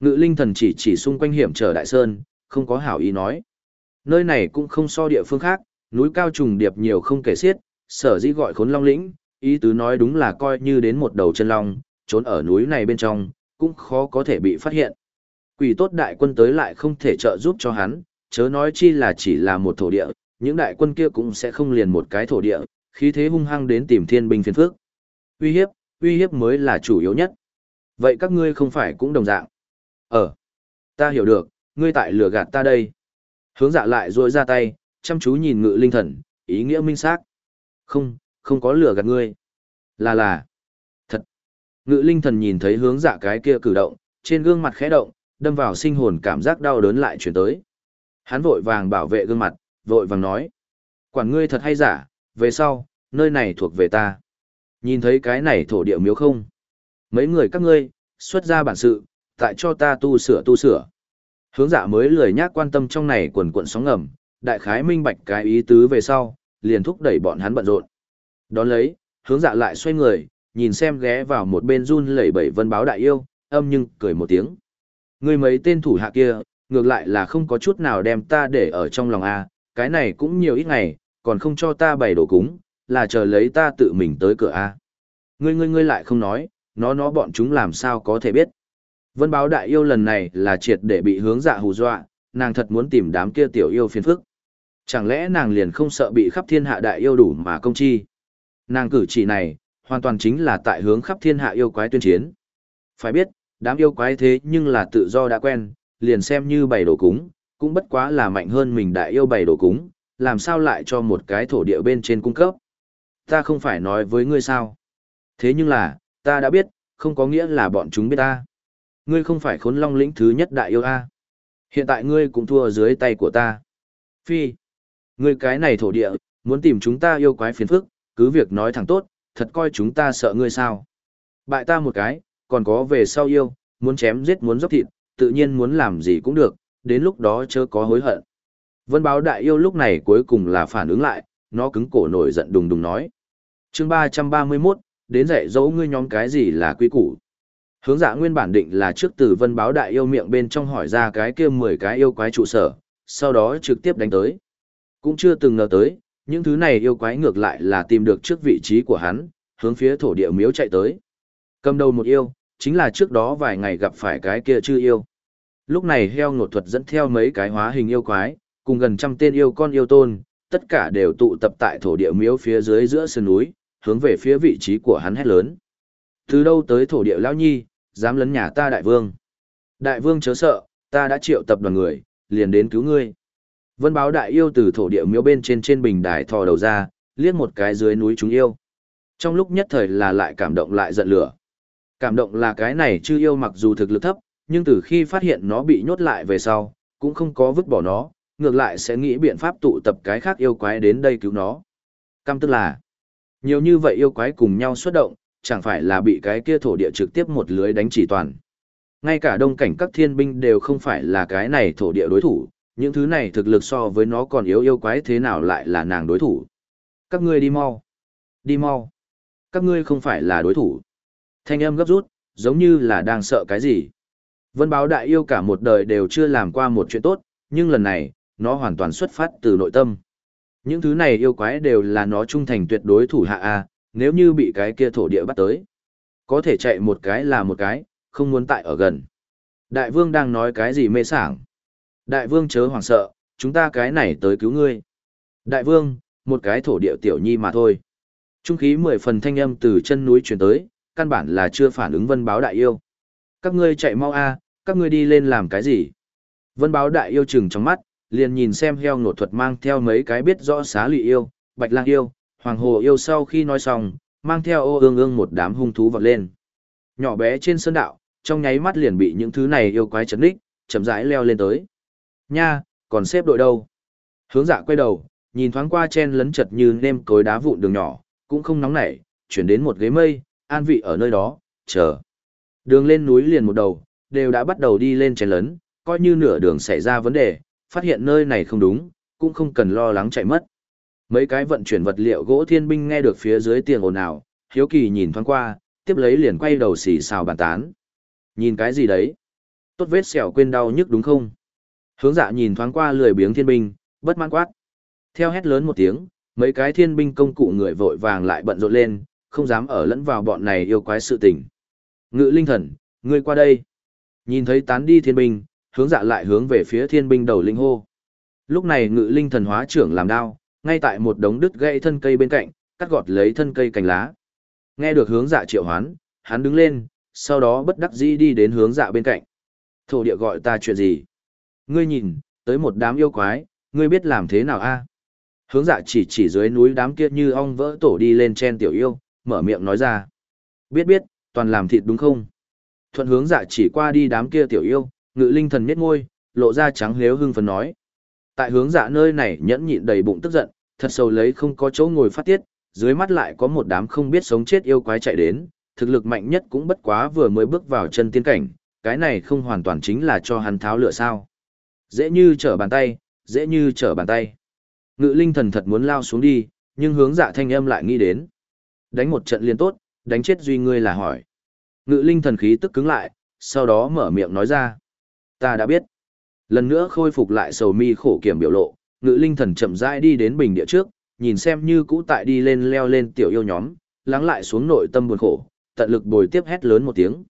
Ngự linh thần chỉ chỉ xung quanh hiểm trở đại sơn, không có hảo ý nói. Nơi này cũng không so địa phương khác, núi cao trùng điệp nhiều không kể xiết, sở dĩ gọi khốn long lĩnh, ý tứ nói đúng là coi như đến một đầu chân long, trốn ở núi này bên trong, cũng khó có thể bị phát hiện. Quỷ tốt đại quân tới lại không thể trợ giúp cho hắn, chớ nói chi là chỉ là một thổ địa, những đại quân kia cũng sẽ không liền một cái thổ địa, khí thế hung hăng đến tìm thiên binh phiền phước. Uy hiếp, uy hiếp mới là chủ yếu nhất. Vậy các ngươi không phải cũng đồng dạng. Ờ, ta hiểu được, ngươi tại lừa gạt ta đây. Hướng dạ lại rôi ra tay, chăm chú nhìn ngự linh thần, ý nghĩa minh xác. Không, không có lừa gạt ngươi. Là là. Thật. Ngự linh thần nhìn thấy hướng dạ cái kia cử động, trên gương mặt khẽ động, đâm vào sinh hồn cảm giác đau đớn lại chuyển tới. Hắn vội vàng bảo vệ gương mặt, vội vàng nói. Quản ngươi thật hay giả, về sau, nơi này thuộc về ta. Nhìn thấy cái này thổ địa miếu không? Mấy người các ngươi, xuất ra bản sự, tại cho ta tu sửa tu sửa. Hướng dạ mới lười nhác quan tâm trong này quần cuộn sóng ngầm, đại khái minh bạch cái ý tứ về sau, liền thúc đẩy bọn hắn bận rộn. Đón lấy, hướng dạ lại xoay người, nhìn xem ghé vào một bên run lẩy bẩy vân báo đại yêu, âm nhưng cười một tiếng. Người mấy tên thủ hạ kia, ngược lại là không có chút nào đem ta để ở trong lòng A, cái này cũng nhiều ít ngày, còn không cho ta bày đồ cúng, là chờ lấy ta tự mình tới cửa A. Ngươi ngươi ngươi lại không nói, nó nó bọn chúng làm sao có thể biết. Vân báo đại yêu lần này là triệt để bị hướng dạ hù dọa, nàng thật muốn tìm đám kia tiểu yêu phiền phức. Chẳng lẽ nàng liền không sợ bị khắp thiên hạ đại yêu đủ mà công chi? Nàng cử chỉ này, hoàn toàn chính là tại hướng khắp thiên hạ yêu quái tuyên chiến. Phải biết, đám yêu quái thế nhưng là tự do đã quen, liền xem như bày đồ cúng, cũng bất quá là mạnh hơn mình đại yêu bày đồ cúng, làm sao lại cho một cái thổ địa bên trên cung cấp. Ta không phải nói với ngươi sao. Thế nhưng là, ta đã biết, không có nghĩa là bọn chúng biết ta. Ngươi không phải khốn long lĩnh thứ nhất đại yêu A. Hiện tại ngươi cũng thua dưới tay của ta. Phi. Ngươi cái này thổ địa, muốn tìm chúng ta yêu quái phiền phức, cứ việc nói thẳng tốt, thật coi chúng ta sợ ngươi sao. Bại ta một cái, còn có về sau yêu, muốn chém giết muốn dốc thịt, tự nhiên muốn làm gì cũng được, đến lúc đó chớ có hối hận. Vân báo đại yêu lúc này cuối cùng là phản ứng lại, nó cứng cổ nổi giận đùng đùng nói. chương 331, đến dạy dỗ ngươi nhóm cái gì là quy củ. Hướng dạ nguyên bản định là trước từ vân báo đại yêu miệng bên trong hỏi ra cái kia 10 cái yêu quái trụ sở, sau đó trực tiếp đánh tới. Cũng chưa từng ngờ tới, những thứ này yêu quái ngược lại là tìm được trước vị trí của hắn, hướng phía thổ địa miếu chạy tới. Cầm đầu một yêu, chính là trước đó vài ngày gặp phải cái kia chư yêu. Lúc này heo ngột thuật dẫn theo mấy cái hóa hình yêu quái, cùng gần trăm tên yêu con yêu tôn, tất cả đều tụ tập tại thổ địa miếu phía dưới giữa sườn núi, hướng về phía vị trí của hắn hét lớn. Từ đâu tới thổ địa lão nhi, dám lấn nhà ta đại vương. Đại vương chớ sợ, ta đã triệu tập đoàn người, liền đến cứu ngươi. Vân báo đại yêu từ thổ địa miếu bên trên trên bình đài thò đầu ra, liếc một cái dưới núi chúng yêu. Trong lúc nhất thời là lại cảm động lại giận lửa. Cảm động là cái này chư yêu mặc dù thực lực thấp, nhưng từ khi phát hiện nó bị nhốt lại về sau, cũng không có vứt bỏ nó, ngược lại sẽ nghĩ biện pháp tụ tập cái khác yêu quái đến đây cứu nó. cam tức là, nhiều như vậy yêu quái cùng nhau xuất động, chẳng phải là bị cái kia thổ địa trực tiếp một lưới đánh chỉ toàn. Ngay cả đông cảnh các thiên binh đều không phải là cái này thổ địa đối thủ, những thứ này thực lực so với nó còn yếu yêu quái thế nào lại là nàng đối thủ. Các ngươi đi mau. Đi mau. Các ngươi không phải là đối thủ. Thanh âm gấp rút, giống như là đang sợ cái gì. Vân báo đại yêu cả một đời đều chưa làm qua một chuyện tốt, nhưng lần này, nó hoàn toàn xuất phát từ nội tâm. Những thứ này yêu quái đều là nó trung thành tuyệt đối thủ hạ A, nếu như bị cái kia thổ địa bắt tới. Có thể chạy một cái là một cái, không muốn tại ở gần. Đại vương đang nói cái gì mê sảng. Đại vương chớ hoảng sợ, chúng ta cái này tới cứu ngươi. Đại vương, một cái thổ địa tiểu nhi mà thôi. Trung khí mười phần thanh âm từ chân núi truyền tới, căn bản là chưa phản ứng vân báo đại yêu. Các ngươi chạy mau a, các ngươi đi lên làm cái gì? Vân báo đại yêu chừng trong mắt, liền nhìn xem heo nột thuật mang theo mấy cái biết rõ xá lụy yêu, bạch lang yêu, hoàng hồ yêu sau khi nói xong, mang theo ô ương ương một đám hung thú vọt lên. Nhỏ bé trên sơn đạo, trong nháy mắt liền bị những thứ này yêu quái chấn đích, chậm rãi leo lên tới. Nha, còn xếp đội đâu? Hướng dạ quay đầu, nhìn thoáng qua chen lấn chật như nêm cối đá vụn đường nhỏ, cũng không nóng nảy, chuyển đến một ghế mây, an vị ở nơi đó, chờ. Đường lên núi liền một đầu, đều đã bắt đầu đi lên chen lấn, coi như nửa đường xảy ra vấn đề, phát hiện nơi này không đúng, cũng không cần lo lắng chạy mất. Mấy cái vận chuyển vật liệu gỗ thiên binh nghe được phía dưới tiền ồn ào, hiếu kỳ nhìn thoáng qua, tiếp lấy liền quay đầu xì xào bàn tán. Nhìn cái gì đấy? Tốt vết sẹo quên đau nhức đúng không? Hướng dạ nhìn thoáng qua lười biếng thiên binh, bất mãn quát. Theo hét lớn một tiếng, mấy cái thiên binh công cụ người vội vàng lại bận rộn lên, không dám ở lẫn vào bọn này yêu quái sự tình. Ngự linh thần, ngươi qua đây. Nhìn thấy tán đi thiên binh, hướng dạ lại hướng về phía thiên binh đầu linh hô. Lúc này ngự linh thần hóa trưởng làm đao, ngay tại một đống đứt gãy thân cây bên cạnh, cắt gọt lấy thân cây cành lá. Nghe được hướng dạ triệu hoán, hắn đứng lên, sau đó bất đắc dĩ đi đến hướng dạ bên cạnh. Thổ địa gọi ta chuyện gì? Ngươi nhìn, tới một đám yêu quái, ngươi biết làm thế nào a? Hướng dạ chỉ chỉ dưới núi đám kia như ong vỡ tổ đi lên chen tiểu yêu, mở miệng nói ra. Biết biết, toàn làm thịt đúng không? Thuận hướng dạ chỉ qua đi đám kia tiểu yêu, ngự linh thần miết ngôi, lộ ra trắng lếu hưng phấn nói. Tại hướng dạ nơi này nhẫn nhịn đầy bụng tức giận, thật sâu lấy không có chỗ ngồi phát tiết, dưới mắt lại có một đám không biết sống chết yêu quái chạy đến, thực lực mạnh nhất cũng bất quá vừa mới bước vào chân tiên cảnh, cái này không hoàn toàn chính là cho hắn tháo lửa sao. Dễ như trở bàn tay, dễ như trở bàn tay. Ngự linh thần thật muốn lao xuống đi, nhưng hướng dạ thanh âm lại nghĩ đến. Đánh một trận liên tốt, đánh chết duy ngươi là hỏi. Ngự linh thần khí tức cứng lại, sau đó mở miệng nói ra. Ta đã biết. Lần nữa khôi phục lại sầu mi khổ kiểm biểu lộ, ngự linh thần chậm rãi đi đến bình địa trước, nhìn xem như cũ tại đi lên leo lên tiểu yêu nhóm, lắng lại xuống nội tâm buồn khổ, tận lực bồi tiếp hét lớn một tiếng.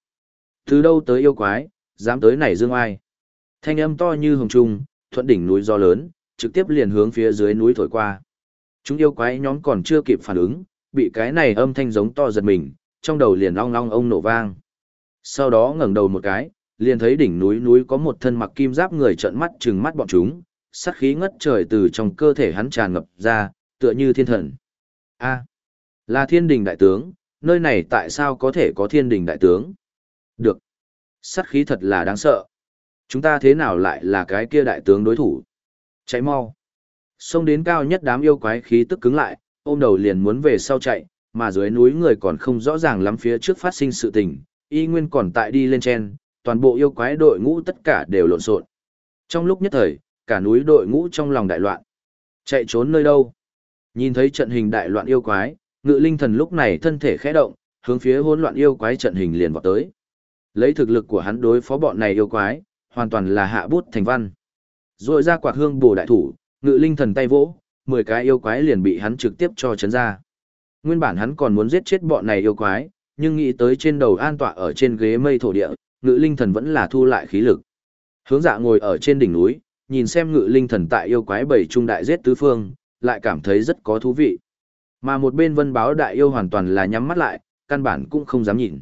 Từ đâu tới yêu quái, dám tới này dương ai. Thanh âm to như hồng trung, thuận đỉnh núi gió lớn, trực tiếp liền hướng phía dưới núi thổi qua. Chúng yêu quái nhóm còn chưa kịp phản ứng, bị cái này âm thanh giống to giật mình, trong đầu liền long long ông nổ vang. Sau đó ngẩng đầu một cái, liền thấy đỉnh núi núi có một thân mặc kim giáp người trợn mắt trừng mắt bọn chúng, sát khí ngất trời từ trong cơ thể hắn tràn ngập ra, tựa như thiên thần. A, là thiên đình đại tướng, nơi này tại sao có thể có thiên đình đại tướng? Được. Sát khí thật là đáng sợ. Chúng ta thế nào lại là cái kia đại tướng đối thủ? Chạy mau. Xông đến cao nhất đám yêu quái khí tức cứng lại, ôm đầu liền muốn về sau chạy, mà dưới núi người còn không rõ ràng lắm phía trước phát sinh sự tình, y nguyên còn tại đi lên trên, toàn bộ yêu quái đội ngũ tất cả đều lộn xộn. Trong lúc nhất thời, cả núi đội ngũ trong lòng đại loạn. Chạy trốn nơi đâu? Nhìn thấy trận hình đại loạn yêu quái, ngự linh thần lúc này thân thể khẽ động, hướng phía hỗn loạn yêu quái trận hình liền vọt tới. Lấy thực lực của hắn đối phó bọn này yêu quái, hoàn toàn là hạ bút thành văn. Rồi ra quạt hương bổ đại thủ, ngự linh thần tay vỗ, 10 cái yêu quái liền bị hắn trực tiếp cho chấn ra. Nguyên bản hắn còn muốn giết chết bọn này yêu quái, nhưng nghĩ tới trên đầu an tọa ở trên ghế mây thổ địa, ngự linh thần vẫn là thu lại khí lực. Hướng dạ ngồi ở trên đỉnh núi, nhìn xem ngự linh thần tại yêu quái bảy trung đại giết tứ phương, lại cảm thấy rất có thú vị. Mà một bên vân báo đại yêu hoàn toàn là nhắm mắt lại, căn bản cũng không dám nhìn.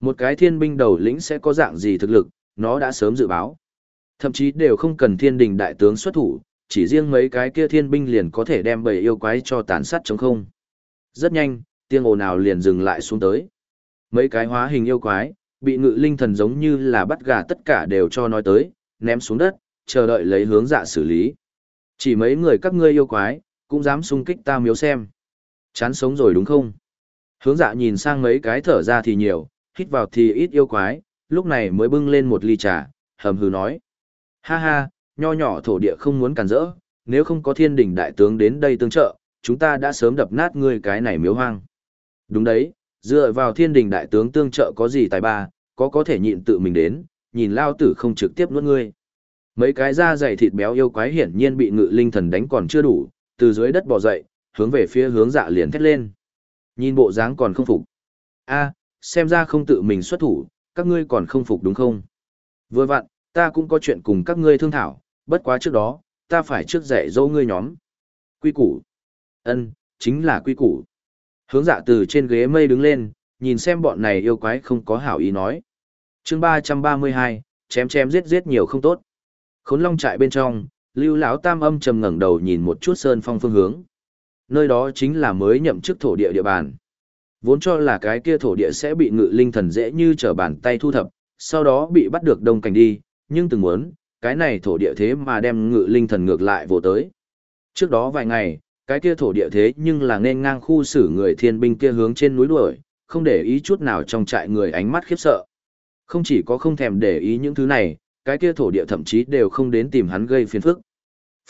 Một cái thiên binh đầu lĩnh sẽ có dạng gì thực lực, nó đã sớm dự báo. Thậm chí đều không cần thiên đình đại tướng xuất thủ, chỉ riêng mấy cái kia thiên binh liền có thể đem bầy yêu quái cho tàn sát chống không. Rất nhanh, tiếng ồn nào liền dừng lại xuống tới. Mấy cái hóa hình yêu quái, bị ngự linh thần giống như là bắt gà tất cả đều cho nói tới, ném xuống đất, chờ đợi lấy hướng dạ xử lý. Chỉ mấy người các ngươi yêu quái, cũng dám xung kích ta miếu xem. Chán sống rồi đúng không? Hướng dạ nhìn sang mấy cái thở ra thì nhiều, hít vào thì ít yêu quái, lúc này mới bưng lên một ly trà, hầm hừ nói. Ha ha, nho nhỏ thổ địa không muốn cản rỡ, nếu không có thiên đình đại tướng đến đây tương trợ, chúng ta đã sớm đập nát ngươi cái này miếu hoang. Đúng đấy, dựa vào thiên đình đại tướng tương trợ có gì tài ba, có có thể nhịn tự mình đến, nhìn lao tử không trực tiếp nuốt ngươi. Mấy cái da dày thịt béo yêu quái hiển nhiên bị ngự linh thần đánh còn chưa đủ, từ dưới đất bò dậy, hướng về phía hướng dạ liền thét lên. Nhìn bộ dáng còn không phục. a xem ra không tự mình xuất thủ, các ngươi còn không phục đúng không? Vừa vặn, ta cũng có chuyện cùng các ngươi thương thảo, bất quá trước đó, ta phải trước dạy dỗ ngươi nhóm. Quy củ. ân chính là quy củ. Hướng dạ từ trên ghế mây đứng lên, nhìn xem bọn này yêu quái không có hảo ý nói. chương ba trăm ba mươi hai chém chém giết giết nhiều không tốt. Khốn long trại bên trong, lưu lão tam âm trầm ngẩng đầu nhìn một chút sơn phong phương hướng. Nơi đó chính là mới nhậm chức thổ địa địa bàn. Vốn cho là cái kia thổ địa sẽ bị ngự linh thần dễ như trở bàn tay thu thập, sau đó bị bắt được đông cảnh đi, nhưng từng muốn, cái này thổ địa thế mà đem ngự linh thần ngược lại vô tới. Trước đó vài ngày, cái kia thổ địa thế nhưng là nên ngang khu xử người thiên binh kia hướng trên núi đuổi, không để ý chút nào trong trại người ánh mắt khiếp sợ. Không chỉ có không thèm để ý những thứ này, cái kia thổ địa thậm chí đều không đến tìm hắn gây phiền phức.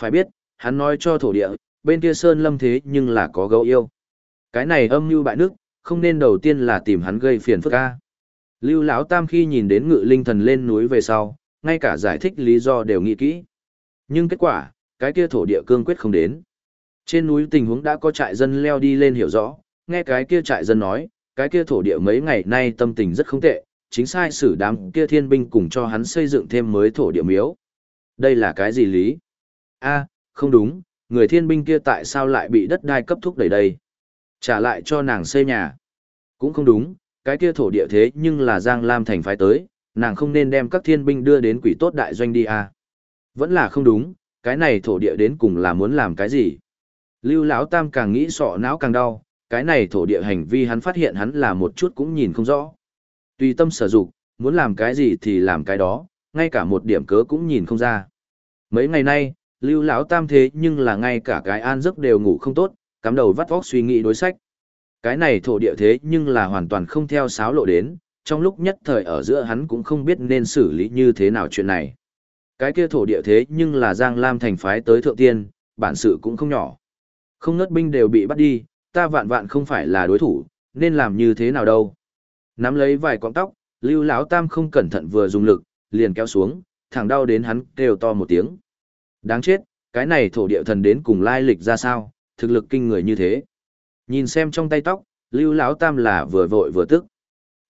Phải biết, hắn nói cho thổ địa, bên kia sơn lâm thế nhưng là có gấu yêu. Cái này âm mưu bại nước, không nên đầu tiên là tìm hắn gây phiền phức ca. Lưu Lão Tam khi nhìn đến ngự linh thần lên núi về sau, ngay cả giải thích lý do đều nghĩ kỹ. Nhưng kết quả, cái kia thổ địa cương quyết không đến. Trên núi tình huống đã có trại dân leo đi lên hiểu rõ, nghe cái kia trại dân nói, cái kia thổ địa mấy ngày nay tâm tình rất không tệ, chính sai sử đám kia thiên binh cùng cho hắn xây dựng thêm mới thổ địa miếu. Đây là cái gì lý? a không đúng, người thiên binh kia tại sao lại bị đất đai cấp thúc đẩy đây? Trả lại cho nàng xây nhà. Cũng không đúng, cái kia thổ địa thế nhưng là Giang Lam thành phái tới, nàng không nên đem các thiên binh đưa đến quỷ tốt đại doanh đi à. Vẫn là không đúng, cái này thổ địa đến cùng là muốn làm cái gì? Lưu Lão Tam càng nghĩ sọ não càng đau, cái này thổ địa hành vi hắn phát hiện hắn là một chút cũng nhìn không rõ. Tùy tâm sở dục, muốn làm cái gì thì làm cái đó, ngay cả một điểm cớ cũng nhìn không ra. Mấy ngày nay, Lưu Lão Tam thế nhưng là ngay cả cái an giấc đều ngủ không tốt, cắm đầu vắt óc suy nghĩ đối sách. Cái này thổ địa thế nhưng là hoàn toàn không theo sáo lộ đến, trong lúc nhất thời ở giữa hắn cũng không biết nên xử lý như thế nào chuyện này. Cái kia thổ địa thế nhưng là Giang Lam thành phái tới thượng tiên, bản sự cũng không nhỏ. Không ngất binh đều bị bắt đi, ta vạn vạn không phải là đối thủ, nên làm như thế nào đâu. Nắm lấy vài cọng tóc, Lưu Lão Tam không cẩn thận vừa dùng lực, liền kéo xuống, thẳng đau đến hắn kêu to một tiếng. Đáng chết, cái này thổ địa thần đến cùng lai lịch ra sao, thực lực kinh người như thế. Nhìn xem trong tay tóc, Lưu Lão Tam là vừa vội vừa tức.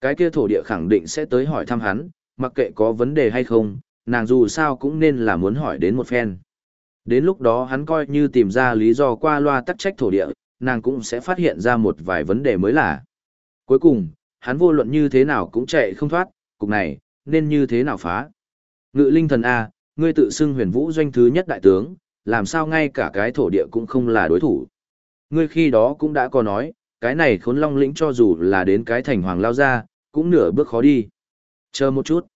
Cái kia thổ địa khẳng định sẽ tới hỏi thăm hắn, mặc kệ có vấn đề hay không, nàng dù sao cũng nên là muốn hỏi đến một phen. Đến lúc đó hắn coi như tìm ra lý do qua loa tắc trách thổ địa, nàng cũng sẽ phát hiện ra một vài vấn đề mới lạ. Cuối cùng, hắn vô luận như thế nào cũng chạy không thoát, cục này, nên như thế nào phá. Ngự linh thần A, ngươi tự xưng huyền vũ doanh thứ nhất đại tướng, làm sao ngay cả cái thổ địa cũng không là đối thủ. Ngươi khi đó cũng đã có nói, cái này khốn long lĩnh cho dù là đến cái thành hoàng lao ra, cũng nửa bước khó đi. Chờ một chút.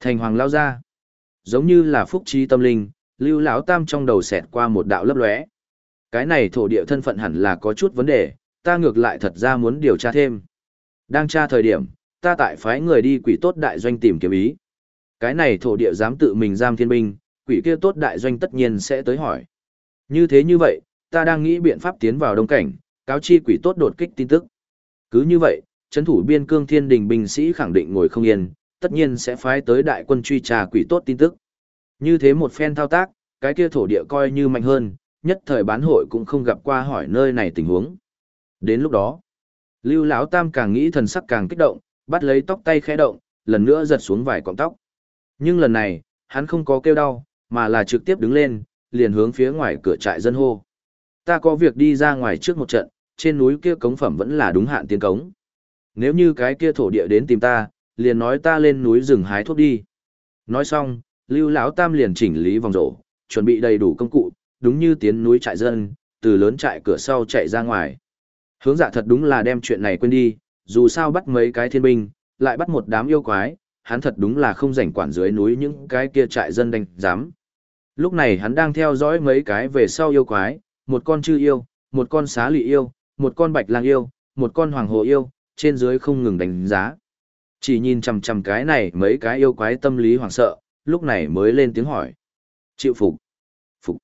Thành hoàng lao ra. Giống như là phúc trí tâm linh, lưu lão tam trong đầu xẹt qua một đạo lấp lóe. Cái này thổ địa thân phận hẳn là có chút vấn đề, ta ngược lại thật ra muốn điều tra thêm. Đang tra thời điểm, ta tại phái người đi quỷ tốt đại doanh tìm kiếm ý. Cái này thổ địa dám tự mình giam thiên binh, quỷ kia tốt đại doanh tất nhiên sẽ tới hỏi. Như thế như vậy, ta đang nghĩ biện pháp tiến vào đông cảnh, cáo chi quỷ tốt đột kích tin tức. Cứ như vậy, trấn thủ biên cương thiên đình binh sĩ khẳng định ngồi không yên, tất nhiên sẽ phái tới đại quân truy trà quỷ tốt tin tức. Như thế một phen thao tác, cái kia thổ địa coi như mạnh hơn, nhất thời bán hội cũng không gặp qua hỏi nơi này tình huống. Đến lúc đó, Lưu Lão Tam càng nghĩ thần sắc càng kích động, bắt lấy tóc tay khẽ động, lần nữa giật xuống vài cọng tóc. Nhưng lần này, hắn không có kêu đau, mà là trực tiếp đứng lên, liền hướng phía ngoài cửa trại dân hô. Ta có việc đi ra ngoài trước một trận, trên núi kia cống phẩm vẫn là đúng hạn tiến cống. Nếu như cái kia thổ địa đến tìm ta, liền nói ta lên núi rừng hái thuốc đi. Nói xong, Lưu Lão Tam liền chỉnh lý vòng rổ, chuẩn bị đầy đủ công cụ, đúng như tiến núi trại dân, từ lớn trại cửa sau chạy ra ngoài. Hướng dạ thật đúng là đem chuyện này quên đi, dù sao bắt mấy cái thiên binh, lại bắt một đám yêu quái, hắn thật đúng là không rảnh quản dưới núi những cái kia trại dân đánh giám. Lúc này hắn đang theo dõi mấy cái về sau yêu quái, một con chư yêu, một con xá lị yêu, một con bạch lang yêu, một con hoàng hồ yêu, trên dưới không ngừng đánh giá. Chỉ nhìn chằm chằm cái này mấy cái yêu quái tâm lý hoảng sợ, lúc này mới lên tiếng hỏi. Chịu phục. Phục.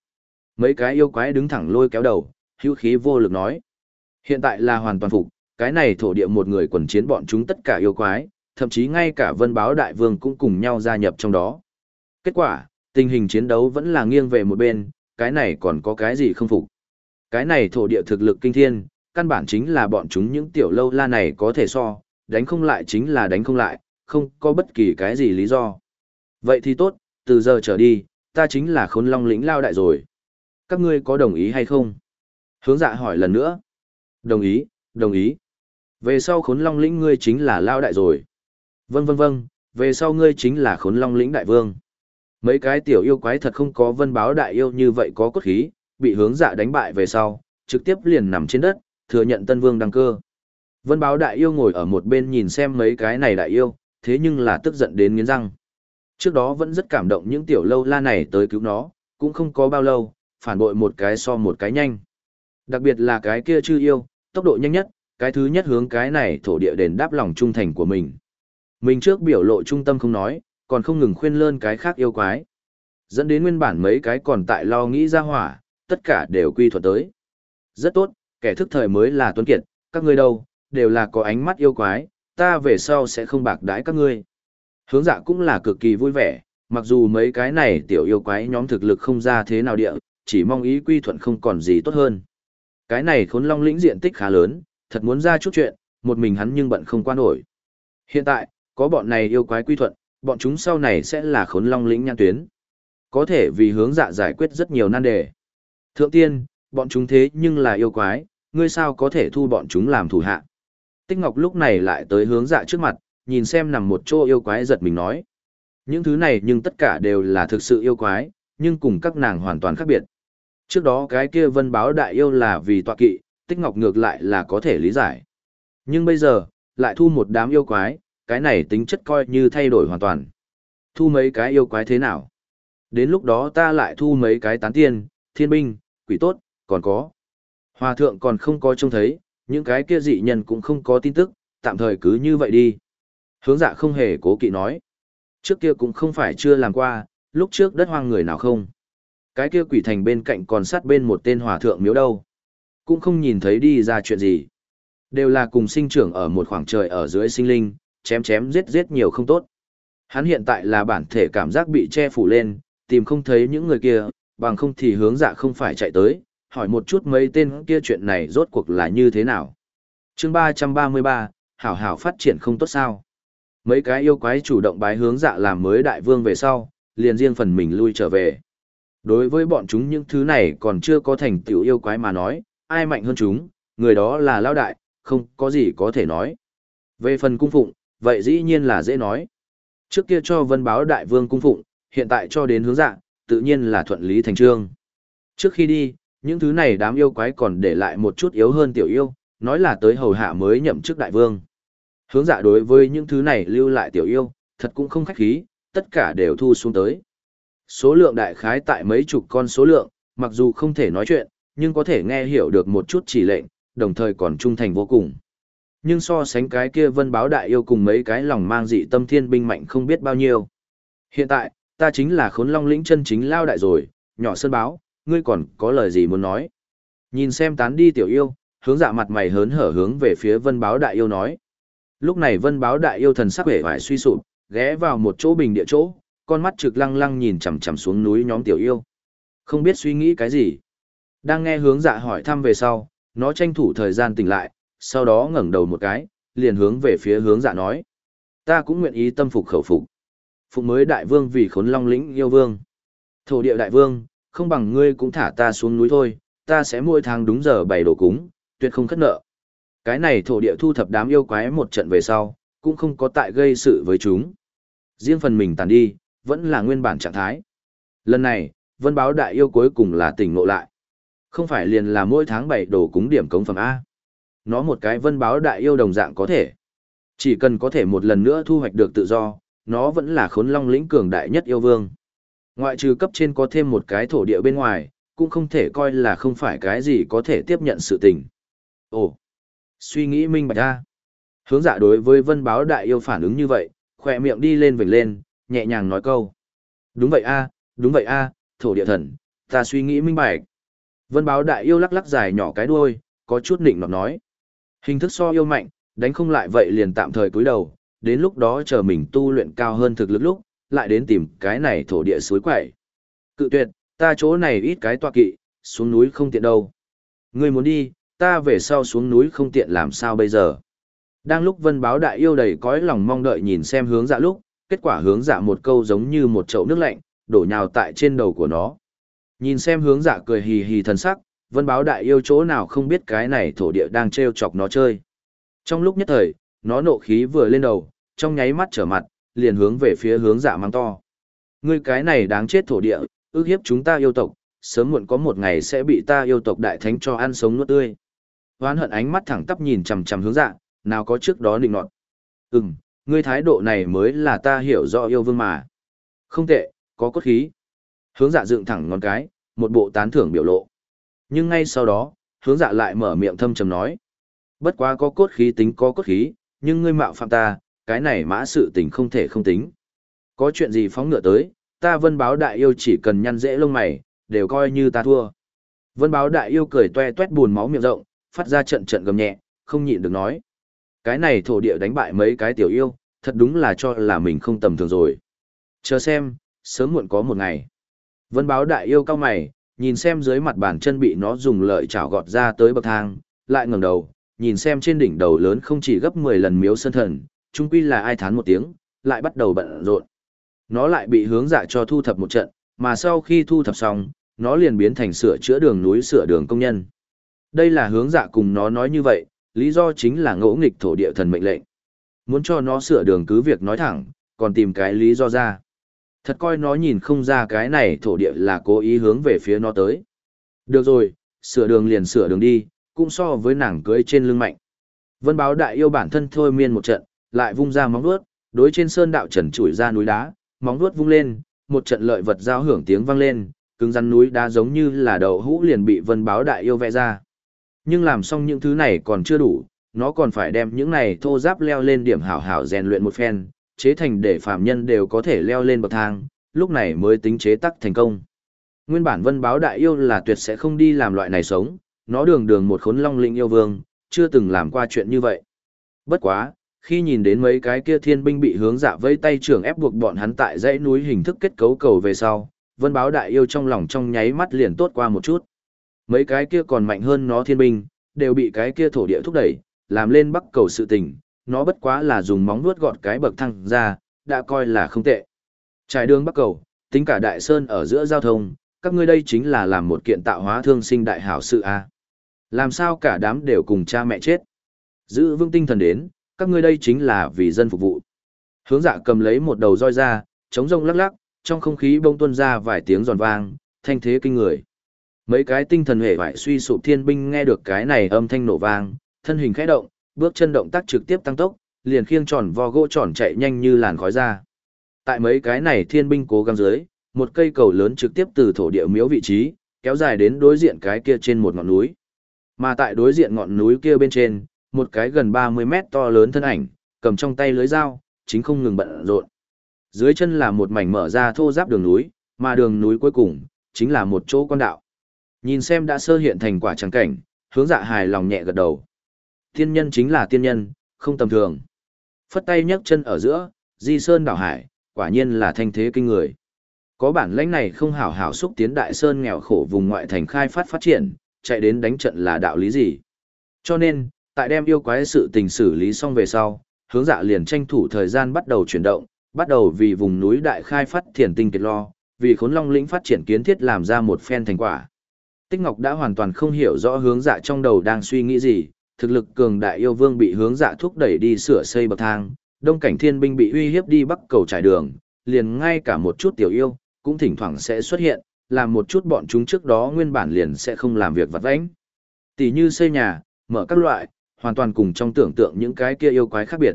Mấy cái yêu quái đứng thẳng lôi kéo đầu, hữu khí vô lực nói. Hiện tại là hoàn toàn phục, cái này thổ địa một người quần chiến bọn chúng tất cả yêu quái, thậm chí ngay cả vân báo đại vương cũng cùng nhau gia nhập trong đó. Kết quả, tình hình chiến đấu vẫn là nghiêng về một bên, cái này còn có cái gì không phục. Cái này thổ địa thực lực kinh thiên, căn bản chính là bọn chúng những tiểu lâu la này có thể so, đánh không lại chính là đánh không lại, không có bất kỳ cái gì lý do. Vậy thì tốt, từ giờ trở đi, ta chính là khốn long lĩnh lao đại rồi. Các ngươi có đồng ý hay không? Hướng dạ hỏi lần nữa. Đồng ý, đồng ý. Về sau khốn long lĩnh ngươi chính là lao đại rồi. Vâng vâng vâng, về sau ngươi chính là khốn long lĩnh đại vương. Mấy cái tiểu yêu quái thật không có vân báo đại yêu như vậy có cốt khí, bị hướng dạ đánh bại về sau, trực tiếp liền nằm trên đất, thừa nhận tân vương đăng cơ. Vân báo đại yêu ngồi ở một bên nhìn xem mấy cái này đại yêu, thế nhưng là tức giận đến nghiến răng. Trước đó vẫn rất cảm động những tiểu lâu la này tới cứu nó, cũng không có bao lâu, phản bội một cái so một cái nhanh. Đặc biệt là cái kia chư yêu, tốc độ nhanh nhất, cái thứ nhất hướng cái này thổ địa đền đáp lòng trung thành của mình. Mình trước biểu lộ trung tâm không nói, còn không ngừng khuyên lơn cái khác yêu quái. Dẫn đến nguyên bản mấy cái còn tại lo nghĩ ra hỏa, tất cả đều quy thuật tới. Rất tốt, kẻ thức thời mới là tuấn kiệt, các ngươi đâu, đều là có ánh mắt yêu quái, ta về sau sẽ không bạc đãi các ngươi. Hướng dạ cũng là cực kỳ vui vẻ, mặc dù mấy cái này tiểu yêu quái nhóm thực lực không ra thế nào địa, chỉ mong ý quy thuận không còn gì tốt hơn. Cái này khốn long lĩnh diện tích khá lớn, thật muốn ra chút chuyện, một mình hắn nhưng bận không qua nổi. Hiện tại, có bọn này yêu quái quy thuận, bọn chúng sau này sẽ là khốn long lĩnh nhan tuyến. Có thể vì hướng dạ giải quyết rất nhiều nan đề. Thượng tiên, bọn chúng thế nhưng là yêu quái, ngươi sao có thể thu bọn chúng làm thủ hạ. Tích Ngọc lúc này lại tới hướng dạ trước mặt, nhìn xem nằm một chỗ yêu quái giật mình nói. Những thứ này nhưng tất cả đều là thực sự yêu quái, nhưng cùng các nàng hoàn toàn khác biệt. Trước đó cái kia vân báo đại yêu là vì tọa kỵ, Tích Ngọc ngược lại là có thể lý giải. Nhưng bây giờ, lại thu một đám yêu quái, cái này tính chất coi như thay đổi hoàn toàn. Thu mấy cái yêu quái thế nào? Đến lúc đó ta lại thu mấy cái tán tiên, thiên binh, quỷ tốt, còn có. Hòa thượng còn không có trông thấy, những cái kia dị nhân cũng không có tin tức, tạm thời cứ như vậy đi. Hướng dạ không hề cố kỵ nói. Trước kia cũng không phải chưa làm qua, lúc trước đất hoang người nào không. Cái kia quỷ thành bên cạnh còn sát bên một tên hòa thượng miếu đâu. Cũng không nhìn thấy đi ra chuyện gì. Đều là cùng sinh trưởng ở một khoảng trời ở dưới sinh linh, chém chém giết giết nhiều không tốt. Hắn hiện tại là bản thể cảm giác bị che phủ lên, tìm không thấy những người kia, bằng không thì hướng dạ không phải chạy tới, hỏi một chút mấy tên kia chuyện này rốt cuộc là như thế nào. chương 333, hảo hảo phát triển không tốt sao. Mấy cái yêu quái chủ động bái hướng dạ làm mới đại vương về sau, liền riêng phần mình lui trở về. Đối với bọn chúng những thứ này còn chưa có thành tiểu yêu quái mà nói, ai mạnh hơn chúng, người đó là lao đại, không có gì có thể nói. Về phần cung phụng, vậy dĩ nhiên là dễ nói. Trước kia cho vân báo đại vương cung phụng, hiện tại cho đến hướng dạ, tự nhiên là thuận lý thành trương. Trước khi đi, những thứ này đám yêu quái còn để lại một chút yếu hơn tiểu yêu, nói là tới hầu hạ mới nhậm chức đại vương. Hướng dạ đối với những thứ này lưu lại tiểu yêu, thật cũng không khách khí, tất cả đều thu xuống tới. Số lượng đại khái tại mấy chục con số lượng, mặc dù không thể nói chuyện, nhưng có thể nghe hiểu được một chút chỉ lệnh, đồng thời còn trung thành vô cùng. Nhưng so sánh cái kia vân báo đại yêu cùng mấy cái lòng mang dị tâm thiên binh mạnh không biết bao nhiêu. Hiện tại, ta chính là khốn long lĩnh chân chính lao đại rồi, nhỏ sơn báo, ngươi còn có lời gì muốn nói. Nhìn xem tán đi tiểu yêu, hướng dạ mặt mày hớn hở hướng về phía vân báo đại yêu nói. Lúc này vân báo đại yêu thần sắc vẻ vải suy sụp, ghé vào một chỗ bình địa chỗ, con mắt trực lăng lăng nhìn chằm chằm xuống núi nhóm tiểu yêu. Không biết suy nghĩ cái gì. Đang nghe hướng dạ hỏi thăm về sau, nó tranh thủ thời gian tỉnh lại, sau đó ngẩng đầu một cái, liền hướng về phía hướng dạ nói. Ta cũng nguyện ý tâm phục khẩu phục. Phục mới đại vương vì khốn long lĩnh yêu vương. Thổ địa đại vương, không bằng ngươi cũng thả ta xuống núi thôi, ta sẽ mỗi tháng đúng giờ bày đồ cúng, tuyệt không khất nợ. Cái này thổ địa thu thập đám yêu quái một trận về sau, cũng không có tại gây sự với chúng. Riêng phần mình tàn đi, vẫn là nguyên bản trạng thái. Lần này, vân báo đại yêu cuối cùng là tỉnh ngộ lại. Không phải liền là mỗi tháng bảy đồ cúng điểm cống phẩm A. Nó một cái vân báo đại yêu đồng dạng có thể. Chỉ cần có thể một lần nữa thu hoạch được tự do, nó vẫn là khốn long lĩnh cường đại nhất yêu vương. Ngoại trừ cấp trên có thêm một cái thổ địa bên ngoài, cũng không thể coi là không phải cái gì có thể tiếp nhận sự tình. Ồ, suy nghĩ minh bạch ra. Hướng dạ đối với vân báo đại yêu phản ứng như vậy, khỏe miệng đi lên vểnh lên, nhẹ nhàng nói câu. Đúng vậy a, đúng vậy a, thổ địa thần, ta suy nghĩ minh bạch. Vân báo đại yêu lắc lắc dài nhỏ cái đuôi, có chút nịnh nọt nói. Hình thức so yêu mạnh, đánh không lại vậy liền tạm thời cúi đầu, đến lúc đó chờ mình tu luyện cao hơn thực lực lúc, lại đến tìm cái này thổ địa suối quậy. Cự tuyệt, ta chỗ này ít cái tọa kỵ, xuống núi không tiện đâu. Ngươi muốn đi, ta về sau xuống núi không tiện làm sao bây giờ. Đang lúc vân báo đại yêu đầy cõi lòng mong đợi nhìn xem hướng dạ lúc, kết quả hướng dạ một câu giống như một chậu nước lạnh, đổ nhào tại trên đầu của nó. Nhìn xem hướng dạ cười hì hì thần sắc, vân báo đại yêu chỗ nào không biết cái này thổ địa đang treo chọc nó chơi. Trong lúc nhất thời, nó nộ khí vừa lên đầu, trong nháy mắt trở mặt, liền hướng về phía hướng dạ mang to. Ngươi cái này đáng chết thổ địa, ước hiếp chúng ta yêu tộc, sớm muộn có một ngày sẽ bị ta yêu tộc đại thánh cho ăn sống nuốt tươi. Hoán hận ánh mắt thẳng tắp nhìn chằm chằm hướng dạ, nào có trước đó định nọt. Ừm, ngươi thái độ này mới là ta hiểu rõ yêu vương mà. Không tệ, có cốt khí. Hướng dạ dựng thẳng ngón cái, một bộ tán thưởng biểu lộ. Nhưng ngay sau đó, hướng dạ lại mở miệng thâm trầm nói. Bất quá có cốt khí tính có cốt khí, nhưng ngươi mạo phạm ta, cái này mã sự tình không thể không tính. Có chuyện gì phóng ngựa tới, ta vân báo đại yêu chỉ cần nhăn dễ lông mày, đều coi như ta thua. Vân báo đại yêu cười toe toét buồn máu miệng rộng, phát ra trận trận gầm nhẹ, không nhịn được nói. Cái này thổ địa đánh bại mấy cái tiểu yêu, thật đúng là cho là mình không tầm thường rồi. Chờ xem, sớm muộn có một ngày. Vân báo đại yêu cao mày, nhìn xem dưới mặt bàn chân bị nó dùng lợi chảo gọt ra tới bậc thang, lại ngẩng đầu, nhìn xem trên đỉnh đầu lớn không chỉ gấp 10 lần miếu sơn thần, chung quy là ai thán một tiếng, lại bắt đầu bận rộn. Nó lại bị hướng dạ cho thu thập một trận, mà sau khi thu thập xong, nó liền biến thành sửa chữa đường núi sửa đường công nhân. Đây là hướng dạ cùng nó nói như vậy, lý do chính là ngỗ nghịch thổ địa thần mệnh lệnh. Muốn cho nó sửa đường cứ việc nói thẳng, còn tìm cái lý do ra. Thật coi nó nhìn không ra cái này thổ địa là cố ý hướng về phía nó tới. Được rồi, sửa đường liền sửa đường đi, cũng so với nàng cưới trên lưng mạnh. Vân báo đại yêu bản thân thôi miên một trận, lại vung ra móng vuốt, đối trên sơn đạo trần chủi ra núi đá, móng vuốt vung lên, một trận lợi vật giao hưởng tiếng vang lên, cứng rắn núi đá giống như là đầu hũ liền bị vân báo đại yêu vẽ ra. Nhưng làm xong những thứ này còn chưa đủ, nó còn phải đem những này thô giáp leo lên điểm hảo hảo rèn luyện một phen, chế thành để phạm nhân đều có thể leo lên bậc thang, lúc này mới tính chế tắc thành công. Nguyên bản vân báo đại yêu là tuyệt sẽ không đi làm loại này sống, nó đường đường một khốn long linh yêu vương, chưa từng làm qua chuyện như vậy. Bất quá, khi nhìn đến mấy cái kia thiên binh bị hướng dạ vây tay trưởng ép buộc bọn hắn tại dãy núi hình thức kết cấu cầu về sau, vân báo đại yêu trong lòng trong nháy mắt liền tốt qua một chút. Mấy cái kia còn mạnh hơn nó thiên binh, đều bị cái kia thổ địa thúc đẩy, làm lên bắc cầu sự tình, nó bất quá là dùng móng vuốt gọt cái bậc thăng ra, đã coi là không tệ. Trải đường bắc cầu, tính cả đại sơn ở giữa giao thông, các ngươi đây chính là làm một kiện tạo hóa thương sinh đại hảo sự a. Làm sao cả đám đều cùng cha mẹ chết? Giữ vững tinh thần đến, các ngươi đây chính là vì dân phục vụ. Hướng dạ cầm lấy một đầu roi ra, chống rông lắc lắc, trong không khí bông tuôn ra vài tiếng giòn vang, thanh thế kinh người. Mấy cái tinh thần hệ vải suy sụp thiên binh nghe được cái này âm thanh nổ vang, thân hình khẽ động, bước chân động tác trực tiếp tăng tốc, liền khiêng tròn vo gỗ tròn chạy nhanh như làn khói ra. Tại mấy cái này thiên binh cố gắng dưới, một cây cầu lớn trực tiếp từ thổ địa miếu vị trí, kéo dài đến đối diện cái kia trên một ngọn núi. Mà tại đối diện ngọn núi kia bên trên, một cái gần 30 mét to lớn thân ảnh, cầm trong tay lưới dao, chính không ngừng bận rộn. Dưới chân là một mảnh mở ra thô giáp đường núi, mà đường núi cuối cùng, chính là một chỗ quan đạo. Nhìn xem đã sơ hiện thành quả trắng cảnh, hướng dạ hài lòng nhẹ gật đầu. Tiên nhân chính là tiên nhân, không tầm thường. Phất tay nhấc chân ở giữa, di sơn đảo hải, quả nhiên là thanh thế kinh người. Có bản lãnh này không hảo hảo xúc tiến đại sơn nghèo khổ vùng ngoại thành khai phát phát triển, chạy đến đánh trận là đạo lý gì. Cho nên, tại đem yêu quái sự tình xử lý xong về sau, hướng dạ liền tranh thủ thời gian bắt đầu chuyển động, bắt đầu vì vùng núi đại khai phát thiền tinh kiệt lo, vì khốn long lĩnh phát triển kiến thiết làm ra một phen thành quả. Tích Ngọc đã hoàn toàn không hiểu rõ hướng dạ trong đầu đang suy nghĩ gì, thực lực cường đại yêu vương bị hướng dạ thúc đẩy đi sửa xây bậc thang, đông cảnh thiên binh bị uy hiếp đi bắc cầu trải đường, liền ngay cả một chút tiểu yêu, cũng thỉnh thoảng sẽ xuất hiện, làm một chút bọn chúng trước đó nguyên bản liền sẽ không làm việc vặt vãnh. Tỷ như xây nhà, mở các loại, hoàn toàn cùng trong tưởng tượng những cái kia yêu quái khác biệt.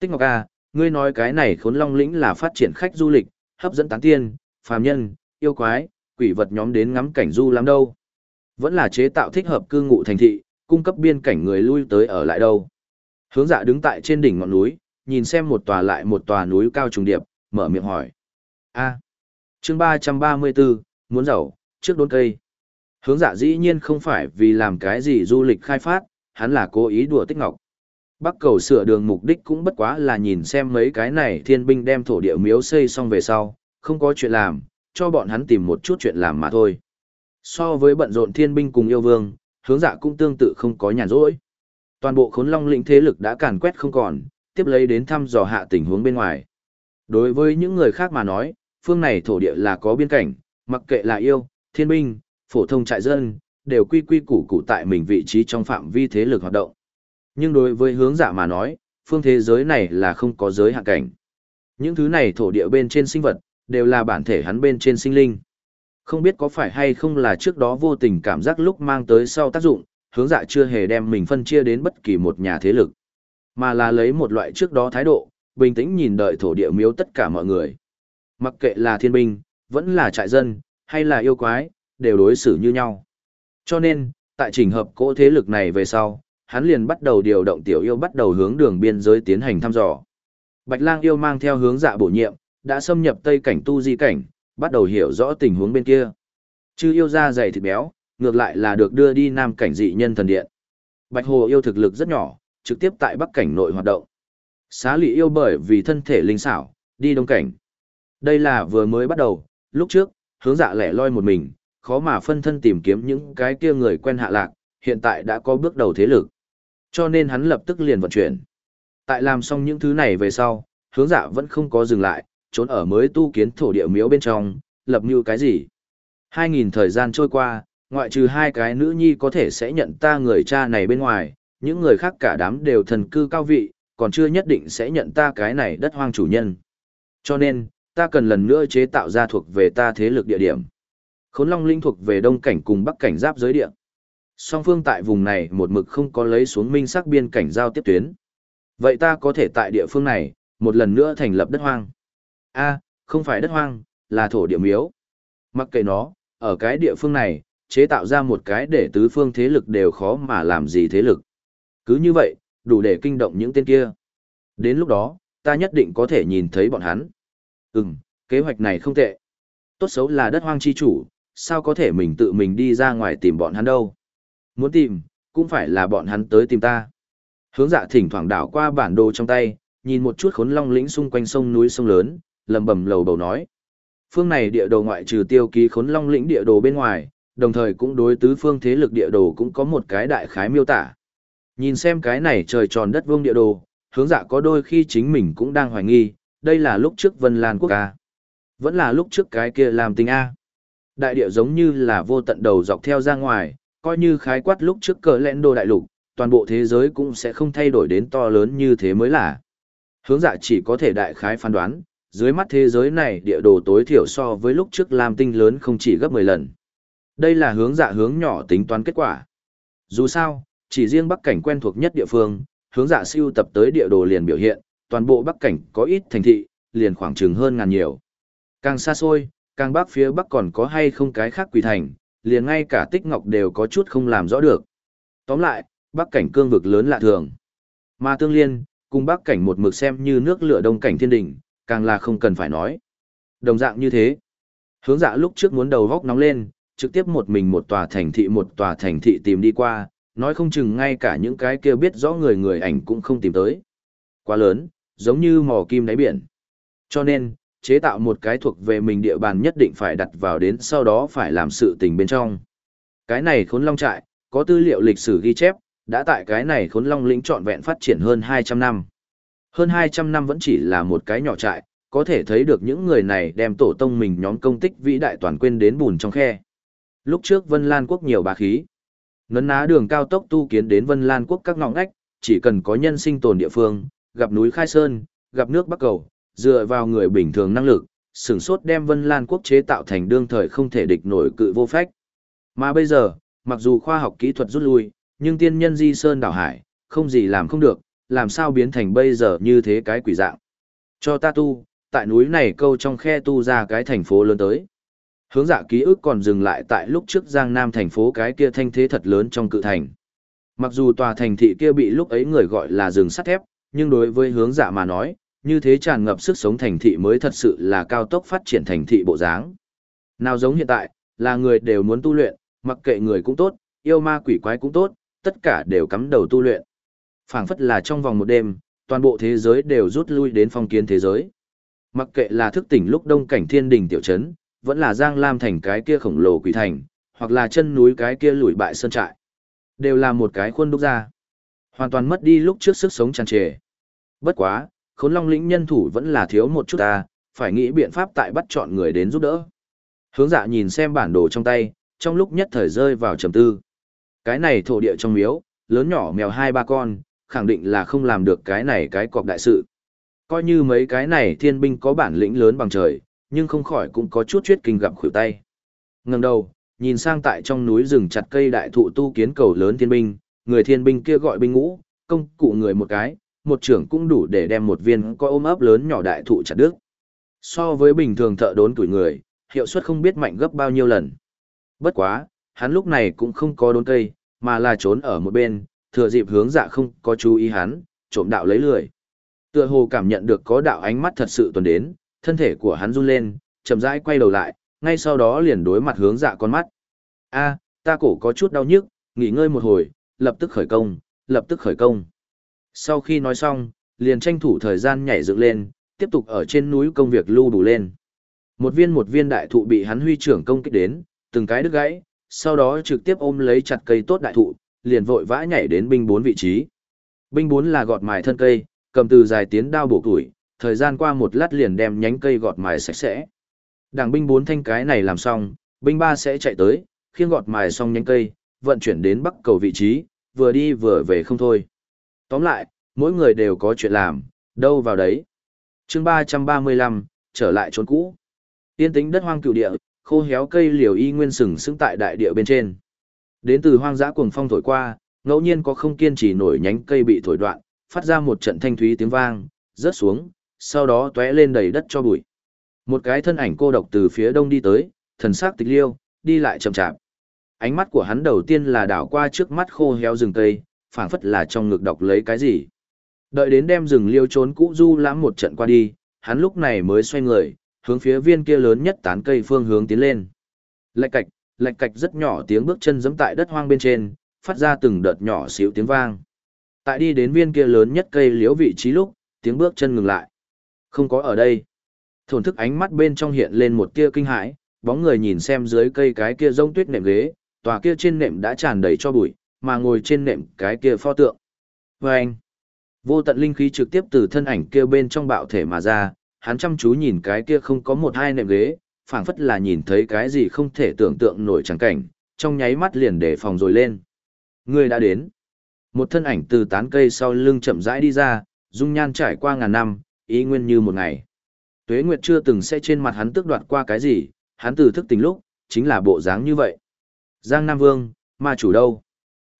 Tích Ngọc A, ngươi nói cái này khốn long lĩnh là phát triển khách du lịch, hấp dẫn tán tiên, phàm nhân, yêu quái, quỷ vật nhóm đến ngắm cảnh du lắm đâu. Vẫn là chế tạo thích hợp cư ngụ thành thị, cung cấp biên cảnh người lui tới ở lại đâu. Hướng dạ đứng tại trên đỉnh ngọn núi, nhìn xem một tòa lại một tòa núi cao trùng điệp, mở miệng hỏi. a chương 334, muốn giàu, trước đốn cây. Hướng dạ dĩ nhiên không phải vì làm cái gì du lịch khai phát, hắn là cố ý đùa tích ngọc. Bắc cầu sửa đường mục đích cũng bất quá là nhìn xem mấy cái này thiên binh đem thổ địa miếu xây xong về sau, không có chuyện làm, cho bọn hắn tìm một chút chuyện làm mà thôi. So với bận rộn thiên binh cùng yêu vương, hướng dạ cũng tương tự không có nhàn rỗi. Toàn bộ khốn long lĩnh thế lực đã càn quét không còn, tiếp lấy đến thăm dò hạ tình huống bên ngoài. Đối với những người khác mà nói, phương này thổ địa là có biên cảnh, mặc kệ là yêu, thiên binh, phổ thông trại dân, đều quy quy củ cụ tại mình vị trí trong phạm vi thế lực hoạt động. Nhưng đối với hướng dạ mà nói, phương thế giới này là không có giới hạn cảnh. Những thứ này thổ địa bên trên sinh vật, đều là bản thể hắn bên trên sinh linh. Không biết có phải hay không là trước đó vô tình cảm giác lúc mang tới sau tác dụng, hướng dạ chưa hề đem mình phân chia đến bất kỳ một nhà thế lực, mà là lấy một loại trước đó thái độ, bình tĩnh nhìn đợi thổ địa miếu tất cả mọi người. Mặc kệ là thiên binh, vẫn là trại dân, hay là yêu quái, đều đối xử như nhau. Cho nên, tại trình hợp cỗ thế lực này về sau, hắn liền bắt đầu điều động tiểu yêu bắt đầu hướng đường biên giới tiến hành thăm dò. Bạch lang yêu mang theo hướng dạ bổ nhiệm, đã xâm nhập tây cảnh tu di cảnh, bắt đầu hiểu rõ tình huống bên kia. Chư yêu ra dày thịt béo, ngược lại là được đưa đi nam cảnh dị nhân thần điện. Bạch hồ yêu thực lực rất nhỏ, trực tiếp tại bắc cảnh nội hoạt động. Xá lị yêu bởi vì thân thể linh xảo, đi đông cảnh. Đây là vừa mới bắt đầu, lúc trước, hướng dạ lẻ loi một mình, khó mà phân thân tìm kiếm những cái kia người quen hạ lạc, hiện tại đã có bước đầu thế lực. Cho nên hắn lập tức liền vận chuyển. Tại làm xong những thứ này về sau, hướng dạ vẫn không có dừng lại, trốn ở mới tu kiến thổ địa miếu bên trong, lập như cái gì. Hai nghìn thời gian trôi qua, ngoại trừ hai cái nữ nhi có thể sẽ nhận ta người cha này bên ngoài, những người khác cả đám đều thần cư cao vị, còn chưa nhất định sẽ nhận ta cái này đất hoang chủ nhân. Cho nên, ta cần lần nữa chế tạo ra thuộc về ta thế lực địa điểm. Khốn Long Linh thuộc về đông cảnh cùng bắc cảnh giáp giới địa. Song phương tại vùng này một mực không có lấy xuống minh sắc biên cảnh giao tiếp tuyến. Vậy ta có thể tại địa phương này, một lần nữa thành lập đất hoang. A, không phải đất hoang, là thổ địa miếu. Mặc kệ nó, ở cái địa phương này, chế tạo ra một cái để tứ phương thế lực đều khó mà làm gì thế lực. Cứ như vậy, đủ để kinh động những tên kia. Đến lúc đó, ta nhất định có thể nhìn thấy bọn hắn. Ừm, kế hoạch này không tệ. Tốt xấu là đất hoang chi chủ, sao có thể mình tự mình đi ra ngoài tìm bọn hắn đâu. Muốn tìm, cũng phải là bọn hắn tới tìm ta. Hướng dạ thỉnh thoảng đảo qua bản đồ trong tay, nhìn một chút khốn long lĩnh xung quanh sông núi sông lớn, lầm bầm lầu bầu nói. Phương này địa đồ ngoại trừ tiêu ký khốn long lĩnh địa đồ bên ngoài, đồng thời cũng đối tứ phương thế lực địa đồ cũng có một cái đại khái miêu tả. Nhìn xem cái này trời tròn đất vuông địa đồ, hướng dạ có đôi khi chính mình cũng đang hoài nghi, đây là lúc trước Vân Lan Quốc A. Vẫn là lúc trước cái kia làm tình A. Đại địa giống như là vô tận đầu dọc theo ra ngoài, coi như khái quát lúc trước cờ lẽn đồ đại lục, toàn bộ thế giới cũng sẽ không thay đổi đến to lớn như thế mới là. Hướng dạ chỉ có thể đại khái phán đoán, dưới mắt thế giới này địa đồ tối thiểu so với lúc trước làm tinh lớn không chỉ gấp 10 lần. Đây là hướng dạ hướng nhỏ tính toán kết quả. Dù sao, chỉ riêng bắc cảnh quen thuộc nhất địa phương, hướng dạ siêu tập tới địa đồ liền biểu hiện, toàn bộ bắc cảnh có ít thành thị, liền khoảng chừng hơn ngàn nhiều. Càng xa xôi, càng bắc phía bắc còn có hay không cái khác quỷ thành, liền ngay cả tích ngọc đều có chút không làm rõ được. Tóm lại, bắc cảnh cương vực lớn lạ thường. Mà tương liên, cùng bắc cảnh một mực xem như nước lửa đông cảnh thiên đỉnh, càng là không cần phải nói. Đồng dạng như thế, hướng dạ lúc trước muốn đầu góc nóng lên, trực tiếp một mình một tòa thành thị một tòa thành thị tìm đi qua, nói không chừng ngay cả những cái kia biết rõ người người ảnh cũng không tìm tới. Quá lớn, giống như mò kim đáy biển. Cho nên, chế tạo một cái thuộc về mình địa bàn nhất định phải đặt vào đến sau đó phải làm sự tình bên trong. Cái này khốn long trại, có tư liệu lịch sử ghi chép, đã tại cái này khốn long lĩnh trọn vẹn phát triển hơn 200 năm. Hơn 200 năm vẫn chỉ là một cái nhỏ trại, có thể thấy được những người này đem tổ tông mình nhóm công tích vĩ đại toàn quên đến bùn trong khe. Lúc trước Vân Lan quốc nhiều bá khí. Nấn ná đường cao tốc tu kiến đến Vân Lan quốc các ngõ ngách, chỉ cần có nhân sinh tồn địa phương, gặp núi Khai Sơn, gặp nước Bắc Cầu, dựa vào người bình thường năng lực, sửng sốt đem Vân Lan quốc chế tạo thành đương thời không thể địch nổi cự vô phách. Mà bây giờ, mặc dù khoa học kỹ thuật rút lui, nhưng tiên nhân di sơn đảo hải, không gì làm không được, làm sao biến thành bây giờ như thế cái quỷ dạng. Cho ta tu, tại núi này câu trong khe tu ra cái thành phố lớn tới. Hướng dạ ký ức còn dừng lại tại lúc trước Giang Nam thành phố cái kia thanh thế thật lớn trong cự thành. Mặc dù tòa thành thị kia bị lúc ấy người gọi là rừng sắt thép, nhưng đối với hướng dạ mà nói, như thế tràn ngập sức sống thành thị mới thật sự là cao tốc phát triển thành thị bộ dáng. Nào giống hiện tại, là người đều muốn tu luyện, mặc kệ người cũng tốt, yêu ma quỷ quái cũng tốt, tất cả đều cắm đầu tu luyện phảng phất là trong vòng một đêm, toàn bộ thế giới đều rút lui đến phong kiến thế giới. Mặc kệ là thức tỉnh lúc đông cảnh thiên đình tiểu trấn, vẫn là Giang Lam thành cái kia khổng lồ quỷ thành, hoặc là chân núi cái kia lùi bại sơn trại. Đều là một cái khuôn đúc ra. Hoàn toàn mất đi lúc trước sức sống tràn trề. Bất quá, khốn long lĩnh nhân thủ vẫn là thiếu một chút ta, phải nghĩ biện pháp tại bắt chọn người đến giúp đỡ. Hướng dạ nhìn xem bản đồ trong tay, trong lúc nhất thời rơi vào trầm tư. Cái này thổ địa trong miếu, lớn nhỏ mèo hai ba con, khẳng định là không làm được cái này cái cọc đại sự. Coi như mấy cái này thiên binh có bản lĩnh lớn bằng trời, nhưng không khỏi cũng có chút chuyết kinh gặp khuỷu tay. Ngẩng đầu, nhìn sang tại trong núi rừng chặt cây đại thụ tu kiến cầu lớn thiên binh, người thiên binh kia gọi binh ngũ, công cụ người một cái, một trưởng cũng đủ để đem một viên coi ôm ấp lớn nhỏ đại thụ chặt đứt. So với bình thường thợ đốn tuổi người, hiệu suất không biết mạnh gấp bao nhiêu lần. Bất quá, hắn lúc này cũng không có đốn cây, mà là trốn ở một bên, thừa dịp hướng dạ không có chú ý hắn, trộm đạo lấy lười. Tựa hồ cảm nhận được có đạo ánh mắt thật sự tuần đến, thân thể của hắn run lên, chậm rãi quay đầu lại, ngay sau đó liền đối mặt hướng dạ con mắt. A, ta cổ có chút đau nhức, nghỉ ngơi một hồi, lập tức khởi công, lập tức khởi công. Sau khi nói xong, liền tranh thủ thời gian nhảy dựng lên, tiếp tục ở trên núi công việc lưu đủ lên. Một viên một viên đại thụ bị hắn huy trưởng công kích đến, từng cái đứt gãy, sau đó trực tiếp ôm lấy chặt cây tốt đại thụ, liền vội vã nhảy đến binh bốn vị trí. Binh bốn là gọt mài thân cây, cầm từ dài tiến đao bổ tuổi, thời gian qua một lát liền đem nhánh cây gọt mài sạch sẽ. Đảng binh bốn thanh cái này làm xong, binh ba sẽ chạy tới, khiêng gọt mài xong nhánh cây, vận chuyển đến bắc cầu vị trí, vừa đi vừa về không thôi. Tóm lại, mỗi người đều có chuyện làm, đâu vào đấy. chương 335, trở lại trốn cũ. Tiên tính đất hoang cựu địa, khô héo cây liều y nguyên sừng sững tại đại địa bên trên. Đến từ hoang dã cuồng phong thổi qua, ngẫu nhiên có không kiên trì nổi nhánh cây bị thổi đoạn, phát ra một trận thanh thúy tiếng vang, rớt xuống, sau đó tóe lên đầy đất cho bụi. Một cái thân ảnh cô độc từ phía đông đi tới, thần sắc tịch liêu, đi lại chậm chạp. Ánh mắt của hắn đầu tiên là đảo qua trước mắt khô héo rừng cây, phảng phất là trong ngực đọc lấy cái gì. Đợi đến đem rừng liêu trốn cũ du lãm một trận qua đi, hắn lúc này mới xoay người, hướng phía viên kia lớn nhất tán cây phương hướng tiến lên. Lạch cạch, lạch cạch rất nhỏ tiếng bước chân giẫm tại đất hoang bên trên, phát ra từng đợt nhỏ xíu tiếng vang. Tại đi đến viên kia lớn nhất cây liễu vị trí lúc, tiếng bước chân ngừng lại. Không có ở đây. Thổn thức ánh mắt bên trong hiện lên một tia kinh hãi, bóng người nhìn xem dưới cây cái kia rông tuyết nệm ghế, tòa kia trên nệm đã tràn đầy cho bụi, mà ngồi trên nệm cái kia pho tượng. Và anh, vô tận linh khí trực tiếp từ thân ảnh kia bên trong bạo thể mà ra, hắn chăm chú nhìn cái kia không có một hai nệm ghế, phảng phất là nhìn thấy cái gì không thể tưởng tượng nổi chẳng cảnh, trong nháy mắt liền để phòng rồi lên. Người đã đến. Một thân ảnh từ tán cây sau lưng chậm rãi đi ra, dung nhan trải qua ngàn năm, ý nguyên như một ngày. Tuế Nguyệt chưa từng sẽ trên mặt hắn tước đoạt qua cái gì, hắn từ thức tình lúc, chính là bộ dáng như vậy. Giang Nam Vương, ma chủ đâu?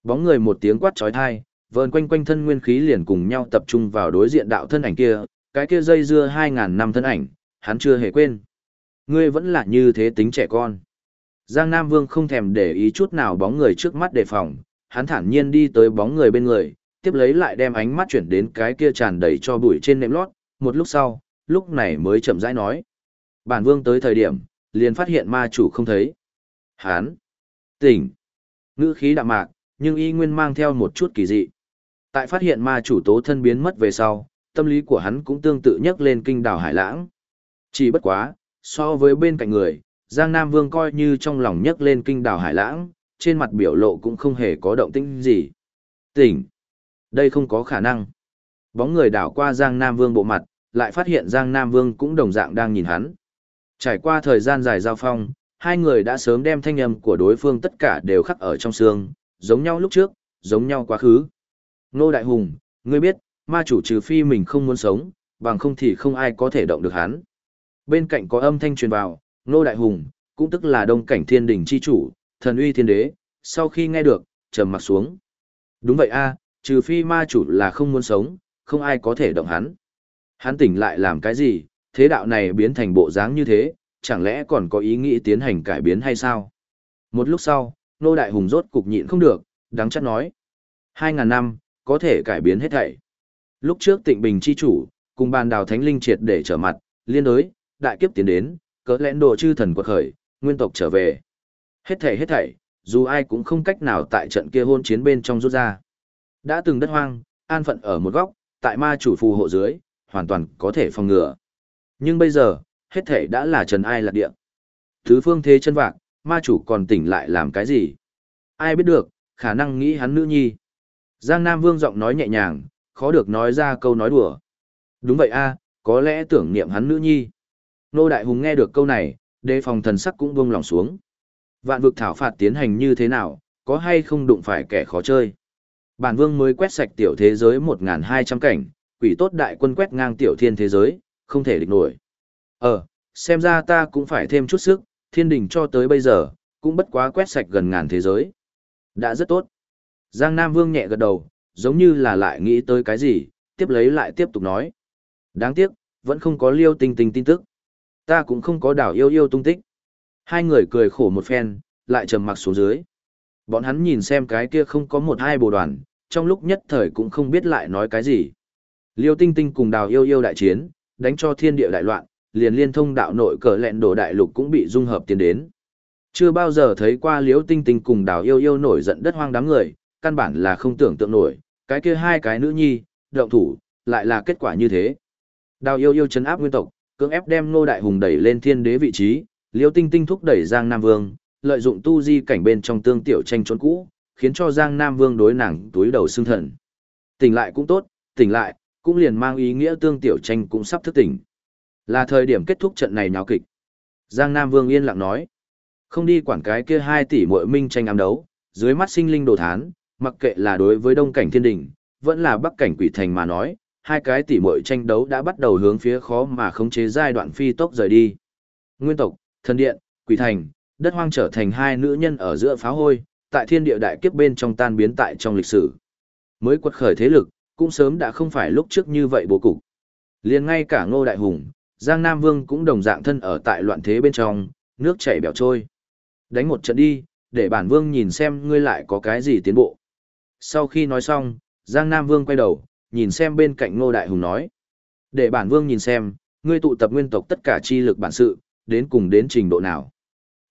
Bóng người một tiếng quát trói thai, vờn quanh quanh thân nguyên khí liền cùng nhau tập trung vào đối diện đạo thân ảnh kia, cái kia dây dưa hai ngàn năm thân ảnh, hắn chưa hề quên. Ngươi vẫn là như thế tính trẻ con. Giang Nam Vương không thèm để ý chút nào bóng người trước mắt đề phòng, hắn thản nhiên đi tới bóng người bên người, tiếp lấy lại đem ánh mắt chuyển đến cái kia tràn đầy cho bụi trên nệm lót, một lúc sau, lúc này mới chậm rãi nói. Bản Vương tới thời điểm, liền phát hiện ma chủ không thấy. Hán! Tỉnh! Ngữ khí đạm mạc, nhưng y nguyên mang theo một chút kỳ dị. Tại phát hiện ma chủ tố thân biến mất về sau, tâm lý của hắn cũng tương tự nhắc lên kinh đảo Hải Lãng. Chỉ bất quá, so với bên cạnh người, Giang Nam Vương coi như trong lòng nhấc lên kinh đảo Hải Lãng, trên mặt biểu lộ cũng không hề có động tĩnh gì. Tỉnh! Đây không có khả năng. Bóng người đảo qua Giang Nam Vương bộ mặt, lại phát hiện Giang Nam Vương cũng đồng dạng đang nhìn hắn. Trải qua thời gian dài giao phong, hai người đã sớm đem thanh âm của đối phương tất cả đều khắc ở trong xương, giống nhau lúc trước, giống nhau quá khứ. Nô Đại Hùng, ngươi biết, ma chủ trừ phi mình không muốn sống, bằng không thì không ai có thể động được hắn. Bên cạnh có âm thanh truyền vào, Nô Đại Hùng, cũng tức là đông cảnh thiên đỉnh chi chủ, thần uy thiên đế, sau khi nghe được, trầm mặt xuống. Đúng vậy a, trừ phi ma chủ là không muốn sống, không ai có thể động hắn. Hắn tỉnh lại làm cái gì, thế đạo này biến thành bộ dáng như thế, chẳng lẽ còn có ý nghĩ tiến hành cải biến hay sao? Một lúc sau, Nô Đại Hùng rốt cục nhịn không được, đáng chắc nói. Hai ngàn năm, có thể cải biến hết thảy. Lúc trước tịnh bình chi chủ, cùng bàn đào thánh linh triệt để trở mặt, liên đối, đại kiếp tiến đến, cỡ lẽn đồ chư thần quật khởi, nguyên tộc trở về. Hết thảy hết thảy, dù ai cũng không cách nào tại trận kia hôn chiến bên trong rút ra. Đã từng đất hoang, an phận ở một góc, tại ma chủ phù hộ dưới, hoàn toàn có thể phòng ngừa. Nhưng bây giờ, hết thảy đã là trần ai lạc địa. Thứ phương thế chân vạc, ma chủ còn tỉnh lại làm cái gì? Ai biết được, khả năng nghĩ hắn nữ nhi. Giang Nam Vương giọng nói nhẹ nhàng, khó được nói ra câu nói đùa. Đúng vậy a, có lẽ tưởng niệm hắn nữ nhi. Nô Đại Hùng nghe được câu này, đề phòng thần sắc cũng buông lòng xuống. Vạn vực thảo phạt tiến hành như thế nào, có hay không đụng phải kẻ khó chơi. Bản vương mới quét sạch tiểu thế giới 1.200 cảnh, quỷ tốt đại quân quét ngang tiểu thiên thế giới, không thể địch nổi. Ờ, xem ra ta cũng phải thêm chút sức, thiên đình cho tới bây giờ, cũng bất quá quét sạch gần ngàn thế giới. Đã rất tốt. Giang Nam Vương nhẹ gật đầu, giống như là lại nghĩ tới cái gì, tiếp lấy lại tiếp tục nói. Đáng tiếc, vẫn không có liêu tinh tinh tin tức. Ta cũng không có đảo yêu yêu tung tích. Hai người cười khổ một phen, lại trầm mặc xuống dưới. Bọn hắn nhìn xem cái kia không có một hai bồ đoàn, trong lúc nhất thời cũng không biết lại nói cái gì. Liêu tinh tinh cùng đào yêu yêu đại chiến, đánh cho thiên địa đại loạn, liền liên thông đạo nội cờ lẹn đổ đại lục cũng bị dung hợp tiến đến. Chưa bao giờ thấy qua Liêu tinh tinh cùng đào yêu yêu nổi giận đất hoang đám người, căn bản là không tưởng tượng nổi, cái kia hai cái nữ nhi, động thủ, lại là kết quả như thế. Đào yêu yêu chấn áp nguyên tộc, cưỡng ép đem Ngô Đại Hùng đẩy lên thiên đế vị trí, Liêu Tinh Tinh thúc đẩy Giang Nam Vương, lợi dụng tu di cảnh bên trong tương tiểu tranh trốn cũ, khiến cho Giang Nam Vương đối nàng túi đầu xương thần. Tỉnh lại cũng tốt, tỉnh lại, cũng liền mang ý nghĩa tương tiểu tranh cũng sắp thức tỉnh. Là thời điểm kết thúc trận này nháo kịch. Giang Nam Vương yên lặng nói, không đi quản cái kia 2 tỷ muội minh tranh ám đấu, dưới mắt sinh linh đồ thán, mặc kệ là đối với đông cảnh thiên đỉnh, vẫn là bắc cảnh quỷ thành mà nói, hai cái tỷ muội tranh đấu đã bắt đầu hướng phía khó mà khống chế giai đoạn phi tốc rời đi. Nguyên tộc, thần điện, quỷ thành, đất hoang trở thành hai nữ nhân ở giữa pháo hôi, tại thiên địa đại kiếp bên trong tan biến tại trong lịch sử. Mới quật khởi thế lực, cũng sớm đã không phải lúc trước như vậy bố cục. Liền ngay cả Ngô Đại Hùng, Giang Nam Vương cũng đồng dạng thân ở tại loạn thế bên trong, nước chảy bèo trôi. Đánh một trận đi, để bản vương nhìn xem ngươi lại có cái gì tiến bộ. Sau khi nói xong, Giang Nam Vương quay đầu, nhìn xem bên cạnh Ngô Đại Hùng nói. Để bản vương nhìn xem, ngươi tụ tập nguyên tộc tất cả chi lực bản sự, đến cùng đến trình độ nào.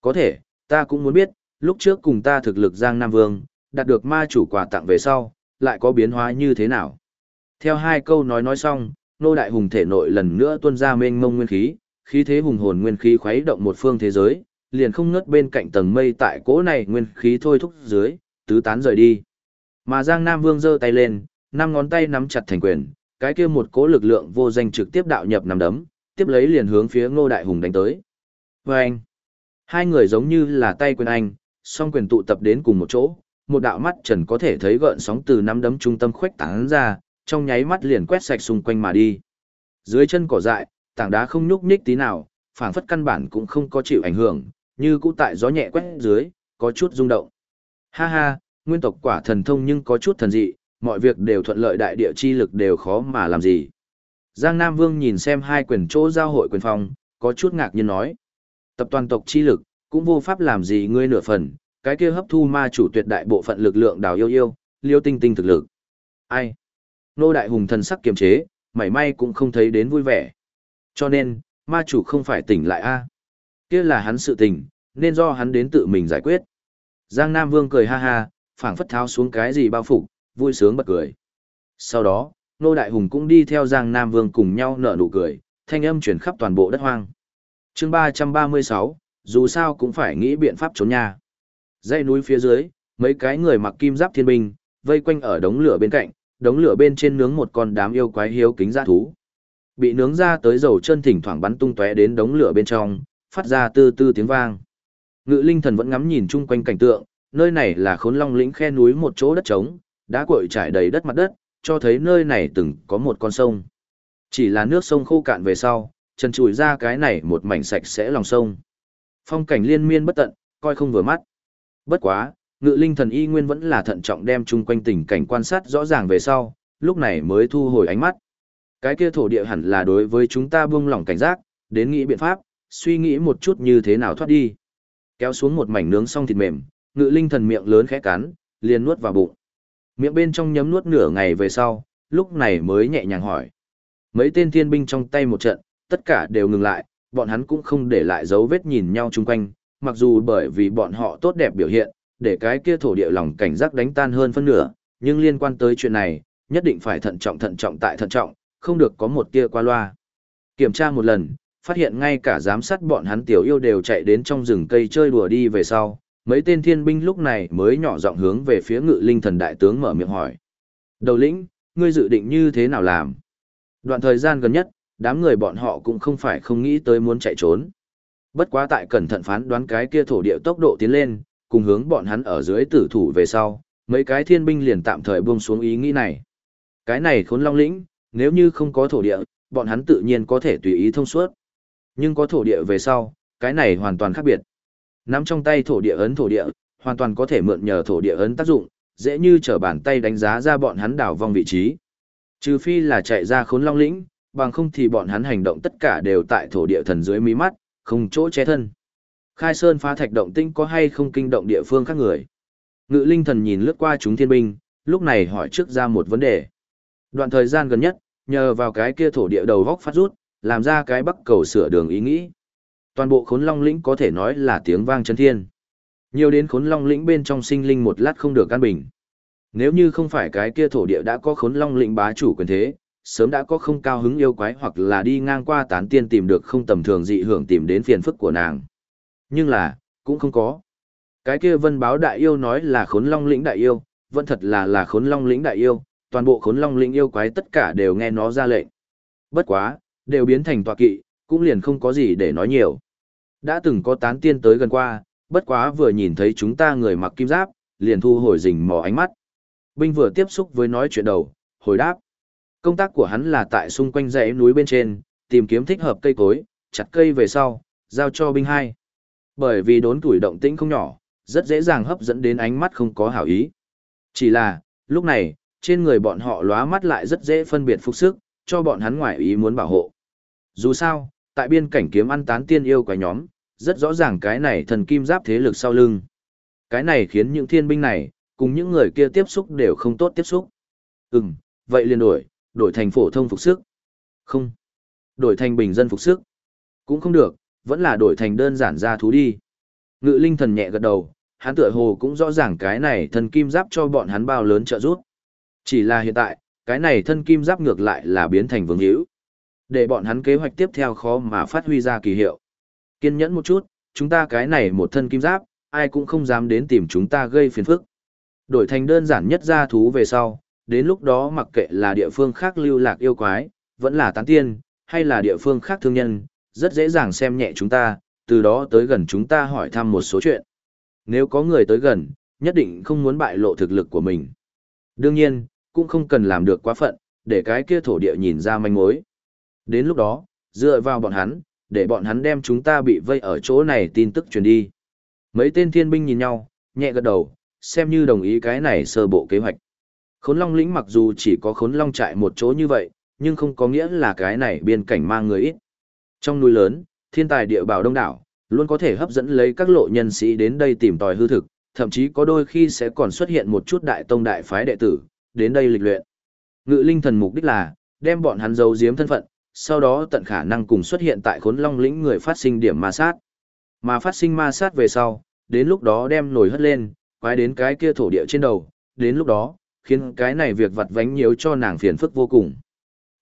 Có thể, ta cũng muốn biết, lúc trước cùng ta thực lực Giang Nam Vương, đạt được ma chủ quà tặng về sau, lại có biến hóa như thế nào. Theo hai câu nói nói xong, Ngô Đại Hùng thể nội lần nữa tuôn ra mênh mông nguyên khí, khí thế hùng hồn nguyên khí khuấy động một phương thế giới, liền không ngớt bên cạnh tầng mây tại cỗ này nguyên khí thôi thúc dưới, tứ tán rời đi. Mà Giang Nam Vương giơ tay lên, năm ngón tay nắm chặt thành quyền, cái kia một cỗ lực lượng vô danh trực tiếp đạo nhập nằm đấm, tiếp lấy liền hướng phía Ngô Đại Hùng đánh tới. Và anh, hai người giống như là tay quyền anh, song quyền tụ tập đến cùng một chỗ, một đạo mắt trần có thể thấy gợn sóng từ năm đấm trung tâm khuếch tán ra, trong nháy mắt liền quét sạch xung quanh mà đi. Dưới chân cỏ dại, tảng đá không nhúc nhích tí nào, phảng phất căn bản cũng không có chịu ảnh hưởng, như cũ tại gió nhẹ quét dưới, có chút rung động. Ha ha, nguyên tộc quả thần thông nhưng có chút thần dị, mọi việc đều thuận lợi đại địa chi lực đều khó mà làm gì. Giang Nam Vương nhìn xem hai quyền chỗ giao hội quyền phong, có chút ngạc nhiên nói. Tập toàn tộc chi lực, cũng vô pháp làm gì ngươi nửa phần, cái kia hấp thu ma chủ tuyệt đại bộ phận lực lượng đào yêu yêu, liêu tinh tinh thực lực. Ai? Nô đại hùng thần sắc kiềm chế, mảy may cũng không thấy đến vui vẻ. Cho nên, ma chủ không phải tỉnh lại a kia là hắn sự tình, nên do hắn đến tự mình giải quyết. Giang Nam Vương cười ha ha, phảng phất tháo xuống cái gì bao phục, vui sướng bật cười. Sau đó, Nô Đại Hùng cũng đi theo Giang Nam Vương cùng nhau nở nụ cười, thanh âm chuyển khắp toàn bộ đất hoang. chương 336, dù sao cũng phải nghĩ biện pháp trốn nhà. Dãy núi phía dưới, mấy cái người mặc kim giáp thiên binh, vây quanh ở đống lửa bên cạnh, đống lửa bên trên nướng một con đám yêu quái hiếu kính dã thú. Bị nướng ra tới dầu chân thỉnh thoảng bắn tung tóe đến đống lửa bên trong, phát ra tư tư tiếng vang. Ngự linh thần vẫn ngắm nhìn chung quanh cảnh tượng, nơi này là khốn long lĩnh khe núi một chỗ đất trống, đá cội trải đầy đất mặt đất, cho thấy nơi này từng có một con sông. Chỉ là nước sông khô cạn về sau, trần trụi ra cái này một mảnh sạch sẽ lòng sông. Phong cảnh liên miên bất tận, coi không vừa mắt. Bất quá, ngự linh thần y nguyên vẫn là thận trọng đem chung quanh tình cảnh quan sát rõ ràng về sau, lúc này mới thu hồi ánh mắt. Cái kia thổ địa hẳn là đối với chúng ta buông lỏng cảnh giác, đến nghĩ biện pháp, suy nghĩ một chút như thế nào thoát đi. Kéo xuống một mảnh nướng xong thịt mềm, ngự linh thần miệng lớn khẽ cắn, liền nuốt vào bụng. Miệng bên trong nhấm nuốt nửa ngày về sau, lúc này mới nhẹ nhàng hỏi. Mấy tên thiên binh trong tay một trận, tất cả đều ngừng lại, bọn hắn cũng không để lại dấu vết nhìn nhau chung quanh, mặc dù bởi vì bọn họ tốt đẹp biểu hiện, để cái kia thổ địa lòng cảnh giác đánh tan hơn phân nửa, nhưng liên quan tới chuyện này, nhất định phải thận trọng thận trọng tại thận trọng, không được có một tia qua loa. Kiểm tra một lần, phát hiện ngay cả giám sát bọn hắn tiểu yêu đều chạy đến trong rừng cây chơi đùa đi về sau, mấy tên thiên binh lúc này mới nhỏ giọng hướng về phía ngự linh thần đại tướng mở miệng hỏi. Đầu lĩnh, ngươi dự định như thế nào làm? Đoạn thời gian gần nhất, đám người bọn họ cũng không phải không nghĩ tới muốn chạy trốn. Bất quá tại cẩn thận phán đoán cái kia thổ địa tốc độ tiến lên, cùng hướng bọn hắn ở dưới tử thủ về sau, mấy cái thiên binh liền tạm thời buông xuống ý nghĩ này. Cái này khốn long lĩnh, nếu như không có thổ địa, bọn hắn tự nhiên có thể tùy ý thông suốt. Nhưng có thổ địa về sau, cái này hoàn toàn khác biệt. Nắm trong tay thổ địa ấn thổ địa, hoàn toàn có thể mượn nhờ thổ địa ấn tác dụng, dễ như trở bàn tay đánh giá ra bọn hắn đảo vong vị trí. Trừ phi là chạy ra khốn long lĩnh, bằng không thì bọn hắn hành động tất cả đều tại thổ địa thần dưới mí mắt, không chỗ che thân. Khai Sơn phá thạch động tinh có hay không kinh động địa phương khác người. Ngự linh thần nhìn lướt qua chúng thiên binh, lúc này hỏi trước ra một vấn đề. Đoạn thời gian gần nhất, nhờ vào cái kia thổ địa đầu góc phát rút, làm ra cái bắc cầu sửa đường ý nghĩ. Toàn bộ khốn long lĩnh có thể nói là tiếng vang chân thiên. Nhiều đến khốn long lĩnh bên trong sinh linh một lát không được căn bình. Nếu như không phải cái kia thổ địa đã có khốn long lĩnh bá chủ quyền thế, sớm đã có không cao hứng yêu quái hoặc là đi ngang qua tán tiên tìm được không tầm thường dị hưởng tìm đến phiền phức của nàng. Nhưng là, cũng không có. Cái kia vân báo đại yêu nói là khốn long lĩnh đại yêu, vẫn thật là là khốn long lĩnh đại yêu, toàn bộ khốn long lĩnh yêu quái tất cả đều nghe nó ra lệnh. Bất quá, đều biến thành tọa kỵ, cũng liền không có gì để nói nhiều. Đã từng có tán tiên tới gần qua, bất quá vừa nhìn thấy chúng ta người mặc kim giáp, liền thu hồi rình mò ánh mắt. Binh vừa tiếp xúc với nói chuyện đầu, hồi đáp. Công tác của hắn là tại xung quanh dãy núi bên trên, tìm kiếm thích hợp cây cối, chặt cây về sau, giao cho binh hai. Bởi vì đốn tuổi động tĩnh không nhỏ, rất dễ dàng hấp dẫn đến ánh mắt không có hảo ý. Chỉ là, lúc này, trên người bọn họ lóa mắt lại rất dễ phân biệt phục sức, cho bọn hắn ngoại ý muốn bảo hộ. Dù sao, tại biên cảnh kiếm ăn tán tiên yêu quái nhóm, rất rõ ràng cái này thần kim giáp thế lực sau lưng. Cái này khiến những thiên binh này, cùng những người kia tiếp xúc đều không tốt tiếp xúc. Ừm, vậy liền đổi, đổi thành phổ thông phục sức. Không. Đổi thành bình dân phục sức. Cũng không được, vẫn là đổi thành đơn giản ra thú đi. Ngự linh thần nhẹ gật đầu, hắn tựa hồ cũng rõ ràng cái này thần kim giáp cho bọn hắn bao lớn trợ giúp. Chỉ là hiện tại, cái này thân kim giáp ngược lại là biến thành vương hữu. Để bọn hắn kế hoạch tiếp theo khó mà phát huy ra kỳ hiệu. Kiên nhẫn một chút, chúng ta cái này một thân kim giáp, ai cũng không dám đến tìm chúng ta gây phiền phức. Đổi thành đơn giản nhất ra thú về sau, đến lúc đó mặc kệ là địa phương khác lưu lạc yêu quái, vẫn là tán tiên, hay là địa phương khác thương nhân, rất dễ dàng xem nhẹ chúng ta, từ đó tới gần chúng ta hỏi thăm một số chuyện. Nếu có người tới gần, nhất định không muốn bại lộ thực lực của mình. Đương nhiên, cũng không cần làm được quá phận, để cái kia thổ địa nhìn ra manh mối. Đến lúc đó, dựa vào bọn hắn, để bọn hắn đem chúng ta bị vây ở chỗ này tin tức truyền đi. Mấy tên thiên binh nhìn nhau, nhẹ gật đầu, xem như đồng ý cái này sơ bộ kế hoạch. Khốn Long lĩnh mặc dù chỉ có Khốn Long trại một chỗ như vậy, nhưng không có nghĩa là cái này biên cảnh mang người ít. Trong núi lớn, thiên tài địa bảo đông đảo, luôn có thể hấp dẫn lấy các lộ nhân sĩ đến đây tìm tòi hư thực, thậm chí có đôi khi sẽ còn xuất hiện một chút đại tông đại phái đệ tử, đến đây lịch luyện. Ngự linh thần mục đích là, đem bọn hắn giấu giếm thân phận, sau đó tận khả năng cùng xuất hiện tại khốn long lĩnh người phát sinh điểm ma sát. Mà phát sinh ma sát về sau, đến lúc đó đem nổi hất lên, quái đến cái kia thổ địa trên đầu, đến lúc đó, khiến cái này việc vặt vánh nhiều cho nàng phiền phức vô cùng.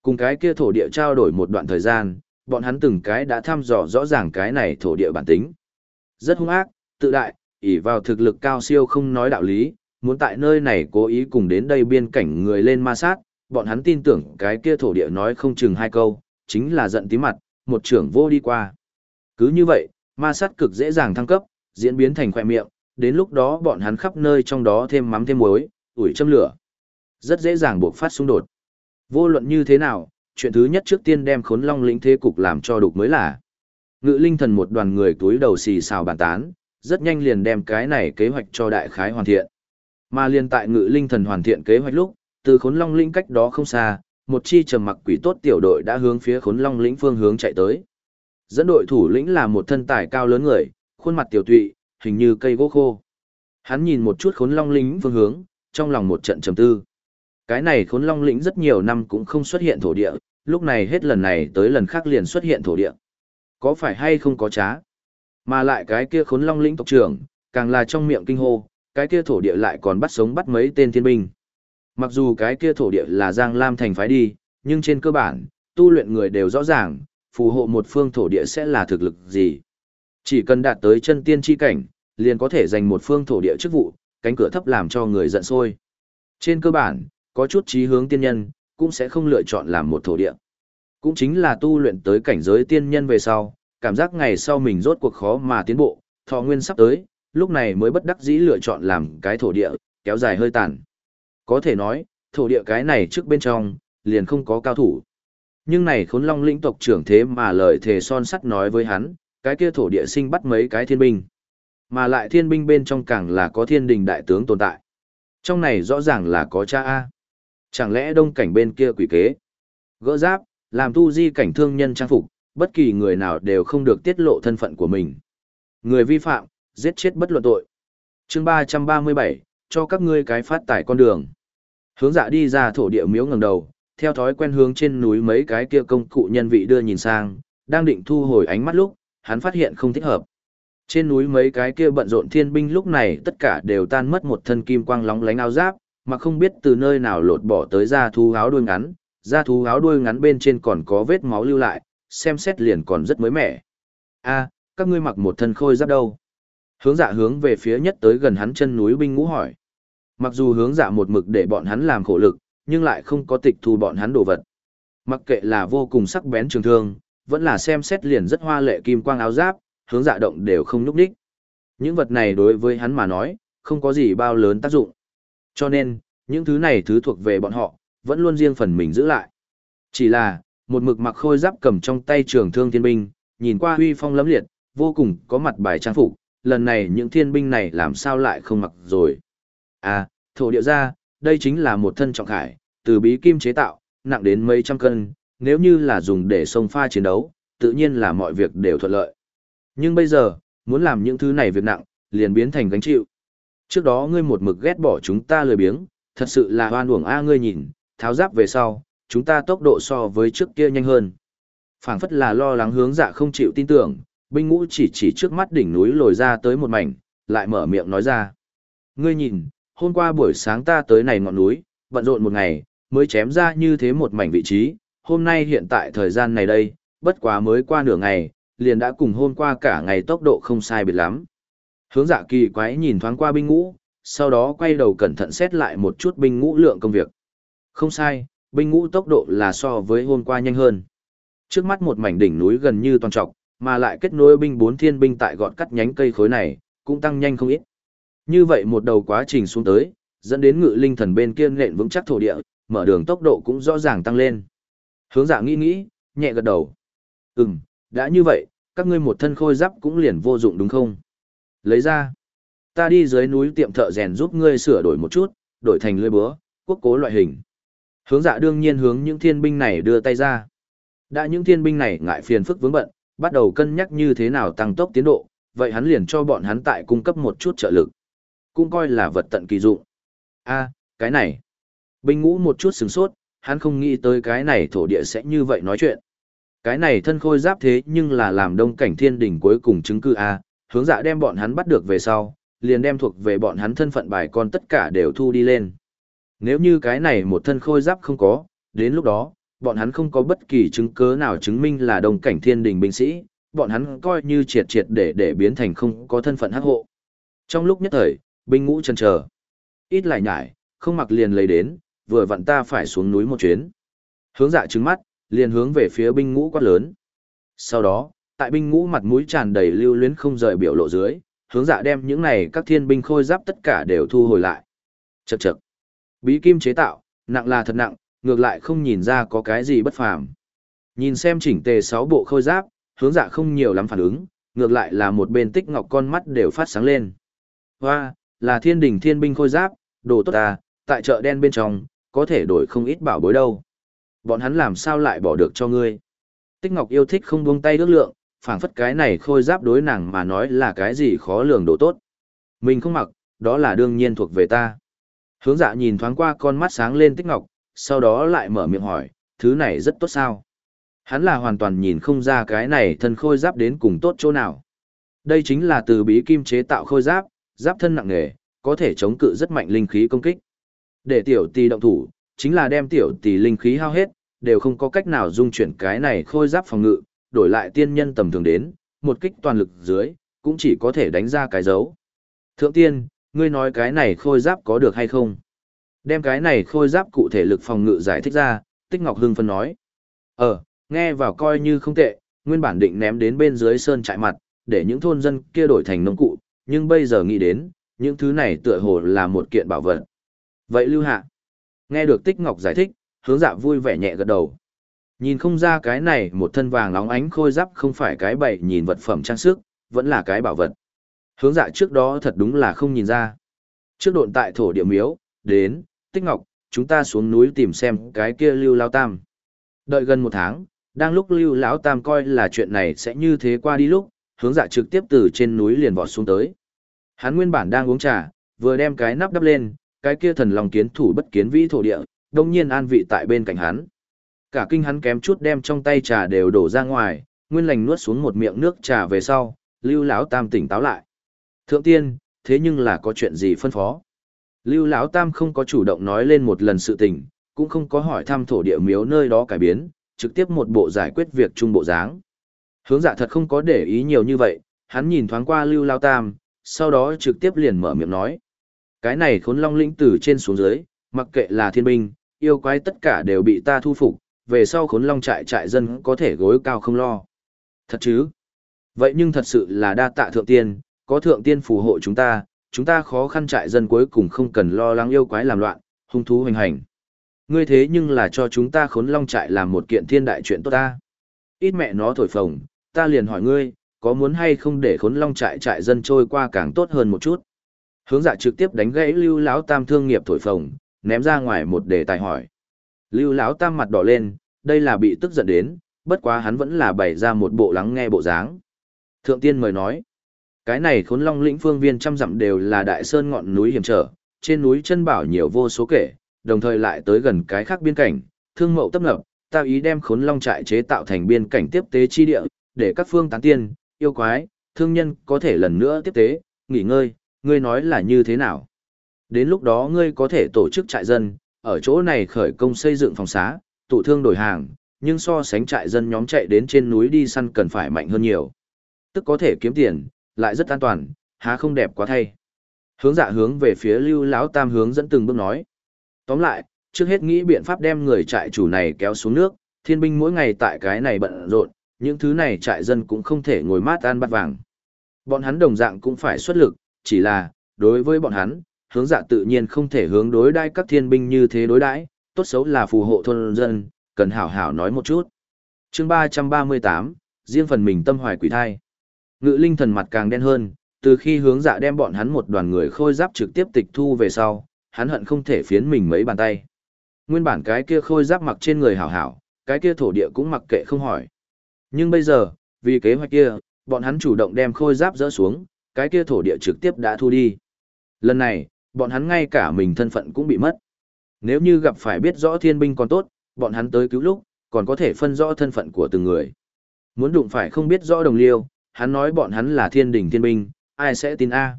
Cùng cái kia thổ địa trao đổi một đoạn thời gian, bọn hắn từng cái đã thăm dò rõ ràng cái này thổ địa bản tính. Rất hung ác, tự đại, ỷ vào thực lực cao siêu không nói đạo lý, muốn tại nơi này cố ý cùng đến đây biên cảnh người lên ma sát, bọn hắn tin tưởng cái kia thổ địa nói không chừng hai câu, chính là giận tí mặt, một trưởng vô đi qua. Cứ như vậy, ma sát cực dễ dàng thăng cấp, diễn biến thành khỏe miệng, đến lúc đó bọn hắn khắp nơi trong đó thêm mắm thêm muối, ủi châm lửa. Rất dễ dàng buộc phát xung đột. Vô luận như thế nào, chuyện thứ nhất trước tiên đem khốn long lĩnh thế cục làm cho đục mới là. Ngự linh thần một đoàn người túi đầu xì xào bàn tán, rất nhanh liền đem cái này kế hoạch cho đại khái hoàn thiện. Mà liền tại ngự linh thần hoàn thiện kế hoạch lúc, từ khốn long lĩnh cách đó không xa, một chi trầm mặc quỷ tốt tiểu đội đã hướng phía khốn long lĩnh phương hướng chạy tới. Dẫn đội thủ lĩnh là một thân tài cao lớn người, khuôn mặt tiểu tụy, hình như cây gỗ khô. Hắn nhìn một chút khốn long lĩnh phương hướng, trong lòng một trận trầm tư. Cái này khốn long lĩnh rất nhiều năm cũng không xuất hiện thổ địa, lúc này hết lần này tới lần khác liền xuất hiện thổ địa. Có phải hay không có trá? Mà lại cái kia khốn long lĩnh tộc trưởng, càng là trong miệng kinh hô, cái kia thổ địa lại còn bắt sống bắt mấy tên thiên binh. Mặc dù cái kia thổ địa là Giang Lam thành phái đi, nhưng trên cơ bản, tu luyện người đều rõ ràng, phù hộ một phương thổ địa sẽ là thực lực gì. Chỉ cần đạt tới chân tiên chi cảnh, liền có thể giành một phương thổ địa chức vụ, cánh cửa thấp làm cho người giận sôi. Trên cơ bản, có chút trí hướng tiên nhân, cũng sẽ không lựa chọn làm một thổ địa. Cũng chính là tu luyện tới cảnh giới tiên nhân về sau, cảm giác ngày sau mình rốt cuộc khó mà tiến bộ, thọ nguyên sắp tới, lúc này mới bất đắc dĩ lựa chọn làm cái thổ địa, kéo dài hơi tàn. Có thể nói, thổ địa cái này trước bên trong, liền không có cao thủ. Nhưng này khốn long lĩnh tộc trưởng thế mà lời thề son sắt nói với hắn, cái kia thổ địa sinh bắt mấy cái thiên binh. Mà lại thiên binh bên trong càng là có thiên đình đại tướng tồn tại. Trong này rõ ràng là có cha A. Chẳng lẽ đông cảnh bên kia quỷ kế? Gỡ giáp, làm tu di cảnh thương nhân trang phục, bất kỳ người nào đều không được tiết lộ thân phận của mình. Người vi phạm, giết chết bất luận tội. chương 337, cho các ngươi cái phát tải con đường. Hướng dạ đi ra thổ địa miếu ngẩng đầu, theo thói quen hướng trên núi mấy cái kia công cụ nhân vị đưa nhìn sang, đang định thu hồi ánh mắt lúc, hắn phát hiện không thích hợp. Trên núi mấy cái kia bận rộn thiên binh lúc này tất cả đều tan mất một thân kim quang lóng lánh áo giáp, mà không biết từ nơi nào lột bỏ tới ra thú áo đuôi ngắn, da thú áo đuôi ngắn bên trên còn có vết máu lưu lại, xem xét liền còn rất mới mẻ. A, các ngươi mặc một thân khôi giáp đâu? Hướng dạ hướng về phía nhất tới gần hắn chân núi binh ngũ hỏi. Mặc dù hướng dạ một mực để bọn hắn làm khổ lực, nhưng lại không có tịch thu bọn hắn đồ vật. Mặc kệ là vô cùng sắc bén trường thương, vẫn là xem xét liền rất hoa lệ kim quang áo giáp, hướng dạ động đều không nhúc đích. Những vật này đối với hắn mà nói, không có gì bao lớn tác dụng. Cho nên, những thứ này thứ thuộc về bọn họ, vẫn luôn riêng phần mình giữ lại. Chỉ là, một mực mặc khôi giáp cầm trong tay trường thương thiên binh, nhìn qua huy phong lấm liệt, vô cùng có mặt bài trang phục, lần này những thiên binh này làm sao lại không mặc rồi. À, thổ địa ra, đây chính là một thân trọng khải, từ bí kim chế tạo, nặng đến mấy trăm cân, nếu như là dùng để xông pha chiến đấu, tự nhiên là mọi việc đều thuận lợi. Nhưng bây giờ, muốn làm những thứ này việc nặng, liền biến thành gánh chịu. Trước đó ngươi một mực ghét bỏ chúng ta lười biếng, thật sự là hoan uổng a ngươi nhìn, tháo giáp về sau, chúng ta tốc độ so với trước kia nhanh hơn. phảng phất là lo lắng hướng dạ không chịu tin tưởng, binh ngũ chỉ chỉ trước mắt đỉnh núi lồi ra tới một mảnh, lại mở miệng nói ra. Ngươi nhìn, hôm qua buổi sáng ta tới này ngọn núi, bận rộn một ngày, mới chém ra như thế một mảnh vị trí, hôm nay hiện tại thời gian này đây, bất quá mới qua nửa ngày, liền đã cùng hôm qua cả ngày tốc độ không sai biệt lắm. Hướng dạ kỳ quái nhìn thoáng qua binh ngũ, sau đó quay đầu cẩn thận xét lại một chút binh ngũ lượng công việc. Không sai, binh ngũ tốc độ là so với hôm qua nhanh hơn. Trước mắt một mảnh đỉnh núi gần như toàn trọc, mà lại kết nối binh bốn thiên binh tại gọn cắt nhánh cây khối này, cũng tăng nhanh không ít. Như vậy một đầu quá trình xuống tới, dẫn đến ngự linh thần bên kia nện vững chắc thổ địa, mở đường tốc độ cũng rõ ràng tăng lên. Hướng dạ nghĩ nghĩ, nhẹ gật đầu. Ừm, đã như vậy, các ngươi một thân khôi giáp cũng liền vô dụng đúng không? Lấy ra. Ta đi dưới núi tiệm thợ rèn giúp ngươi sửa đổi một chút, đổi thành lưỡi búa, quốc cố loại hình. Hướng dạ đương nhiên hướng những thiên binh này đưa tay ra. Đã những thiên binh này ngại phiền phức vướng bận, bắt đầu cân nhắc như thế nào tăng tốc tiến độ, vậy hắn liền cho bọn hắn tại cung cấp một chút trợ lực. Cũng coi là vật tận kỳ dụng. a cái này. Binh ngũ một chút sừng sốt, hắn không nghĩ tới cái này thổ địa sẽ như vậy nói chuyện. Cái này thân khôi giáp thế nhưng là làm đông cảnh thiên đỉnh cuối cùng chứng cư A, hướng dạ đem bọn hắn bắt được về sau, liền đem thuộc về bọn hắn thân phận bài con tất cả đều thu đi lên. Nếu như cái này một thân khôi giáp không có, đến lúc đó, bọn hắn không có bất kỳ chứng cứ nào chứng minh là đồng cảnh thiên đình binh sĩ, bọn hắn coi như triệt triệt để để biến thành không có thân phận hắc hộ. Trong lúc nhất thời, binh ngũ chần chờ. Ít lại nhải, không mặc liền lấy đến, vừa vặn ta phải xuống núi một chuyến. Hướng dạ trứng mắt, liền hướng về phía binh ngũ quát lớn. Sau đó, tại binh ngũ mặt mũi tràn đầy lưu luyến không rời biểu lộ dưới, hướng dạ đem những này các thiên binh khôi giáp tất cả đều thu hồi lại. Chậc chậc. Bí kim chế tạo, nặng là thật nặng, ngược lại không nhìn ra có cái gì bất phàm. Nhìn xem chỉnh tề sáu bộ khôi giáp, hướng dạ không nhiều lắm phản ứng, ngược lại là một bên tích ngọc con mắt đều phát sáng lên. Hoa, là thiên đình thiên binh khôi giáp, đồ tốt à? tại chợ đen bên trong, có thể đổi không ít bảo bối đâu. Bọn hắn làm sao lại bỏ được cho ngươi? Tích Ngọc yêu thích không buông tay ước lượng, phảng phất cái này khôi giáp đối nàng mà nói là cái gì khó lường đồ tốt. Mình không mặc, đó là đương nhiên thuộc về ta. Hướng dạ nhìn thoáng qua con mắt sáng lên Tích Ngọc, sau đó lại mở miệng hỏi, thứ này rất tốt sao? Hắn là hoàn toàn nhìn không ra cái này thân khôi giáp đến cùng tốt chỗ nào. Đây chính là từ bí kim chế tạo khôi giáp, giáp thân nặng nghề, có thể chống cự rất mạnh linh khí công kích. Để tiểu tỷ động thủ, chính là đem tiểu tỷ linh khí hao hết, đều không có cách nào dung chuyển cái này khôi giáp phòng ngự, đổi lại tiên nhân tầm thường đến, một kích toàn lực dưới, cũng chỉ có thể đánh ra cái dấu. Thượng tiên, ngươi nói cái này khôi giáp có được hay không? Đem cái này khôi giáp cụ thể lực phòng ngự giải thích ra, Tích Ngọc Hưng phân nói. Ờ, nghe vào coi như không tệ, nguyên bản định ném đến bên dưới sơn trại mặt, để những thôn dân kia đổi thành nông cụ, nhưng bây giờ nghĩ đến, những thứ này tựa hồ là một kiện bảo vật. Vậy lưu hạ. Nghe được Tích Ngọc giải thích, hướng dạ vui vẻ nhẹ gật đầu. Nhìn không ra cái này một thân vàng nóng ánh khôi giáp không phải cái bậy nhìn vật phẩm trang sức, vẫn là cái bảo vật. Hướng dạ trước đó thật đúng là không nhìn ra. Trước độn tại thổ địa miếu, đến, Tích Ngọc, chúng ta xuống núi tìm xem cái kia lưu lao tam. Đợi gần một tháng, đang lúc lưu lão tam coi là chuyện này sẽ như thế qua đi lúc, hướng dạ trực tiếp từ trên núi liền vọt xuống tới. Hắn nguyên bản đang uống trà, vừa đem cái nắp đắp lên, cái kia thần lòng kiến thủ bất kiến vĩ thổ địa, đông nhiên an vị tại bên cạnh hắn. Cả kinh hắn kém chút đem trong tay trà đều đổ ra ngoài, nguyên lành nuốt xuống một miệng nước trà về sau, lưu lão tam tỉnh táo lại. Thượng tiên, thế nhưng là có chuyện gì phân phó? Lưu lão tam không có chủ động nói lên một lần sự tình, cũng không có hỏi thăm thổ địa miếu nơi đó cải biến, trực tiếp một bộ giải quyết việc trung bộ dáng. Hướng dạ thật không có để ý nhiều như vậy, hắn nhìn thoáng qua Lưu Lao Tam, sau đó trực tiếp liền mở miệng nói. Cái này khốn long lĩnh từ trên xuống dưới, mặc kệ là thiên binh, yêu quái tất cả đều bị ta thu phục, về sau khốn long trại trại dân có thể gối cao không lo. Thật chứ? Vậy nhưng thật sự là đa tạ thượng tiên, có thượng tiên phù hộ chúng ta, chúng ta khó khăn trại dân cuối cùng không cần lo lắng yêu quái làm loạn, hung thú hoành hành. Ngươi thế nhưng là cho chúng ta khốn long trại làm một kiện thiên đại chuyện tốt ta. Ít mẹ nó thổi phồng, ta liền hỏi ngươi, có muốn hay không để khốn long trại trại dân trôi qua càng tốt hơn một chút. Hướng dạ trực tiếp đánh gãy lưu lão tam thương nghiệp thổi phồng, ném ra ngoài một đề tài hỏi. Lưu lão tam mặt đỏ lên, đây là bị tức giận đến, bất quá hắn vẫn là bày ra một bộ lắng nghe bộ dáng. Thượng tiên mời nói, cái này khốn long lĩnh phương viên trăm dặm đều là đại sơn ngọn núi hiểm trở, trên núi chân bảo nhiều vô số kể, đồng thời lại tới gần cái khác biên cảnh, thương mậu tấp nập, ta ý đem khốn long trại chế tạo thành biên cảnh tiếp tế chi địa, để các phương tán tiên, yêu quái, thương nhân có thể lần nữa tiếp tế, nghỉ ngơi, ngươi nói là như thế nào? Đến lúc đó ngươi có thể tổ chức trại dân, ở chỗ này khởi công xây dựng phòng xá, tụ thương đổi hàng, nhưng so sánh trại dân nhóm chạy đến trên núi đi săn cần phải mạnh hơn nhiều. Tức có thể kiếm tiền, lại rất an toàn, há không đẹp quá thay. Hướng dạ hướng về phía lưu lão tam hướng dẫn từng bước nói. Tóm lại, trước hết nghĩ biện pháp đem người trại chủ này kéo xuống nước, thiên binh mỗi ngày tại cái này bận rộn, những thứ này trại dân cũng không thể ngồi mát ăn bát vàng. Bọn hắn đồng dạng cũng phải xuất lực, chỉ là, đối với bọn hắn, hướng dạ tự nhiên không thể hướng đối đãi các thiên binh như thế đối đãi, tốt xấu là phù hộ thôn dân, cần hảo hảo nói một chút. chương 338, riêng phần mình tâm hoài quỷ thai. Ngự linh thần mặt càng đen hơn, từ khi hướng dạ đem bọn hắn một đoàn người khôi giáp trực tiếp tịch thu về sau, hắn hận không thể phiến mình mấy bàn tay. Nguyên bản cái kia khôi giáp mặc trên người hảo hảo, cái kia thổ địa cũng mặc kệ không hỏi. Nhưng bây giờ, vì kế hoạch kia, bọn hắn chủ động đem khôi giáp dỡ xuống, cái kia thổ địa trực tiếp đã thu đi. Lần này, bọn hắn ngay cả mình thân phận cũng bị mất. Nếu như gặp phải biết rõ thiên binh còn tốt, bọn hắn tới cứu lúc, còn có thể phân rõ thân phận của từng người. Muốn đụng phải không biết rõ đồng liêu, hắn nói bọn hắn là thiên đỉnh thiên binh, ai sẽ tin A.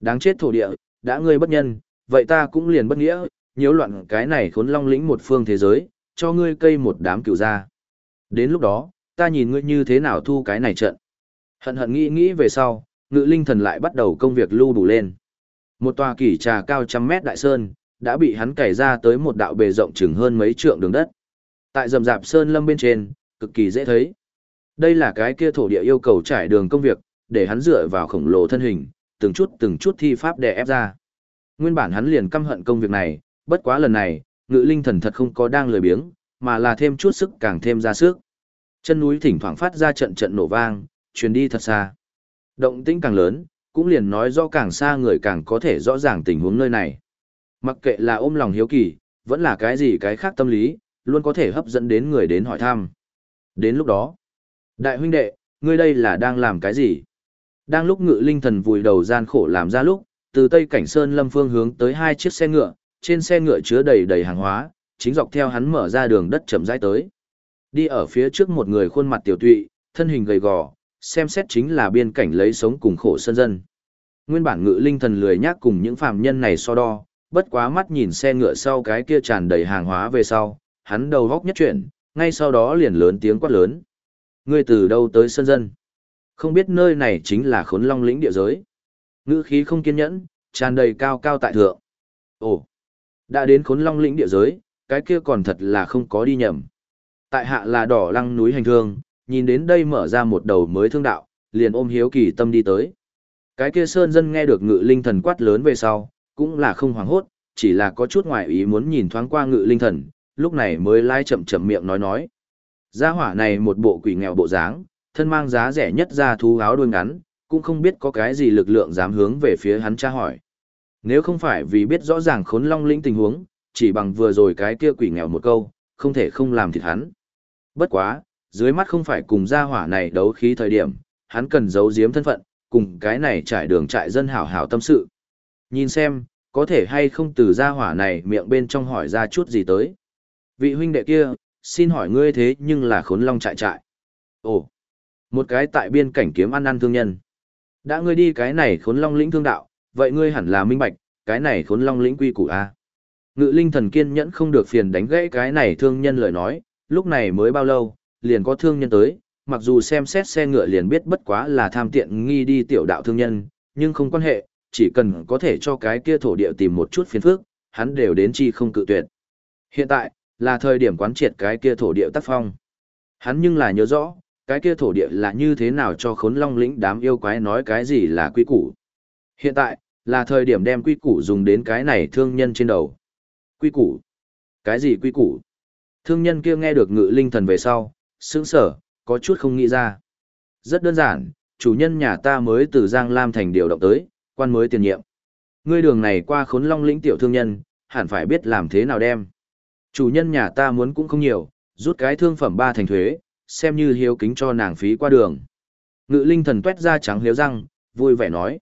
Đáng chết thổ địa, đã ngươi bất nhân, vậy ta cũng liền bất nghĩa, nhiễu loạn cái này khốn long lĩnh một phương thế giới, cho ngươi cây một đám cửu ra. Đến lúc đó, ta nhìn ngươi như thế nào thu cái này trận. Hận hận nghĩ nghĩ về sau, ngự linh thần lại bắt đầu công việc lưu đủ lên. Một tòa kỷ trà cao trăm mét đại sơn, đã bị hắn cày ra tới một đạo bề rộng chừng hơn mấy trượng đường đất. Tại rầm rạp sơn lâm bên trên, cực kỳ dễ thấy. Đây là cái kia thổ địa yêu cầu trải đường công việc, để hắn dựa vào khổng lồ thân hình, từng chút từng chút thi pháp đè ép ra. Nguyên bản hắn liền căm hận công việc này, bất quá lần này, ngự linh thần thật không có đang lười biếng, mà là thêm chút sức càng thêm ra sức. Chân núi thỉnh thoảng phát ra trận trận nổ vang, truyền đi thật xa. Động tĩnh càng lớn, cũng liền nói rõ càng xa người càng có thể rõ ràng tình huống nơi này. Mặc kệ là ôm lòng hiếu kỳ, vẫn là cái gì cái khác tâm lý, luôn có thể hấp dẫn đến người đến hỏi thăm. Đến lúc đó, đại huynh đệ, ngươi đây là đang làm cái gì? Đang lúc ngự linh thần vùi đầu gian khổ làm ra lúc, từ Tây Cảnh Sơn lâm phương hướng tới hai chiếc xe ngựa, trên xe ngựa chứa đầy đầy hàng hóa, chính dọc theo hắn mở ra đường đất chậm rãi tới. Đi ở phía trước một người khuôn mặt tiểu tụy, thân hình gầy gò, xem xét chính là biên cảnh lấy sống cùng khổ sân dân. Nguyên bản ngự linh thần lười nhác cùng những phàm nhân này so đo, bất quá mắt nhìn xe ngựa sau cái kia tràn đầy hàng hóa về sau, hắn đầu góc nhất chuyển, ngay sau đó liền lớn tiếng quát lớn. Ngươi từ đâu tới sân dân? Không biết nơi này chính là khốn long lĩnh địa giới. Ngữ khí không kiên nhẫn, tràn đầy cao cao tại thượng. Ồ, đã đến khốn long lĩnh địa giới, cái kia còn thật là không có đi nhầm. Tại hạ là đỏ lăng núi hành thương, nhìn đến đây mở ra một đầu mới thương đạo, liền ôm hiếu kỳ tâm đi tới. Cái kia sơn dân nghe được ngự linh thần quát lớn về sau, cũng là không hoảng hốt, chỉ là có chút ngoại ý muốn nhìn thoáng qua ngự linh thần, lúc này mới lai chậm chậm miệng nói nói. Gia hỏa này một bộ quỷ nghèo bộ dáng, thân mang giá rẻ nhất ra thú áo đuôi ngắn, cũng không biết có cái gì lực lượng dám hướng về phía hắn tra hỏi. Nếu không phải vì biết rõ ràng khốn long lĩnh tình huống, chỉ bằng vừa rồi cái kia quỷ nghèo một câu, không thể không làm thịt hắn. Bất quá, dưới mắt không phải cùng gia hỏa này đấu khí thời điểm, hắn cần giấu giếm thân phận, cùng cái này trải đường trại dân hảo hảo tâm sự. Nhìn xem, có thể hay không từ gia hỏa này miệng bên trong hỏi ra chút gì tới. Vị huynh đệ kia, xin hỏi ngươi thế nhưng là khốn long trại trại. Ồ, một cái tại biên cảnh kiếm ăn ăn thương nhân. Đã ngươi đi cái này khốn long lĩnh thương đạo, vậy ngươi hẳn là minh bạch, cái này khốn long lĩnh quy củ A. Ngự linh thần kiên nhẫn không được phiền đánh gãy cái này thương nhân lời nói, lúc này mới bao lâu, liền có thương nhân tới, mặc dù xem xét xe ngựa liền biết bất quá là tham tiện nghi đi tiểu đạo thương nhân, nhưng không quan hệ, chỉ cần có thể cho cái kia thổ địa tìm một chút phiền phức, hắn đều đến chi không cự tuyệt. Hiện tại, là thời điểm quán triệt cái kia thổ địa tác phong. Hắn nhưng là nhớ rõ, cái kia thổ địa là như thế nào cho khốn long lĩnh đám yêu quái nói cái gì là quy củ. Hiện tại, là thời điểm đem quy củ dùng đến cái này thương nhân trên đầu. Quy củ? Cái gì quy củ? Thương nhân kia nghe được ngự linh thần về sau, sững sở, có chút không nghĩ ra. Rất đơn giản, chủ nhân nhà ta mới từ Giang Lam thành điều động tới, quan mới tiền nhiệm. Ngươi đường này qua khốn long lĩnh tiểu thương nhân, hẳn phải biết làm thế nào đem. Chủ nhân nhà ta muốn cũng không nhiều, rút cái thương phẩm ba thành thuế, xem như hiếu kính cho nàng phí qua đường. Ngự linh thần tuét ra trắng liếu răng, vui vẻ nói.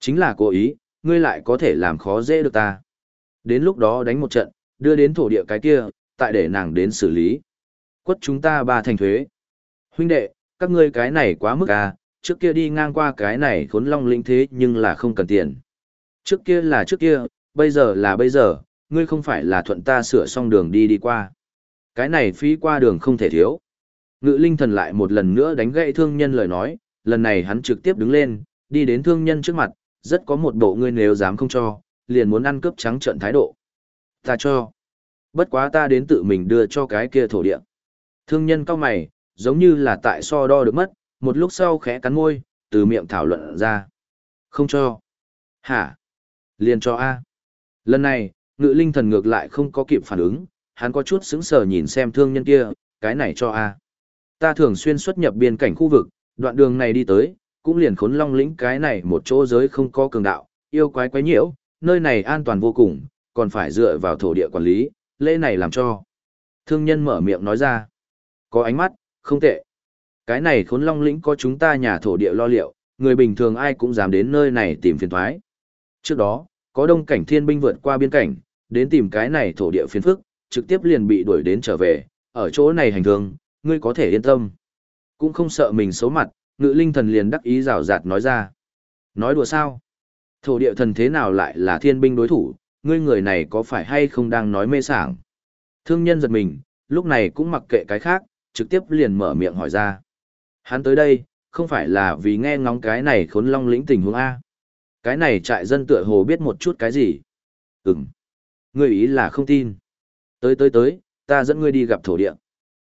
Chính là cố ý, ngươi lại có thể làm khó dễ được ta. Đến lúc đó đánh một trận, đưa đến thổ địa cái kia, tại để nàng đến xử lý. Quất chúng ta ba thành thuế. Huynh đệ, các ngươi cái này quá mức à, trước kia đi ngang qua cái này khốn long linh thế nhưng là không cần tiền. Trước kia là trước kia, bây giờ là bây giờ, ngươi không phải là thuận ta sửa xong đường đi đi qua. Cái này phí qua đường không thể thiếu. Ngự linh thần lại một lần nữa đánh gậy thương nhân lời nói, lần này hắn trực tiếp đứng lên, đi đến thương nhân trước mặt, rất có một bộ ngươi nếu dám không cho, liền muốn ăn cướp trắng trợn thái độ. Ta cho. Bất quá ta đến tự mình đưa cho cái kia thổ địa. Thương nhân cao mày, giống như là tại so đo được mất, một lúc sau khẽ cắn môi, từ miệng thảo luận ra. Không cho. Hả? Liền cho A. Lần này, ngự linh thần ngược lại không có kịp phản ứng, hắn có chút sững sờ nhìn xem thương nhân kia, cái này cho A. Ta thường xuyên xuất nhập biên cảnh khu vực, đoạn đường này đi tới, cũng liền khốn long lĩnh cái này một chỗ giới không có cường đạo, yêu quái quái nhiễu, nơi này an toàn vô cùng, còn phải dựa vào thổ địa quản lý, lễ này làm cho. Thương nhân mở miệng nói ra, có ánh mắt, không tệ. Cái này khốn long lĩnh có chúng ta nhà thổ địa lo liệu, người bình thường ai cũng dám đến nơi này tìm phiền thoái. Trước đó, có đông cảnh thiên binh vượt qua biên cảnh, đến tìm cái này thổ địa phiền phức, trực tiếp liền bị đuổi đến trở về, ở chỗ này hành thương, ngươi có thể yên tâm. Cũng không sợ mình xấu mặt, ngự linh thần liền đắc ý rào rạt nói ra. Nói đùa sao? Thổ địa thần thế nào lại là thiên binh đối thủ, ngươi người này có phải hay không đang nói mê sảng? Thương nhân giật mình, lúc này cũng mặc kệ cái khác, trực tiếp liền mở miệng hỏi ra. Hắn tới đây, không phải là vì nghe ngóng cái này khốn long lĩnh tình huống A. Cái này trại dân tựa hồ biết một chút cái gì. Ừm. Ngươi ý là không tin. Tới tới tới, ta dẫn ngươi đi gặp thổ địa.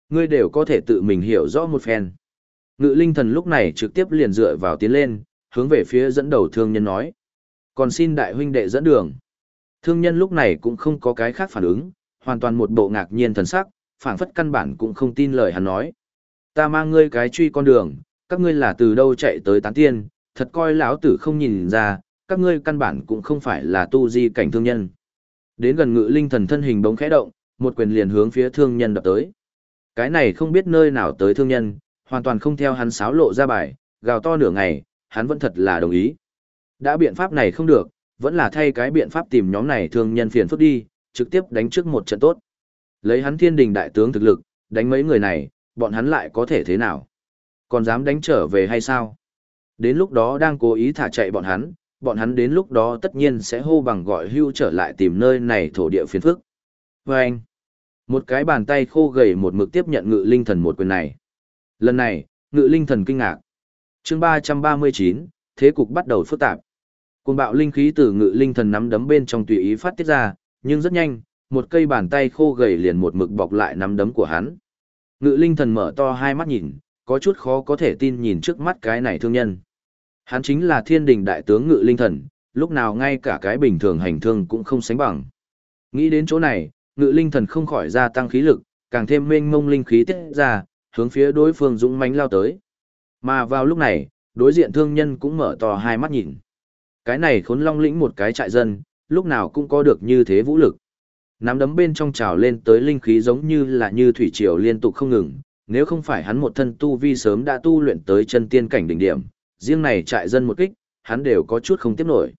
Ngươi đều có thể tự mình hiểu rõ một phen. Ngự linh thần lúc này trực tiếp liền dựa vào tiến lên, hướng về phía dẫn đầu thương nhân nói. Còn xin đại huynh đệ dẫn đường. Thương nhân lúc này cũng không có cái khác phản ứng, hoàn toàn một bộ ngạc nhiên thần sắc, phảng phất căn bản cũng không tin lời hắn nói. Ta mang ngươi cái truy con đường, các ngươi là từ đâu chạy tới tán tiên, thật coi lão tử không nhìn ra, các ngươi căn bản cũng không phải là tu di cảnh thương nhân. Đến gần ngự linh thần thân hình bỗng khẽ động, một quyền liền hướng phía thương nhân đập tới. Cái này không biết nơi nào tới thương nhân, hoàn toàn không theo hắn sáo lộ ra bài, gào to nửa ngày, hắn vẫn thật là đồng ý. Đã biện pháp này không được, vẫn là thay cái biện pháp tìm nhóm này thương nhân phiền phức đi, trực tiếp đánh trước một trận tốt. Lấy hắn thiên đình đại tướng thực lực, đánh mấy người này, bọn hắn lại có thể thế nào? Còn dám đánh trở về hay sao? Đến lúc đó đang cố ý thả chạy bọn hắn, bọn hắn đến lúc đó tất nhiên sẽ hô bằng gọi hưu trở lại tìm nơi này thổ địa phiền phức. Và anh, một cái bàn tay khô gầy một mực tiếp nhận ngự linh thần một quyền này. Lần này, ngự linh thần kinh ngạc. chương 339, thế cục bắt đầu phức tạp. Cùng bạo linh khí từ ngự linh thần nắm đấm bên trong tùy ý phát tiết ra, nhưng rất nhanh, một cây bàn tay khô gầy liền một mực bọc lại nắm đấm của hắn. Ngự linh thần mở to hai mắt nhìn, có chút khó có thể tin nhìn trước mắt cái này thương nhân. Hắn chính là thiên đình đại tướng ngự linh thần, lúc nào ngay cả cái bình thường hành thương cũng không sánh bằng. Nghĩ đến chỗ này, ngự linh thần không khỏi gia tăng khí lực, càng thêm mênh mông linh khí tiết ra, hướng phía đối phương dũng mãnh lao tới. Mà vào lúc này, đối diện thương nhân cũng mở to hai mắt nhìn. Cái này khốn long lĩnh một cái trại dân, lúc nào cũng có được như thế vũ lực. Nắm đấm bên trong trào lên tới linh khí giống như là như thủy triều liên tục không ngừng, nếu không phải hắn một thân tu vi sớm đã tu luyện tới chân tiên cảnh đỉnh điểm, riêng này trại dân một kích, hắn đều có chút không tiếp nổi.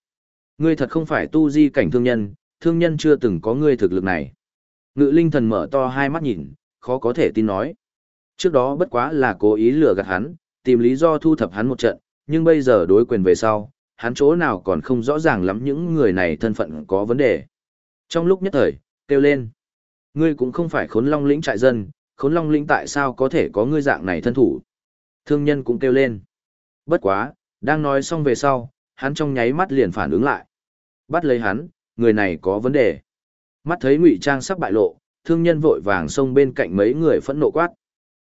Ngươi thật không phải tu di cảnh thương nhân, thương nhân chưa từng có ngươi thực lực này. Ngự linh thần mở to hai mắt nhìn, khó có thể tin nói. Trước đó bất quá là cố ý lừa gạt hắn, tìm lý do thu thập hắn một trận, nhưng bây giờ đối quyền về sau, hắn chỗ nào còn không rõ ràng lắm những người này thân phận có vấn đề. Trong lúc nhất thời, kêu lên. Ngươi cũng không phải khốn long lĩnh trại dân, khốn long lĩnh tại sao có thể có ngươi dạng này thân thủ. Thương nhân cũng kêu lên. Bất quá, đang nói xong về sau, hắn trong nháy mắt liền phản ứng lại. Bắt lấy hắn, người này có vấn đề. Mắt thấy ngụy trang sắp bại lộ, thương nhân vội vàng xông bên cạnh mấy người phẫn nộ quát.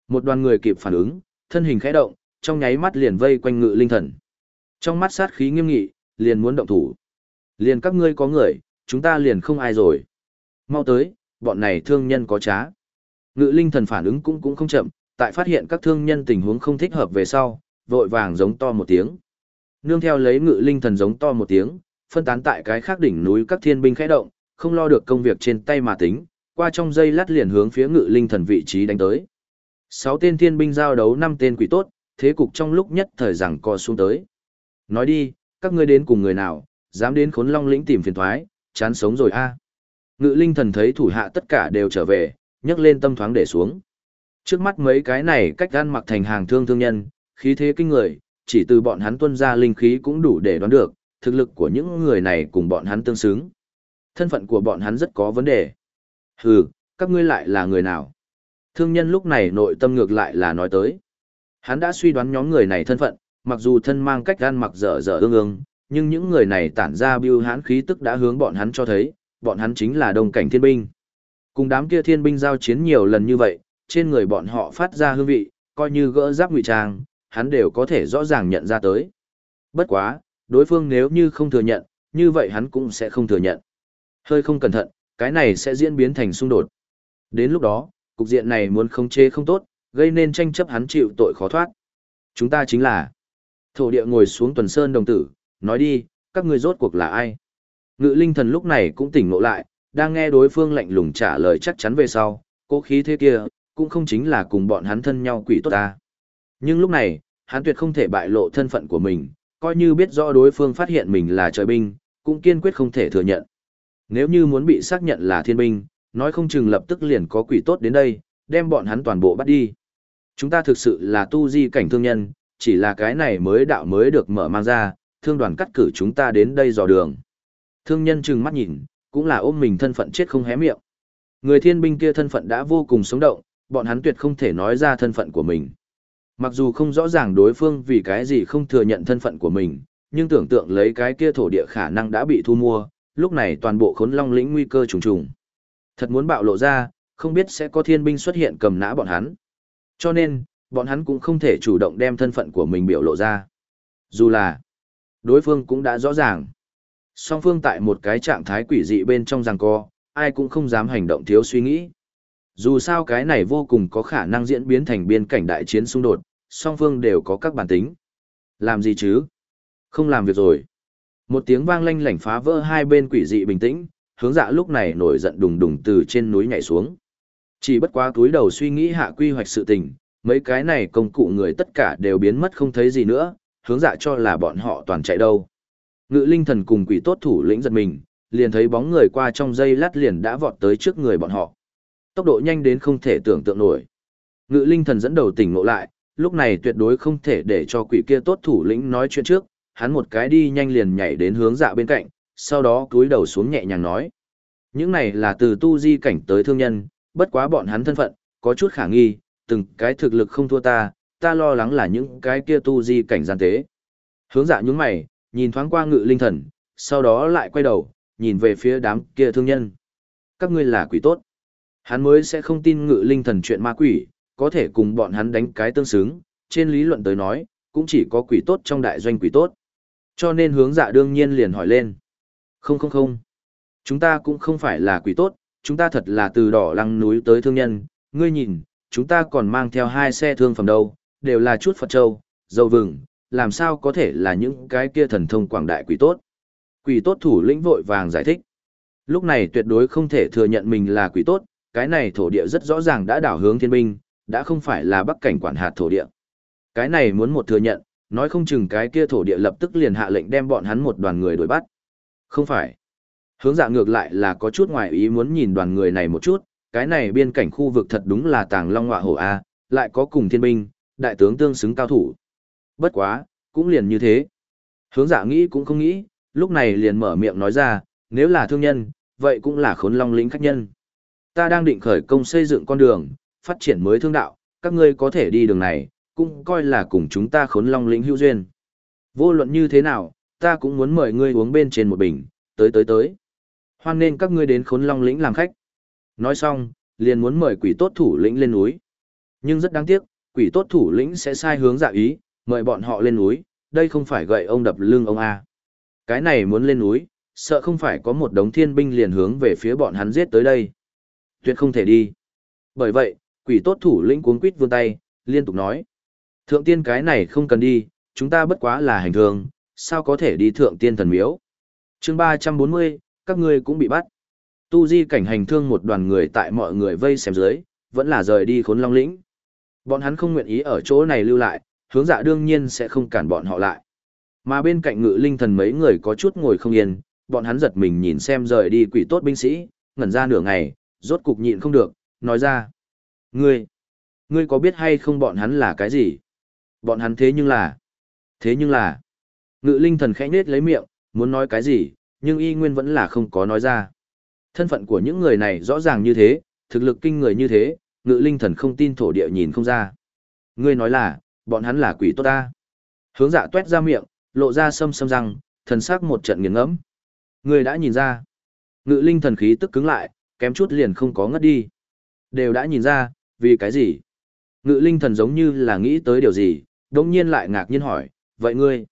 Một đoàn người kịp phản ứng, thân hình khẽ động, trong nháy mắt liền vây quanh ngự linh thần. Trong mắt sát khí nghiêm nghị, liền muốn động thủ. Liền các ngươi có người, chúng ta liền không ai rồi. Mau tới, bọn này thương nhân có trá. Ngự linh thần phản ứng cũng cũng không chậm, tại phát hiện các thương nhân tình huống không thích hợp về sau, vội vàng giống to một tiếng. Nương theo lấy ngự linh thần giống to một tiếng, phân tán tại cái khác đỉnh núi các thiên binh khẽ động, không lo được công việc trên tay mà tính, qua trong dây lát liền hướng phía ngự linh thần vị trí đánh tới. Sáu tên thiên binh giao đấu năm tên quỷ tốt, thế cục trong lúc nhất thời rằng co xuống tới. Nói đi, các ngươi đến cùng người nào, dám đến khốn long lĩnh tìm phiền thoái, chán sống rồi a. Ngự linh thần thấy thủ hạ tất cả đều trở về, nhấc lên tâm thoáng để xuống. Trước mắt mấy cái này cách gan mặc thành hàng thương thương nhân, khí thế kinh người, chỉ từ bọn hắn tuân ra linh khí cũng đủ để đoán được, thực lực của những người này cùng bọn hắn tương xứng. Thân phận của bọn hắn rất có vấn đề. Hừ, các ngươi lại là người nào? Thương nhân lúc này nội tâm ngược lại là nói tới. Hắn đã suy đoán nhóm người này thân phận, mặc dù thân mang cách gan mặc dở dở ương ương, nhưng những người này tản ra biêu hãn khí tức đã hướng bọn hắn cho thấy, bọn hắn chính là đông cảnh thiên binh. Cùng đám kia thiên binh giao chiến nhiều lần như vậy, trên người bọn họ phát ra hương vị, coi như gỡ giáp ngụy trang, hắn đều có thể rõ ràng nhận ra tới. Bất quá, đối phương nếu như không thừa nhận, như vậy hắn cũng sẽ không thừa nhận. Hơi không cẩn thận, cái này sẽ diễn biến thành xung đột. Đến lúc đó, cục diện này muốn không chê không tốt, gây nên tranh chấp hắn chịu tội khó thoát. Chúng ta chính là thổ địa ngồi xuống tuần sơn đồng tử, nói đi, các ngươi rốt cuộc là ai? Ngự linh thần lúc này cũng tỉnh ngộ lại, đang nghe đối phương lạnh lùng trả lời chắc chắn về sau, cố khí thế kia, cũng không chính là cùng bọn hắn thân nhau quỷ tốt ta. Nhưng lúc này, hắn tuyệt không thể bại lộ thân phận của mình, coi như biết rõ đối phương phát hiện mình là trời binh, cũng kiên quyết không thể thừa nhận. Nếu như muốn bị xác nhận là thiên binh, nói không chừng lập tức liền có quỷ tốt đến đây, đem bọn hắn toàn bộ bắt đi. Chúng ta thực sự là tu di cảnh thương nhân, chỉ là cái này mới đạo mới được mở mang ra, thương đoàn cắt cử chúng ta đến đây dò đường. Thương nhân trừng mắt nhìn, cũng là ôm mình thân phận chết không hé miệng. Người thiên binh kia thân phận đã vô cùng sống động, bọn hắn tuyệt không thể nói ra thân phận của mình. Mặc dù không rõ ràng đối phương vì cái gì không thừa nhận thân phận của mình, nhưng tưởng tượng lấy cái kia thổ địa khả năng đã bị thu mua, lúc này toàn bộ khốn long lĩnh nguy cơ trùng trùng. Thật muốn bạo lộ ra, không biết sẽ có thiên binh xuất hiện cầm nã bọn hắn. Cho nên, bọn hắn cũng không thể chủ động đem thân phận của mình biểu lộ ra. Dù là, đối phương cũng đã rõ ràng. Song phương tại một cái trạng thái quỷ dị bên trong rằng co, ai cũng không dám hành động thiếu suy nghĩ. Dù sao cái này vô cùng có khả năng diễn biến thành biên cảnh đại chiến xung đột, song phương đều có các bản tính. Làm gì chứ? Không làm việc rồi. Một tiếng vang lanh lảnh phá vỡ hai bên quỷ dị bình tĩnh, hướng dạ lúc này nổi giận đùng đùng từ trên núi nhảy xuống. Chỉ bất quá túi đầu suy nghĩ hạ quy hoạch sự tình, mấy cái này công cụ người tất cả đều biến mất không thấy gì nữa, hướng dạ cho là bọn họ toàn chạy đâu. Ngự linh thần cùng quỷ tốt thủ lĩnh giật mình, liền thấy bóng người qua trong dây lát liền đã vọt tới trước người bọn họ. Tốc độ nhanh đến không thể tưởng tượng nổi. Ngự linh thần dẫn đầu tỉnh ngộ lại, lúc này tuyệt đối không thể để cho quỷ kia tốt thủ lĩnh nói chuyện trước, hắn một cái đi nhanh liền nhảy đến hướng dạ bên cạnh, sau đó cúi đầu xuống nhẹ nhàng nói. Những này là từ tu di cảnh tới thương nhân, bất quá bọn hắn thân phận, có chút khả nghi, từng cái thực lực không thua ta, ta lo lắng là những cái kia tu di cảnh gian tế. Hướng dạ những mày, nhìn thoáng qua ngự linh thần, sau đó lại quay đầu, nhìn về phía đám kia thương nhân. Các ngươi là quỷ tốt. Hắn mới sẽ không tin ngự linh thần chuyện ma quỷ, có thể cùng bọn hắn đánh cái tương xứng, trên lý luận tới nói, cũng chỉ có quỷ tốt trong đại doanh quỷ tốt. Cho nên hướng dạ đương nhiên liền hỏi lên. Không không không. Chúng ta cũng không phải là quỷ tốt, chúng ta thật là từ đỏ lăng núi tới thương nhân. Ngươi nhìn, chúng ta còn mang theo hai xe thương phẩm đâu, đều là chút Phật Châu, dầu vừng, làm sao có thể là những cái kia thần thông quảng đại quỷ tốt. Quỷ tốt thủ lĩnh vội vàng giải thích. Lúc này tuyệt đối không thể thừa nhận mình là quỷ tốt, cái này thổ địa rất rõ ràng đã đảo hướng thiên binh, đã không phải là bắc cảnh quản hạt thổ địa. Cái này muốn một thừa nhận, nói không chừng cái kia thổ địa lập tức liền hạ lệnh đem bọn hắn một đoàn người đuổi bắt. Không phải. Hướng dạ ngược lại là có chút ngoài ý muốn nhìn đoàn người này một chút, cái này biên cảnh khu vực thật đúng là tàng long ngọa hổ A, lại có cùng thiên binh, đại tướng tương xứng cao thủ. Bất quá, cũng liền như thế. Hướng dạ nghĩ cũng không nghĩ, lúc này liền mở miệng nói ra, nếu là thương nhân, vậy cũng là khốn long lĩnh khách nhân. Ta đang định khởi công xây dựng con đường, phát triển mới thương đạo, các ngươi có thể đi đường này, cũng coi là cùng chúng ta khốn long lĩnh hữu duyên. Vô luận như thế nào, ta cũng muốn mời ngươi uống bên trên một bình, tới tới tới. Hoan nên các ngươi đến khốn long lĩnh làm khách. Nói xong, liền muốn mời quỷ tốt thủ lĩnh lên núi. Nhưng rất đáng tiếc, quỷ tốt thủ lĩnh sẽ sai hướng dạ ý, mời bọn họ lên núi, đây không phải gậy ông đập lưng ông A. Cái này muốn lên núi, sợ không phải có một đống thiên binh liền hướng về phía bọn hắn giết tới đây. Tuyệt không thể đi. Bởi vậy, quỷ tốt thủ lĩnh cuống quýt vươn tay, liên tục nói. Thượng tiên cái này không cần đi, chúng ta bất quá là hành thường, sao có thể đi thượng tiên thần miếu. chương 340, các ngươi cũng bị bắt. Tu di cảnh hành thương một đoàn người tại mọi người vây xem dưới, vẫn là rời đi khốn long lĩnh. Bọn hắn không nguyện ý ở chỗ này lưu lại, hướng dạ đương nhiên sẽ không cản bọn họ lại. Mà bên cạnh ngự linh thần mấy người có chút ngồi không yên, bọn hắn giật mình nhìn xem rời đi quỷ tốt binh sĩ, ngẩn ra nửa ngày, rốt cục nhịn không được, nói ra. Ngươi, ngươi có biết hay không bọn hắn là cái gì? Bọn hắn thế nhưng là, thế nhưng là, ngự linh thần khẽ nết lấy miệng, muốn nói cái gì, nhưng y nguyên vẫn là không có nói ra. Thân phận của những người này rõ ràng như thế, thực lực kinh người như thế, ngự linh thần không tin thổ địa nhìn không ra. Ngươi nói là, bọn hắn là quỷ tốt ta. Hướng dạ tuét ra miệng, lộ ra sâm sâm răng, thần sắc một trận nghiền ngẫm. Ngươi đã nhìn ra. Ngự linh thần khí tức cứng lại, kém chút liền không có ngất đi. Đều đã nhìn ra, vì cái gì? Ngự linh thần giống như là nghĩ tới điều gì, đồng nhiên lại ngạc nhiên hỏi, vậy ngươi?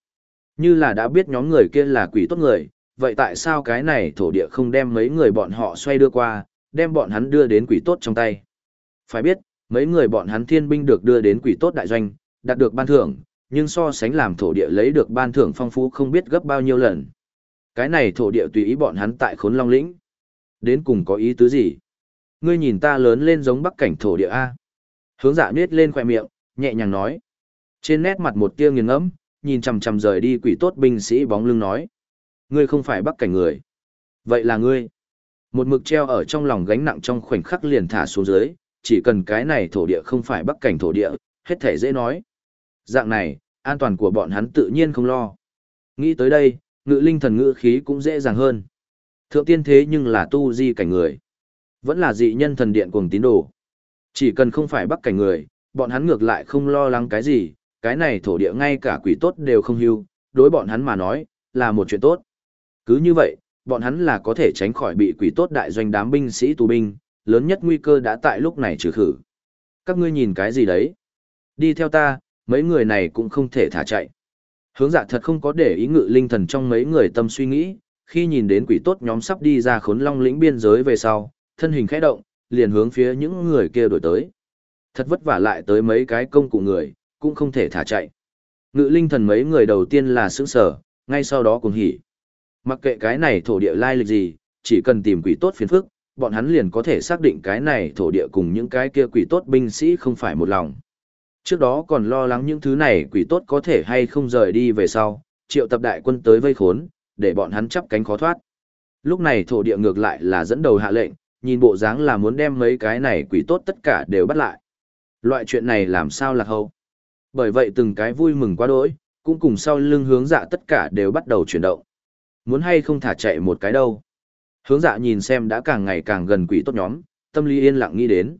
Như là đã biết nhóm người kia là quỷ tốt người, vậy tại sao cái này thổ địa không đem mấy người bọn họ xoay đưa qua, đem bọn hắn đưa đến quỷ tốt trong tay? Phải biết, mấy người bọn hắn thiên binh được đưa đến quỷ tốt đại doanh, đạt được ban thưởng, nhưng so sánh làm thổ địa lấy được ban thưởng phong phú không biết gấp bao nhiêu lần. Cái này thổ địa tùy ý bọn hắn tại khốn long lĩnh. Đến cùng có ý tứ gì? Ngươi nhìn ta lớn lên giống bắc cảnh thổ địa A. Hướng dạ nết lên khoẻ miệng, nhẹ nhàng nói. Trên nét mặt một tia nghiền ngẫm, nhìn chằm chằm rời đi quỷ tốt binh sĩ bóng lưng nói. Ngươi không phải bắc cảnh người. Vậy là ngươi. Một mực treo ở trong lòng gánh nặng trong khoảnh khắc liền thả xuống dưới, chỉ cần cái này thổ địa không phải bắc cảnh thổ địa, hết thể dễ nói. Dạng này, an toàn của bọn hắn tự nhiên không lo. Nghĩ tới đây, ngự linh thần ngữ khí cũng dễ dàng hơn. Thượng tiên thế nhưng là tu di cảnh người. Vẫn là dị nhân thần điện cuồng tín đồ. Chỉ cần không phải bắc cảnh người, bọn hắn ngược lại không lo lắng cái gì, cái này thổ địa ngay cả quỷ tốt đều không hưu, đối bọn hắn mà nói, là một chuyện tốt. Cứ như vậy, bọn hắn là có thể tránh khỏi bị quỷ tốt đại doanh đám binh sĩ tù binh, lớn nhất nguy cơ đã tại lúc này trừ khử. Các ngươi nhìn cái gì đấy? Đi theo ta, mấy người này cũng không thể thả chạy. Hướng dạ thật không có để ý ngự linh thần trong mấy người tâm suy nghĩ, khi nhìn đến quỷ tốt nhóm sắp đi ra khốn long lĩnh biên giới về sau, thân hình khẽ động, liền hướng phía những người kia đổi tới. Thật vất vả lại tới mấy cái công cụ người, cũng không thể thả chạy. Ngự linh thần mấy người đầu tiên là sững sở, ngay sau đó cùng hỉ. Mặc kệ cái này thổ địa lai lịch gì, chỉ cần tìm quỷ tốt phiền phức, bọn hắn liền có thể xác định cái này thổ địa cùng những cái kia quỷ tốt binh sĩ không phải một lòng. Trước đó còn lo lắng những thứ này quỷ tốt có thể hay không rời đi về sau, triệu tập đại quân tới vây khốn, để bọn hắn chắp cánh khó thoát. Lúc này thổ địa ngược lại là dẫn đầu hạ lệnh, nhìn bộ dáng là muốn đem mấy cái này quỷ tốt tất cả đều bắt lại. Loại chuyện này làm sao lạc hậu. Bởi vậy từng cái vui mừng quá đỗi, cũng cùng sau lưng hướng dạ tất cả đều bắt đầu chuyển động. Muốn hay không thả chạy một cái đâu. Hướng dạ nhìn xem đã càng ngày càng gần quỷ tốt nhóm, tâm lý yên lặng nghĩ đến.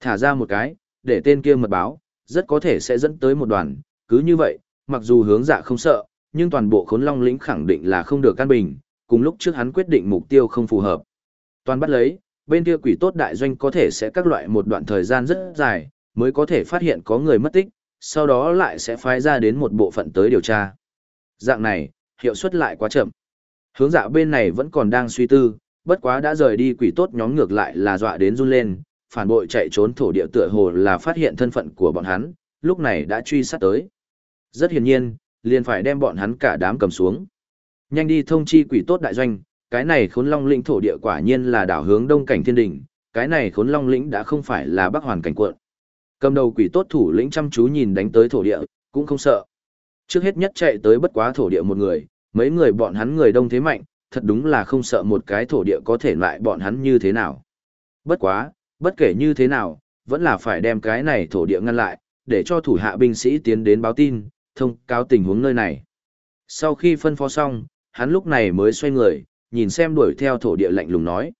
Thả ra một cái, để tên kia mật báo, rất có thể sẽ dẫn tới một đoàn. Cứ như vậy, mặc dù hướng dạ không sợ, nhưng toàn bộ khốn long lĩnh khẳng định là không được căn bình, cùng lúc trước hắn quyết định mục tiêu không phù hợp. Toàn bắt lấy, bên kia quỷ tốt đại doanh có thể sẽ các loại một đoạn thời gian rất dài, mới có thể phát hiện có người mất tích, sau đó lại sẽ phái ra đến một bộ phận tới điều tra. Dạng này, hiệu suất lại quá chậm. Hướng dạ bên này vẫn còn đang suy tư, bất quá đã rời đi quỷ tốt nhóm ngược lại là dọa đến run lên, phản bội chạy trốn thổ địa tựa hồ là phát hiện thân phận của bọn hắn, lúc này đã truy sát tới. Rất hiển nhiên, liền phải đem bọn hắn cả đám cầm xuống. Nhanh đi thông chi quỷ tốt đại doanh, cái này khốn long lĩnh thổ địa quả nhiên là đảo hướng đông cảnh thiên đỉnh, cái này khốn long lĩnh đã không phải là bắc hoàn cảnh quận. Cầm đầu quỷ tốt thủ lĩnh chăm chú nhìn đánh tới thổ địa, cũng không sợ. Trước hết nhất chạy tới bất quá thổ địa một người, mấy người bọn hắn người đông thế mạnh, thật đúng là không sợ một cái thổ địa có thể loại bọn hắn như thế nào. Bất quá, bất kể như thế nào, vẫn là phải đem cái này thổ địa ngăn lại, để cho thủ hạ binh sĩ tiến đến báo tin, thông cáo tình huống nơi này. Sau khi phân phó xong, hắn lúc này mới xoay người, nhìn xem đuổi theo thổ địa lạnh lùng nói.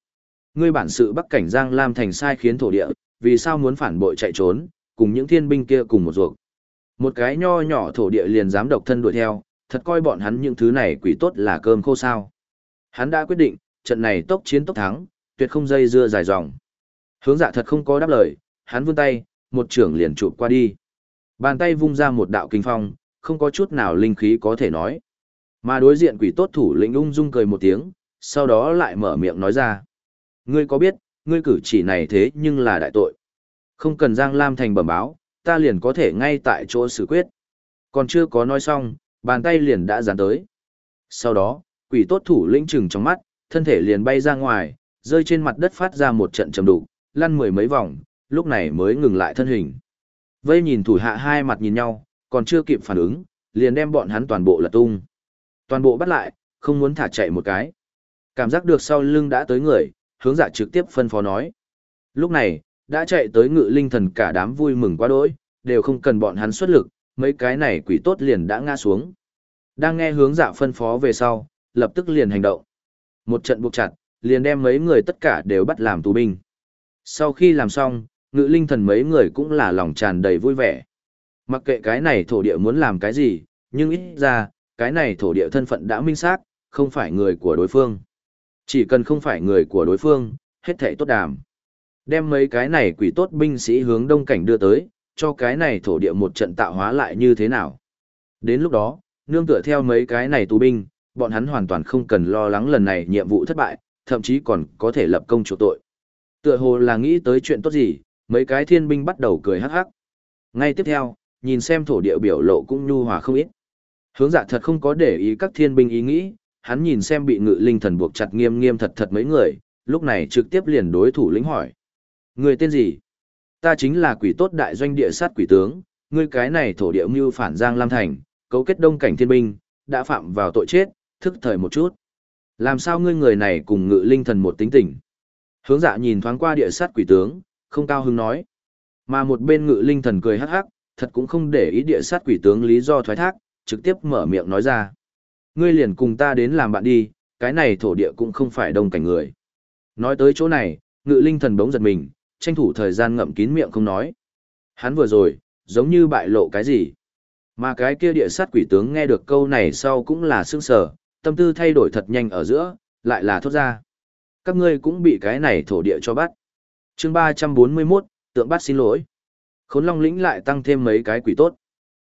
Ngươi bản sự Bắc cảnh Giang Lam thành sai khiến thổ địa, vì sao muốn phản bội chạy trốn, cùng những thiên binh kia cùng một ruột. Một cái nho nhỏ thổ địa liền dám độc thân đuổi theo, thật coi bọn hắn những thứ này quỷ tốt là cơm khô sao. Hắn đã quyết định, trận này tốc chiến tốc thắng, tuyệt không dây dưa dài dòng. Hướng dạ thật không có đáp lời, hắn vươn tay, một trưởng liền chụp qua đi. Bàn tay vung ra một đạo kinh phong, không có chút nào linh khí có thể nói. Mà đối diện quỷ tốt thủ lĩnh ung dung cười một tiếng, sau đó lại mở miệng nói ra. Ngươi có biết, ngươi cử chỉ này thế nhưng là đại tội. Không cần Giang Lam thành bẩm báo, ta liền có thể ngay tại chỗ xử quyết. Còn chưa có nói xong, bàn tay liền đã dán tới. Sau đó, quỷ tốt thủ lĩnh chừng trong mắt, thân thể liền bay ra ngoài, rơi trên mặt đất phát ra một trận trầm đục, lăn mười mấy vòng, lúc này mới ngừng lại thân hình. Vây nhìn thủ hạ hai mặt nhìn nhau, còn chưa kịp phản ứng, liền đem bọn hắn toàn bộ lật tung. Toàn bộ bắt lại, không muốn thả chạy một cái. Cảm giác được sau lưng đã tới người, hướng dạ trực tiếp phân phó nói. Lúc này, đã chạy tới ngự linh thần cả đám vui mừng quá đỗi, đều không cần bọn hắn xuất lực, mấy cái này quỷ tốt liền đã ngã xuống. Đang nghe hướng dạ phân phó về sau, lập tức liền hành động. Một trận buộc chặt, liền đem mấy người tất cả đều bắt làm tù binh. Sau khi làm xong, ngự linh thần mấy người cũng là lòng tràn đầy vui vẻ. Mặc kệ cái này thổ địa muốn làm cái gì, nhưng ít ra, cái này thổ địa thân phận đã minh xác, không phải người của đối phương. Chỉ cần không phải người của đối phương, hết thảy tốt đàm. Đem mấy cái này quỷ tốt binh sĩ hướng đông cảnh đưa tới, cho cái này thổ địa một trận tạo hóa lại như thế nào. Đến lúc đó, nương tựa theo mấy cái này tù binh, bọn hắn hoàn toàn không cần lo lắng lần này nhiệm vụ thất bại, thậm chí còn có thể lập công chỗ tội. Tựa hồ là nghĩ tới chuyện tốt gì, mấy cái thiên binh bắt đầu cười hắc hắc. Ngay tiếp theo, nhìn xem thổ địa biểu lộ cũng nhu hòa không ít. Hướng dạ thật không có để ý các thiên binh ý nghĩ, hắn nhìn xem bị ngự linh thần buộc chặt nghiêm nghiêm thật thật mấy người, lúc này trực tiếp liền đối thủ lĩnh hỏi. Người tên gì? Ta chính là quỷ tốt đại doanh địa sát quỷ tướng, ngươi cái này thổ địa mưu phản giang lam thành, cấu kết đông cảnh thiên binh, đã phạm vào tội chết, thức thời một chút. Làm sao ngươi người này cùng ngự linh thần một tính tình? Hướng dạ nhìn thoáng qua địa sát quỷ tướng, không cao hứng nói. Mà một bên ngự linh thần cười hắc hắc, thật cũng không để ý địa sát quỷ tướng lý do thoái thác, trực tiếp mở miệng nói ra. Ngươi liền cùng ta đến làm bạn đi, cái này thổ địa cũng không phải đông cảnh người. Nói tới chỗ này, ngự linh thần bỗng giật mình, tranh thủ thời gian ngậm kín miệng không nói. Hắn vừa rồi, giống như bại lộ cái gì. Mà cái kia địa sát quỷ tướng nghe được câu này sau cũng là sương sở, tâm tư thay đổi thật nhanh ở giữa, lại là thốt ra. Các ngươi cũng bị cái này thổ địa cho bắt. chương 341, tượng bắt xin lỗi. Khốn Long lĩnh lại tăng thêm mấy cái quỷ tốt.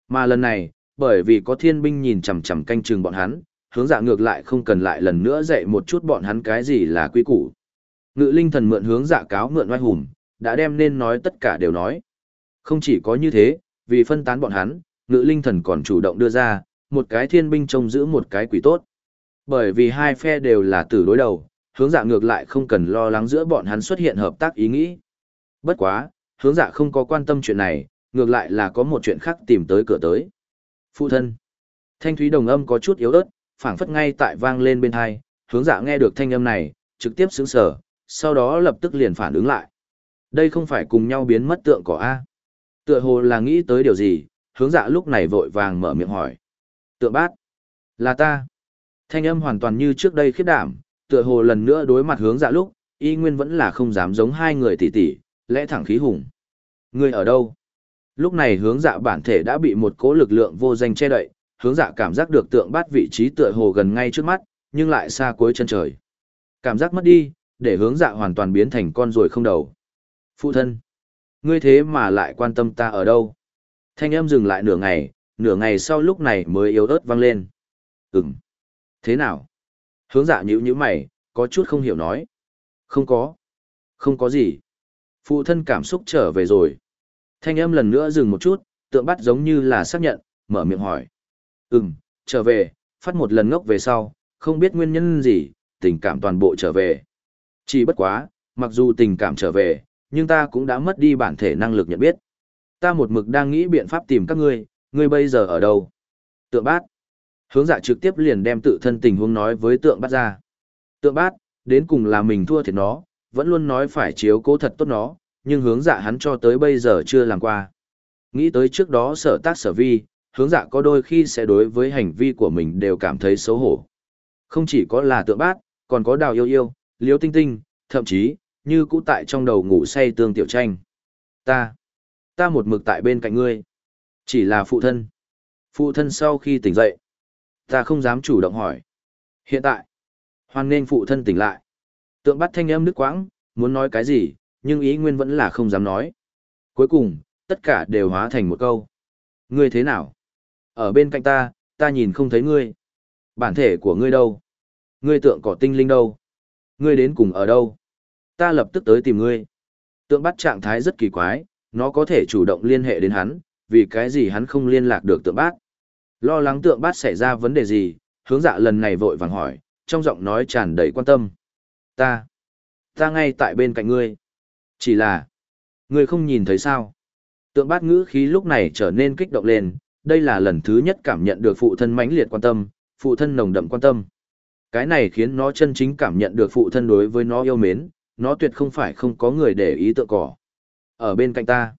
Mà lần này, bởi vì có thiên binh nhìn chằm chằm canh chừng bọn hắn, hướng dạ ngược lại không cần lại lần nữa dạy một chút bọn hắn cái gì là quy củ. Ngự linh thần mượn hướng dạ cáo mượn oai hùng, đã đem nên nói tất cả đều nói. Không chỉ có như thế, vì phân tán bọn hắn, ngự linh thần còn chủ động đưa ra, một cái thiên binh trông giữ một cái quỷ tốt. Bởi vì hai phe đều là tử đối đầu, hướng dạ ngược lại không cần lo lắng giữa bọn hắn xuất hiện hợp tác ý nghĩ. Bất quá, hướng dạ không có quan tâm chuyện này, ngược lại là có một chuyện khác tìm tới cửa tới. Phụ thân. Thanh thúy đồng âm có chút yếu ớt, phảng phất ngay tại vang lên bên hai, hướng dạ nghe được thanh âm này, trực tiếp sững sờ, sau đó lập tức liền phản ứng lại. Đây không phải cùng nhau biến mất tượng cỏ A. Tựa hồ là nghĩ tới điều gì, hướng dạ lúc này vội vàng mở miệng hỏi. Tượng bát. Là ta. Thanh âm hoàn toàn như trước đây khiết đảm, tựa hồ lần nữa đối mặt hướng dạ lúc, y nguyên vẫn là không dám giống hai người tỷ tỷ, lẽ thẳng khí hùng. Ngươi ở đâu? Lúc này hướng dạ bản thể đã bị một cỗ lực lượng vô danh che đậy, hướng dạ cảm giác được tượng bát vị trí tựa hồ gần ngay trước mắt, nhưng lại xa cuối chân trời. Cảm giác mất đi, để hướng dạ hoàn toàn biến thành con rồi không đầu. Phụ thân, ngươi thế mà lại quan tâm ta ở đâu? Thanh âm dừng lại nửa ngày, nửa ngày sau lúc này mới yếu ớt vang lên. Ừm. Thế nào? Hướng dạ nhữ như mày, có chút không hiểu nói. Không có. Không có gì. Phụ thân cảm xúc trở về rồi. Thanh âm lần nữa dừng một chút, tượng bắt giống như là xác nhận, mở miệng hỏi. Ừm, trở về, phát một lần ngốc về sau, không biết nguyên nhân gì, tình cảm toàn bộ trở về. Chỉ bất quá, mặc dù tình cảm trở về, nhưng ta cũng đã mất đi bản thể năng lực nhận biết. Ta một mực đang nghĩ biện pháp tìm các ngươi, ngươi bây giờ ở đâu? Tượng bát. Hướng dạ trực tiếp liền đem tự thân tình huống nói với tượng bát ra. Tượng bát, đến cùng là mình thua thiệt nó, vẫn luôn nói phải chiếu cố thật tốt nó, nhưng hướng dạ hắn cho tới bây giờ chưa làm qua. Nghĩ tới trước đó sở tác sở vi, hướng dạ có đôi khi sẽ đối với hành vi của mình đều cảm thấy xấu hổ. Không chỉ có là tượng bát, Còn có đào yêu yêu, liếu tinh tinh, thậm chí, như cũ tại trong đầu ngủ say tương tiểu tranh. Ta, ta một mực tại bên cạnh ngươi. Chỉ là phụ thân. Phụ thân sau khi tỉnh dậy, ta không dám chủ động hỏi. Hiện tại, hoan nên phụ thân tỉnh lại. Tượng bắt thanh âm nước quãng, muốn nói cái gì, nhưng ý nguyên vẫn là không dám nói. Cuối cùng, tất cả đều hóa thành một câu. Ngươi thế nào? Ở bên cạnh ta, ta nhìn không thấy ngươi. Bản thể của ngươi đâu? Ngươi tượng cỏ tinh linh đâu? Ngươi đến cùng ở đâu? Ta lập tức tới tìm ngươi. Tượng bắt trạng thái rất kỳ quái, nó có thể chủ động liên hệ đến hắn, vì cái gì hắn không liên lạc được tượng bát. Lo lắng tượng bát xảy ra vấn đề gì, hướng dạ lần này vội vàng hỏi, trong giọng nói tràn đầy quan tâm. Ta, ta ngay tại bên cạnh ngươi. Chỉ là, ngươi không nhìn thấy sao. Tượng bát ngữ khí lúc này trở nên kích động lên, đây là lần thứ nhất cảm nhận được phụ thân mãnh liệt quan tâm, phụ thân nồng đậm quan tâm. Cái này khiến nó chân chính cảm nhận được phụ thân đối với nó yêu mến, nó tuyệt không phải không có người để ý tượng cỏ. Ở bên cạnh ta,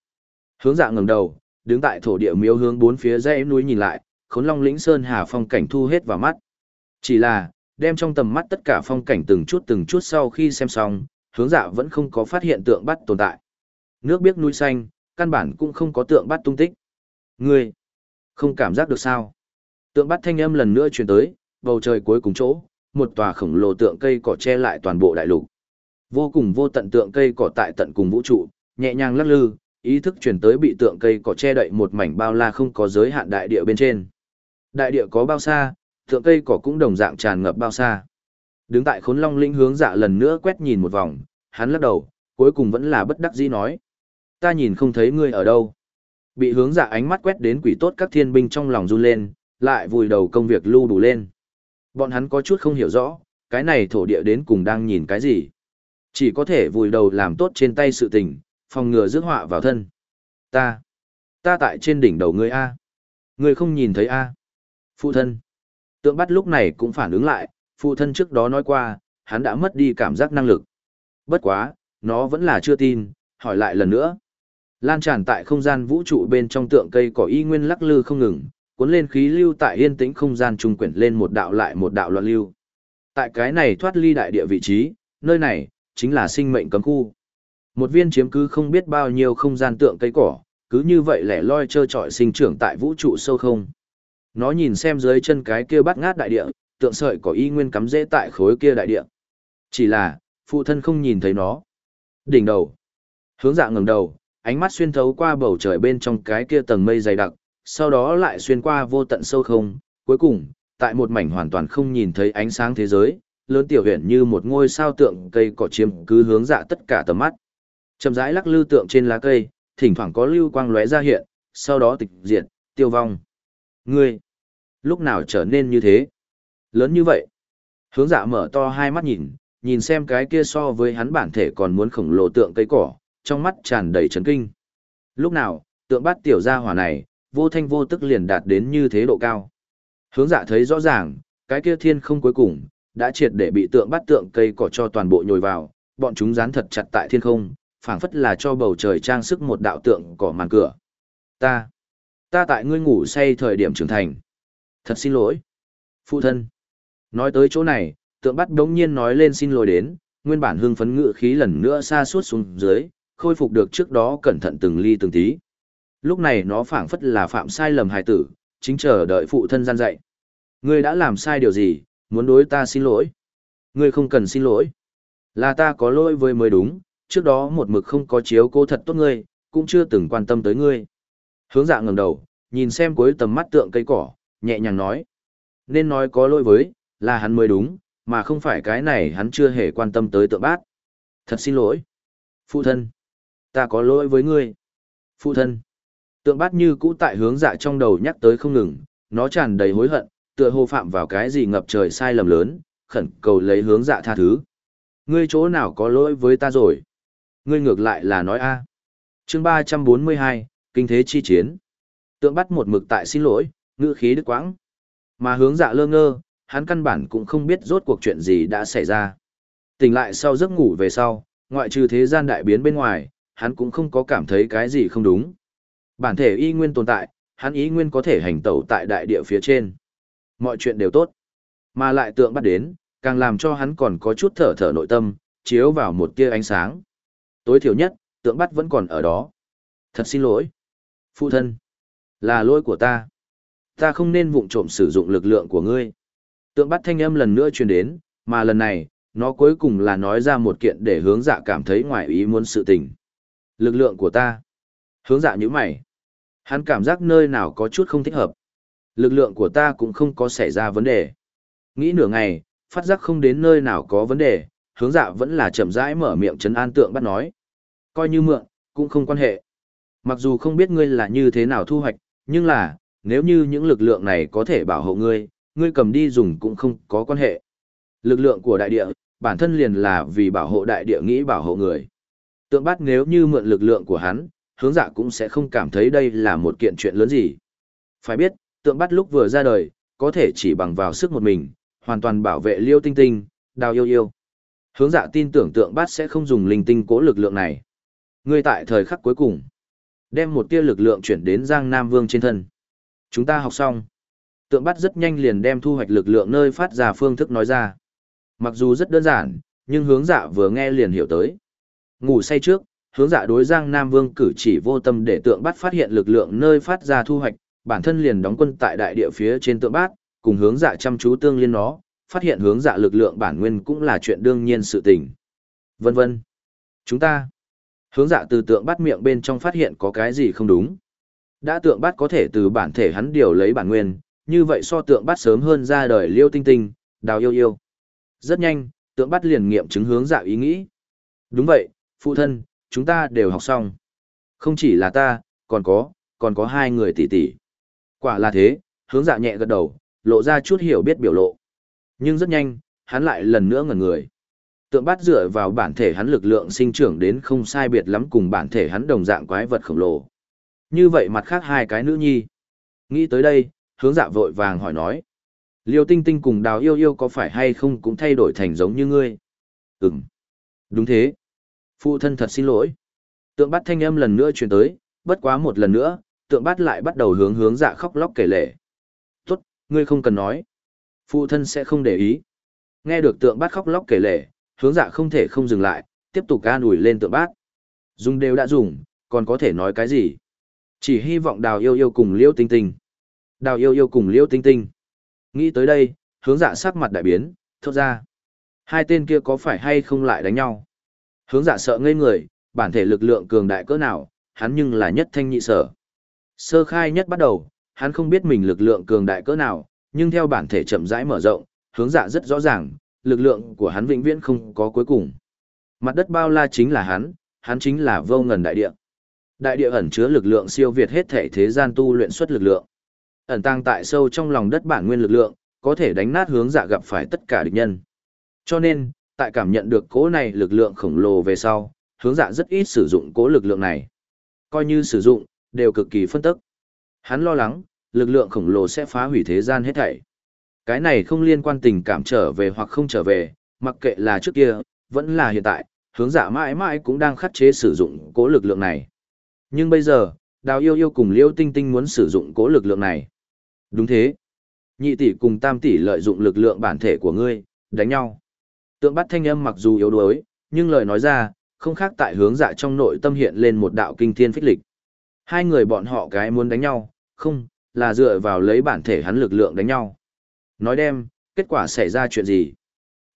hướng dạ ngẩng đầu, đứng tại thổ địa miếu hướng bốn phía dãy núi nhìn lại, khốn long lĩnh sơn hà phong cảnh thu hết vào mắt. Chỉ là, đem trong tầm mắt tất cả phong cảnh từng chút từng chút sau khi xem xong, hướng dạ vẫn không có phát hiện tượng bắt tồn tại. Nước biếc núi xanh, căn bản cũng không có tượng bắt tung tích. Ngươi, không cảm giác được sao? Tượng bắt thanh âm lần nữa truyền tới, bầu trời cuối cùng chỗ, một tòa khổng lồ tượng cây cỏ che lại toàn bộ đại lục. Vô cùng vô tận tượng cây cỏ tại tận cùng vũ trụ, nhẹ nhàng lắc lư, ý thức truyền tới bị tượng cây cỏ che đậy một mảnh bao la không có giới hạn đại địa bên trên. Đại địa có bao xa, tượng cây cỏ cũng đồng dạng tràn ngập bao xa. Đứng tại khốn long linh hướng dạ lần nữa quét nhìn một vòng, hắn lắc đầu, cuối cùng vẫn là bất đắc dĩ nói. Ta nhìn không thấy ngươi ở đâu. Bị hướng dạ ánh mắt quét đến quỷ tốt các thiên binh trong lòng run lên, lại vùi đầu công việc lưu đủ lên. Bọn hắn có chút không hiểu rõ, cái này thổ địa đến cùng đang nhìn cái gì. Chỉ có thể vùi đầu làm tốt trên tay sự tình, phòng ngừa rước họa vào thân. Ta, ta tại trên đỉnh đầu ngươi A. Ngươi không nhìn thấy A. Phụ thân. Tượng bắt lúc này cũng phản ứng lại, phụ thân trước đó nói qua, hắn đã mất đi cảm giác năng lực. Bất quá, nó vẫn là chưa tin, hỏi lại lần nữa. Lan tràn tại không gian vũ trụ bên trong tượng cây cỏ y nguyên lắc lư không ngừng, cuốn lên khí lưu tại yên tĩnh không gian trung quyển lên một đạo lại một đạo loạn lưu. Tại cái này thoát ly đại địa vị trí, nơi này, chính là sinh mệnh cấm khu. Một viên chiếm cứ không biết bao nhiêu không gian tượng cây cỏ, cứ như vậy lẻ loi trơ trọi sinh trưởng tại vũ trụ sâu không. Nó nhìn xem dưới chân cái kia bắt ngát đại địa, tượng sợi có y nguyên cắm dễ tại khối kia đại địa. Chỉ là, phụ thân không nhìn thấy nó. Đỉnh đầu. Hướng dạ ngẩng đầu, ánh mắt xuyên thấu qua bầu trời bên trong cái kia tầng mây dày đặc, sau đó lại xuyên qua vô tận sâu không, cuối cùng, tại một mảnh hoàn toàn không nhìn thấy ánh sáng thế giới, lớn tiểu huyện như một ngôi sao tượng cây cỏ chiếm cứ hướng dạ tất cả tầm mắt. Chậm rãi lắc lư tượng trên lá cây, thỉnh thoảng có lưu quang lóe ra hiện, sau đó tịch diệt, tiêu vong. Ngươi, lúc nào trở nên như thế? Lớn như vậy. Hướng dạ mở to hai mắt nhìn, nhìn xem cái kia so với hắn bản thể còn muốn khổng lồ tượng cây cỏ, trong mắt tràn đầy chấn kinh. Lúc nào, tượng bắt tiểu gia hỏa này, vô thanh vô tức liền đạt đến như thế độ cao. Hướng dạ thấy rõ ràng, cái kia thiên không cuối cùng, đã triệt để bị tượng bắt tượng cây cỏ cho toàn bộ nhồi vào, bọn chúng dán thật chặt tại thiên không, phảng phất là cho bầu trời trang sức một đạo tượng cỏ màn cửa. Ta, ta tại ngươi ngủ say thời điểm trưởng thành. Thật xin lỗi. Phụ thân. Nói tới chỗ này, tượng bắt đống nhiên nói lên xin lỗi đến, nguyên bản hưng phấn ngự khí lần nữa xa suốt xuống dưới, khôi phục được trước đó cẩn thận từng ly từng tí. Lúc này nó phảng phất là phạm sai lầm hài tử, chính chờ đợi phụ thân gian dạy. Ngươi đã làm sai điều gì, muốn đối ta xin lỗi. Ngươi không cần xin lỗi. Là ta có lỗi với mới đúng, trước đó một mực không có chiếu cô thật tốt ngươi, cũng chưa từng quan tâm tới ngươi. Hướng dạ ngẩng đầu, nhìn xem cuối tầm mắt tượng cây cỏ, nhẹ nhàng nói. Nên nói có lỗi với, là hắn mới đúng, mà không phải cái này hắn chưa hề quan tâm tới tượng bát. Thật xin lỗi. Phụ thân. Ta có lỗi với ngươi. Phụ thân. Tượng bát như cũ tại hướng dạ trong đầu nhắc tới không ngừng, nó tràn đầy hối hận, tựa hồ phạm vào cái gì ngập trời sai lầm lớn, khẩn cầu lấy hướng dạ tha thứ. Ngươi chỗ nào có lỗi với ta rồi? Ngươi ngược lại là nói a. Chương ba trăm bốn mươi hai, kinh thế chi chiến. Tượng bắt một mực tại xin lỗi, ngữ khí đứt quãng. Mà hướng dạ lơ ngơ, hắn căn bản cũng không biết rốt cuộc chuyện gì đã xảy ra. Tỉnh lại sau giấc ngủ về sau, ngoại trừ thế gian đại biến bên ngoài, hắn cũng không có cảm thấy cái gì không đúng. Bản thể y nguyên tồn tại, hắn ý nguyên có thể hành tẩu tại đại địa phía trên. Mọi chuyện đều tốt. Mà lại tượng bắt đến, càng làm cho hắn còn có chút thở thở nội tâm, chiếu vào một tia ánh sáng. Tối thiểu nhất, tượng bắt vẫn còn ở đó. Thật xin lỗi. Phụ thân. Là lỗi của ta. Ta không nên vụng trộm sử dụng lực lượng của ngươi. Tượng bắt thanh âm lần nữa truyền đến, mà lần này, nó cuối cùng là nói ra một kiện để hướng dạ cảm thấy ngoài ý muốn sự tình. Lực lượng của ta. Hướng dạ như mày. Hắn cảm giác nơi nào có chút không thích hợp. Lực lượng của ta cũng không có xảy ra vấn đề. Nghĩ nửa ngày, phát giác không đến nơi nào có vấn đề, hướng dạ vẫn là chậm rãi mở miệng trấn an tượng bắt nói. Coi như mượn, cũng không quan hệ. Mặc dù không biết ngươi là như thế nào thu hoạch, nhưng là, nếu như những lực lượng này có thể bảo hộ ngươi, ngươi cầm đi dùng cũng không có quan hệ. Lực lượng của đại địa, bản thân liền là vì bảo hộ đại địa nghĩ bảo hộ người. Tượng bắt nếu như mượn lực lượng của hắn, hướng dạ cũng sẽ không cảm thấy đây là một kiện chuyện lớn gì. Phải biết, tượng bắt lúc vừa ra đời, có thể chỉ bằng vào sức một mình, hoàn toàn bảo vệ liêu tinh tinh, đào yêu yêu. Hướng dạ tin tưởng tượng bắt sẽ không dùng linh tinh cố lực lượng này. Ngươi tại thời khắc cuối cùng, đem một tia lực lượng chuyển đến Giang Nam Vương trên thân. Chúng ta học xong. Tượng bắt rất nhanh liền đem thu hoạch lực lượng nơi phát ra phương thức nói ra. Mặc dù rất đơn giản, nhưng hướng dạ vừa nghe liền hiểu tới. Ngủ say trước, hướng dạ đối Giang Nam Vương cử chỉ vô tâm để tượng bắt phát hiện lực lượng nơi phát ra thu hoạch, bản thân liền đóng quân tại đại địa phía trên tượng bát, cùng hướng dạ chăm chú tương liên nó, phát hiện hướng dạ lực lượng bản nguyên cũng là chuyện đương nhiên sự tình. Vân vân. Chúng ta. Hướng dạ từ tượng bắt miệng bên trong phát hiện có cái gì không đúng. Đã tượng bắt có thể từ bản thể hắn điều lấy bản nguyên, như vậy so tượng bắt sớm hơn ra đời liêu tinh tinh, đào yêu yêu. Rất nhanh, tượng bắt liền nghiệm chứng hướng dạ ý nghĩ. Đúng vậy, phụ thân, chúng ta đều học xong. Không chỉ là ta, còn có, còn có hai người tỷ tỷ. Quả là thế, hướng dạ nhẹ gật đầu, lộ ra chút hiểu biết biểu lộ. Nhưng rất nhanh, hắn lại lần nữa ngẩn người. Tượng bắt dựa vào bản thể hắn lực lượng sinh trưởng đến không sai biệt lắm cùng bản thể hắn đồng dạng quái vật khổng lồ. Như vậy mặt khác hai cái nữ nhi. Nghĩ tới đây, hướng dạ vội vàng hỏi nói. Liêu tinh tinh cùng đào yêu yêu có phải hay không cũng thay đổi thành giống như ngươi? Ừm. Đúng thế. Phụ thân thật xin lỗi. Tượng bắt thanh âm lần nữa truyền tới, bất quá một lần nữa, tượng bắt lại bắt đầu hướng hướng dạ khóc lóc kể lể. Tốt, ngươi không cần nói. Phụ thân sẽ không để ý. Nghe được tượng bắt khóc lóc kể lể, hướng dạ không thể không dừng lại, tiếp tục ca ủi lên tượng bát. Dùng đều đã dùng, còn có thể nói cái gì? Chỉ hy vọng đào yêu yêu cùng liêu tinh tinh. Đào yêu yêu cùng liêu tinh tinh. Nghĩ tới đây, hướng dạ sắc mặt đại biến, thốt ra. Hai tên kia có phải hay không lại đánh nhau? Hướng dạ sợ ngây người, bản thể lực lượng cường đại cỡ nào, hắn nhưng là nhất thanh nhị sở. Sơ khai nhất bắt đầu, hắn không biết mình lực lượng cường đại cỡ nào, nhưng theo bản thể chậm rãi mở rộng, hướng dạ rất rõ ràng, lực lượng của hắn vĩnh viễn không có cuối cùng. Mặt đất bao la chính là hắn, hắn chính là vô ngần đại địa. Đại địa ẩn chứa lực lượng siêu việt hết thể thế gian tu luyện xuất lực lượng. Ẩn tàng tại sâu trong lòng đất bản nguyên lực lượng, có thể đánh nát hướng dạ gặp phải tất cả địch nhân. Cho nên, tại cảm nhận được cố này lực lượng khổng lồ về sau, hướng dạ rất ít sử dụng cố lực lượng này. Coi như sử dụng, đều cực kỳ phân tức. Hắn lo lắng, lực lượng khổng lồ sẽ phá hủy thế gian hết thảy. Cái này không liên quan tình cảm trở về hoặc không trở về, mặc kệ là trước kia, vẫn là hiện tại, hướng dạ mãi mãi cũng đang khắt chế sử dụng cố lực lượng này. Nhưng bây giờ, đào yêu yêu cùng liêu tinh tinh muốn sử dụng cố lực lượng này. Đúng thế. Nhị tỷ cùng tam tỷ lợi dụng lực lượng bản thể của ngươi, đánh nhau. Tượng bắt thanh âm mặc dù yếu đuối, nhưng lời nói ra, không khác tại hướng dạ trong nội tâm hiện lên một đạo kinh thiên phích lịch. Hai người bọn họ cái muốn đánh nhau, không, là dựa vào lấy bản thể hắn lực lượng đánh nhau. Nói đem, kết quả xảy ra chuyện gì?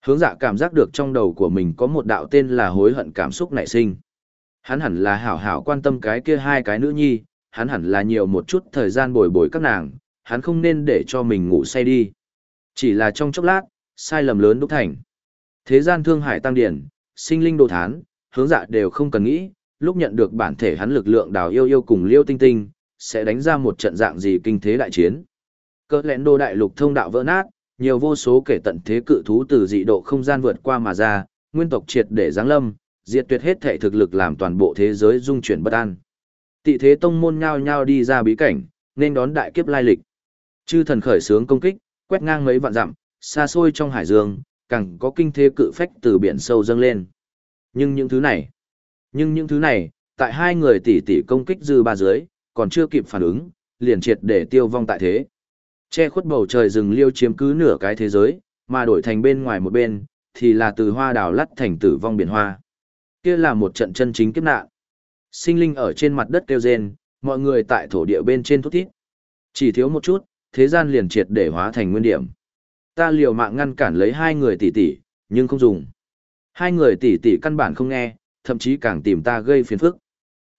Hướng dạ cảm giác được trong đầu của mình có một đạo tên là hối hận cảm xúc nảy sinh. Hắn hẳn là hảo hảo quan tâm cái kia hai cái nữ nhi, hắn hẳn là nhiều một chút thời gian bồi bồi các nàng, hắn không nên để cho mình ngủ say đi. Chỉ là trong chốc lát, sai lầm lớn đúc thành. Thế gian thương hải tăng điển, sinh linh đồ thán, hướng dạ đều không cần nghĩ, lúc nhận được bản thể hắn lực lượng đào yêu yêu cùng liêu tinh tinh, sẽ đánh ra một trận dạng gì kinh thế đại chiến. Cơ lẽn đô đại lục thông đạo vỡ nát, nhiều vô số kể tận thế cự thú từ dị độ không gian vượt qua mà ra, nguyên tộc triệt để giáng lâm, diệt tuyệt hết thể thực lực làm toàn bộ thế giới dung chuyển bất an. Tị thế tông môn nhao nhao đi ra bí cảnh, nên đón đại kiếp lai lịch. Chư thần khởi sướng công kích, quét ngang mấy vạn dặm, xa xôi trong hải dương, càng có kinh thế cự phách từ biển sâu dâng lên. Nhưng những thứ này, nhưng những thứ này, tại hai người tỷ tỷ công kích dư ba dưới, còn chưa kịp phản ứng, liền triệt để tiêu vong tại thế. Che khuất bầu trời rừng liêu chiếm cứ nửa cái thế giới, mà đổi thành bên ngoài một bên, thì là từ hoa đào lắt thành tử vong biển hoa. Kia là một trận chân chính kiếp nạn. Sinh linh ở trên mặt đất kêu rên, mọi người tại thổ địa bên trên thút thít. Chỉ thiếu một chút, thế gian liền triệt để hóa thành nguyên điểm. Ta liều mạng ngăn cản lấy hai người tỷ tỷ, nhưng không dùng. Hai người tỷ tỷ căn bản không nghe, thậm chí càng tìm ta gây phiền phức.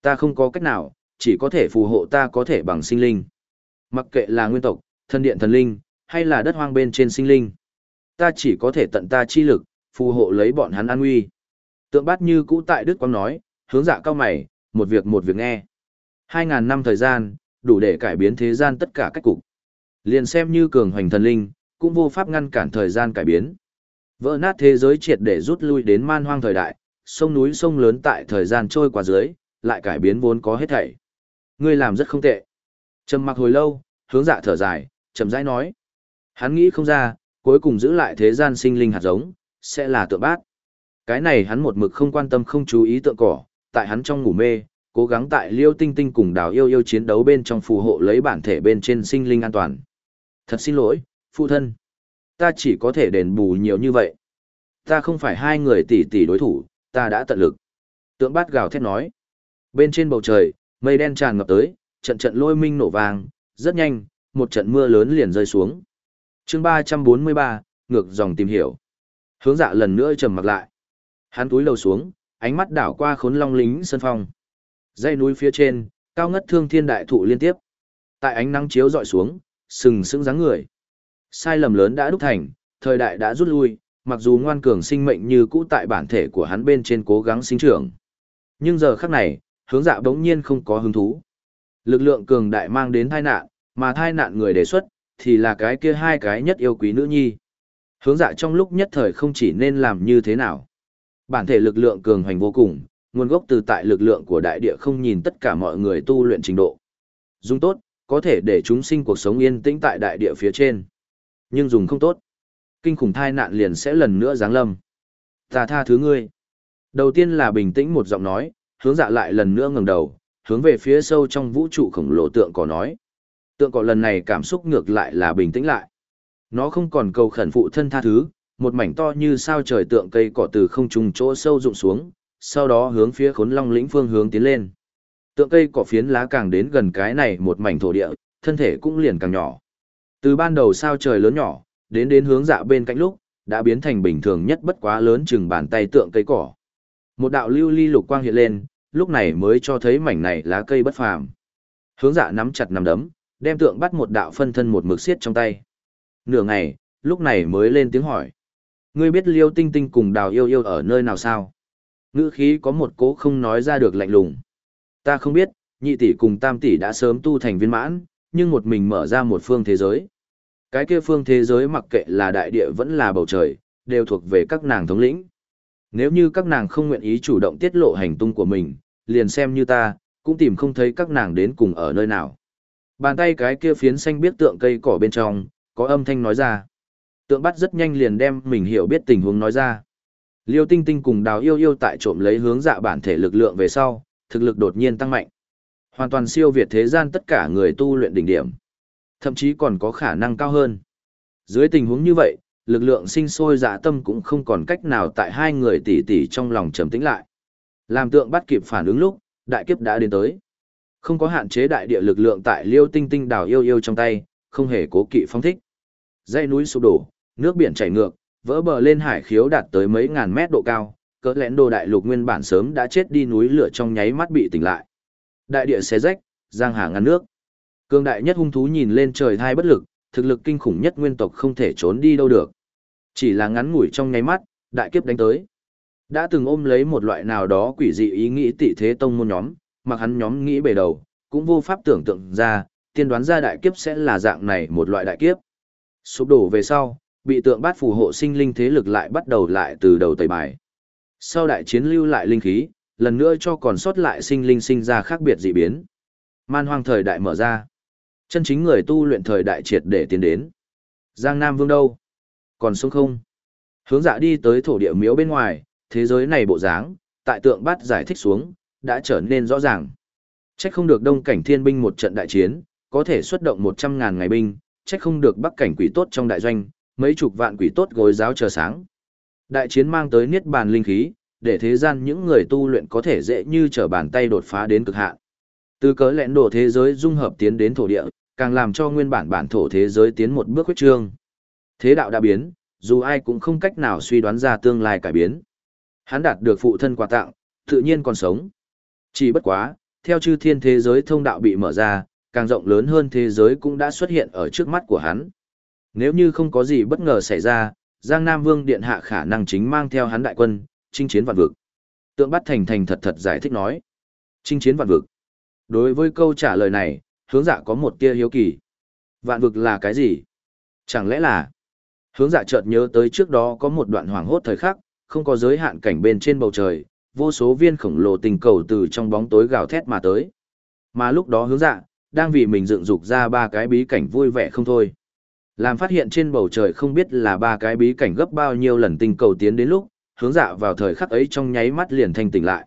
Ta không có cách nào, chỉ có thể phù hộ ta có thể bằng sinh linh. Mặc kệ là nguyên tộc, thân điện thần linh, hay là đất hoang bên trên sinh linh. Ta chỉ có thể tận ta chi lực, phù hộ lấy bọn hắn an nguy. Tượng bát như cũ tại Đức Quang nói, hướng dạ cao mày, một việc một việc nghe. Hai ngàn năm thời gian, đủ để cải biến thế gian tất cả cách cục. Liền xem như cường hoành thần linh, cũng vô pháp ngăn cản thời gian cải biến. Vỡ nát thế giới triệt để rút lui đến man hoang thời đại, sông núi sông lớn tại thời gian trôi qua dưới, lại cải biến vốn có hết thảy. Ngươi làm rất không tệ. Trầm mặc hồi lâu, hướng dạ thở dài, chậm rãi nói. Hắn nghĩ không ra, cuối cùng giữ lại thế gian sinh linh hạt giống, sẽ là tượng bát. Cái này hắn một mực không quan tâm không chú ý tượng cỏ, tại hắn trong ngủ mê, cố gắng tại liêu tinh tinh cùng đào yêu yêu chiến đấu bên trong phù hộ lấy bản thể bên trên sinh linh an toàn. Thật xin lỗi, phụ thân. Ta chỉ có thể đền bù nhiều như vậy. Ta không phải hai người tỷ tỷ đối thủ, ta đã tận lực. Tượng bát gào thét nói. Bên trên bầu trời, mây đen tràn ngập tới, trận trận lôi minh nổ vàng, rất nhanh, một trận mưa lớn liền rơi xuống. chương 343, ngược dòng tìm hiểu. Hướng dạ lần nữa trầm mặt lại. Hắn túi lầu xuống, ánh mắt đảo qua khốn long lính sân phong. dây núi phía trên, cao ngất thương thiên đại thụ liên tiếp. Tại ánh nắng chiếu dọi xuống, sừng sững dáng người. Sai lầm lớn đã đúc thành, thời đại đã rút lui, mặc dù ngoan cường sinh mệnh như cũ tại bản thể của hắn bên trên cố gắng sinh trưởng. Nhưng giờ khắc này, hướng dạ bỗng nhiên không có hứng thú. Lực lượng cường đại mang đến tai nạn, mà tai nạn người đề xuất, thì là cái kia hai cái nhất yêu quý nữ nhi. Hướng dạ trong lúc nhất thời không chỉ nên làm như thế nào. Bản thể lực lượng cường hoành vô cùng, nguồn gốc từ tại lực lượng của đại địa không nhìn tất cả mọi người tu luyện trình độ. Dùng tốt, có thể để chúng sinh cuộc sống yên tĩnh tại đại địa phía trên. Nhưng dùng không tốt, kinh khủng thai nạn liền sẽ lần nữa giáng lâm. Ta tha thứ ngươi. Đầu tiên là bình tĩnh một giọng nói, hướng dạ lại lần nữa ngẩng đầu, hướng về phía sâu trong vũ trụ khổng lồ tượng cỏ nói. Tượng cỏ lần này cảm xúc ngược lại là bình tĩnh lại. Nó không còn cầu khẩn phụ thân tha thứ, một mảnh to như sao trời tượng cây cỏ từ không trung chỗ sâu rụng xuống, sau đó hướng phía khốn long lĩnh phương hướng tiến lên. Tượng cây cỏ phiến lá càng đến gần cái này một mảnh thổ địa, thân thể cũng liền càng nhỏ. Từ ban đầu sao trời lớn nhỏ, đến đến hướng dạ bên cạnh lúc, đã biến thành bình thường nhất bất quá lớn chừng bàn tay tượng cây cỏ. Một đạo lưu ly lục quang hiện lên, lúc này mới cho thấy mảnh này lá cây bất phàm. Hướng dạ nắm chặt nắm đấm, đem tượng bắt một đạo phân thân một mực xiết trong tay. Nửa ngày, lúc này mới lên tiếng hỏi. Ngươi biết liêu tinh tinh cùng đào yêu yêu ở nơi nào sao? Ngữ khí có một cố không nói ra được lạnh lùng. Ta không biết, nhị tỷ cùng tam tỷ đã sớm tu thành viên mãn, nhưng một mình mở ra một phương thế giới. Cái kia phương thế giới mặc kệ là đại địa vẫn là bầu trời, đều thuộc về các nàng thống lĩnh. Nếu như các nàng không nguyện ý chủ động tiết lộ hành tung của mình, liền xem như ta, cũng tìm không thấy các nàng đến cùng ở nơi nào. Bàn tay cái kia phiến xanh biết tượng cây cỏ bên trong, có âm thanh nói ra. Tượng bắt rất nhanh liền đem mình hiểu biết tình huống nói ra. Liêu Tinh Tinh cùng Đào Yêu Yêu tại trộm lấy hướng dạ bản thể lực lượng về sau, thực lực đột nhiên tăng mạnh. Hoàn toàn siêu việt thế gian tất cả người tu luyện đỉnh điểm. Thậm chí còn có khả năng cao hơn. Dưới tình huống như vậy, lực lượng sinh sôi dạ tâm cũng không còn cách nào tại hai người tỷ tỷ trong lòng trầm tĩnh lại. Làm tượng bắt kịp phản ứng lúc, đại kiếp đã đến tới. Không có hạn chế đại địa lực lượng tại Liêu Tinh Tinh đảo Yêu Yêu trong tay, không hề cố kỵ phong thích. Dãy núi sụp đổ, nước biển chảy ngược, vỡ bờ lên hải khiếu đạt tới mấy ngàn mét độ cao, cỡ lén đồ đại lục nguyên bản sớm đã chết đi núi lửa trong nháy mắt bị tỉnh lại. Đại địa xé rách, giang hà ngăn nước. Cương đại nhất hung thú nhìn lên trời thai bất lực, thực lực kinh khủng nhất nguyên tộc không thể trốn đi đâu được. Chỉ là ngắn ngủi trong nháy mắt, đại kiếp đánh tới. Đã từng ôm lấy một loại nào đó quỷ dị ý nghĩ tị thế tông môn nhóm, mặc hắn nhóm nghĩ bề đầu, cũng vô pháp tưởng tượng ra, tiên đoán ra đại kiếp sẽ là dạng này một loại đại kiếp. Sụp đổ về sau, bị tượng bát phù hộ sinh linh thế lực lại bắt đầu lại từ đầu tẩy bài. Sau đại chiến lưu lại linh khí, lần nữa cho còn sót lại sinh linh sinh ra khác biệt dị biến. Man hoang thời đại mở ra. Chân chính người tu luyện thời đại triệt để tiến đến. Giang Nam Vương đâu? Còn sống không? Hướng dạ đi tới thổ địa miếu bên ngoài, thế giới này bộ dáng, tại tượng bát giải thích xuống, đã trở nên rõ ràng. Trách không được đông cảnh thiên binh một trận đại chiến, có thể xuất động 100.000 ngày binh, trách không được bắc cảnh quỷ tốt trong đại doanh, mấy chục vạn quỷ tốt gối giáo chờ sáng. Đại chiến mang tới niết bàn linh khí, để thế gian những người tu luyện có thể dễ như trở bàn tay đột phá đến cực hạn. Từ cỡ lẹn đổ thế giới dung hợp tiến đến thổ địa, càng làm cho nguyên bản bản thổ thế giới tiến một bước huyết trương. Thế đạo đã biến, dù ai cũng không cách nào suy đoán ra tương lai cải biến. Hắn đạt được phụ thân quà tặng, tự nhiên còn sống. Chỉ bất quá, theo chư thiên thế giới thông đạo bị mở ra, càng rộng lớn hơn thế giới cũng đã xuất hiện ở trước mắt của hắn. Nếu như không có gì bất ngờ xảy ra, Giang Nam Vương Điện Hạ khả năng chính mang theo hắn đại quân, chinh chiến vạn vực. Tượng bắt thành thành thật thật giải thích nói. Chinh chiến vạn vực. Đối với câu trả lời này, hướng dạ có một tia hiếu kỳ. Vạn vực là cái gì? Chẳng lẽ là... Hướng dạ chợt nhớ tới trước đó có một đoạn hoàng hốt thời khắc, không có giới hạn cảnh bên trên bầu trời, vô số viên khổng lồ tình cầu từ trong bóng tối gào thét mà tới. Mà lúc đó hướng dạ, đang vì mình dựng dục ra ba cái bí cảnh vui vẻ không thôi. Làm phát hiện trên bầu trời không biết là ba cái bí cảnh gấp bao nhiêu lần tình cầu tiến đến lúc, hướng dạ vào thời khắc ấy trong nháy mắt liền thanh tỉnh lại.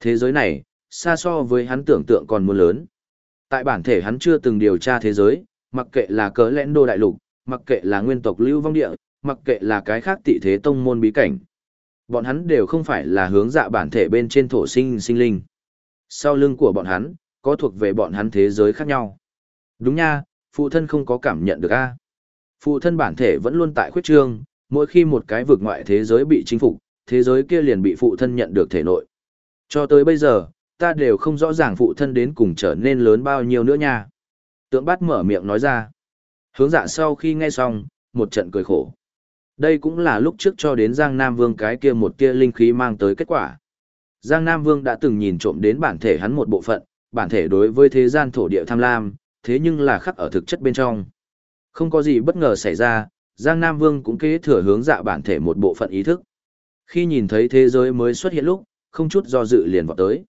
Thế giới này, xa so với hắn tưởng tượng còn muốn lớn. Tại bản thể hắn chưa từng điều tra thế giới, mặc kệ là cỡ lẽn đô đại lục, mặc kệ là nguyên tộc lưu vong địa, mặc kệ là cái khác tị thế tông môn bí cảnh. Bọn hắn đều không phải là hướng dạ bản thể bên trên thổ sinh sinh linh. Sau lưng của bọn hắn, có thuộc về bọn hắn thế giới khác nhau. Đúng nha, phụ thân không có cảm nhận được a. Phụ thân bản thể vẫn luôn tại khuyết trương, mỗi khi một cái vực ngoại thế giới bị chinh phục, thế giới kia liền bị phụ thân nhận được thể nội. Cho tới bây giờ, ta đều không rõ ràng phụ thân đến cùng trở nên lớn bao nhiêu nữa nha. Tượng bát mở miệng nói ra. Hướng dạ sau khi nghe xong, một trận cười khổ. Đây cũng là lúc trước cho đến Giang Nam Vương cái kia một kia linh khí mang tới kết quả. Giang Nam Vương đã từng nhìn trộm đến bản thể hắn một bộ phận, bản thể đối với thế gian thổ địa tham lam, thế nhưng là khắc ở thực chất bên trong. Không có gì bất ngờ xảy ra, Giang Nam Vương cũng kế thừa hướng dạ bản thể một bộ phận ý thức. Khi nhìn thấy thế giới mới xuất hiện lúc, không chút do dự liền vọt tới.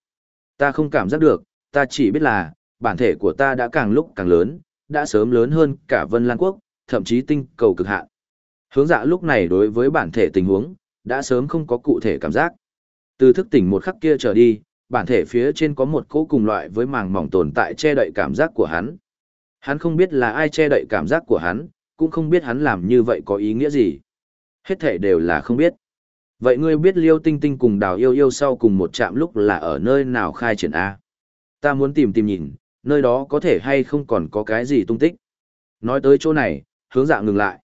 Ta không cảm giác được, ta chỉ biết là, bản thể của ta đã càng lúc càng lớn, đã sớm lớn hơn cả Vân Lan Quốc, thậm chí tinh cầu cực hạn. Hướng dạ lúc này đối với bản thể tình huống, đã sớm không có cụ thể cảm giác. Từ thức tỉnh một khắc kia trở đi, bản thể phía trên có một cỗ cùng loại với màng mỏng tồn tại che đậy cảm giác của hắn. Hắn không biết là ai che đậy cảm giác của hắn, cũng không biết hắn làm như vậy có ý nghĩa gì. Hết thể đều là không biết. Vậy ngươi biết Liêu Tinh Tinh cùng Đào Yêu Yêu sau cùng một chạm lúc là ở nơi nào khai triển A? Ta muốn tìm tìm nhìn, nơi đó có thể hay không còn có cái gì tung tích. Nói tới chỗ này, hướng dạ ngừng lại.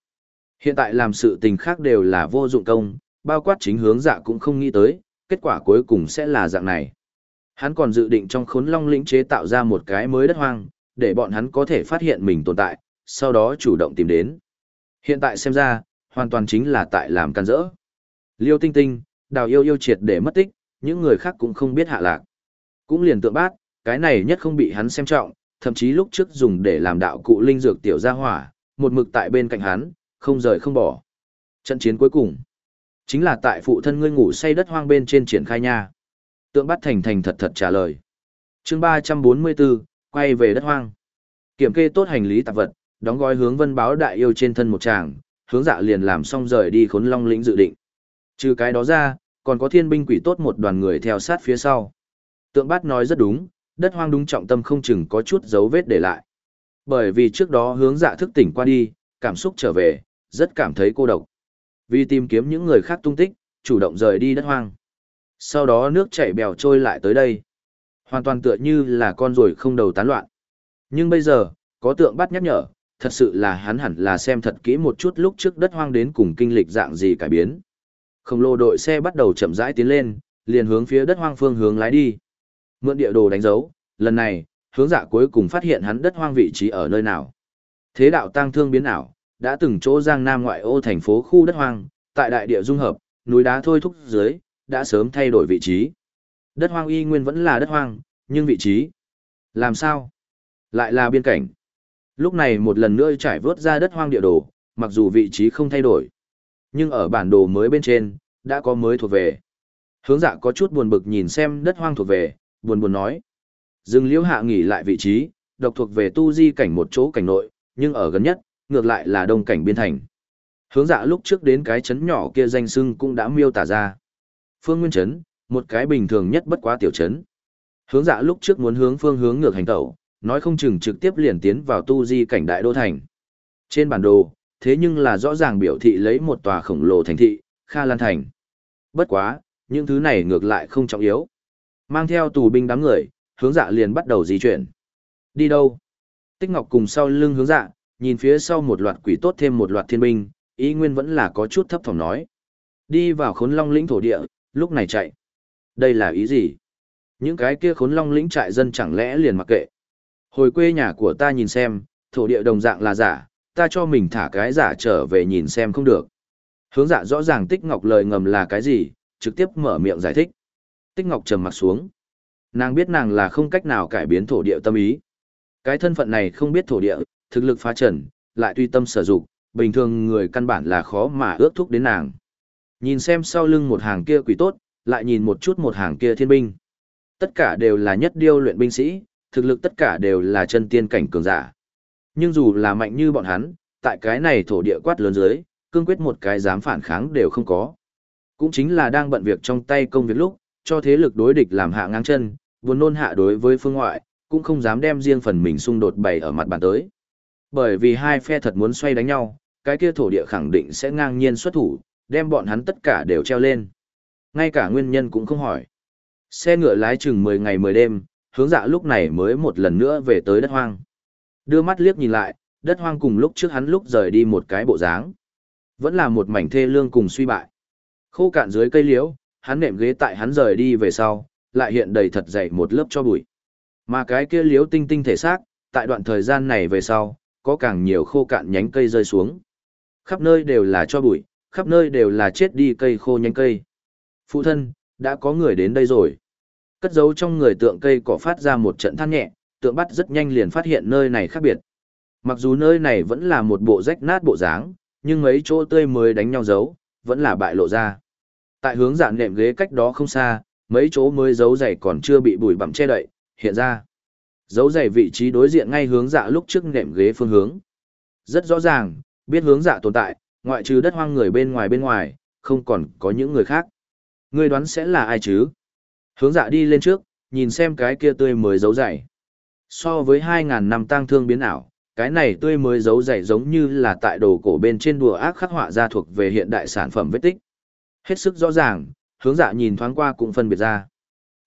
Hiện tại làm sự tình khác đều là vô dụng công, bao quát chính hướng dạ cũng không nghĩ tới, kết quả cuối cùng sẽ là dạng này. Hắn còn dự định trong khốn long lĩnh chế tạo ra một cái mới đất hoang, để bọn hắn có thể phát hiện mình tồn tại, sau đó chủ động tìm đến. Hiện tại xem ra, hoàn toàn chính là tại làm can rỡ. Liêu tinh tinh, đào yêu yêu triệt để mất tích, những người khác cũng không biết hạ lạc. Cũng liền tượng bát, cái này nhất không bị hắn xem trọng, thậm chí lúc trước dùng để làm đạo cụ linh dược tiểu gia hỏa, một mực tại bên cạnh hắn, không rời không bỏ. Trận chiến cuối cùng, chính là tại phụ thân ngươi ngủ say đất hoang bên trên triển khai nha. Tượng bắt thành thành thật thật trả lời. chương 344, quay về đất hoang. Kiểm kê tốt hành lý tạp vật, đóng gói hướng vân báo đại yêu trên thân một tràng, hướng dạ liền làm xong rời đi khốn long lĩnh dự định. Trừ cái đó ra, còn có thiên binh quỷ tốt một đoàn người theo sát phía sau. Tượng bát nói rất đúng, đất hoang đúng trọng tâm không chừng có chút dấu vết để lại. Bởi vì trước đó hướng dạ thức tỉnh qua đi, cảm xúc trở về, rất cảm thấy cô độc. Vì tìm kiếm những người khác tung tích, chủ động rời đi đất hoang. Sau đó nước chảy bèo trôi lại tới đây. Hoàn toàn tựa như là con ruồi không đầu tán loạn. Nhưng bây giờ, có tượng bắt nhắc nhở, thật sự là hắn hẳn là xem thật kỹ một chút lúc trước đất hoang đến cùng kinh lịch dạng gì cải biến. Khổng lồ đội xe bắt đầu chậm rãi tiến lên, liền hướng phía đất hoang phương hướng lái đi. Mượn địa đồ đánh dấu, lần này, hướng dạ cuối cùng phát hiện hắn đất hoang vị trí ở nơi nào. Thế đạo tăng thương biến ảo, đã từng chỗ giang nam ngoại ô thành phố khu đất hoang, tại đại địa dung hợp, núi đá thôi thúc dưới, đã sớm thay đổi vị trí. Đất hoang y nguyên vẫn là đất hoang, nhưng vị trí. Làm sao? Lại là biên cảnh. Lúc này một lần nữa trải vớt ra đất hoang địa đồ, mặc dù vị trí không thay đổi. Nhưng ở bản đồ mới bên trên, đã có mới thuộc về. Hướng dạ có chút buồn bực nhìn xem đất hoang thuộc về, buồn buồn nói. Dừng liễu hạ nghỉ lại vị trí, độc thuộc về tu di cảnh một chỗ cảnh nội, nhưng ở gần nhất, ngược lại là đông cảnh biên thành. Hướng dạ lúc trước đến cái chấn nhỏ kia danh sưng cũng đã miêu tả ra. Phương Nguyên Trấn, một cái bình thường nhất bất quá tiểu trấn. Hướng dạ lúc trước muốn hướng phương hướng ngược hành tẩu, nói không chừng trực tiếp liền tiến vào tu di cảnh đại đô thành. Trên bản đồ, thế nhưng là rõ ràng biểu thị lấy một tòa khổng lồ thành thị, Kha Lan Thành. Bất quá, những thứ này ngược lại không trọng yếu. Mang theo tù binh đám người, hướng dạ liền bắt đầu di chuyển. Đi đâu? Tích Ngọc cùng sau lưng hướng dạ, nhìn phía sau một loạt quỷ tốt thêm một loạt thiên binh, ý nguyên vẫn là có chút thấp thỏm nói. Đi vào khốn long lĩnh thổ địa, lúc này chạy. Đây là ý gì? Những cái kia khốn long lĩnh trại dân chẳng lẽ liền mặc kệ. Hồi quê nhà của ta nhìn xem, thổ địa đồng dạng là giả, ta cho mình thả cái giả trở về nhìn xem không được. Hướng dạ rõ ràng Tích Ngọc lời ngầm là cái gì, trực tiếp mở miệng giải thích. Tích Ngọc trầm mặt xuống. Nàng biết nàng là không cách nào cải biến thổ địa tâm ý. Cái thân phận này không biết thổ địa, thực lực phá trần, lại tuy tâm sở dục bình thường người căn bản là khó mà ước thúc đến nàng. Nhìn xem sau lưng một hàng kia quỷ tốt, lại nhìn một chút một hàng kia thiên binh. Tất cả đều là nhất điêu luyện binh sĩ, thực lực tất cả đều là chân tiên cảnh cường giả. Nhưng dù là mạnh như bọn hắn, tại cái này thổ địa quát lớn dưới, cương quyết một cái dám phản kháng đều không có. Cũng chính là đang bận việc trong tay công việc lúc, cho thế lực đối địch làm hạ ngang chân, buồn nôn hạ đối với phương ngoại, cũng không dám đem riêng phần mình xung đột bày ở mặt bàn tới. Bởi vì hai phe thật muốn xoay đánh nhau, cái kia thổ địa khẳng định sẽ ngang nhiên xuất thủ, đem bọn hắn tất cả đều treo lên. Ngay cả nguyên nhân cũng không hỏi. Xe ngựa lái chừng 10 ngày 10 đêm, hướng dạ lúc này mới một lần nữa về tới đất hoang. Đưa mắt liếc nhìn lại, đất hoang cùng lúc trước hắn lúc rời đi một cái bộ dáng. Vẫn là một mảnh thê lương cùng suy bại. Khô cạn dưới cây liễu, hắn nệm ghế tại hắn rời đi về sau, lại hiện đầy thật dày một lớp cho bụi. Mà cái kia liễu tinh tinh thể xác, tại đoạn thời gian này về sau, có càng nhiều khô cạn nhánh cây rơi xuống. Khắp nơi đều là cho bụi, khắp nơi đều là chết đi cây khô nhánh cây. Phụ thân, đã có người đến đây rồi. Cất giấu trong người tượng cây cỏ phát ra một trận than nhẹ, tượng bắt rất nhanh liền phát hiện nơi này khác biệt. Mặc dù nơi này vẫn là một bộ rách nát bộ dáng, nhưng mấy chỗ tươi mới đánh nhau giấu, vẫn là bại lộ ra. Tại hướng dạng nệm ghế cách đó không xa, mấy chỗ mới giấu dày còn chưa bị bụi bặm che đậy, hiện ra. Dấu dày vị trí đối diện ngay hướng dạ lúc trước nệm ghế phương hướng. Rất rõ ràng, biết hướng dạ tồn tại, ngoại trừ đất hoang người bên ngoài bên ngoài, không còn có những người khác. Người đoán sẽ là ai chứ? Hướng dạ đi lên trước, nhìn xem cái kia tươi mới dấu dày. So với 2.000 năm tang thương biến ảo, cái này tươi mới dấu dày giống như là tại đồ cổ bên trên đùa ác khắc họa ra thuộc về hiện đại sản phẩm vết tích. Hết sức rõ ràng, hướng dạ nhìn thoáng qua cũng phân biệt ra.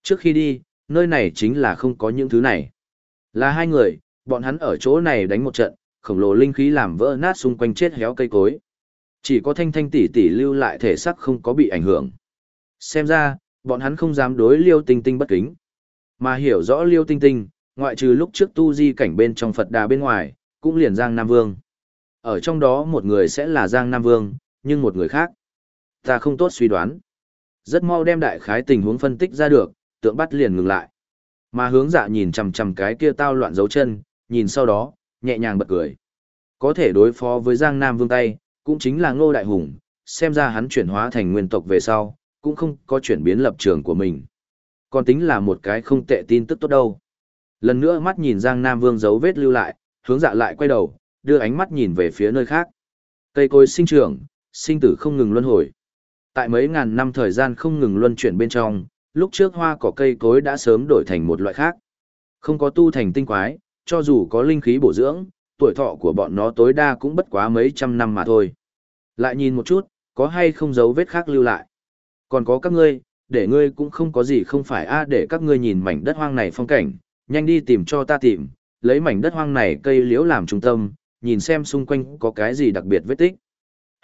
Trước khi đi, nơi này chính là không có những thứ này. Là hai người, bọn hắn ở chỗ này đánh một trận, khổng lồ linh khí làm vỡ nát xung quanh chết héo cây cối. Chỉ có thanh thanh tỷ tỷ lưu lại thể sắc không có bị ảnh hưởng. Xem ra, bọn hắn không dám đối liêu tinh tinh bất kính. Mà hiểu rõ liêu tinh tinh, ngoại trừ lúc trước tu di cảnh bên trong Phật đà bên ngoài, cũng liền Giang Nam Vương. Ở trong đó một người sẽ là Giang Nam Vương, nhưng một người khác. Ta không tốt suy đoán. Rất mau đem đại khái tình huống phân tích ra được, tượng bắt liền ngừng lại. Mà hướng dạ nhìn chằm chằm cái kia tao loạn dấu chân, nhìn sau đó, nhẹ nhàng bật cười. Có thể đối phó với Giang Nam Vương tay, cũng chính là Ngô Đại Hùng, xem ra hắn chuyển hóa thành nguyên tộc về sau, cũng không có chuyển biến lập trường của mình. Còn tính là một cái không tệ tin tức tốt đâu. Lần nữa mắt nhìn Giang Nam Vương dấu vết lưu lại, hướng dạ lại quay đầu, đưa ánh mắt nhìn về phía nơi khác. Cây cối sinh trưởng, sinh tử không ngừng luân hồi. Tại mấy ngàn năm thời gian không ngừng luân chuyển bên trong, lúc trước hoa cỏ cây cối đã sớm đổi thành một loại khác. Không có tu thành tinh quái, cho dù có linh khí bổ dưỡng, tuổi thọ của bọn nó tối đa cũng bất quá mấy trăm năm mà thôi. Lại nhìn một chút, có hay không dấu vết khác lưu lại. Còn có các ngươi, để ngươi cũng không có gì không phải a để các ngươi nhìn mảnh đất hoang này phong cảnh, nhanh đi tìm cho ta tìm, lấy mảnh đất hoang này cây liễu làm trung tâm, nhìn xem xung quanh có cái gì đặc biệt vết tích.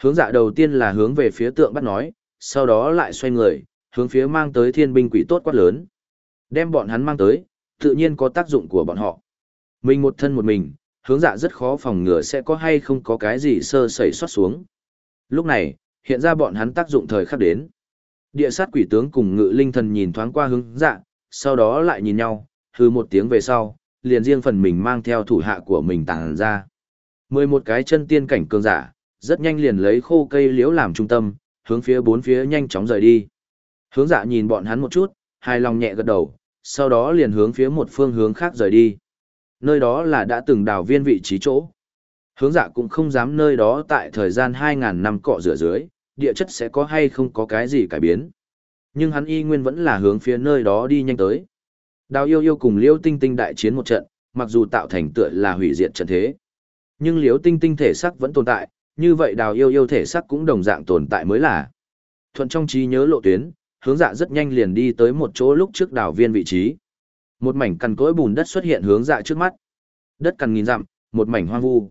Hướng dạ đầu tiên là hướng về phía tượng bắt nói, sau đó lại xoay người, hướng phía mang tới thiên binh quỷ tốt quát lớn. Đem bọn hắn mang tới, tự nhiên có tác dụng của bọn họ. Mình một thân một mình, hướng dạ rất khó phòng ngừa sẽ có hay không có cái gì sơ sẩy xót xuống. Lúc này, hiện ra bọn hắn tác dụng thời khắc đến. Địa sát quỷ tướng cùng ngự linh thần nhìn thoáng qua hướng dạ, sau đó lại nhìn nhau, hư một tiếng về sau, liền riêng phần mình mang theo thủ hạ của mình tàng ra. Mười một cái chân tiên cảnh cường giả, rất nhanh liền lấy khô cây liễu làm trung tâm, hướng phía bốn phía nhanh chóng rời đi. Hướng dạ nhìn bọn hắn một chút, hài lòng nhẹ gật đầu, sau đó liền hướng phía một phương hướng khác rời đi. Nơi đó là đã từng đào viên vị trí chỗ. Hướng dạ cũng không dám nơi đó tại thời gian 2.000 năm cọ rửa dưới, địa chất sẽ có hay không có cái gì cải biến. Nhưng hắn y nguyên vẫn là hướng phía nơi đó đi nhanh tới. Đào yêu yêu cùng liễu tinh tinh đại chiến một trận, mặc dù tạo thành tựa là hủy diệt trận thế. Nhưng liễu tinh tinh thể sắc vẫn tồn tại, như vậy đào yêu yêu thể sắc cũng đồng dạng tồn tại mới là. Thuận trong trí nhớ lộ tuyến, hướng dạ rất nhanh liền đi tới một chỗ lúc trước đảo viên vị trí. Một mảnh cằn cỗi bùn đất xuất hiện hướng dạ trước mắt. Đất cằn nghìn dặm, một mảnh hoang vu.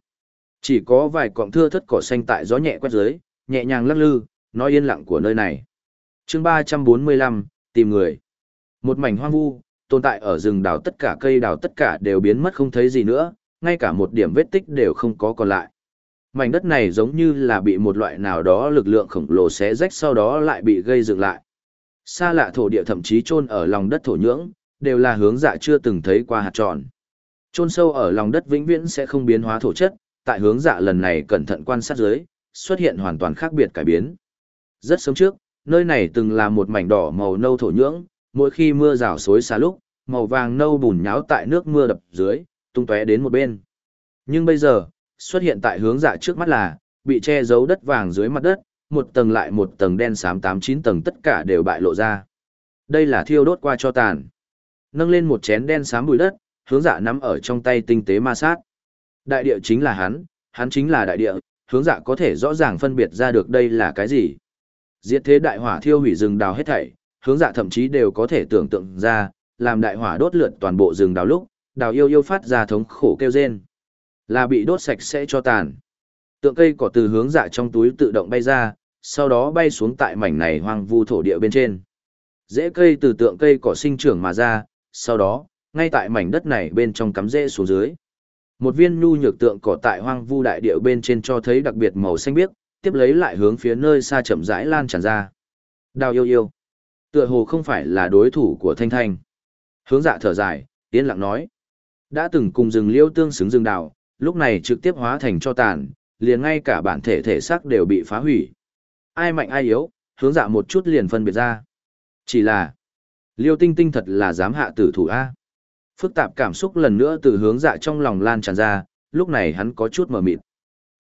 Chỉ có vài cọng thưa thất cỏ xanh tại gió nhẹ quét dưới, nhẹ nhàng lắc lư, nói yên lặng của nơi này. chương 345, tìm người. Một mảnh hoang vu, tồn tại ở rừng đảo tất cả cây đảo tất cả đều biến mất không thấy gì nữa, ngay cả một điểm vết tích đều không có còn lại. Mảnh đất này giống như là bị một loại nào đó lực lượng khổng lồ xé rách sau đó lại bị gây dựng lại. Xa lạ thổ địa thậm chí chôn ở lòng đất thổ nhưỡng, đều là hướng dạ chưa từng thấy qua hạt tròn. Chôn sâu ở lòng đất vĩnh viễn sẽ không biến hóa thổ chất, tại hướng dạ lần này cẩn thận quan sát dưới, xuất hiện hoàn toàn khác biệt cải biến. Rất sớm trước, nơi này từng là một mảnh đỏ màu nâu thổ nhưỡng, mỗi khi mưa rào xối xả lúc, màu vàng nâu bùn nháo tại nước mưa đập dưới, tung tóe đến một bên. Nhưng bây giờ, xuất hiện tại hướng dạ trước mắt là, bị che giấu đất vàng dưới mặt đất, một tầng lại một tầng đen xám tám chín tầng tất cả đều bại lộ ra. Đây là thiêu đốt qua cho tàn. Nâng lên một chén đen xám bụi đất, hướng dạ nắm ở trong tay tinh tế ma sát. Đại địa chính là hắn, hắn chính là đại địa, hướng dạ có thể rõ ràng phân biệt ra được đây là cái gì. Diệt thế đại hỏa thiêu hủy rừng đào hết thảy, hướng dạ thậm chí đều có thể tưởng tượng ra, làm đại hỏa đốt lượt toàn bộ rừng đào lúc, đào yêu yêu phát ra thống khổ kêu rên. Là bị đốt sạch sẽ cho tàn. Tượng cây cỏ từ hướng dạ trong túi tự động bay ra, sau đó bay xuống tại mảnh này hoang vu thổ địa bên trên. Rễ cây từ tượng cây cỏ sinh trưởng mà ra, sau đó, ngay tại mảnh đất này bên trong cắm rễ xuống dưới. Một viên nhu nhược tượng cỏ tại hoang vu đại địa bên trên cho thấy đặc biệt màu xanh biếc, tiếp lấy lại hướng phía nơi xa chậm rãi lan tràn ra. Đào yêu yêu. Tựa hồ không phải là đối thủ của Thanh Thanh. Hướng dạ thở dài, yên lặng nói. Đã từng cùng rừng liêu tương xứng rừng đào, lúc này trực tiếp hóa thành cho tàn, liền ngay cả bản thể thể xác đều bị phá hủy. Ai mạnh ai yếu, hướng dạ một chút liền phân biệt ra. Chỉ là, liêu tinh tinh thật là dám hạ tử thủ A. Phức tạp cảm xúc lần nữa từ hướng dạ trong lòng lan tràn ra, lúc này hắn có chút mờ mịt.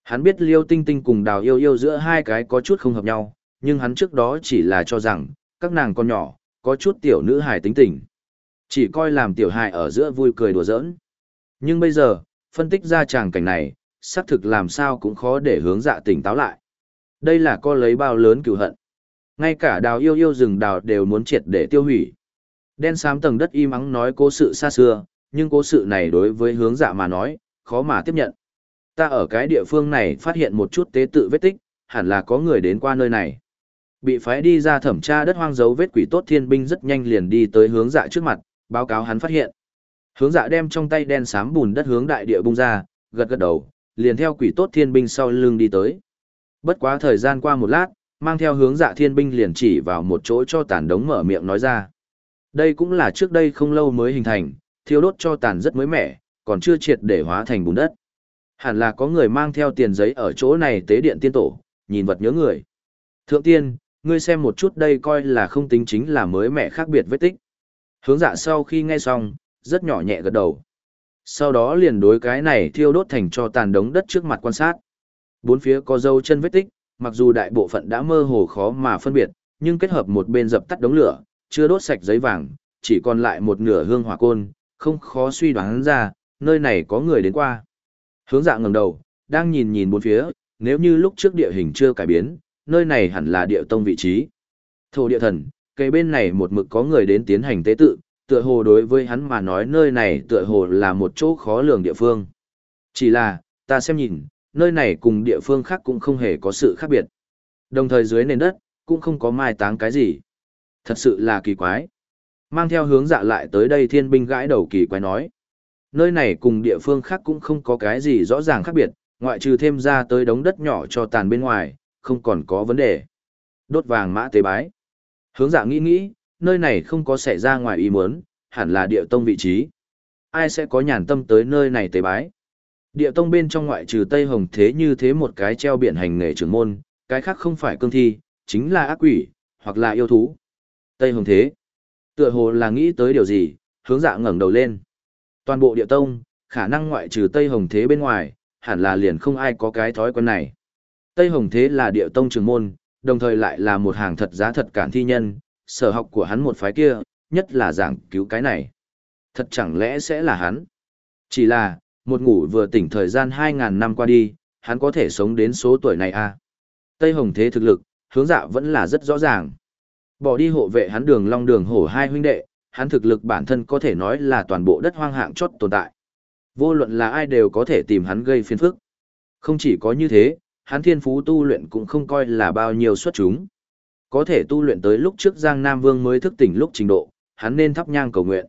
Hắn biết liêu tinh tinh cùng đào yêu yêu giữa hai cái có chút không hợp nhau, nhưng hắn trước đó chỉ là cho rằng, các nàng con nhỏ, có chút tiểu nữ hài tính tình. Chỉ coi làm tiểu hài ở giữa vui cười đùa giỡn. Nhưng bây giờ, phân tích ra tràng cảnh này, xác thực làm sao cũng khó để hướng dạ tỉnh táo lại. Đây là có lấy bao lớn cửu hận. Ngay cả đào yêu yêu rừng đào đều muốn triệt để tiêu hủy. Đen xám tầng đất im ắng nói cố sự xa xưa, nhưng cố sự này đối với hướng dạ mà nói, khó mà tiếp nhận. Ta ở cái địa phương này phát hiện một chút tế tự vết tích, hẳn là có người đến qua nơi này. Bị phái đi ra thẩm tra đất hoang dấu vết quỷ tốt thiên binh rất nhanh liền đi tới hướng dạ trước mặt, báo cáo hắn phát hiện. Hướng dạ đem trong tay đen xám bùn đất hướng đại địa bung ra, gật gật đầu, liền theo quỷ tốt thiên binh sau lưng đi tới. Bất quá thời gian qua một lát, mang theo hướng dạ thiên binh liền chỉ vào một chỗ cho tàn đống mở miệng nói ra. Đây cũng là trước đây không lâu mới hình thành, thiêu đốt cho tàn rất mới mẻ, còn chưa triệt để hóa thành bùn đất. Hẳn là có người mang theo tiền giấy ở chỗ này tế điện tiên tổ, nhìn vật nhớ người. Thượng tiên, ngươi xem một chút đây coi là không tính chính là mới mẻ khác biệt vết tích. Hướng dạ sau khi nghe xong, rất nhỏ nhẹ gật đầu. Sau đó liền đối cái này thiêu đốt thành cho tàn đống đất trước mặt quan sát. Bốn phía có dấu chân vết tích, mặc dù đại bộ phận đã mơ hồ khó mà phân biệt, nhưng kết hợp một bên dập tắt đống lửa, chưa đốt sạch giấy vàng, chỉ còn lại một nửa hương hỏa côn, không khó suy đoán ra, nơi này có người đến qua. Hướng dạ ngẩng đầu, đang nhìn nhìn bốn phía, nếu như lúc trước địa hình chưa cải biến, nơi này hẳn là địa tông vị trí. Thổ địa thần, cây bên này một mực có người đến tiến hành tế tự, tựa hồ đối với hắn mà nói nơi này tựa hồ là một chỗ khó lường địa phương. Chỉ là, ta xem nhìn, nơi này cùng địa phương khác cũng không hề có sự khác biệt. Đồng thời dưới nền đất, cũng không có mai táng cái gì. Thật sự là kỳ quái. Mang theo hướng dạ lại tới đây thiên binh gãi đầu kỳ quái nói. Nơi này cùng địa phương khác cũng không có cái gì rõ ràng khác biệt, ngoại trừ thêm ra tới đống đất nhỏ cho tàn bên ngoài, không còn có vấn đề. Đốt vàng mã tế bái. Hướng dạ nghĩ nghĩ, nơi này không có xảy ra ngoài ý muốn, hẳn là địa tông vị trí. Ai sẽ có nhàn tâm tới nơi này tế bái? Địa tông bên trong ngoại trừ Tây Hồng Thế như thế một cái treo biển hành nghề trưởng môn, cái khác không phải cương thi, chính là ác quỷ, hoặc là yêu thú. Tây Hồng Thế. Tựa hồ là nghĩ tới điều gì, hướng dạ ngẩng đầu lên. Toàn bộ địa tông, khả năng ngoại trừ Tây Hồng Thế bên ngoài, hẳn là liền không ai có cái thói quen này. Tây Hồng Thế là địa tông trường môn, đồng thời lại là một hàng thật giá thật cản thi nhân, sở học của hắn một phái kia, nhất là giảng cứu cái này. Thật chẳng lẽ sẽ là hắn? Chỉ là, một ngủ vừa tỉnh thời gian 2.000 năm qua đi, hắn có thể sống đến số tuổi này à. Tây Hồng Thế thực lực, hướng dạ vẫn là rất rõ ràng. Bỏ đi hộ vệ hắn đường long đường hổ hai huynh đệ, hắn thực lực bản thân có thể nói là toàn bộ đất hoang hạng chót tồn tại. Vô luận là ai đều có thể tìm hắn gây phiền phức. Không chỉ có như thế, hắn thiên phú tu luyện cũng không coi là bao nhiêu xuất chúng. Có thể tu luyện tới lúc trước Giang Nam Vương mới thức tỉnh lúc trình độ, hắn nên thắp nhang cầu nguyện.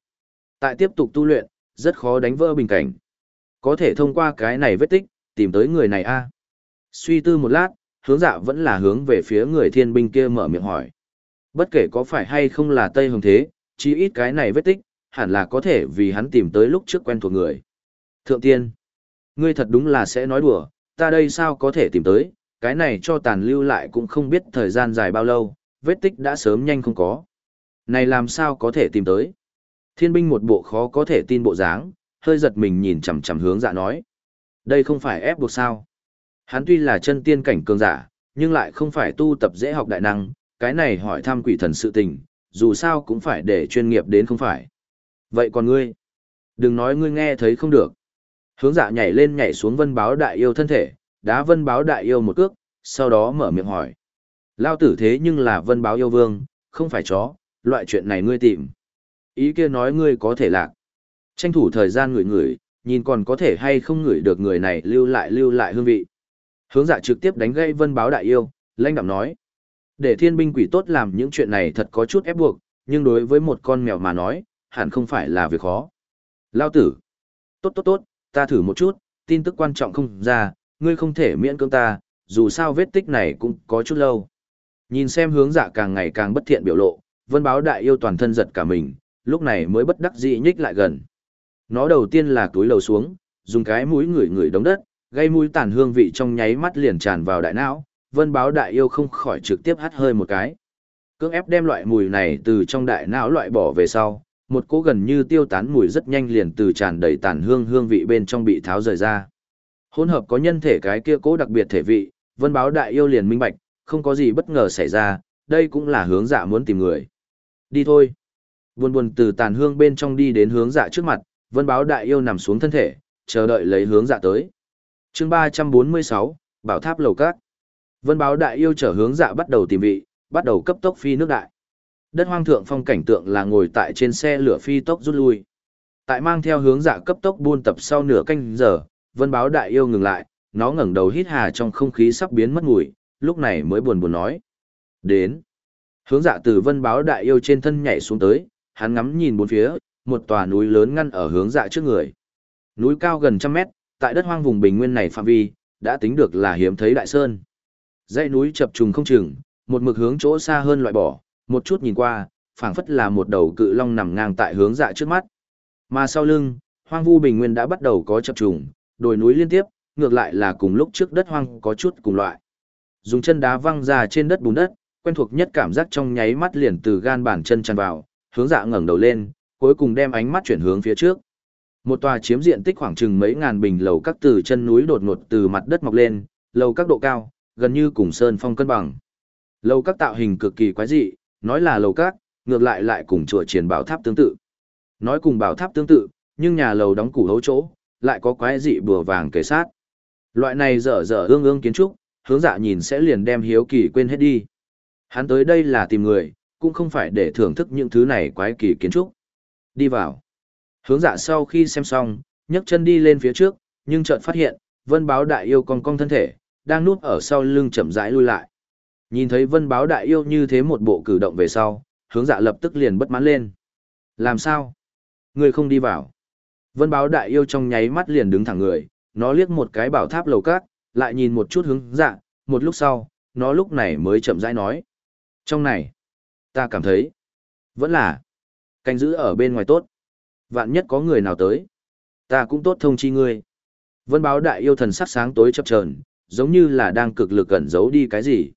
Tại tiếp tục tu luyện, rất khó đánh vỡ bình cảnh. Có thể thông qua cái này vết tích, tìm tới người này a. Suy tư một lát, hướng dạ vẫn là hướng về phía người thiên binh kia mở miệng hỏi. Bất kể có phải hay không là Tây Hồng Thế, chỉ ít cái này vết tích, hẳn là có thể vì hắn tìm tới lúc trước quen thuộc người. Thượng tiên, ngươi thật đúng là sẽ nói đùa, ta đây sao có thể tìm tới, cái này cho tàn lưu lại cũng không biết thời gian dài bao lâu, vết tích đã sớm nhanh không có. Này làm sao có thể tìm tới? Thiên binh một bộ khó có thể tin bộ dáng, hơi giật mình nhìn chằm chằm hướng dạ nói. Đây không phải ép buộc sao. Hắn tuy là chân tiên cảnh cường giả, nhưng lại không phải tu tập dễ học đại năng, cái này hỏi thăm quỷ thần sự tình, dù sao cũng phải để chuyên nghiệp đến không phải. Vậy còn ngươi? Đừng nói ngươi nghe thấy không được. Hướng dạ nhảy lên nhảy xuống vân báo đại yêu thân thể, đá vân báo đại yêu một cước, sau đó mở miệng hỏi. Lao tử thế nhưng là vân báo yêu vương, không phải chó, loại chuyện này ngươi tìm. Ý kia nói ngươi có thể lạc. Tranh thủ thời gian ngửi ngửi, nhìn còn có thể hay không ngửi được người này lưu lại lưu lại hương vị. Hướng dạ trực tiếp đánh gây vân báo đại yêu, lãnh đạm nói. Để thiên binh quỷ tốt làm những chuyện này thật có chút ép buộc, nhưng đối với một con mèo mà nói, hẳn không phải là việc khó. Lao tử. Tốt tốt tốt, ta thử một chút, tin tức quan trọng không ra, ngươi không thể miễn cưỡng ta, dù sao vết tích này cũng có chút lâu. Nhìn xem hướng dạ càng ngày càng bất thiện biểu lộ, vân báo đại yêu toàn thân giật cả mình, lúc này mới bất đắc dĩ nhích lại gần. Nó đầu tiên là túi lầu xuống, dùng cái mũi ngửi ngửi đống đất, gây mũi tàn hương vị trong nháy mắt liền tràn vào đại não, vân báo đại yêu không khỏi trực tiếp hắt hơi một cái. Cưỡng ép đem loại mùi này từ trong đại não loại bỏ về sau, một cỗ gần như tiêu tán mùi rất nhanh liền từ tràn đầy tàn hương hương vị bên trong bị tháo rời ra. Hỗn hợp có nhân thể cái kia cố đặc biệt thể vị, vân báo đại yêu liền minh bạch, không có gì bất ngờ xảy ra, đây cũng là hướng dạ muốn tìm người. Đi thôi. Buồn buồn từ tàn hương bên trong đi đến hướng dạ trước mặt, vân báo đại yêu nằm xuống thân thể, chờ đợi lấy hướng dạ tới. chương 346, Bảo tháp lầu cát. Vân báo đại yêu trở hướng dạ bắt đầu tìm vị, bắt đầu cấp tốc phi nước đại. Đất hoang thượng phong cảnh tượng là ngồi tại trên xe lửa phi tốc rút lui. Tại mang theo hướng dạ cấp tốc buôn tập sau nửa canh giờ, vân báo đại yêu ngừng lại, nó ngẩng đầu hít hà trong không khí sắp biến mất mùi, lúc này mới buồn buồn nói. Đến. Hướng dạ từ vân báo đại yêu trên thân nhảy xuống tới, hắn ngắm nhìn bốn phía, một tòa núi lớn ngăn ở hướng dạ trước người. Núi cao gần trăm mét, tại đất hoang vùng bình nguyên này phạm vi, đã tính được là hiếm thấy đại sơn. Dãy núi chập trùng không chừng, một mực hướng chỗ xa hơn loại bỏ, một chút nhìn qua, phảng phất là một đầu cự long nằm ngang tại hướng dạ trước mắt. Mà sau lưng, hoang vu bình nguyên đã bắt đầu có chập trùng, đồi núi liên tiếp, ngược lại là cùng lúc trước đất hoang có chút cùng loại. Dùng chân đá văng ra trên đất bùn đất, quen thuộc nhất cảm giác trong nháy mắt liền từ gan bàn chân tràn vào, hướng dạ ngẩng đầu lên, cuối cùng đem ánh mắt chuyển hướng phía trước. Một tòa chiếm diện tích khoảng chừng mấy ngàn bình lầu các từ chân núi đột ngột từ mặt đất mọc lên, lầu các độ cao, gần như cùng sơn phong cân bằng. Lầu các tạo hình cực kỳ quái dị, nói là lầu các, ngược lại lại cùng chùa triển bảo tháp tương tự. Nói cùng bảo tháp tương tự, nhưng nhà lầu đóng củ hấu chỗ, lại có quái dị bùa vàng kề sát. Loại này dở dở ương ương kiến trúc, hướng dạ nhìn sẽ liền đem hiếu kỳ quên hết đi. Hắn tới đây là tìm người, cũng không phải để thưởng thức những thứ này quái kỳ kiến trúc. Đi vào. Hướng dạ sau khi xem xong, nhấc chân đi lên phía trước, nhưng chợt phát hiện, vân báo đại yêu cong cong thân thể, đang núp ở sau lưng chậm rãi lui lại. Nhìn thấy vân báo đại yêu như thế một bộ cử động về sau, hướng dạ lập tức liền bất mãn lên. Làm sao? Người không đi vào. Vân báo đại yêu trong nháy mắt liền đứng thẳng người, nó liếc một cái bảo tháp lầu cát, lại nhìn một chút hướng dạ, một lúc sau, nó lúc này mới chậm rãi nói. Trong này, ta cảm thấy, vẫn là, canh giữ ở bên ngoài tốt. Vạn nhất có người nào tới, ta cũng tốt thông chi ngươi. Vân báo đại yêu thần sắc sáng tối chập chờn, giống như là đang cực lực ẩn giấu đi cái gì.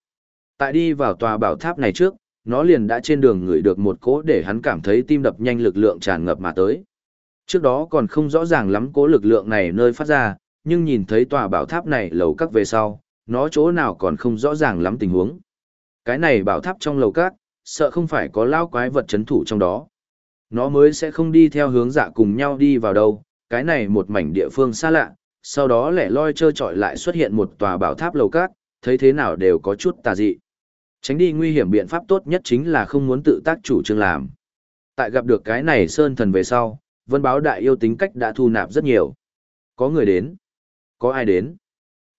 Tại đi vào tòa bảo tháp này trước, nó liền đã trên đường ngửi được một cỗ để hắn cảm thấy tim đập nhanh lực lượng tràn ngập mà tới. Trước đó còn không rõ ràng lắm cỗ lực lượng này nơi phát ra, nhưng nhìn thấy tòa bảo tháp này lầu các về sau, nó chỗ nào còn không rõ ràng lắm tình huống. Cái này bảo tháp trong lầu các, sợ không phải có lao quái vật chấn thủ trong đó. Nó mới sẽ không đi theo hướng dạ cùng nhau đi vào đâu, cái này một mảnh địa phương xa lạ, sau đó lẻ loi trơ trọi lại xuất hiện một tòa bảo tháp lầu cát, thấy thế nào đều có chút tà dị. Tránh đi nguy hiểm biện pháp tốt nhất chính là không muốn tự tác chủ trương làm. Tại gặp được cái này sơn thần về sau, vân báo đại yêu tính cách đã thu nạp rất nhiều. Có người đến. Có ai đến?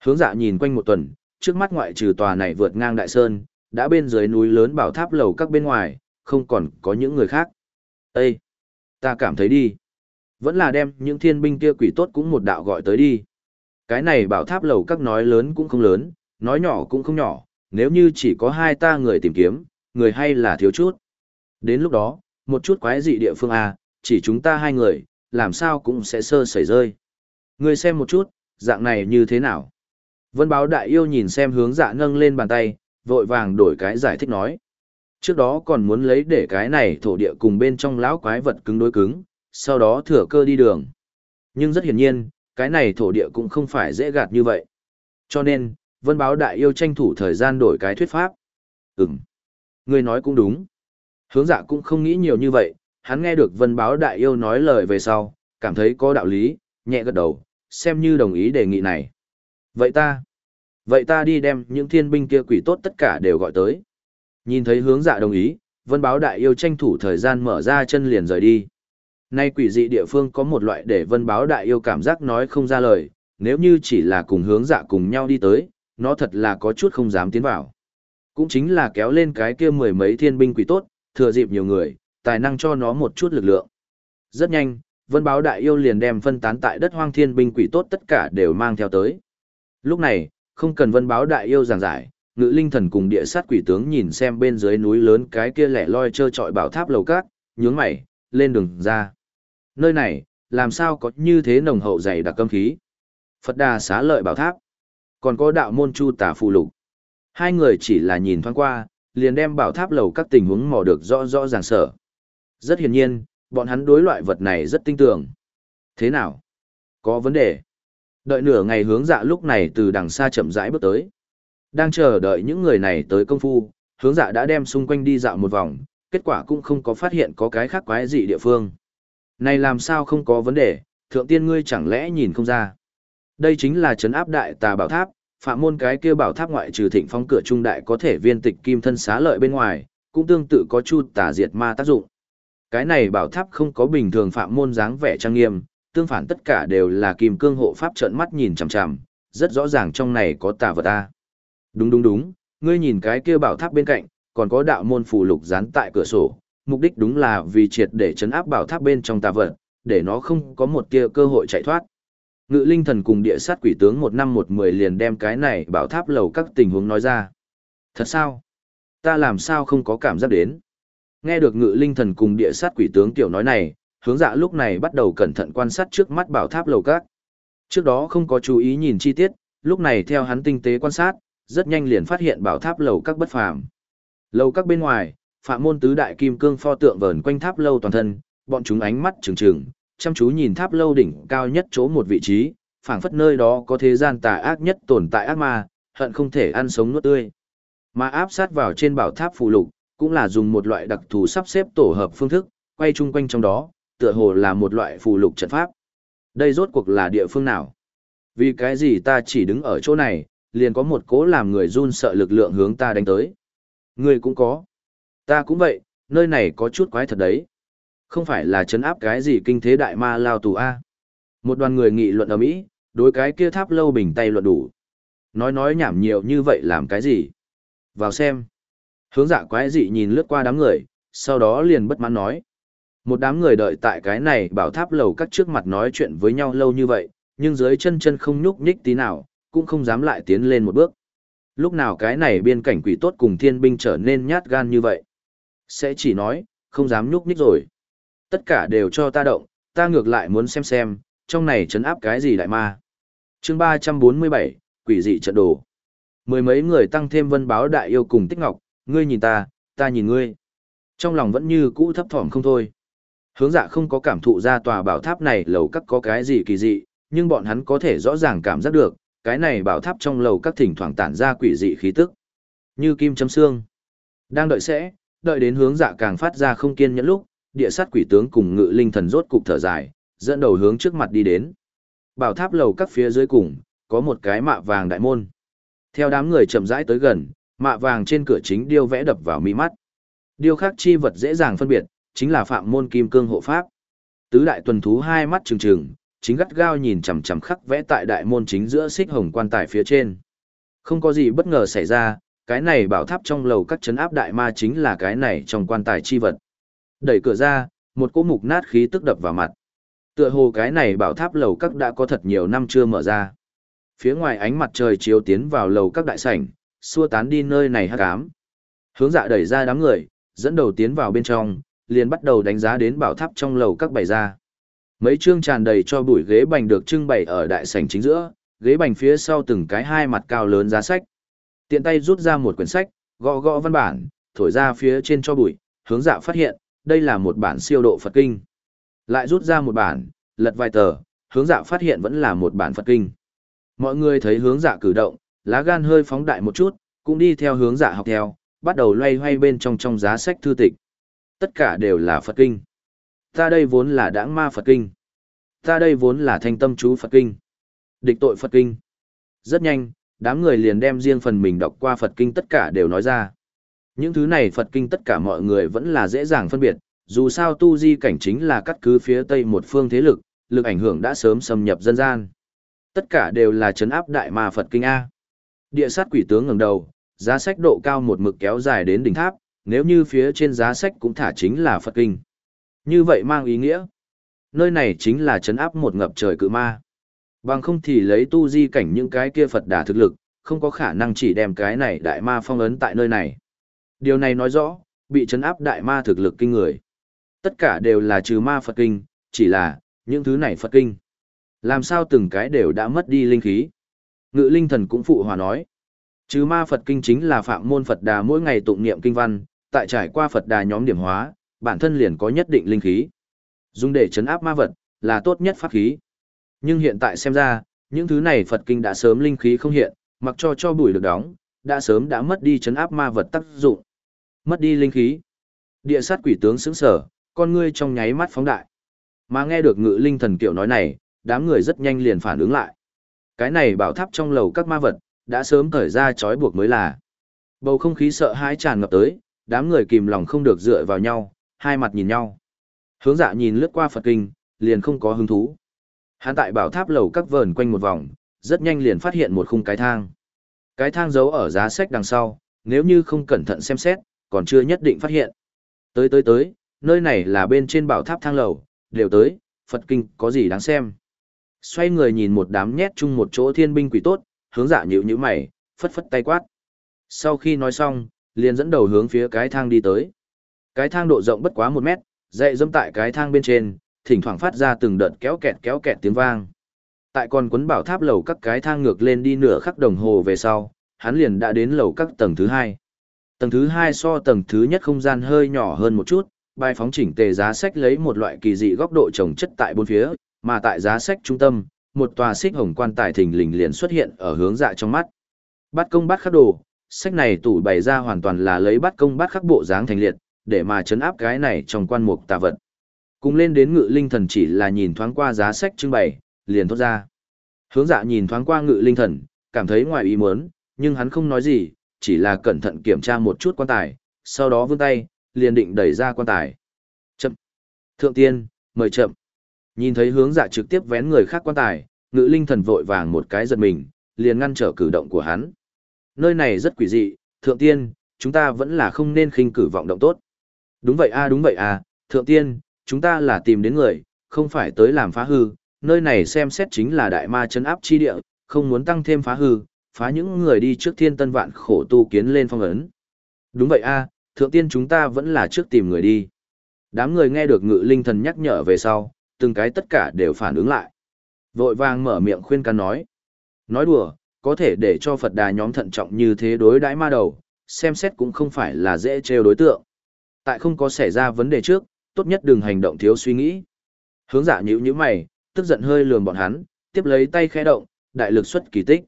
Hướng dạ nhìn quanh một tuần, trước mắt ngoại trừ tòa này vượt ngang đại sơn, đã bên dưới núi lớn bảo tháp lầu các bên ngoài, không còn có những người khác. Ê! Ta cảm thấy đi. Vẫn là đem những thiên binh kia quỷ tốt cũng một đạo gọi tới đi. Cái này bảo tháp lầu các nói lớn cũng không lớn, nói nhỏ cũng không nhỏ, nếu như chỉ có hai ta người tìm kiếm, người hay là thiếu chút. Đến lúc đó, một chút quái dị địa phương à, chỉ chúng ta hai người, làm sao cũng sẽ sơ sẩy rơi. Người xem một chút, dạng này như thế nào? Vân báo đại yêu nhìn xem hướng dạ nâng lên bàn tay, vội vàng đổi cái giải thích nói. Trước đó còn muốn lấy để cái này thổ địa cùng bên trong lão quái vật cứng đối cứng, sau đó thừa cơ đi đường. Nhưng rất hiển nhiên, cái này thổ địa cũng không phải dễ gạt như vậy. Cho nên, vân báo đại yêu tranh thủ thời gian đổi cái thuyết pháp. Ừm, người nói cũng đúng. Hướng dạ cũng không nghĩ nhiều như vậy, hắn nghe được vân báo đại yêu nói lời về sau, cảm thấy có đạo lý, nhẹ gật đầu, xem như đồng ý đề nghị này. Vậy ta, vậy ta đi đem những thiên binh kia quỷ tốt tất cả đều gọi tới. Nhìn thấy hướng dạ đồng ý, vân báo đại yêu tranh thủ thời gian mở ra chân liền rời đi. Nay quỷ dị địa phương có một loại để vân báo đại yêu cảm giác nói không ra lời, nếu như chỉ là cùng hướng dạ cùng nhau đi tới, nó thật là có chút không dám tiến vào. Cũng chính là kéo lên cái kia mười mấy thiên binh quỷ tốt, thừa dịp nhiều người, tài năng cho nó một chút lực lượng. Rất nhanh, vân báo đại yêu liền đem phân tán tại đất hoang thiên binh quỷ tốt tất cả đều mang theo tới. Lúc này, không cần vân báo đại yêu giảng giải, ngự linh thần cùng địa sát quỷ tướng nhìn xem bên dưới núi lớn cái kia lẻ loi trơ trọi bảo tháp lầu cát, nhướng mày, lên đường ra. Nơi này, làm sao có như thế nồng hậu dày đặc cơm khí. Phật đà xá lợi bảo tháp. Còn có đạo môn chu tả phù lục. Hai người chỉ là nhìn thoáng qua, liền đem bảo tháp lầu các tình huống mò được rõ rõ ràng sở. Rất hiển nhiên, bọn hắn đối loại vật này rất tinh tường. Thế nào? Có vấn đề. Đợi nửa ngày hướng dạ lúc này từ đằng xa chậm rãi bước tới. Đang chờ đợi những người này tới công phu, hướng dạ đã đem xung quanh đi dạo một vòng, kết quả cũng không có phát hiện có cái khác quái dị địa phương. Này làm sao không có vấn đề, thượng tiên ngươi chẳng lẽ nhìn không ra. Đây chính là trấn áp đại tà bảo tháp, phạm môn cái kia bảo tháp ngoại trừ thịnh phong cửa trung đại có thể viên tịch kim thân xá lợi bên ngoài, cũng tương tự có chu tà diệt ma tác dụng. Cái này bảo tháp không có bình thường phạm môn dáng vẻ trang nghiêm, tương phản tất cả đều là kim cương hộ pháp trợn mắt nhìn chằm chằm, rất rõ ràng trong này có tà vật ta. Đúng đúng đúng, ngươi nhìn cái kia bảo tháp bên cạnh, còn có đạo môn phù lục dán tại cửa sổ, mục đích đúng là vì triệt để chấn áp bảo tháp bên trong tà vật, để nó không có một tia cơ hội chạy thoát. Ngự linh thần cùng địa sát quỷ tướng một năm một mười liền đem cái này bảo tháp lầu các tình huống nói ra. Thật sao? Ta làm sao không có cảm giác đến? Nghe được ngự linh thần cùng địa sát quỷ tướng tiểu nói này, hướng dạ lúc này bắt đầu cẩn thận quan sát trước mắt bảo tháp lầu các. Trước đó không có chú ý nhìn chi tiết, lúc này theo hắn tinh tế quan sát, rất nhanh liền phát hiện bảo tháp lầu các bất phàm. Lầu các bên ngoài, phạm môn tứ đại kim cương pho tượng vờn quanh tháp lâu toàn thân, bọn chúng ánh mắt trừng trừng, chăm chú nhìn tháp lâu đỉnh cao nhất chỗ một vị trí, phảng phất nơi đó có thế gian tà ác nhất tồn tại ác ma, hận không thể ăn sống nuốt tươi. Mà áp sát vào trên bảo tháp phù lục, cũng là dùng một loại đặc thù sắp xếp tổ hợp phương thức, quay chung quanh trong đó, tựa hồ là một loại phù lục trận pháp. Đây rốt cuộc là địa phương nào? Vì cái gì ta chỉ đứng ở chỗ này, liền có một cố làm người run sợ lực lượng hướng ta đánh tới. Người cũng có. Ta cũng vậy, nơi này có chút quái thật đấy. Không phải là chấn áp cái gì kinh thế đại ma lao tù A. Một đoàn người nghị luận ở Mỹ, đối cái kia tháp lâu bình tay luận đủ. Nói nói nhảm nhiều như vậy làm cái gì? Vào xem. Hướng dạ quái dị nhìn lướt qua đám người, sau đó liền bất mãn nói. Một đám người đợi tại cái này bảo tháp lầu các trước mặt nói chuyện với nhau lâu như vậy, nhưng dưới chân chân không nhúc nhích tí nào, cũng không dám lại tiến lên một bước. Lúc nào cái này biên cảnh quỷ tốt cùng thiên binh trở nên nhát gan như vậy? Sẽ chỉ nói, không dám nhúc nhích rồi. Tất cả đều cho ta động, ta ngược lại muốn xem xem, trong này chấn áp cái gì đại ma. chương 347, quỷ dị trận đồ. Mười mấy người tăng thêm vân báo đại yêu cùng tích ngọc, ngươi nhìn ta, ta nhìn ngươi. Trong lòng vẫn như cũ thấp thỏm không thôi. Hướng dạ không có cảm thụ ra tòa bảo tháp này lầu các có cái gì kỳ dị, nhưng bọn hắn có thể rõ ràng cảm giác được, cái này bảo tháp trong lầu các thỉnh thoảng tản ra quỷ dị khí tức. Như kim châm xương. Đang đợi sẽ, đợi đến hướng dạ càng phát ra không kiên nhẫn lúc, địa sát quỷ tướng cùng ngự linh thần rốt cục thở dài, dẫn đầu hướng trước mặt đi đến. Bảo tháp lầu các phía dưới cùng, có một cái mạ vàng đại môn. Theo đám người chậm rãi tới gần, mạ vàng trên cửa chính điêu vẽ đập vào mi mắt. Điêu khắc chi vật dễ dàng phân biệt, chính là phạm môn kim cương hộ pháp. Tứ đại tuần thú hai mắt trừng trừng, chính gắt gao nhìn chằm chằm khắc vẽ tại đại môn chính giữa xích hồng quan tài phía trên. Không có gì bất ngờ xảy ra, cái này bảo tháp trong lầu các chấn áp đại ma chính là cái này trong quan tài chi vật. Đẩy cửa ra, một cỗ mục nát khí tức đập vào mặt. Tựa hồ cái này bảo tháp lầu các đã có thật nhiều năm chưa mở ra. Phía ngoài ánh mặt trời chiếu tiến vào lầu các đại sảnh, xua tán đi nơi này hắc ám. Hướng dạ đẩy ra đám người, dẫn đầu tiến vào bên trong, liền bắt đầu đánh giá đến bảo tháp trong lầu các bày ra. Mấy chương tràn đầy cho bụi ghế bành được trưng bày ở đại sảnh chính giữa, ghế bành phía sau từng cái hai mặt cao lớn giá sách. Tiện tay rút ra một quyển sách, gõ gõ văn bản, thổi ra phía trên cho bụi, hướng dạ phát hiện, đây là một bản siêu độ Phật Kinh. Lại rút ra một bản, lật vài tờ, hướng dạ phát hiện vẫn là một bản Phật Kinh. Mọi người thấy hướng dạ cử động, lá gan hơi phóng đại một chút, cũng đi theo hướng dạ học theo, bắt đầu loay hoay bên trong trong giá sách thư tịch. Tất cả đều là Phật Kinh. Ta đây vốn là đãng ma Phật Kinh. Ta đây vốn là thanh tâm chú Phật Kinh. Địch tội Phật Kinh. Rất nhanh, đám người liền đem riêng phần mình đọc qua Phật Kinh tất cả đều nói ra. Những thứ này Phật Kinh tất cả mọi người vẫn là dễ dàng phân biệt, dù sao tu di cảnh chính là cắt cứ phía tây một phương thế lực, lực ảnh hưởng đã sớm xâm nhập dân gian. Tất cả đều là chấn áp đại ma Phật Kinh A. Địa sát quỷ tướng ngẩng đầu, giá sách độ cao một mực kéo dài đến đỉnh tháp, nếu như phía trên giá sách cũng thả chính là Phật Kinh. Như vậy mang ý nghĩa, nơi này chính là chấn áp một ngập trời cự ma. Bằng không thì lấy tu di cảnh những cái kia Phật đà thực lực, không có khả năng chỉ đem cái này đại ma phong ấn tại nơi này. Điều này nói rõ, bị chấn áp đại ma thực lực kinh người. Tất cả đều là trừ ma Phật kinh, chỉ là, những thứ này Phật kinh. Làm sao từng cái đều đã mất đi linh khí. Ngự linh thần cũng phụ hòa nói. Trừ ma Phật kinh chính là phạm môn Phật đà mỗi ngày tụng niệm kinh văn, tại trải qua Phật đà nhóm điểm hóa, bản thân liền có nhất định linh khí. Dùng để chấn áp ma vật, là tốt nhất pháp khí. Nhưng hiện tại xem ra, những thứ này Phật kinh đã sớm linh khí không hiện, mặc cho cho bụi được đóng, đã sớm đã mất đi chấn áp ma vật tác dụng. Mất đi linh khí. Địa sát quỷ tướng sững sở, con ngươi trong nháy mắt phóng đại. Mà nghe được ngự linh thần kiểu nói này, đám người rất nhanh liền phản ứng lại. Cái này bảo tháp trong lầu các ma vật, đã sớm cởi ra trói buộc mới là. Bầu không khí sợ hãi tràn ngập tới, đám người kìm lòng không được dựa vào nhau, hai mặt nhìn nhau. Hướng dạ nhìn lướt qua Phật kinh, liền không có hứng thú. Hắn tại bảo tháp lầu các vờn quanh một vòng, rất nhanh liền phát hiện một khung cái thang. Cái thang giấu ở giá sách đằng sau, nếu như không cẩn thận xem xét, còn chưa nhất định phát hiện. Tới tới tới, nơi này là bên trên bảo tháp thang lầu, đều tới, Phật kinh có gì đáng xem. Xoay người nhìn một đám nhét chung một chỗ thiên binh quỷ tốt, hướng dạ nhữ nhữ mày, phất phất tay quát. Sau khi nói xong, liền dẫn đầu hướng phía cái thang đi tới. Cái thang độ rộng bất quá một mét, dậy dâm tại cái thang bên trên, thỉnh thoảng phát ra từng đợt kéo kẹt kéo kẹt tiếng vang. Tại còn quấn bảo tháp lầu các cái thang ngược lên đi nửa khắc đồng hồ về sau, hắn liền đã đến lầu các tầng thứ hai. Tầng thứ hai so tầng thứ nhất không gian hơi nhỏ hơn một chút, bài phóng chỉnh tề giá sách lấy một loại kỳ dị góc độ trồng chất tại bốn phía, mà tại giá sách trung tâm, một tòa xích hồng quan tài thình lình liền xuất hiện ở hướng dạ trong mắt. Bát công bát khắc đồ, sách này tủ bày ra hoàn toàn là lấy bát công bát khắc bộ dáng thành liệt, để mà chấn áp cái này trong quan mục tà vật. Cùng lên đến ngự linh thần chỉ là nhìn thoáng qua giá sách trưng bày, liền thốt ra. Hướng dạ nhìn thoáng qua ngự linh thần, cảm thấy ngoài ý muốn, nhưng hắn không nói gì, chỉ là cẩn thận kiểm tra một chút quan tài, sau đó vươn tay, liền định đẩy ra quan tài. Chậm. Thượng tiên, mời chậm. Nhìn thấy hướng dạ trực tiếp vén người khác quan tài, ngự linh thần vội vàng một cái giật mình, liền ngăn trở cử động của hắn. Nơi này rất quỷ dị, thượng tiên, chúng ta vẫn là không nên khinh cử vọng động tốt. Đúng vậy a đúng vậy a, thượng tiên, chúng ta là tìm đến người, không phải tới làm phá hư, nơi này xem xét chính là đại ma chấn áp chi địa, không muốn tăng thêm phá hư, phá những người đi trước thiên tân vạn khổ tu kiến lên phong ấn. Đúng vậy a, thượng tiên chúng ta vẫn là trước tìm người đi. Đám người nghe được ngự linh thần nhắc nhở về sau, từng cái tất cả đều phản ứng lại. Vội vàng mở miệng khuyên can nói. Nói đùa, có thể để cho Phật đà nhóm thận trọng như thế đối đãi ma đầu, xem xét cũng không phải là dễ trêu đối tượng. Tại không có xảy ra vấn đề trước, tốt nhất đừng hành động thiếu suy nghĩ. Hướng dạ nhíu nhíu mày, tức giận hơi lườm bọn hắn, tiếp lấy tay khẽ động, đại lực xuất kỳ tích.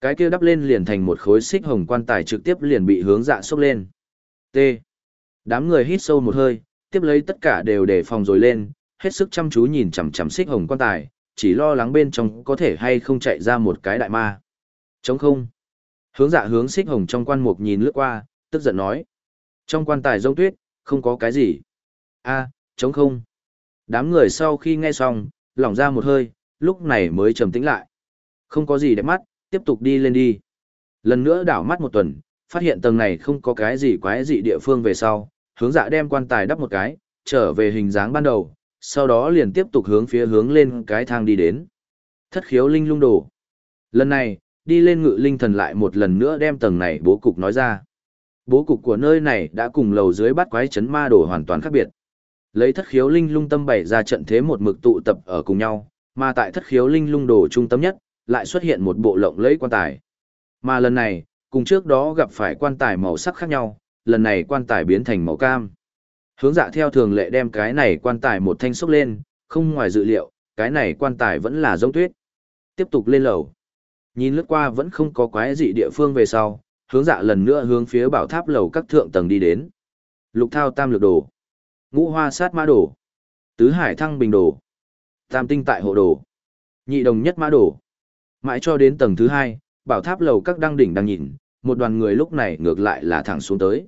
Cái kia đắp lên liền thành một khối xích hồng quan tài trực tiếp liền bị hướng dạ xốc lên. T. Đám người hít sâu một hơi, tiếp lấy tất cả đều để phòng rồi lên, hết sức chăm chú nhìn chằm chằm xích hồng quan tài, chỉ lo lắng bên trong có thể hay không chạy ra một cái đại ma. Chống không. Hướng dạ hướng xích hồng trong quan mục nhìn lướt qua, tức giận nói. Trong quan tài rông tuyết, không có cái gì. a à, chống không. Đám người sau khi nghe xong, lỏng ra một hơi, lúc này mới trầm tĩnh lại. Không có gì đẹp mắt, tiếp tục đi lên đi. Lần nữa đảo mắt một tuần, phát hiện tầng này không có cái gì quái dị địa phương về sau, hướng dạ đem quan tài đắp một cái, trở về hình dáng ban đầu, sau đó liền tiếp tục hướng phía hướng lên cái thang đi đến. Thất khiếu linh lung đồ. Lần này, đi lên ngự linh thần lại một lần nữa đem tầng này bố cục nói ra. Bố cục của nơi này đã cùng lầu dưới bắt quái chấn ma đồ hoàn toàn khác biệt. Lấy thất khiếu linh lung tâm bày ra trận thế một mực tụ tập ở cùng nhau, mà tại thất khiếu linh lung đồ trung tâm nhất, lại xuất hiện một bộ lộng lẫy quan tài. Mà lần này, cùng trước đó gặp phải quan tài màu sắc khác nhau, lần này quan tài biến thành màu cam. Hướng dạ theo thường lệ đem cái này quan tài một thanh xúc lên, không ngoài dự liệu, cái này quan tài vẫn là giống tuyết. Tiếp tục lên lầu. Nhìn lướt qua vẫn không có quái dị địa phương về sau, hướng dạ lần nữa hướng phía bảo tháp lầu các thượng tầng đi đến. Lục thao tam lược đồ. Ngũ hoa sát mã đồ. Tứ hải thăng bình đồ. Tam tinh tại hộ đồ. Nhị đồng nhất mã đồ. Mãi cho đến tầng thứ hai, bảo tháp lầu các đăng đỉnh đang nhìn, một đoàn người lúc này ngược lại là thẳng xuống tới.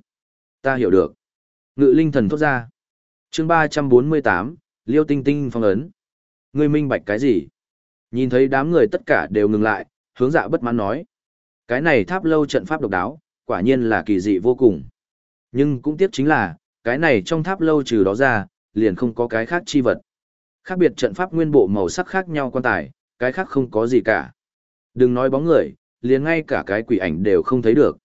Ta hiểu được. Ngự linh thần thốt ra. chương ba trăm bốn mươi tám Liêu Tinh Tinh phong ấn. Ngươi minh bạch cái gì? Nhìn thấy đám người tất cả đều ngừng lại, hướng dạ bất mãn nói. Cái này tháp lâu trận pháp độc đáo, quả nhiên là kỳ dị vô cùng. Nhưng cũng tiếc chính là, cái này trong tháp lâu trừ đó ra, liền không có cái khác chi vật. Khác biệt trận pháp nguyên bộ màu sắc khác nhau quan tài, cái khác không có gì cả. Đừng nói bóng người, liền ngay cả cái quỷ ảnh đều không thấy được.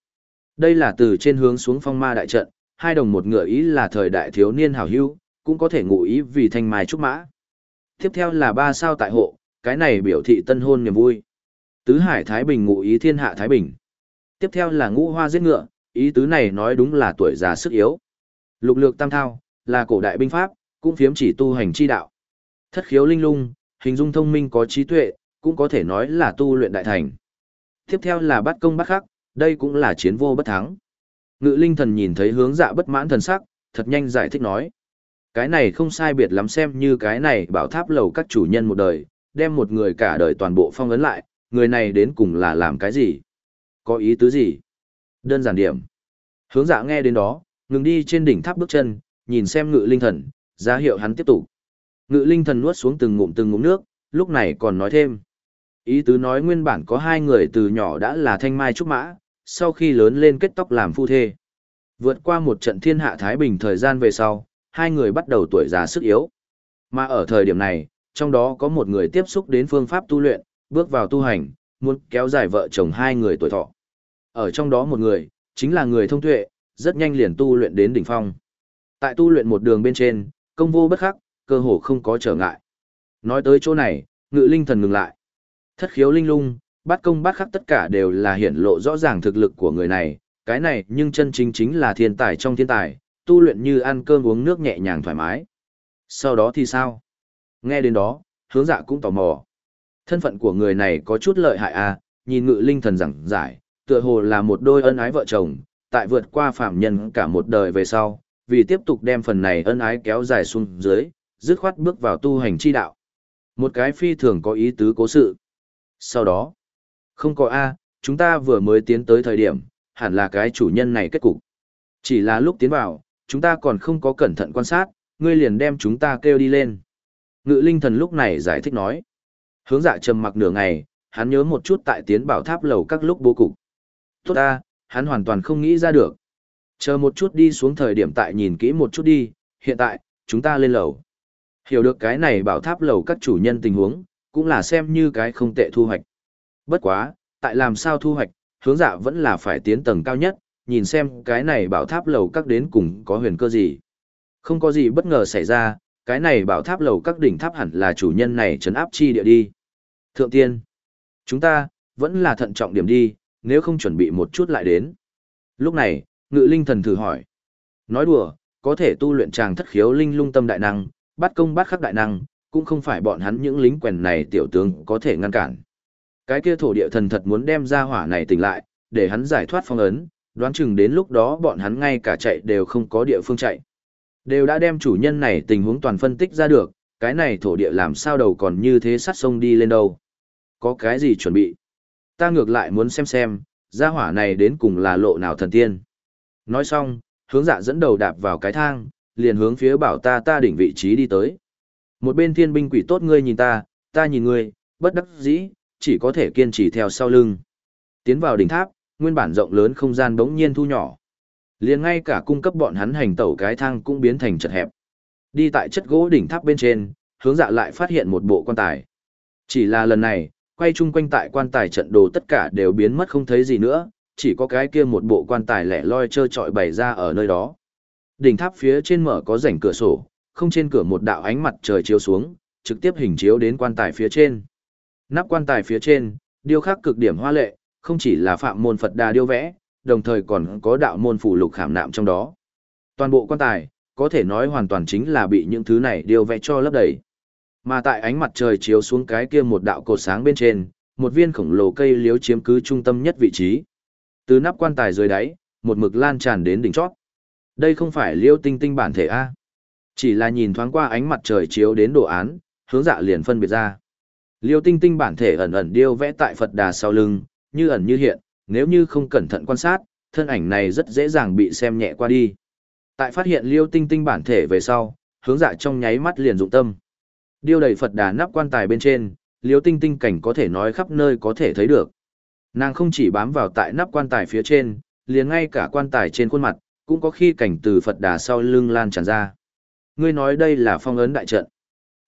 Đây là từ trên hướng xuống phong ma đại trận, hai đồng một ngựa ý là thời đại thiếu niên hảo hữu, cũng có thể ngụ ý vì thanh mai trúc mã. Tiếp theo là ba sao tại hộ, cái này biểu thị tân hôn niềm vui. Tứ hải Thái Bình ngụ ý thiên hạ Thái Bình. Tiếp theo là ngũ hoa giết ngựa, ý tứ này nói đúng là tuổi già sức yếu. Lục lược tam thao, là cổ đại binh pháp, cũng phiếm chỉ tu hành chi đạo. Thất khiếu linh lung, hình dung thông minh có trí tuệ, cũng có thể nói là tu luyện đại thành. Tiếp theo là bắt công bắt khắc, đây cũng là chiến vô bất thắng. Ngự linh thần nhìn thấy hướng dạ bất mãn thần sắc, thật nhanh giải thích nói. Cái này không sai biệt lắm xem như cái này bảo tháp lầu các chủ nhân một đời, đem một người cả đời toàn bộ phong ấn lại, người này đến cùng là làm cái gì? Có ý tứ gì? Đơn giản điểm. Hướng dạ nghe đến đó, ngừng đi trên đỉnh tháp bước chân, nhìn xem ngự linh thần, ra hiệu hắn tiếp tục. Ngự linh thần nuốt xuống từng ngụm từng ngụm nước, lúc này còn nói thêm. Ý tứ nói nguyên bản có hai người từ nhỏ đã là thanh mai trúc mã, sau khi lớn lên kết tóc làm phu thê. Vượt qua một trận thiên hạ Thái Bình thời gian về sau, hai người bắt đầu tuổi già sức yếu. Mà ở thời điểm này, trong đó có một người tiếp xúc đến phương pháp tu luyện, bước vào tu hành, muốn kéo dài vợ chồng hai người tuổi thọ. Ở trong đó một người, chính là người thông tuệ, rất nhanh liền tu luyện đến đỉnh phong. Tại tu luyện một đường bên trên, công vô bất khắc, cơ hồ không có trở ngại. Nói tới chỗ này, ngự linh thần ngừng lại. Thất khiếu linh lung, bát công bát khắc tất cả đều là hiển lộ rõ ràng thực lực của người này, cái này nhưng chân chính chính là thiên tài trong thiên tài, tu luyện như ăn cơm uống nước nhẹ nhàng thoải mái. Sau đó thì sao? Nghe đến đó, hướng dạ cũng tò mò. Thân phận của người này có chút lợi hại à, nhìn ngự linh thần giảng giải, tựa hồ là một đôi ân ái vợ chồng, tại vượt qua phạm nhân cả một đời về sau, vì tiếp tục đem phần này ân ái kéo dài xuống dưới, dứt khoát bước vào tu hành chi đạo. Một cái phi thường có ý tứ cố sự. Sau đó, không có A, chúng ta vừa mới tiến tới thời điểm, hẳn là cái chủ nhân này kết cục. Chỉ là lúc tiến vào, chúng ta còn không có cẩn thận quan sát, ngươi liền đem chúng ta kêu đi lên. Ngự linh thần lúc này giải thích nói. Hướng dạ trầm mặc nửa ngày, hắn nhớ một chút tại tiến bảo tháp lầu các lúc bố cục. Tốt ta, hắn hoàn toàn không nghĩ ra được. Chờ một chút đi xuống thời điểm tại nhìn kỹ một chút đi, hiện tại, chúng ta lên lầu. Hiểu được cái này bảo tháp lầu các chủ nhân tình huống, cũng là xem như cái không tệ thu hoạch. Bất quá, tại làm sao thu hoạch, hướng dạ vẫn là phải tiến tầng cao nhất, nhìn xem cái này bảo tháp lầu các đến cùng có huyền cơ gì. Không có gì bất ngờ xảy ra, cái này bảo tháp lầu các đỉnh tháp hẳn là chủ nhân này trấn áp chi địa đi. Thượng tiên, chúng ta, vẫn là thận trọng điểm đi, nếu không chuẩn bị một chút lại đến. Lúc này, ngự linh thần thử hỏi. Nói đùa, có thể tu luyện tràng thất khiếu linh lung tâm đại năng, bắt công bắt khắc đại năng, cũng không phải bọn hắn những lính quèn này tiểu tướng có thể ngăn cản. Cái kia thổ địa thần thật muốn đem ra hỏa này tỉnh lại, để hắn giải thoát phong ấn, đoán chừng đến lúc đó bọn hắn ngay cả chạy đều không có địa phương chạy. Đều đã đem chủ nhân này tình huống toàn phân tích ra được, cái này thổ địa làm sao đầu còn như thế sắt sông đi lên đâu. Có cái gì chuẩn bị? Ta ngược lại muốn xem xem, gia hỏa này đến cùng là lộ nào thần tiên. Nói xong, hướng dạ dẫn đầu đạp vào cái thang, liền hướng phía bảo ta ta đỉnh vị trí đi tới. Một bên thiên binh quỷ tốt ngươi nhìn ta, ta nhìn ngươi, bất đắc dĩ, chỉ có thể kiên trì theo sau lưng. Tiến vào đỉnh tháp, nguyên bản rộng lớn không gian bỗng nhiên thu nhỏ. Liền ngay cả cung cấp bọn hắn hành tẩu cái thang cũng biến thành chật hẹp. Đi tại chất gỗ đỉnh tháp bên trên, hướng dạ lại phát hiện một bộ quan tài. Chỉ là lần này, quay chung quanh tại quan tài trận đồ tất cả đều biến mất không thấy gì nữa, chỉ có cái kia một bộ quan tài lẻ loi trơ trọi bày ra ở nơi đó. Đỉnh tháp phía trên mở có rảnh cửa sổ, không trên cửa một đạo ánh mặt trời chiếu xuống, trực tiếp hình chiếu đến quan tài phía trên. Nắp quan tài phía trên, điêu khắc cực điểm hoa lệ, không chỉ là phạm môn Phật đà điêu vẽ, đồng thời còn có đạo môn phủ lục khảm nạm trong đó. Toàn bộ quan tài, có thể nói hoàn toàn chính là bị những thứ này điêu vẽ cho lấp đầy. Mà tại ánh mặt trời chiếu xuống cái kia một đạo cột sáng bên trên, một viên khổng lồ cây liếu chiếm cứ trung tâm nhất vị trí. Từ nắp quan tài dưới đáy, một mực lan tràn đến đỉnh chót. Đây không phải liêu tinh tinh bản thể A. Chỉ là nhìn thoáng qua ánh mặt trời chiếu đến đồ án, hướng dạ liền phân biệt ra. Liêu tinh tinh bản thể ẩn ẩn điêu vẽ tại Phật đà sau lưng, như ẩn như hiện, nếu như không cẩn thận quan sát, thân ảnh này rất dễ dàng bị xem nhẹ qua đi. Tại phát hiện liêu tinh tinh bản thể về sau, hướng dạ trong nháy mắt liền dụng tâm. Điêu đầy Phật đà nắp quan tài bên trên, liêu tinh tinh cảnh có thể nói khắp nơi có thể thấy được. Nàng không chỉ bám vào tại nắp quan tài phía trên, liền ngay cả quan tài trên khuôn mặt, cũng có khi cảnh từ Phật đà sau lưng lan tràn ra. Ngươi nói đây là phong ấn đại trận.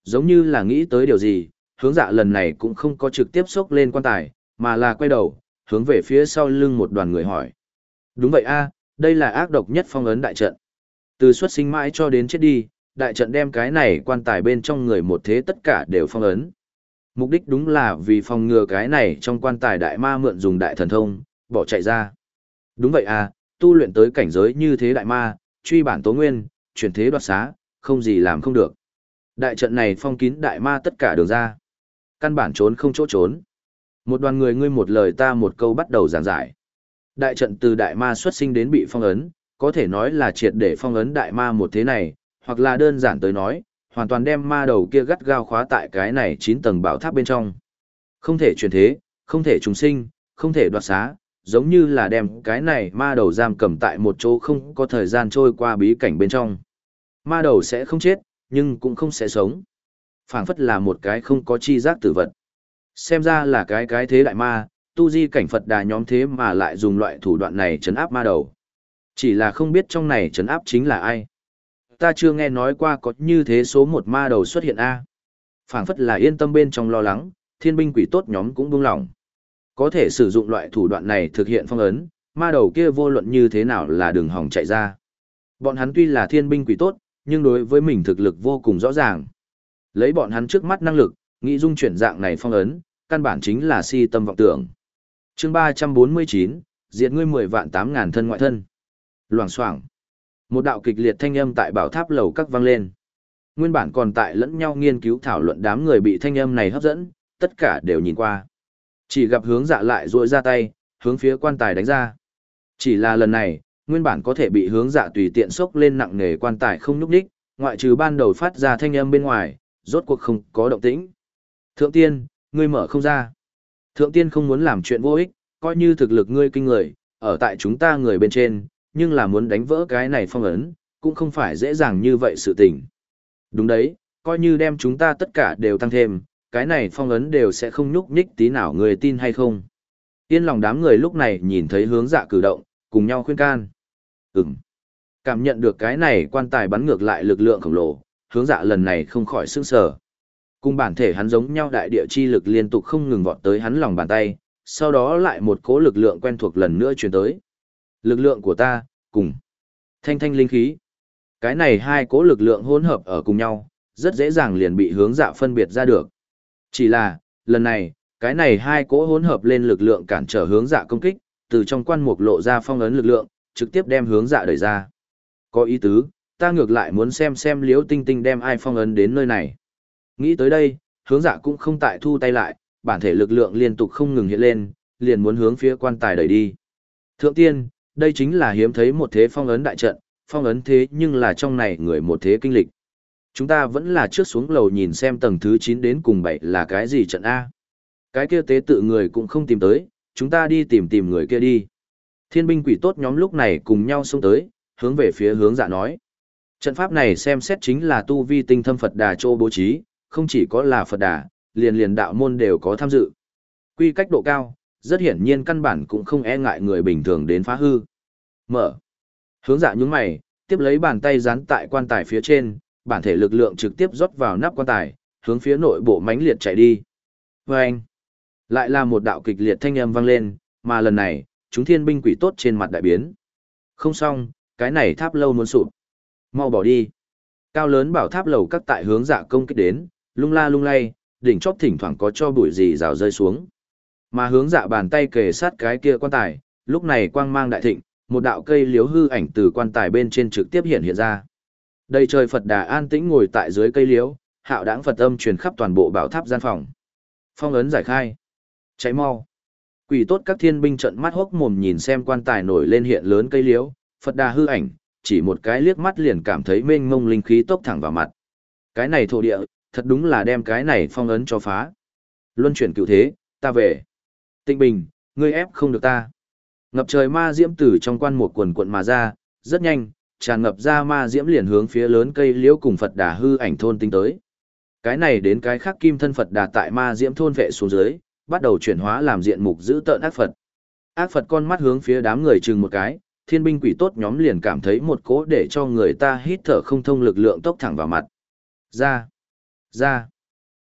Giống như là nghĩ tới điều gì, hướng dạ lần này cũng không có trực tiếp xốc lên quan tài, mà là quay đầu, hướng về phía sau lưng một đoàn người hỏi. Đúng vậy a, đây là ác độc nhất phong ấn đại trận. Từ xuất sinh mãi cho đến chết đi, đại trận đem cái này quan tài bên trong người một thế tất cả đều phong ấn. Mục đích đúng là vì phòng ngừa cái này trong quan tài đại ma mượn dùng đại thần thông, bỏ chạy ra. Đúng vậy à, tu luyện tới cảnh giới như thế đại ma, truy bản tố nguyên, chuyển thế đoạt xá, không gì làm không được. Đại trận này phong kín đại ma tất cả đường ra. Căn bản trốn không chỗ trốn. Một đoàn người ngươi một lời ta một câu bắt đầu giảng giải. Đại trận từ đại ma xuất sinh đến bị phong ấn, có thể nói là triệt để phong ấn đại ma một thế này, hoặc là đơn giản tới nói, hoàn toàn đem ma đầu kia gắt gao khóa tại cái này 9 tầng bảo tháp bên trong. Không thể chuyển thế, không thể trùng sinh, không thể đoạt xá, giống như là đem cái này ma đầu giam cầm tại một chỗ không có thời gian trôi qua bí cảnh bên trong. Ma đầu sẽ không chết, nhưng cũng không sẽ sống. phảng phất là một cái không có chi giác tử vật. Xem ra là cái cái thế đại ma, tu di cảnh Phật đà nhóm thế mà lại dùng loại thủ đoạn này trấn áp ma đầu. Chỉ là không biết trong này trấn áp chính là ai. Ta chưa nghe nói qua có như thế số một ma đầu xuất hiện A. phảng phất là yên tâm bên trong lo lắng, thiên binh quỷ tốt nhóm cũng buông lỏng. Có thể sử dụng loại thủ đoạn này thực hiện phong ấn, ma đầu kia vô luận như thế nào là đường hỏng chạy ra. Bọn hắn tuy là thiên binh quỷ tốt, nhưng đối với mình thực lực vô cùng rõ ràng. Lấy bọn hắn trước mắt năng lực, nghĩ dung chuyển dạng này phong ấn, căn bản chính là si tâm vọng tưởng. chương 349, diệt ngươi 10 vạn tám ngàn thân ngoại thân. Loảng xoảng một đạo kịch liệt thanh âm tại bảo tháp lầu các vang lên. Nguyên bản còn tại lẫn nhau nghiên cứu thảo luận đám người bị thanh âm này hấp dẫn, tất cả đều nhìn qua. Chỉ gặp hướng dạ lại duỗi ra tay, hướng phía quan tài đánh ra. Chỉ là lần này, nguyên bản có thể bị hướng dạ tùy tiện sốc lên nặng nề quan tài không nhúc đích, ngoại trừ ban đầu phát ra thanh âm bên ngoài, rốt cuộc không có động tĩnh. Thượng tiên, ngươi mở không ra. Thượng tiên không muốn làm chuyện vô ích, coi như thực lực ngươi kinh người, ở tại chúng ta người bên trên, nhưng là muốn đánh vỡ cái này phong ấn, cũng không phải dễ dàng như vậy sự tình. Đúng đấy, coi như đem chúng ta tất cả đều tăng thêm, cái này phong ấn đều sẽ không nhúc nhích tí nào người tin hay không. Yên lòng đám người lúc này nhìn thấy hướng dạ cử động, cùng nhau khuyên can. Ừm. Cảm nhận được cái này quan tài bắn ngược lại lực lượng khổng lồ, hướng dạ lần này không khỏi sững sờ. Cùng bản thể hắn giống nhau đại địa chi lực liên tục không ngừng vọt tới hắn lòng bàn tay, sau đó lại một cố lực lượng quen thuộc lần nữa truyền tới. Lực lượng của ta, cùng thanh thanh linh khí. Cái này hai cố lực lượng hỗn hợp ở cùng nhau, rất dễ dàng liền bị hướng dạ phân biệt ra được. Chỉ là, lần này, cái này hai cỗ hỗn hợp lên lực lượng cản trở hướng dạ công kích, từ trong quan mục lộ ra phong ấn lực lượng, trực tiếp đem hướng dạ đẩy ra. Có ý tứ, ta ngược lại muốn xem xem liễu tinh tinh đem ai phong ấn đến nơi này. Nghĩ tới đây, hướng dạ cũng không tại thu tay lại, bản thể lực lượng liên tục không ngừng hiện lên, liền muốn hướng phía quan tài đẩy đi. Thượng tiên, đây chính là hiếm thấy một thế phong ấn đại trận, phong ấn thế nhưng là trong này người một thế kinh lịch. Chúng ta vẫn là trước xuống lầu nhìn xem tầng thứ 9 đến cùng 7 là cái gì trận A. Cái kia tế tự người cũng không tìm tới, chúng ta đi tìm tìm người kia đi. Thiên binh quỷ tốt nhóm lúc này cùng nhau xông tới, hướng về phía hướng dạ nói. Trận pháp này xem xét chính là tu vi tinh thâm Phật Đà Châu bố trí, không chỉ có là Phật Đà, liền liền đạo môn đều có tham dự. Quy cách độ cao, rất hiển nhiên căn bản cũng không e ngại người bình thường đến phá hư. Mở. Hướng dạ nhúng mày, tiếp lấy bàn tay dán tại quan tài phía trên, bản thể lực lượng trực tiếp rót vào nắp quan tài, hướng phía nội bộ mãnh liệt chạy đi. Vâng! Lại là một đạo kịch liệt thanh âm vang lên, mà lần này, chúng thiên binh quỷ tốt trên mặt đại biến. Không xong, cái này tháp lâu muốn sụp. Mau bỏ đi. Cao lớn bảo tháp lầu các tại hướng dạ công kích đến, lung la lung lay, đỉnh chóp thỉnh thoảng có cho bụi gì rào rơi xuống. Mà hướng dạ bàn tay kề sát cái kia quan tài, lúc này quang mang đại thịnh, một đạo cây liếu hư ảnh từ quan tài bên trên trực tiếp hiện hiện ra. Đây trời Phật Đà an tĩnh ngồi tại dưới cây liếu, hạo đãng Phật âm truyền khắp toàn bộ bảo tháp gian phòng. Phong ấn giải khai. Cháy mau. Quỷ tốt các thiên binh trận mắt hốc mồm nhìn xem quan tài nổi lên hiện lớn cây liếu, Phật Đà hư ảnh, chỉ một cái liếc mắt liền cảm thấy mênh mông linh khí tốc thẳng vào mặt. Cái này thổ địa, thật đúng là đem cái này phong ấn cho phá. Luân chuyển cựu thế, ta về. Tịnh bình, ngươi ép không được ta. Ngập trời ma diễm tử trong quan một quần quận mà ra, rất nhanh, tràn ngập ra ma diễm liền hướng phía lớn cây liễu cùng Phật đà hư ảnh thôn tinh tới. Cái này đến cái khác kim thân Phật đà tại ma diễm thôn vệ xuống dưới, bắt đầu chuyển hóa làm diện mục giữ tợn ác Phật. Ác Phật con mắt hướng phía đám người chừng một cái, thiên binh quỷ tốt nhóm liền cảm thấy một cỗ để cho người ta hít thở không thông lực lượng tốc thẳng vào mặt. Ra! Ra!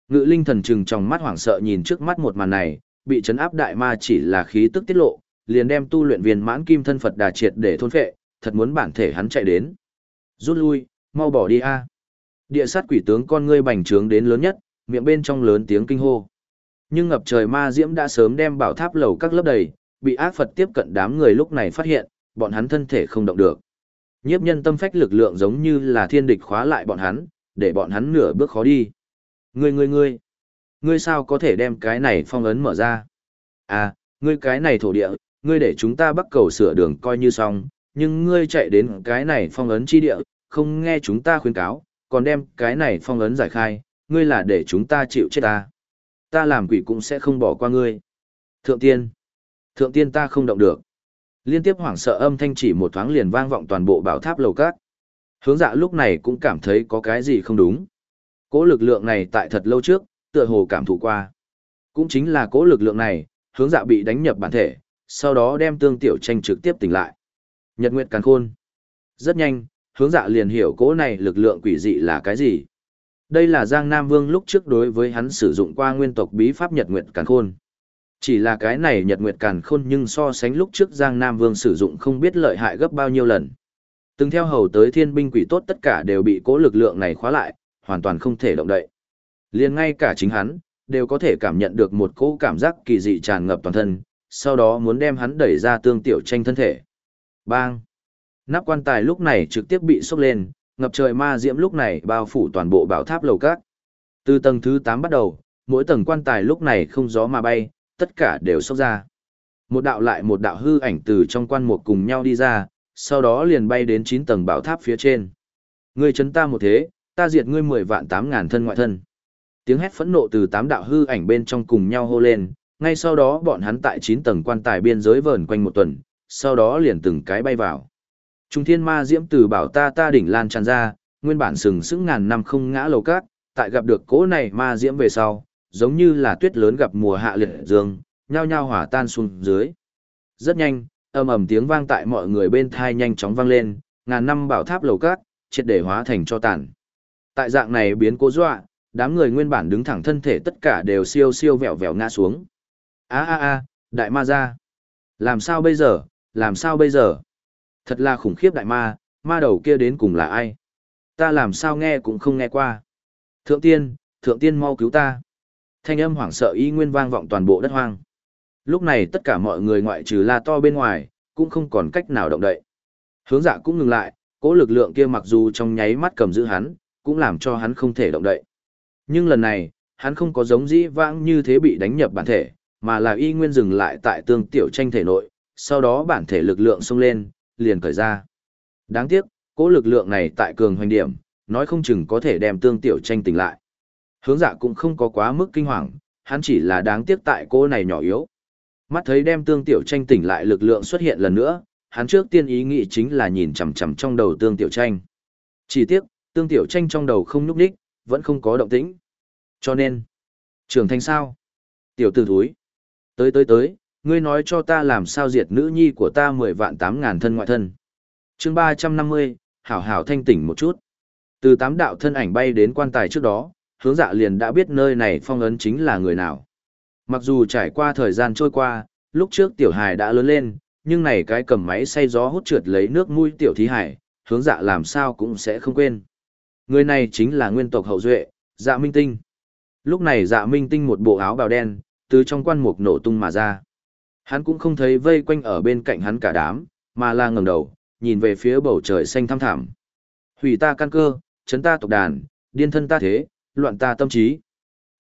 Ngự linh thần chừng trong mắt hoảng sợ nhìn trước mắt một màn này, bị chấn áp đại ma chỉ là khí tức tiết lộ, liền đem tu luyện viên mãn kim thân Phật đà triệt để thôn phệ, thật muốn bản thể hắn chạy đến. Rút lui, mau bỏ đi a. Địa sát quỷ tướng con ngươi bành trướng đến lớn nhất, miệng bên trong lớn tiếng kinh hô. Nhưng ngập trời ma diễm đã sớm đem bảo tháp lầu các lớp đầy, bị ác Phật tiếp cận đám người lúc này phát hiện, bọn hắn thân thể không động được. Nhiếp nhân tâm phách lực lượng giống như là thiên địch khóa lại bọn hắn, để bọn hắn nửa bước khó đi. Ngươi ngươi ngươi, ngươi sao có thể đem cái này phong ấn mở ra? À, ngươi cái này thổ địa, ngươi để chúng ta bắt cầu sửa đường coi như xong, nhưng ngươi chạy đến cái này phong ấn chi địa, không nghe chúng ta khuyên cáo, còn đem cái này phong ấn giải khai, ngươi là để chúng ta chịu chết ta. Ta làm quỷ cũng sẽ không bỏ qua ngươi. Thượng tiên, thượng tiên ta không động được. Liên tiếp hoảng sợ âm thanh chỉ một thoáng liền vang vọng toàn bộ bảo tháp lầu cát. Hướng dạ lúc này cũng cảm thấy có cái gì không đúng. Cố lực lượng này tại thật lâu trước, tựa hồ cảm thụ qua. Cũng chính là cố lực lượng này, hướng dạ bị đánh nhập bản thể, sau đó đem tương tiểu tranh trực tiếp tỉnh lại. Nhật Nguyệt Càn Khôn. Rất nhanh, hướng dạ liền hiểu cố này lực lượng quỷ dị là cái gì. Đây là Giang Nam Vương lúc trước đối với hắn sử dụng qua nguyên tộc bí pháp Nhật Nguyệt Càn Khôn. Chỉ là cái này Nhật Nguyệt Càn Khôn nhưng so sánh lúc trước Giang Nam Vương sử dụng không biết lợi hại gấp bao nhiêu lần. Từng theo hầu tới thiên binh quỷ tốt tất cả đều bị cố lực lượng này khóa lại, hoàn toàn không thể động đậy. Liền ngay cả chính hắn, đều có thể cảm nhận được một cỗ cảm giác kỳ dị tràn ngập toàn thân, sau đó muốn đem hắn đẩy ra tương tiểu tranh thân thể. Bang! Nắp quan tài lúc này trực tiếp bị sốc lên, ngập trời ma diễm lúc này bao phủ toàn bộ bảo tháp lầu các. Từ tầng thứ 8 bắt đầu, mỗi tầng quan tài lúc này không gió mà bay, tất cả đều sốc ra. Một đạo lại một đạo hư ảnh từ trong quan mục cùng nhau đi ra, sau đó liền bay đến 9 tầng bảo tháp phía trên. Ngươi chấn ta một thế, ta diệt ngươi 10 vạn 8 ngàn thân ngoại thân. Tiếng hét phẫn nộ từ tám đạo hư ảnh bên trong cùng nhau hô lên, ngay sau đó bọn hắn tại 9 tầng quan tài biên giới vờn quanh một tuần, sau đó liền từng cái bay vào. Trung thiên ma diễm từ bảo ta ta đỉnh lan tràn ra, nguyên bản sừng sững ngàn năm không ngã lầu cát, tại gặp được cỗ này ma diễm về sau, giống như là tuyết lớn gặp mùa hạ liệt dương, nhao nhao hỏa tan xuống dưới. Rất nhanh, ầm ầm tiếng vang tại mọi người bên thai nhanh chóng vang lên, ngàn năm bảo tháp lầu cát, triệt để hóa thành cho tàn. Tại dạng này biến cố dọa, đám người nguyên bản đứng thẳng thân thể tất cả đều siêu siêu vẹo vẹo ngã xuống. A a a, đại ma ra. Làm sao bây giờ, làm sao bây giờ? Thật là khủng khiếp đại ma, ma đầu kia đến cùng là ai? Ta làm sao nghe cũng không nghe qua. Thượng tiên, thượng tiên mau cứu ta. Thanh âm hoảng sợ y nguyên vang vọng toàn bộ đất hoang. Lúc này tất cả mọi người ngoại trừ la to bên ngoài, cũng không còn cách nào động đậy. Hướng dạ cũng ngừng lại, cỗ lực lượng kia mặc dù trong nháy mắt cầm giữ hắn, cũng làm cho hắn không thể động đậy. Nhưng lần này, hắn không có giống dĩ vãng như thế bị đánh nhập bản thể, mà là y nguyên dừng lại tại tương tiểu tranh thể nội, sau đó bản thể lực lượng xông lên, liền cởi ra. Đáng tiếc, cỗ lực lượng này tại cường hoành điểm, nói không chừng có thể đem tương tiểu tranh tỉnh lại. Hướng dạ cũng không có quá mức kinh hoàng, hắn chỉ là đáng tiếc tại cô này nhỏ yếu. Mắt thấy đem tương tiểu tranh tỉnh lại lực lượng xuất hiện lần nữa, hắn trước tiên ý nghĩ chính là nhìn chằm chằm trong đầu tương tiểu tranh. Chỉ tiếc, tương tiểu tranh trong đầu không nhúc đích, vẫn không có động tĩnh. Cho nên, trưởng thành sao? Tiểu tử thúi. Tới tới tới, ngươi nói cho ta làm sao diệt nữ nhi của ta mười vạn tám ngàn thân ngoại thân. chương ba trăm năm mươi, hảo hảo thanh tỉnh một chút. Từ tám đạo thân ảnh bay đến quan tài trước đó, hướng dạ liền đã biết nơi này phong ấn chính là người nào. Mặc dù trải qua thời gian trôi qua, lúc trước tiểu hài đã lớn lên, nhưng này cái cầm máy xay gió hút trượt lấy nước mũi tiểu thí hải, hướng dạ làm sao cũng sẽ không quên. Người này chính là nguyên tộc hậu duệ, dạ minh tinh. Lúc này dạ minh tinh một bộ áo bào đen, từ trong quan mục nổ tung mà ra. Hắn cũng không thấy vây quanh ở bên cạnh hắn cả đám, mà là ngẩng đầu, nhìn về phía bầu trời xanh thăm thẳm. Hủy ta căn cơ, chấn ta tộc đàn, điên thân ta thế, loạn ta tâm trí.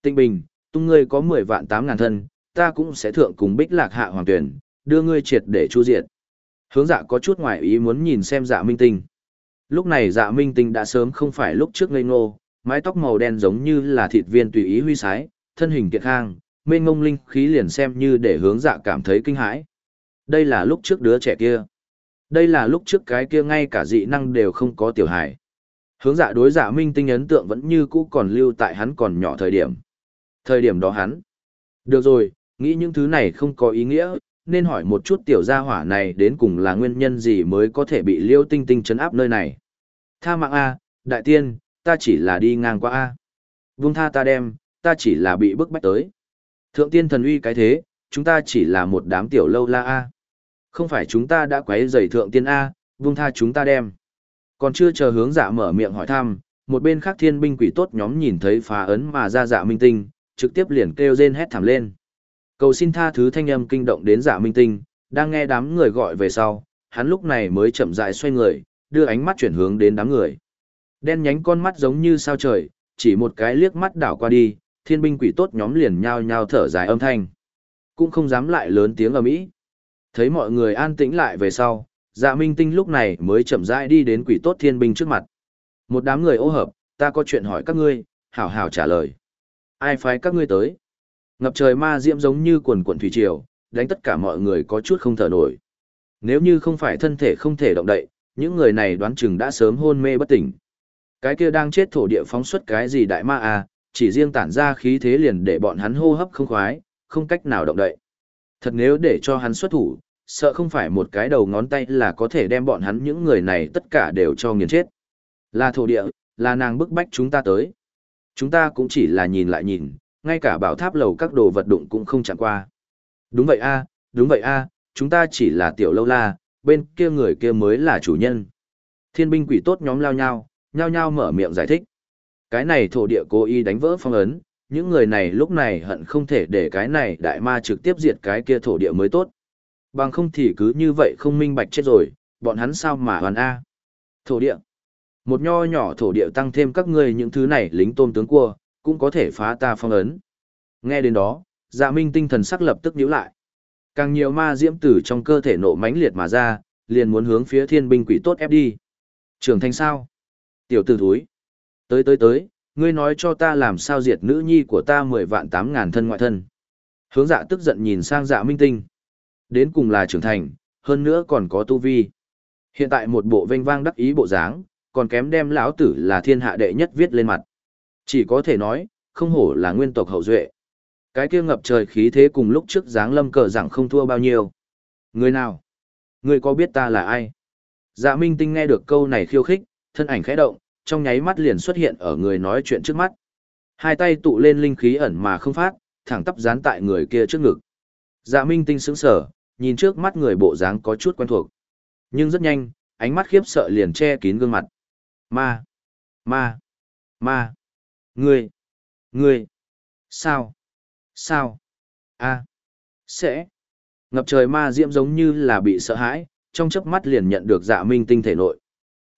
Tinh bình, tung ngươi có 10 vạn 8 ngàn thân, ta cũng sẽ thượng cùng bích lạc hạ hoàng tuyển, đưa ngươi triệt để chu diệt. Hướng dạ có chút ngoài ý muốn nhìn xem dạ minh tinh. Lúc này dạ minh tinh đã sớm không phải lúc trước ngây ngô, mái tóc màu đen giống như là thịt viên tùy ý huy sái, thân hình kiệt khang, mê ngông linh khí liền xem như để hướng dạ cảm thấy kinh hãi. Đây là lúc trước đứa trẻ kia. Đây là lúc trước cái kia ngay cả dị năng đều không có tiểu hài. Hướng dạ đối dạ minh tinh ấn tượng vẫn như cũ còn lưu tại hắn còn nhỏ thời điểm. Thời điểm đó hắn. Được rồi, nghĩ những thứ này không có ý nghĩa, nên hỏi một chút tiểu gia hỏa này đến cùng là nguyên nhân gì mới có thể bị liêu tinh tinh chấn áp nơi này. Tha mạng A, đại tiên, ta chỉ là đi ngang qua A. Vung tha ta đem, ta chỉ là bị bức bách tới. Thượng tiên thần uy cái thế, chúng ta chỉ là một đám tiểu lâu la A. Không phải chúng ta đã quấy rầy thượng tiên A, vung tha chúng ta đem. Còn chưa chờ hướng dạ mở miệng hỏi thăm, một bên khác thiên binh quỷ tốt nhóm nhìn thấy phá ấn mà ra dạ minh tinh, trực tiếp liền kêu rên hét thảm lên. Cầu xin tha thứ thanh âm kinh động đến dạ minh tinh, đang nghe đám người gọi về sau, hắn lúc này mới chậm rãi xoay người, đưa ánh mắt chuyển hướng đến đám người. Đen nhánh con mắt giống như sao trời, chỉ một cái liếc mắt đảo qua đi, thiên binh quỷ tốt nhóm liền nhao nhao thở dài âm thanh. Cũng không dám lại lớn tiếng ở mỹ. Thấy mọi người an tĩnh lại về sau, dạ minh tinh lúc này mới chậm rãi đi đến quỷ tốt thiên binh trước mặt. Một đám người ô hợp, ta có chuyện hỏi các ngươi, hảo hảo trả lời. Ai phái các ngươi tới? Ngập trời ma diễm giống như quần quần thủy triều, đánh tất cả mọi người có chút không thở nổi. Nếu như không phải thân thể không thể động đậy, những người này đoán chừng đã sớm hôn mê bất tỉnh. Cái kia đang chết thổ địa phóng xuất cái gì đại ma à, chỉ riêng tản ra khí thế liền để bọn hắn hô hấp không khoái, không cách nào động đậy. Thật nếu để cho hắn xuất thủ, sợ không phải một cái đầu ngón tay là có thể đem bọn hắn những người này tất cả đều cho nghiền chết. Là thổ địa, là nàng bức bách chúng ta tới. Chúng ta cũng chỉ là nhìn lại nhìn, ngay cả bảo tháp lầu các đồ vật đụng cũng không chẳng qua. Đúng vậy a, đúng vậy a, chúng ta chỉ là tiểu lâu la, bên kia người kia mới là chủ nhân. Thiên binh quỷ tốt nhóm lao nhau, nhao nhao mở miệng giải thích. Cái này thổ địa cố ý đánh vỡ phong ấn, những người này lúc này hận không thể để cái này đại ma trực tiếp diệt cái kia thổ địa mới tốt. Bằng không thì cứ như vậy không minh bạch chết rồi, bọn hắn sao mà hoàn A. Thổ địa. Một nho nhỏ thổ địa tăng thêm các ngươi những thứ này lính tôm tướng cua, cũng có thể phá ta phong ấn. Nghe đến đó, dạ minh tinh thần sắc lập tức nhíu lại. Càng nhiều ma diễm tử trong cơ thể nộ mãnh liệt mà ra, liền muốn hướng phía thiên binh quỷ tốt ép đi. Trưởng thành sao? Tiểu tử thúi. Tới tới tới, ngươi nói cho ta làm sao diệt nữ nhi của ta mười vạn tám ngàn thân ngoại thân. Hướng dạ tức giận nhìn sang dạ minh tinh. Đến cùng là trưởng thành, hơn nữa còn có tu vi. Hiện tại một bộ vênh vang đắc ý bộ dáng, còn kém đem lão tử là thiên hạ đệ nhất viết lên mặt. Chỉ có thể nói, không hổ là nguyên tộc hậu duệ. Cái kia ngập trời khí thế cùng lúc trước dáng lâm cờ rằng không thua bao nhiêu. Người nào? Người có biết ta là ai? Dạ Minh Tinh nghe được câu này khiêu khích, thân ảnh khẽ động, trong nháy mắt liền xuất hiện ở người nói chuyện trước mắt. Hai tay tụ lên linh khí ẩn mà không phát, thẳng tắp dán tại người kia trước ngực. Dạ Minh Tinh sững sờ, nhìn trước mắt người bộ dáng có chút quen thuộc. Nhưng rất nhanh, ánh mắt khiếp sợ liền che kín gương mặt. Ma! Ma! Ma! Ngươi! Ngươi! Sao? Sao? a Sẽ! Ngập trời ma diễm giống như là bị sợ hãi, trong chớp mắt liền nhận được dạ minh tinh thể nội.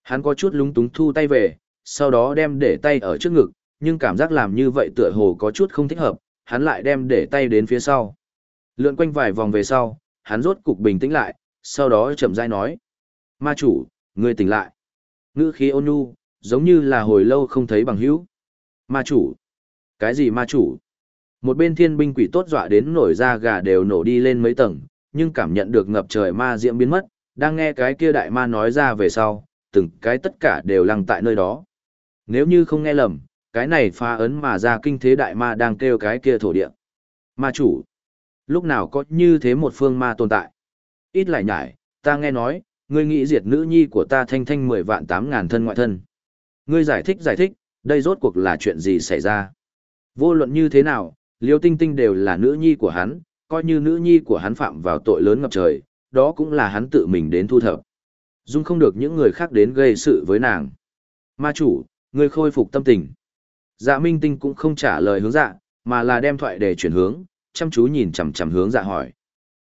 Hắn có chút lúng túng thu tay về, sau đó đem để tay ở trước ngực, nhưng cảm giác làm như vậy tựa hồ có chút không thích hợp, hắn lại đem để tay đến phía sau. Lượn quanh vài vòng về sau, hắn rốt cục bình tĩnh lại, sau đó chậm rãi nói. Ma chủ, ngươi tỉnh lại. Ngữ khí ôn nhu, giống như là hồi lâu không thấy bằng hữu. Ma chủ? Cái gì ma chủ? Một bên thiên binh quỷ tốt dọa đến nổi da gà đều nổ đi lên mấy tầng, nhưng cảm nhận được ngập trời ma diễm biến mất, đang nghe cái kia đại ma nói ra về sau, từng cái tất cả đều lăng tại nơi đó. Nếu như không nghe lầm, cái này phá ấn mà ra kinh thế đại ma đang kêu cái kia thổ địa. Ma chủ, lúc nào có như thế một phương ma tồn tại? Ít lại nhải, ta nghe nói, ngươi nghĩ diệt nữ nhi của ta thanh thanh mười vạn tám ngàn thân ngoại thân. Ngươi giải thích giải thích, đây rốt cuộc là chuyện gì xảy ra? Vô luận như thế nào, Liêu Tinh Tinh đều là nữ nhi của hắn, coi như nữ nhi của hắn phạm vào tội lớn ngập trời, đó cũng là hắn tự mình đến thu thập. Dung không được những người khác đến gây sự với nàng. Ma chủ, người khôi phục tâm tình. Dạ Minh Tinh cũng không trả lời hướng dạ, mà là đem thoại để chuyển hướng, chăm chú nhìn chằm chằm hướng dạ hỏi.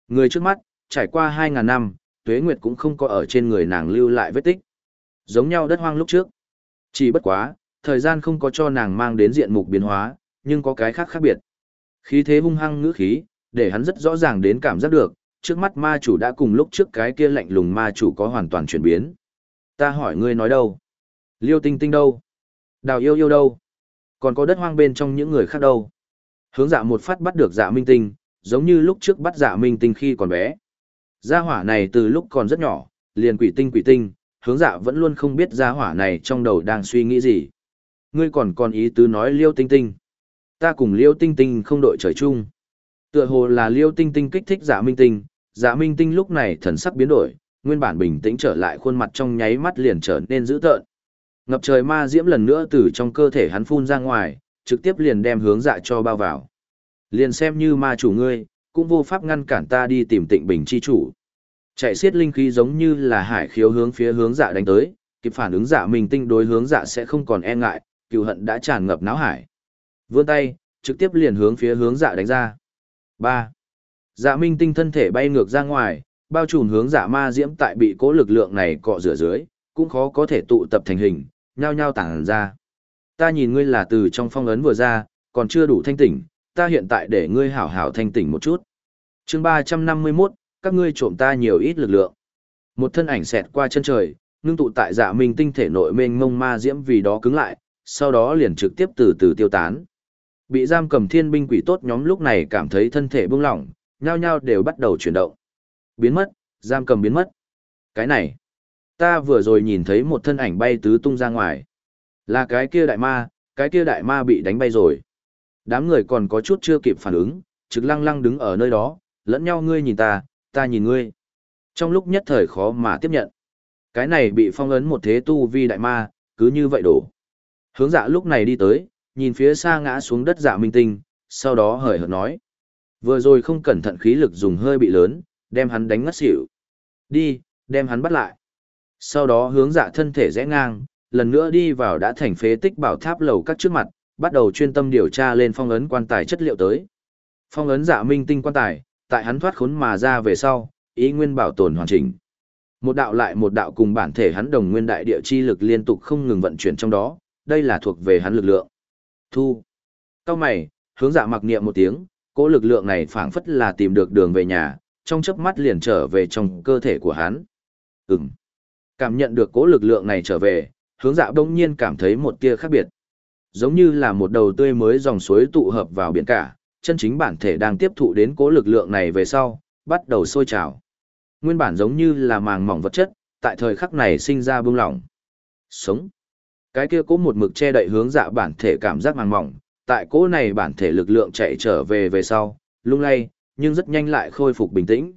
Người trước mắt, trải qua 2.000 năm, tuế nguyệt cũng không có ở trên người nàng lưu lại vết tích. Giống nhau đất hoang lúc trước. Chỉ bất quá, thời gian không có cho nàng mang đến diện mục biến hóa, nhưng có cái khác khác biệt. Khí thế hung hăng ngữ khí, để hắn rất rõ ràng đến cảm giác được, trước mắt ma chủ đã cùng lúc trước cái kia lạnh lùng ma chủ có hoàn toàn chuyển biến. Ta hỏi ngươi nói đâu? Liêu tinh tinh đâu? Đào yêu yêu đâu? Còn có đất hoang bên trong những người khác đâu? Hướng dạ một phát bắt được dạ minh tinh, giống như lúc trước bắt dạ minh tinh khi còn bé. Gia hỏa này từ lúc còn rất nhỏ, liền quỷ tinh quỷ tinh, hướng dạ vẫn luôn không biết gia hỏa này trong đầu đang suy nghĩ gì. Ngươi còn còn ý tứ nói liêu tinh tinh. Ta cùng liêu tinh tinh không đội trời chung. Tựa hồ là liêu tinh tinh kích thích dạ minh tinh, dạ minh tinh lúc này thần sắc biến đổi, nguyên bản bình tĩnh trở lại khuôn mặt trong nháy mắt liền trở nên dữ tợn. Ngập trời ma diễm lần nữa từ trong cơ thể hắn phun ra ngoài, trực tiếp liền đem hướng dạ cho bao vào. Liền xem như ma chủ ngươi, cũng vô pháp ngăn cản ta đi tìm tịnh bình chi chủ. Chạy xiết linh khí giống như là hải khiếu hướng phía hướng dạ đánh tới, kịp phản ứng dạ minh tinh đối hướng dạ sẽ không còn e ngại, cựu hận đã tràn ngập náo hải. Vươn tay, trực tiếp liền hướng phía hướng dạ đánh ra. ba, Dạ minh tinh thân thể bay ngược ra ngoài, bao trùm hướng dạ ma diễm tại bị cố lực lượng này cọ rửa dưới, cũng khó có thể tụ tập thành hình, nhao nhao tản ra. Ta nhìn ngươi là từ trong phong ấn vừa ra, còn chưa đủ thanh tỉnh, ta hiện tại để ngươi hảo hảo thanh tỉnh một chút. chương 351, các ngươi trộm ta nhiều ít lực lượng. Một thân ảnh xẹt qua chân trời, ngưng tụ tại dạ minh tinh thể nội mênh mông ma diễm vì đó cứng lại, sau đó liền trực tiếp từ từ tiêu tán. Bị giam cầm thiên binh quỷ tốt nhóm lúc này cảm thấy thân thể buông lỏng, nhao nhao đều bắt đầu chuyển động. Biến mất, giam cầm biến mất. Cái này, ta vừa rồi nhìn thấy một thân ảnh bay tứ tung ra ngoài. Là cái kia đại ma, cái kia đại ma bị đánh bay rồi. Đám người còn có chút chưa kịp phản ứng, trực lăng lăng đứng ở nơi đó, lẫn nhau ngươi nhìn ta, ta nhìn ngươi. Trong lúc nhất thời khó mà tiếp nhận. Cái này bị phong ấn một thế tu vi đại ma, cứ như vậy đổ. Hướng dạ lúc này đi tới, nhìn phía xa ngã xuống đất dạ minh tinh, sau đó hời hợt nói. Vừa rồi không cẩn thận khí lực dùng hơi bị lớn, đem hắn đánh ngất xỉu. Đi, đem hắn bắt lại. Sau đó hướng dạ thân thể rẽ ngang, lần nữa đi vào đã thành phế tích bảo tháp lầu các trước mặt, bắt đầu chuyên tâm điều tra lên phong ấn quan tài chất liệu tới. Phong ấn dạ minh tinh quan tài, tại hắn thoát khốn mà ra về sau, ý nguyên bảo tồn hoàn chỉnh. Một đạo lại một đạo cùng bản thể hắn đồng nguyên đại địa chi lực liên tục không ngừng vận chuyển trong đó, đây là thuộc về hắn lực lượng. Thu. Cao mày, hướng dạ mặc niệm một tiếng, cỗ lực lượng này phảng phất là tìm được đường về nhà, trong chớp mắt liền trở về trong cơ thể của hắn. Ừm. Cảm nhận được cỗ lực lượng này trở về, hướng dạ đông nhiên cảm thấy một tia khác biệt. Giống như là một đầu tươi mới dòng suối tụ hợp vào biển cả, chân chính bản thể đang tiếp thụ đến cố lực lượng này về sau, bắt đầu sôi trào. Nguyên bản giống như là màng mỏng vật chất, tại thời khắc này sinh ra bông lỏng. Sống. Cái kia cố một mực che đậy hướng dạ bản thể cảm giác màng mỏng, tại cố này bản thể lực lượng chạy trở về về sau, lung lay, nhưng rất nhanh lại khôi phục bình tĩnh.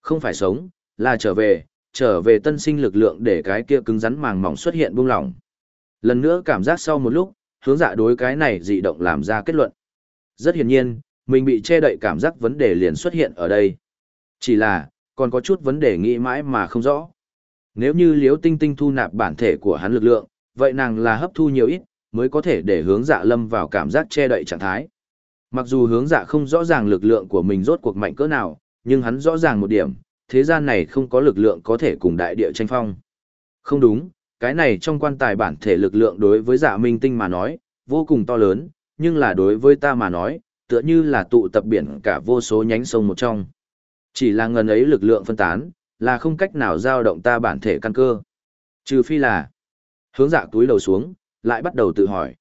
Không phải sống, là trở về, trở về tân sinh lực lượng để cái kia cứng rắn màng mỏng xuất hiện buông lỏng. Lần nữa cảm giác sau một lúc, hướng dạ đối cái này dị động làm ra kết luận. Rất hiển nhiên, mình bị che đậy cảm giác vấn đề liền xuất hiện ở đây. Chỉ là, còn có chút vấn đề nghĩ mãi mà không rõ. Nếu như liếu tinh tinh thu nạp bản thể của hắn lực lượng, vậy nàng là hấp thu nhiều ít, mới có thể để hướng dạ lâm vào cảm giác che đậy trạng thái. Mặc dù hướng dạ không rõ ràng lực lượng của mình rốt cuộc mạnh cỡ nào, nhưng hắn rõ ràng một điểm, thế gian này không có lực lượng có thể cùng đại địa tranh phong. Không đúng, cái này trong quan tài bản thể lực lượng đối với dạ minh tinh mà nói, vô cùng to lớn, nhưng là đối với ta mà nói, tựa như là tụ tập biển cả vô số nhánh sông một trong. Chỉ là ngần ấy lực lượng phân tán, là không cách nào giao động ta bản thể căn cơ. Trừ phi là, Hướng dạ túi đầu xuống, lại bắt đầu tự hỏi.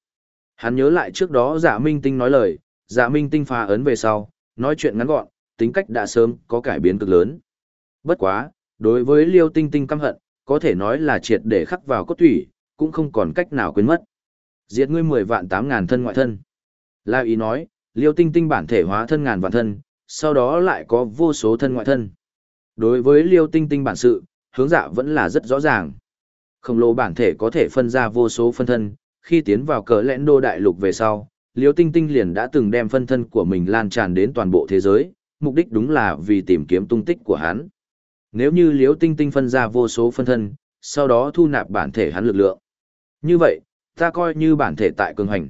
Hắn nhớ lại trước đó dạ minh tinh nói lời, dạ minh tinh phá ấn về sau, nói chuyện ngắn gọn, tính cách đã sớm có cải biến cực lớn. Bất quá, đối với liêu tinh tinh căm hận, có thể nói là triệt để khắc vào cốt thủy, cũng không còn cách nào quên mất. Diệt ngươi 10 vạn 8 ngàn thân ngoại thân. La ý nói, liêu tinh tinh bản thể hóa thân ngàn vạn thân, sau đó lại có vô số thân ngoại thân. Đối với liêu tinh tinh bản sự, hướng dạ vẫn là rất rõ ràng. Khổng lồ bản thể có thể phân ra vô số phân thân, khi tiến vào cờ lẽn đô đại lục về sau, liêu tinh tinh liền đã từng đem phân thân của mình lan tràn đến toàn bộ thế giới, mục đích đúng là vì tìm kiếm tung tích của hắn. Nếu như liêu tinh tinh phân ra vô số phân thân, sau đó thu nạp bản thể hắn lực lượng. Như vậy, ta coi như bản thể tại cường hành.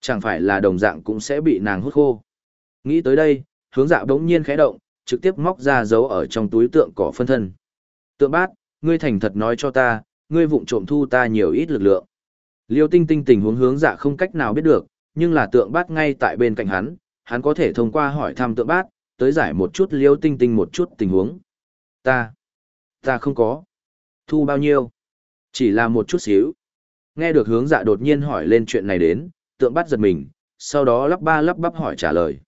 Chẳng phải là đồng dạng cũng sẽ bị nàng hút khô. Nghĩ tới đây, hướng dạ bỗng nhiên khẽ động, trực tiếp móc ra dấu ở trong túi tượng cỏ phân thân. Tượng bát, ngươi thành thật nói cho ta, ngươi vụng trộm thu ta nhiều ít lực lượng. Liêu tinh tinh tình huống hướng dạ không cách nào biết được, nhưng là tượng bát ngay tại bên cạnh hắn, hắn có thể thông qua hỏi thăm tượng bát, tới giải một chút liêu tinh tinh một chút tình huống. Ta, ta không có. Thu bao nhiêu? Chỉ là một chút xíu. Nghe được hướng dạ đột nhiên hỏi lên chuyện này đến, tượng bát giật mình, sau đó lắp ba lắp bắp hỏi trả lời.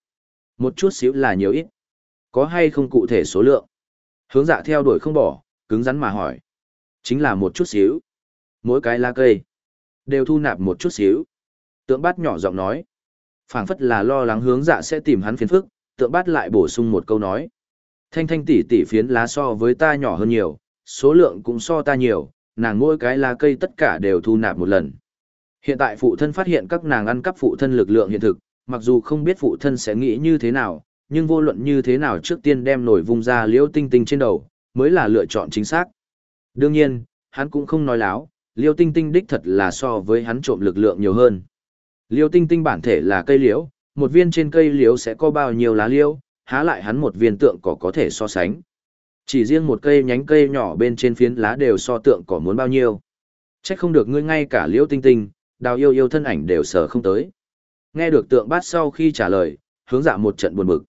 Một chút xíu là nhiều ít. Có hay không cụ thể số lượng? Hướng dạ theo đuổi không bỏ, cứng rắn mà hỏi. Chính là một chút xíu. Mỗi cái lá cây. Đều thu nạp một chút xíu. Tượng bát nhỏ giọng nói. phảng phất là lo lắng hướng dạ sẽ tìm hắn phiền phức, tượng bát lại bổ sung một câu nói. Thanh thanh tỷ tỷ phiến lá so với ta nhỏ hơn nhiều, số lượng cũng so ta nhiều, nàng mỗi cái lá cây tất cả đều thu nạp một lần. Hiện tại phụ thân phát hiện các nàng ăn cắp phụ thân lực lượng hiện thực, mặc dù không biết phụ thân sẽ nghĩ như thế nào, nhưng vô luận như thế nào trước tiên đem nổi vung ra liễu tinh tinh trên đầu, mới là lựa chọn chính xác. Đương nhiên, hắn cũng không nói láo, liêu tinh tinh đích thật là so với hắn trộm lực lượng nhiều hơn. liêu tinh tinh bản thể là cây liễu, một viên trên cây liễu sẽ có bao nhiêu lá liễu, há lại hắn một viên tượng cỏ có thể so sánh. Chỉ riêng một cây nhánh cây nhỏ bên trên phiến lá đều so tượng cỏ muốn bao nhiêu. Chắc không được ngươi ngay cả liễu tinh tinh, đào yêu yêu thân ảnh đều sờ không tới. Nghe được tượng bát sau khi trả lời, hướng dạ một trận buồn bực.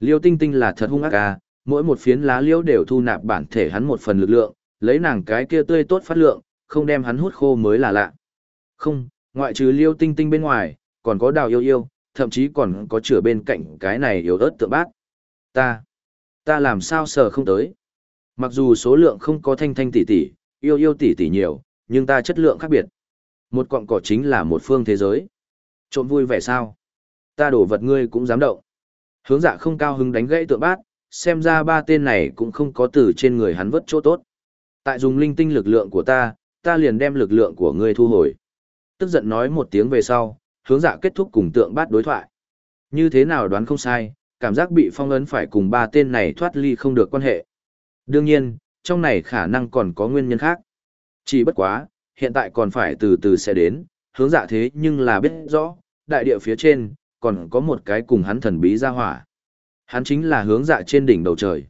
Liêu tinh tinh là thật hung ác à, mỗi một phiến lá liễu đều thu nạp bản thể hắn một phần lực lượng, lấy nàng cái kia tươi tốt phát lượng, không đem hắn hút khô mới là lạ. Không, ngoại trừ liêu tinh tinh bên ngoài, còn có đào yêu yêu, thậm chí còn có chửa bên cạnh cái này yếu ớt tượng bát. Ta, ta làm sao sờ không tới. Mặc dù số lượng không có thanh thanh tỷ tỷ, yêu yêu tỷ tỷ nhiều, nhưng ta chất lượng khác biệt. Một cọng cỏ chính là một phương thế giới. Trộm vui vẻ sao? Ta đổ vật ngươi cũng dám động. Hướng dạ không cao hứng đánh gãy tượng bát, xem ra ba tên này cũng không có từ trên người hắn vất chỗ tốt. Tại dùng linh tinh lực lượng của ta, ta liền đem lực lượng của ngươi thu hồi. Tức giận nói một tiếng về sau, hướng dạ kết thúc cùng tượng bát đối thoại. Như thế nào đoán không sai, cảm giác bị phong ấn phải cùng ba tên này thoát ly không được quan hệ. Đương nhiên, trong này khả năng còn có nguyên nhân khác. Chỉ bất quá, hiện tại còn phải từ từ sẽ đến, hướng dạ thế nhưng là biết rõ, đại địa phía trên, còn có một cái cùng hắn thần bí ra hỏa. Hắn chính là hướng dạ trên đỉnh đầu trời.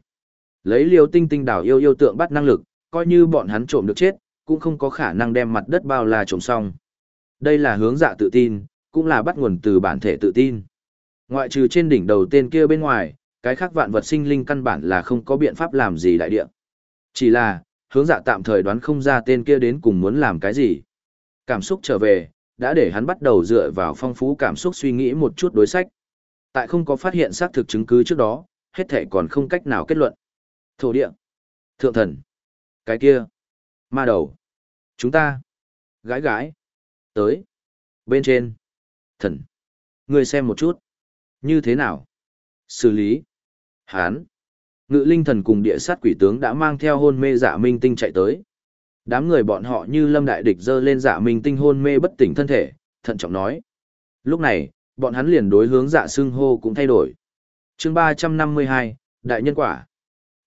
Lấy liều tinh tinh đảo yêu yêu tượng bắt năng lực, coi như bọn hắn trộm được chết, cũng không có khả năng đem mặt đất bao la trộm xong. Đây là hướng dạ tự tin, cũng là bắt nguồn từ bản thể tự tin. Ngoại trừ trên đỉnh đầu tên kia bên ngoài, cái khác vạn vật sinh linh căn bản là không có biện pháp làm gì đại địa. Chỉ là, hướng dạ tạm thời đoán không ra tên kia đến cùng muốn làm cái gì. Cảm xúc trở về, đã để hắn bắt đầu dựa vào phong phú cảm xúc suy nghĩ một chút đối sách. Tại không có phát hiện xác thực chứng cứ trước đó, hết thể còn không cách nào kết luận. Thổ địa, thượng thần, cái kia, ma đầu, chúng ta, gái gái, tới, bên trên, thần, người xem một chút, như thế nào, xử lý, hán, ngự linh thần cùng địa sát quỷ tướng đã mang theo hôn mê giả minh tinh chạy tới. Đám người bọn họ như lâm đại địch giơ lên giả minh tinh hôn mê bất tỉnh thân thể, thận trọng nói. Lúc này, bọn hắn liền đối hướng dạ xưng hô cũng thay đổi. chương ba trăm năm mươi hai Đại nhân quả.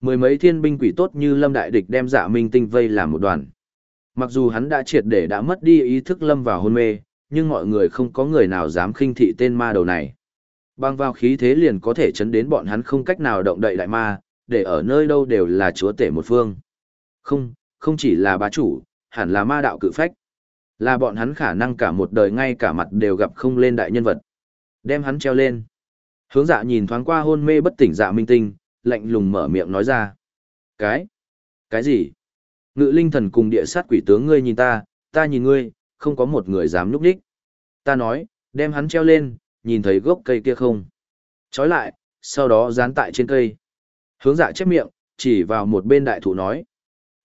Mười mấy thiên binh quỷ tốt như lâm đại địch đem dạ minh tinh vây làm một đoàn. Mặc dù hắn đã triệt để đã mất đi ý thức lâm vào hôn mê, nhưng mọi người không có người nào dám khinh thị tên ma đầu này. Bằng vào khí thế liền có thể chấn đến bọn hắn không cách nào động đậy đại ma, để ở nơi đâu đều là chúa tể một phương. Không, không chỉ là bá chủ, hẳn là ma đạo cự phách. Là bọn hắn khả năng cả một đời ngay cả mặt đều gặp không lên đại nhân vật. Đem hắn treo lên. Hướng dạ nhìn thoáng qua hôn mê bất tỉnh dạ minh tinh, lạnh lùng mở miệng nói ra. Cái? Cái gì? Ngự linh thần cùng địa sát quỷ tướng ngươi nhìn ta, ta nhìn ngươi, không có một người dám núp đích. Ta nói, đem hắn treo lên, nhìn thấy gốc cây kia không? Chói lại, sau đó dán tại trên cây. Hướng dạ chép miệng, chỉ vào một bên đại thụ nói.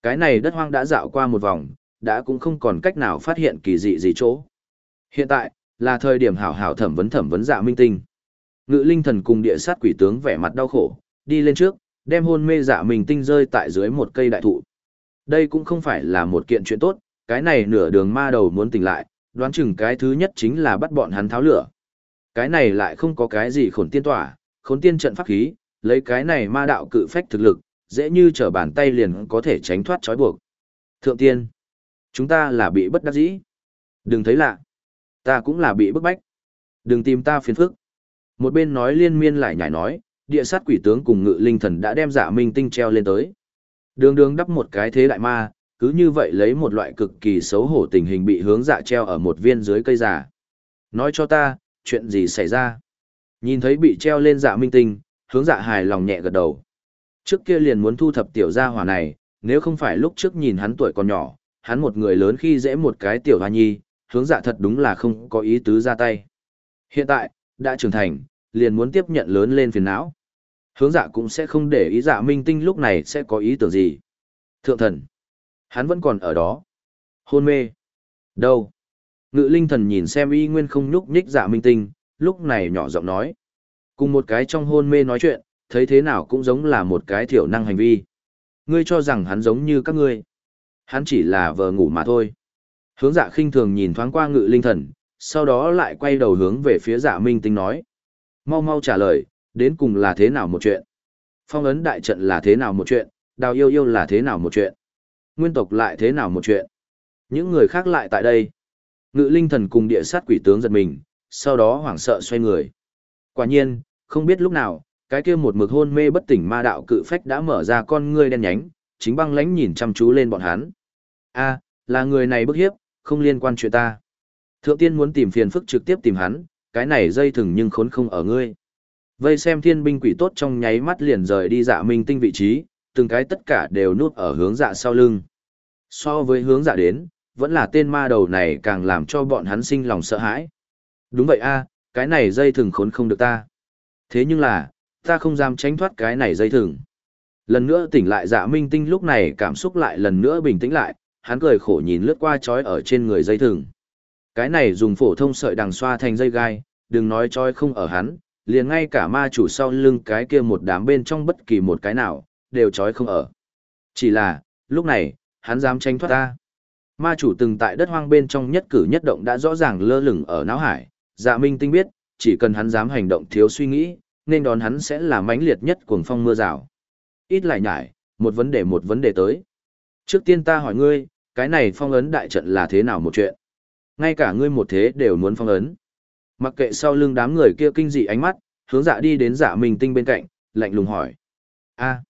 Cái này đất hoang đã dạo qua một vòng, đã cũng không còn cách nào phát hiện kỳ dị gì chỗ. Hiện tại, là thời điểm hảo hảo thẩm vấn thẩm vấn dạ minh tinh. Ngự linh thần cùng địa sát quỷ tướng vẻ mặt đau khổ, đi lên trước, đem hôn mê dạ mình tinh rơi tại dưới một cây đại thụ. Đây cũng không phải là một kiện chuyện tốt, cái này nửa đường ma đầu muốn tỉnh lại, đoán chừng cái thứ nhất chính là bắt bọn hắn tháo lửa. Cái này lại không có cái gì khổn tiên tỏa, khốn tiên trận pháp khí, lấy cái này ma đạo cự phách thực lực, dễ như trở bàn tay liền có thể tránh thoát trói buộc. Thượng tiên, chúng ta là bị bất đắc dĩ. Đừng thấy lạ. Ta cũng là bị bức bách. Đừng tìm ta phiền phức. Một bên nói liên miên lại nhảy nói, địa sát quỷ tướng cùng ngự linh thần đã đem giả minh tinh treo lên tới. Đường đường đắp một cái thế đại ma, cứ như vậy lấy một loại cực kỳ xấu hổ tình hình bị hướng dạ treo ở một viên dưới cây giả. Nói cho ta, chuyện gì xảy ra? Nhìn thấy bị treo lên dạ minh tinh, hướng dạ hài lòng nhẹ gật đầu. Trước kia liền muốn thu thập tiểu gia hỏa này, nếu không phải lúc trước nhìn hắn tuổi còn nhỏ, hắn một người lớn khi dễ một cái tiểu hoa nhi, hướng dạ thật đúng là không có ý tứ ra tay. Hiện tại, đã trưởng thành, liền muốn tiếp nhận lớn lên phiền não. Hướng dạ cũng sẽ không để ý dạ minh tinh lúc này sẽ có ý tưởng gì. Thượng thần, hắn vẫn còn ở đó. Hôn mê. Đâu? Ngự linh thần nhìn xem y nguyên không nhúc nhích dạ minh tinh, lúc này nhỏ giọng nói. Cùng một cái trong hôn mê nói chuyện, thấy thế nào cũng giống là một cái thiểu năng hành vi. Ngươi cho rằng hắn giống như các ngươi. Hắn chỉ là vờ ngủ mà thôi. Hướng dạ khinh thường nhìn thoáng qua ngự linh thần, sau đó lại quay đầu hướng về phía dạ minh tinh nói. Mau mau trả lời, đến cùng là thế nào một chuyện? Phong ấn đại trận là thế nào một chuyện? Đào yêu yêu là thế nào một chuyện? Nguyên tộc lại thế nào một chuyện? Những người khác lại tại đây. Ngự linh thần cùng địa sát quỷ tướng giật mình, sau đó hoảng sợ xoay người. Quả nhiên, không biết lúc nào, cái kia một mực hôn mê bất tỉnh ma đạo cự phách đã mở ra con ngươi đen nhánh, chính băng lãnh nhìn chăm chú lên bọn hắn. A, là người này bức hiếp, không liên quan chuyện ta. Thượng tiên muốn tìm phiền phức trực tiếp tìm hắn, cái này dây thừng nhưng khốn không ở ngươi. Vây xem thiên binh quỷ tốt trong nháy mắt liền rời đi dạ minh tinh vị trí, từng cái tất cả đều nuốt ở hướng dạ sau lưng. So với hướng dạ đến, vẫn là tên ma đầu này càng làm cho bọn hắn sinh lòng sợ hãi. Đúng vậy a, cái này dây thừng khốn không được ta. Thế nhưng là, ta không dám tránh thoát cái này dây thừng. Lần nữa tỉnh lại dạ minh tinh lúc này cảm xúc lại lần nữa bình tĩnh lại, hắn cười khổ nhìn lướt qua chói ở trên người dây thừng. Cái này dùng phổ thông sợi đằng xoa thành dây gai, đừng nói chói không ở hắn, liền ngay cả ma chủ sau lưng cái kia một đám bên trong bất kỳ một cái nào, đều trói không ở. Chỉ là, lúc này, hắn dám tranh thoát ta. Ma chủ từng tại đất hoang bên trong nhất cử nhất động đã rõ ràng lơ lửng ở não hải, dạ minh tinh biết, chỉ cần hắn dám hành động thiếu suy nghĩ, nên đón hắn sẽ là mãnh liệt nhất cuồng phong mưa rào. Ít lại nhải, một vấn đề một vấn đề tới. Trước tiên ta hỏi ngươi, cái này phong ấn đại trận là thế nào một chuyện? Ngay cả ngươi một thế đều muốn phong ấn. Mặc kệ sau lưng đám người kia kinh dị ánh mắt, hướng dạ đi đến dạ minh tinh bên cạnh, lạnh lùng hỏi. a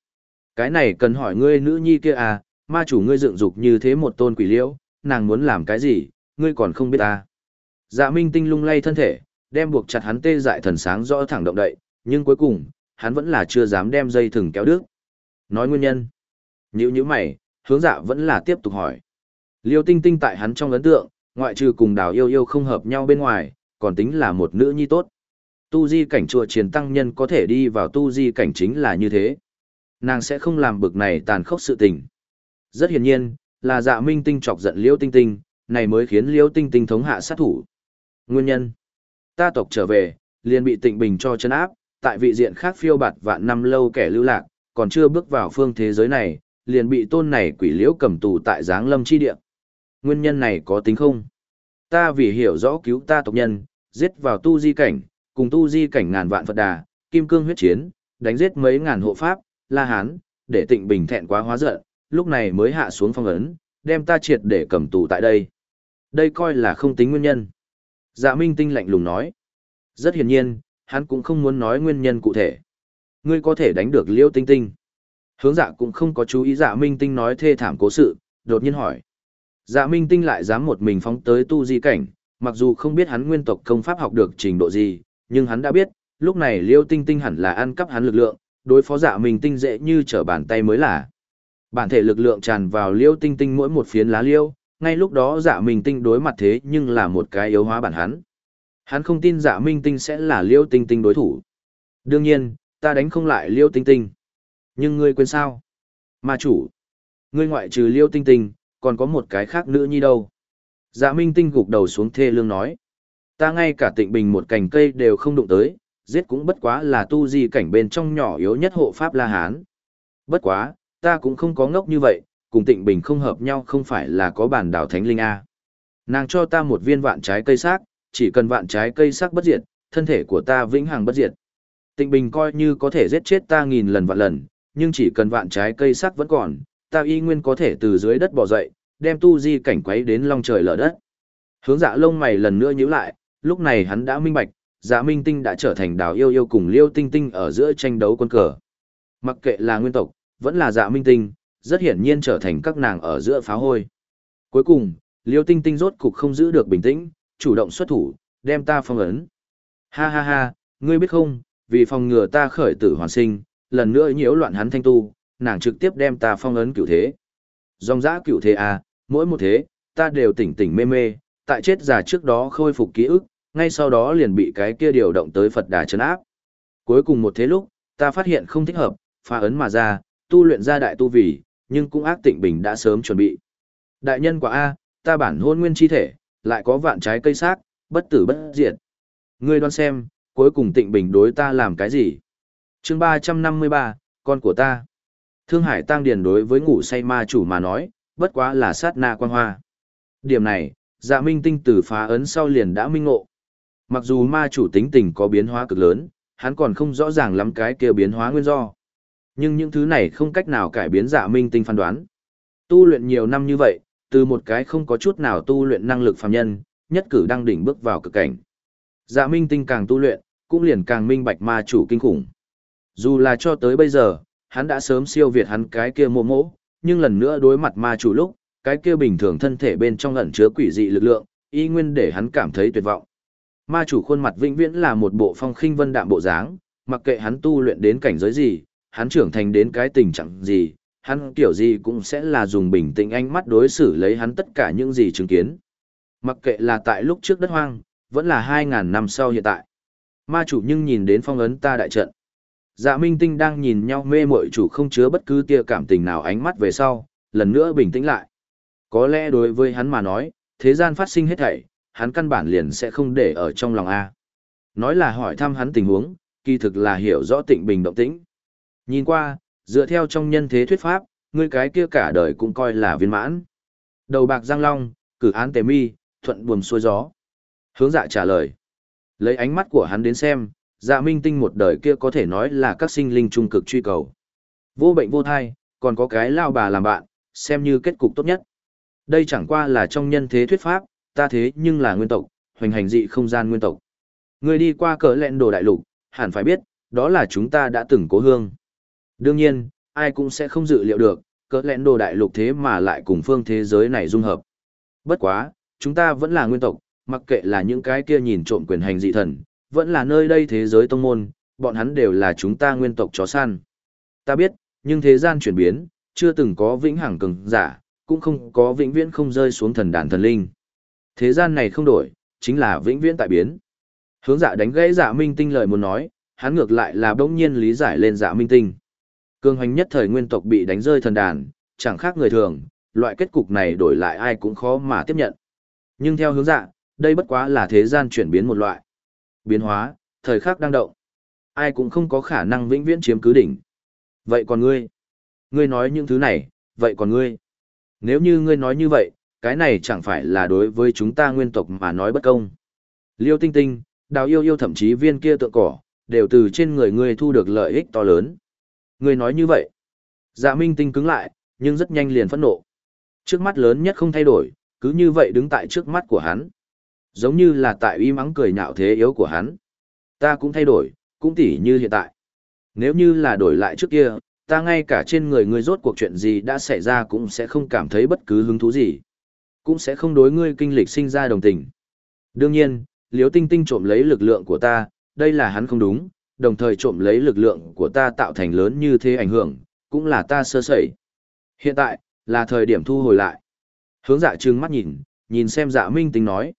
cái này cần hỏi ngươi nữ nhi kia à, ma chủ ngươi dựng dục như thế một tôn quỷ liễu, nàng muốn làm cái gì, ngươi còn không biết à. Dạ minh tinh lung lay thân thể, đem buộc chặt hắn tê dại thần sáng rõ thẳng động đậy, nhưng cuối cùng, hắn vẫn là chưa dám đem dây thừng kéo đứt. Nói nguyên nhân. Nhữ như mày, hướng dạ vẫn là tiếp tục hỏi. Liêu tinh tinh tại hắn trong ấn tượng, ngoại trừ cùng đào yêu yêu không hợp nhau bên ngoài, còn tính là một nữ nhi tốt. Tu di cảnh chùa chiến tăng nhân có thể đi vào tu di cảnh chính là như thế. Nàng sẽ không làm bực này tàn khốc sự tình. Rất hiển nhiên, là dạ minh tinh chọc giận liễu tinh tinh, này mới khiến liễu tinh tinh thống hạ sát thủ. Nguyên nhân. Ta tộc trở về, liền bị tịnh bình cho chân áp, tại vị diện khác phiêu bạt vạn năm lâu kẻ lưu lạc, còn chưa bước vào phương thế giới này, liền bị tôn này quỷ liễu cầm tù tại giáng lâm chi địa. Nguyên nhân này có tính không? Ta vì hiểu rõ cứu ta tộc nhân, giết vào tu di cảnh, cùng tu di cảnh ngàn vạn Phật đà, kim cương huyết chiến, đánh giết mấy ngàn hộ pháp, la hán, để tịnh bình thẹn quá hóa giận, lúc này mới hạ xuống phong ấn, đem ta triệt để cầm tù tại đây. Đây coi là không tính nguyên nhân. Dạ Minh Tinh lạnh lùng nói. Rất hiển nhiên, hắn cũng không muốn nói nguyên nhân cụ thể. Ngươi có thể đánh được Liêu Tinh Tinh. Hướng dạ cũng không có chú ý dạ Minh Tinh nói thê thảm cố sự, đột nhiên hỏi. Dạ Minh Tinh lại dám một mình phóng tới tu di cảnh, mặc dù không biết hắn nguyên tộc công pháp học được trình độ gì, nhưng hắn đã biết, lúc này Liêu Tinh Tinh hẳn là ăn cắp hắn lực lượng, đối phó dạ Minh Tinh dễ như trở bàn tay mới là. Bản thể lực lượng tràn vào Liêu Tinh Tinh mỗi một phiến lá liêu, ngay lúc đó dạ minh tinh đối mặt thế nhưng là một cái yếu hóa bản hắn. Hắn không tin dạ minh tinh sẽ là liêu tinh tinh đối thủ. Đương nhiên, ta đánh không lại liêu tinh tinh. Nhưng ngươi quên sao? Ma chủ, ngươi ngoại trừ liêu tinh tinh, còn có một cái khác nữa như đâu. Dạ minh tinh gục đầu xuống thê lương nói. Ta ngay cả tịnh bình một cành cây đều không đụng tới, giết cũng bất quá là tu di cảnh bên trong nhỏ yếu nhất hộ pháp La Hán. Bất quá, ta cũng không có ngốc như vậy, cùng tịnh bình không hợp nhau không phải là có bản đảo thánh linh A. Nàng cho ta một viên vạn trái cây xác, chỉ cần vạn trái cây xác bất diệt, thân thể của ta vĩnh hằng bất diệt. Tịnh bình coi như có thể giết chết ta nghìn lần vạn lần, nhưng chỉ cần vạn trái cây sắc vẫn còn, ta y nguyên có thể từ dưới đất bò dậy, đem tu di cảnh quấy đến long trời lở đất. Hướng dạ lông mày lần nữa nhíu lại, lúc này hắn đã minh bạch, dạ minh tinh đã trở thành đào yêu yêu cùng liêu tinh tinh ở giữa tranh đấu quân cờ. Mặc kệ là nguyên tộc, vẫn là dạ minh tinh, rất hiển nhiên trở thành các nàng ở giữa pháo hôi. Cuối cùng, liêu tinh tinh rốt cục không giữ được bình tĩnh, chủ động xuất thủ, đem ta phong ấn. Ha ha ha, ngươi biết không, vì phòng ngừa ta khởi tử hoàn sinh, lần nữa nhiễu loạn hắn thanh tu, nàng trực tiếp đem ta phong ấn cửu thế. Dòng dã cửu thế à, mỗi một thế, ta đều tỉnh tỉnh mê mê, tại chết già trước đó khôi phục ký ức, ngay sau đó liền bị cái kia điều động tới Phật Đà chấn áp. Cuối cùng một thế lúc, ta phát hiện không thích hợp, phá ấn mà ra, tu luyện ra đại tu vì, nhưng cũng ác tịnh bình đã sớm chuẩn bị. Đại nhân quả A, ta bản hôn nguyên chi thể, lại có vạn trái cây xác, bất tử bất diệt. Ngươi đoán xem, cuối cùng tịnh bình đối ta làm cái gì? chương 353, con của ta. Thương Hải Tăng Điền đối với ngủ say ma chủ mà nói, bất quá là sát na quang hoa. Điểm này, dạ minh tinh từ phá ấn sau liền đã minh ngộ. Mặc dù ma chủ tính tình có biến hóa cực lớn, hắn còn không rõ ràng lắm cái kia biến hóa nguyên do. Nhưng những thứ này không cách nào cải biến dạ minh tinh phán đoán. Tu luyện nhiều năm như vậy, từ một cái không có chút nào tu luyện năng lực phàm nhân, nhất cử đang đỉnh bước vào cực cảnh. Dạ minh tinh càng tu luyện, cũng liền càng minh bạch ma chủ kinh khủng. Dù là cho tới bây giờ, hắn đã sớm siêu việt hắn cái kia mô mỗ, nhưng lần nữa đối mặt ma chủ lúc, cái kia bình thường thân thể bên trong ẩn chứa quỷ dị lực lượng, y nguyên để hắn cảm thấy tuyệt vọng. Ma chủ khuôn mặt vĩnh viễn là một bộ phong khinh vân đạm bộ dáng, mặc kệ hắn tu luyện đến cảnh giới gì, hắn trưởng thành đến cái tình trạng gì, hắn kiểu gì cũng sẽ là dùng bình tĩnh ánh mắt đối xử lấy hắn tất cả những gì chứng kiến. Mặc kệ là tại lúc trước đất hoang, vẫn là 2.000 năm sau hiện tại. Ma chủ nhưng nhìn đến phong ấn ta đại trận. Dạ Minh Tinh đang nhìn nhau mê mội chủ không chứa bất cứ tia cảm tình nào ánh mắt về sau, lần nữa bình tĩnh lại. Có lẽ đối với hắn mà nói, thế gian phát sinh hết thảy, hắn căn bản liền sẽ không để ở trong lòng A. Nói là hỏi thăm hắn tình huống, kỳ thực là hiểu rõ tịnh bình động tĩnh. Nhìn qua, dựa theo trong nhân thế thuyết pháp, ngươi cái kia cả đời cũng coi là viên mãn. Đầu bạc giang long, cử án tề mi, thuận buồm xuôi gió. Hướng dạ trả lời. Lấy ánh mắt của hắn đến xem, dạ minh tinh một đời kia có thể nói là các sinh linh trung cực truy cầu. Vô bệnh vô thai, còn có cái lao bà làm bạn, xem như kết cục tốt nhất. Đây chẳng qua là trong nhân thế thuyết pháp, ta thế nhưng là nguyên tộc, hoành hành dị không gian nguyên tộc. Người đi qua cỡ lẹn đồ đại lục, hẳn phải biết, đó là chúng ta đã từng cố hương. Đương nhiên, ai cũng sẽ không dự liệu được, cỡ lẹn đồ đại lục thế mà lại cùng phương thế giới này dung hợp. Bất quá, chúng ta vẫn là nguyên tộc, mặc kệ là những cái kia nhìn trộm quyền hành dị thần, vẫn là nơi đây thế giới tông môn, bọn hắn đều là chúng ta nguyên tộc chó săn. Ta biết, nhưng thế gian chuyển biến, chưa từng có vĩnh hằng cường giả, cũng không có vĩnh viễn không rơi xuống thần đàn thần linh. Thế gian này không đổi, chính là vĩnh viễn tại biến. Hướng dạ đánh gãy dạ minh tinh lời muốn nói, hắn ngược lại là bỗng nhiên lý giải lên dạ minh tinh. Cương hoành nhất thời nguyên tộc bị đánh rơi thần đàn, chẳng khác người thường, loại kết cục này đổi lại ai cũng khó mà tiếp nhận. Nhưng theo hướng dạ, đây bất quá là thế gian chuyển biến một loại. Biến hóa, thời khắc đang động. Ai cũng không có khả năng vĩnh viễn chiếm cứ đỉnh. Vậy còn ngươi? Ngươi nói những thứ này, vậy còn ngươi? Nếu như ngươi nói như vậy, cái này chẳng phải là đối với chúng ta nguyên tộc mà nói bất công. Liêu tinh tinh, đào yêu yêu thậm chí viên kia tượng cỏ, đều từ trên người ngươi thu được lợi ích to lớn. Ngươi nói như vậy. Dạ minh tinh cứng lại, nhưng rất nhanh liền phẫn nộ. Trước mắt lớn nhất không thay đổi, cứ như vậy đứng tại trước mắt của hắn. Giống như là tại uy mắng cười nhạo thế yếu của hắn. Ta cũng thay đổi, cũng tỉ như hiện tại. Nếu như là đổi lại trước kia, ta ngay cả trên người ngươi rốt cuộc chuyện gì đã xảy ra cũng sẽ không cảm thấy bất cứ hứng thú gì. Cũng sẽ không đối ngươi kinh lịch sinh ra đồng tình. Đương nhiên, liếu tinh tinh trộm lấy lực lượng của ta, đây là hắn không đúng, đồng thời trộm lấy lực lượng của ta tạo thành lớn như thế ảnh hưởng, cũng là ta sơ sẩy. Hiện tại, là thời điểm thu hồi lại. Hướng dạ trừng mắt nhìn, nhìn xem dạ minh tinh nói.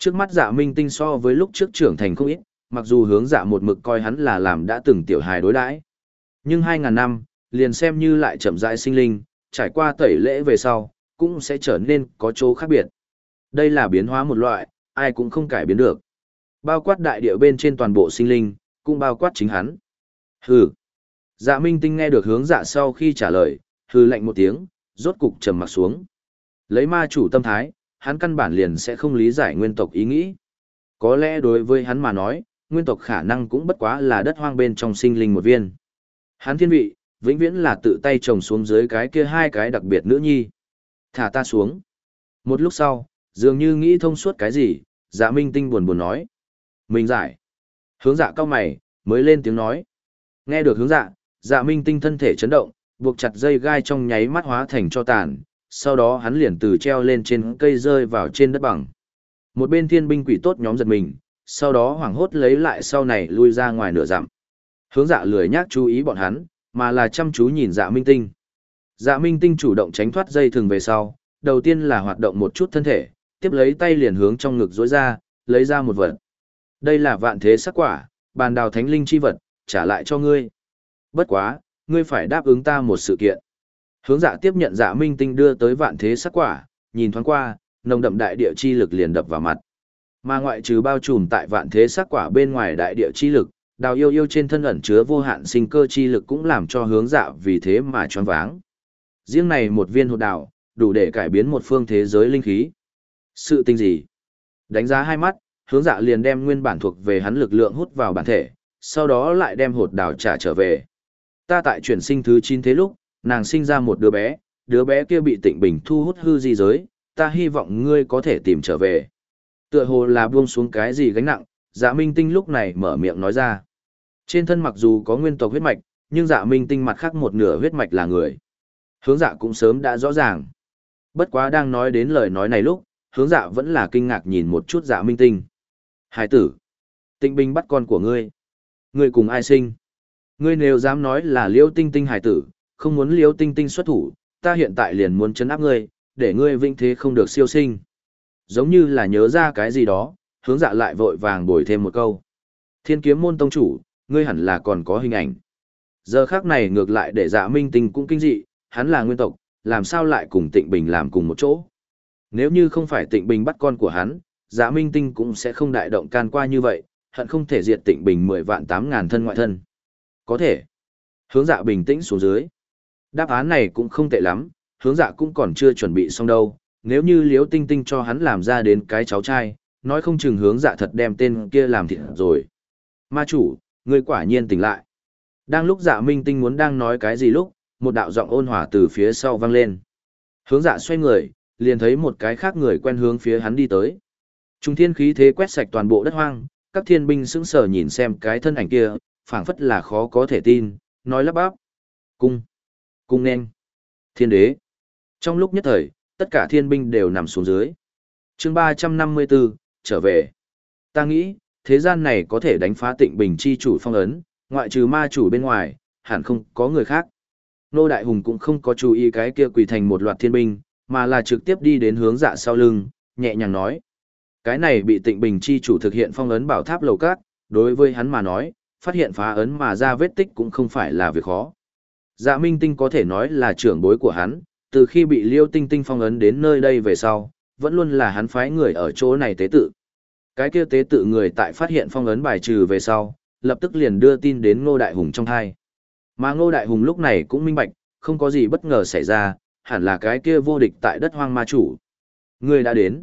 Trước mắt dạ minh tinh so với lúc trước trưởng thành không ít, mặc dù hướng dạ một mực coi hắn là làm đã từng tiểu hài đối đãi Nhưng hai ngàn năm, liền xem như lại chậm rãi sinh linh, trải qua tẩy lễ về sau, cũng sẽ trở nên có chỗ khác biệt. Đây là biến hóa một loại, ai cũng không cải biến được. Bao quát đại địa bên trên toàn bộ sinh linh, cũng bao quát chính hắn. Hừ. Dạ Minh Tinh nghe được hướng dạ sau khi trả lời, hừ lạnh một tiếng, rốt cục trầm mặt xuống. Lấy ma chủ tâm thái, hắn căn bản liền sẽ không lý giải nguyên tộc ý nghĩ. Có lẽ đối với hắn mà nói, nguyên tộc khả năng cũng bất quá là đất hoang bên trong sinh linh một viên. Hắn thiên vị, vĩnh viễn là tự tay trồng xuống dưới cái kia hai cái đặc biệt nữ nhi. Thả ta xuống. Một lúc sau, dường như nghĩ thông suốt cái gì, dạ minh tinh buồn buồn nói. Mình giải. Hướng dạ cao mày, mới lên tiếng nói. Nghe được hướng dạ, dạ minh tinh thân thể chấn động, buộc chặt dây gai trong nháy mắt hóa thành cho tàn, sau đó hắn liền từ treo lên trên cây rơi vào trên đất bằng. Một bên thiên binh quỷ tốt nhóm giật mình, sau đó hoảng hốt lấy lại sau này lui ra ngoài nửa dặm. Hướng dạ lười nhác chú ý bọn hắn, mà là chăm chú nhìn dạ minh tinh. Dạ minh tinh chủ động tránh thoát dây thừng về sau, đầu tiên là hoạt động một chút thân thể, tiếp lấy tay liền hướng trong ngực rối ra, lấy ra một vật. Đây là vạn thế sắc quả, bàn đào thánh linh chi vật, trả lại cho ngươi. Bất quá, ngươi phải đáp ứng ta một sự kiện. Hướng dạ tiếp nhận dạ minh tinh đưa tới vạn thế sắc quả, nhìn thoáng qua, nồng đậm đại địa chi lực liền đập vào mặt. Mà ngoại trừ bao trùm tại vạn thế sắc quả bên ngoài đại địa chi lực, đào yêu yêu trên thân ẩn chứa vô hạn sinh cơ chi lực cũng làm cho hướng dạ vì thế mà choáng váng. Riêng này một viên hột đào, đủ để cải biến một phương thế giới linh khí. Sự tình gì? Đánh giá hai mắt, hướng dạ liền đem nguyên bản thuộc về hắn lực lượng hút vào bản thể, sau đó lại đem hột đào trả trở về. Ta tại chuyển sinh thứ 9 thế lúc, nàng sinh ra một đứa bé, đứa bé kia bị tịnh bình thu hút hư di giới, ta hy vọng ngươi có thể tìm trở về. Tựa hồ là buông xuống cái gì gánh nặng, dạ minh tinh lúc này mở miệng nói ra. Trên thân mặc dù có nguyên tộc huyết mạch, nhưng dạ minh tinh mặt khác một nửa huyết mạch là người. Hướng dạ cũng sớm đã rõ ràng. Bất quá đang nói đến lời nói này lúc, hướng dạ vẫn là kinh ngạc nhìn một chút dạ minh tinh. Hải tử, tịnh bình bắt con của ngươi. Ngươi cùng ai sinh? Ngươi nếu dám nói là liêu tinh tinh hải tử, không muốn liêu tinh tinh xuất thủ, ta hiện tại liền muốn chấn áp ngươi, để ngươi vinh thế không được siêu sinh. Giống như là nhớ ra cái gì đó, hướng dạ lại vội vàng bồi thêm một câu. Thiên kiếm môn tông chủ, ngươi hẳn là còn có hình ảnh. Giờ khác này ngược lại để dạ minh tinh cũng kinh dị, hắn là nguyên tộc, làm sao lại cùng tịnh bình làm cùng một chỗ. Nếu như không phải tịnh bình bắt con của hắn, dạ minh tinh cũng sẽ không đại động can qua như vậy, hận không thể diệt tịnh bình mười vạn tám ngàn thân ngoại thân. Có thể. Hướng dạ bình tĩnh xuống dưới. Đáp án này cũng không tệ lắm, hướng dạ cũng còn chưa chuẩn bị xong đâu. Nếu như liếu tinh tinh cho hắn làm ra đến cái cháu trai, nói không chừng hướng dạ thật đem tên kia làm thịt rồi. Ma chủ, ngươi quả nhiên tỉnh lại. Đang lúc dạ minh tinh muốn đang nói cái gì lúc, một đạo giọng ôn hòa từ phía sau vang lên. Hướng dạ xoay người, liền thấy một cái khác người quen hướng phía hắn đi tới. Trung thiên khí thế quét sạch toàn bộ đất hoang, các thiên binh sững sờ nhìn xem cái thân ảnh kia, phảng phất là khó có thể tin, nói lắp bắp. Cung! Cung nên! Thiên đế! Trong lúc nhất thời, tất cả thiên binh đều nằm xuống dưới. chương 354, trở về. Ta nghĩ, thế gian này có thể đánh phá tịnh bình chi chủ phong ấn, ngoại trừ ma chủ bên ngoài, hẳn không có người khác. Nô Đại Hùng cũng không có chú ý cái kia quỳ thành một loạt thiên binh, mà là trực tiếp đi đến hướng dạ sau lưng, nhẹ nhàng nói. Cái này bị tịnh bình chi chủ thực hiện phong ấn bảo tháp lầu cát, đối với hắn mà nói, phát hiện phá ấn mà ra vết tích cũng không phải là việc khó. Dạ Minh Tinh có thể nói là trưởng bối của hắn, từ khi bị Liêu Tinh Tinh phong ấn đến nơi đây về sau, vẫn luôn là hắn phái người ở chỗ này tế tự. Cái kia tế tự người tại phát hiện phong ấn bài trừ về sau, lập tức liền đưa tin đến Ngô Đại Hùng trong thai. Mà Ngô Đại Hùng lúc này cũng minh bạch, không có gì bất ngờ xảy ra, hẳn là cái kia vô địch tại đất hoang ma chủ. Người đã đến.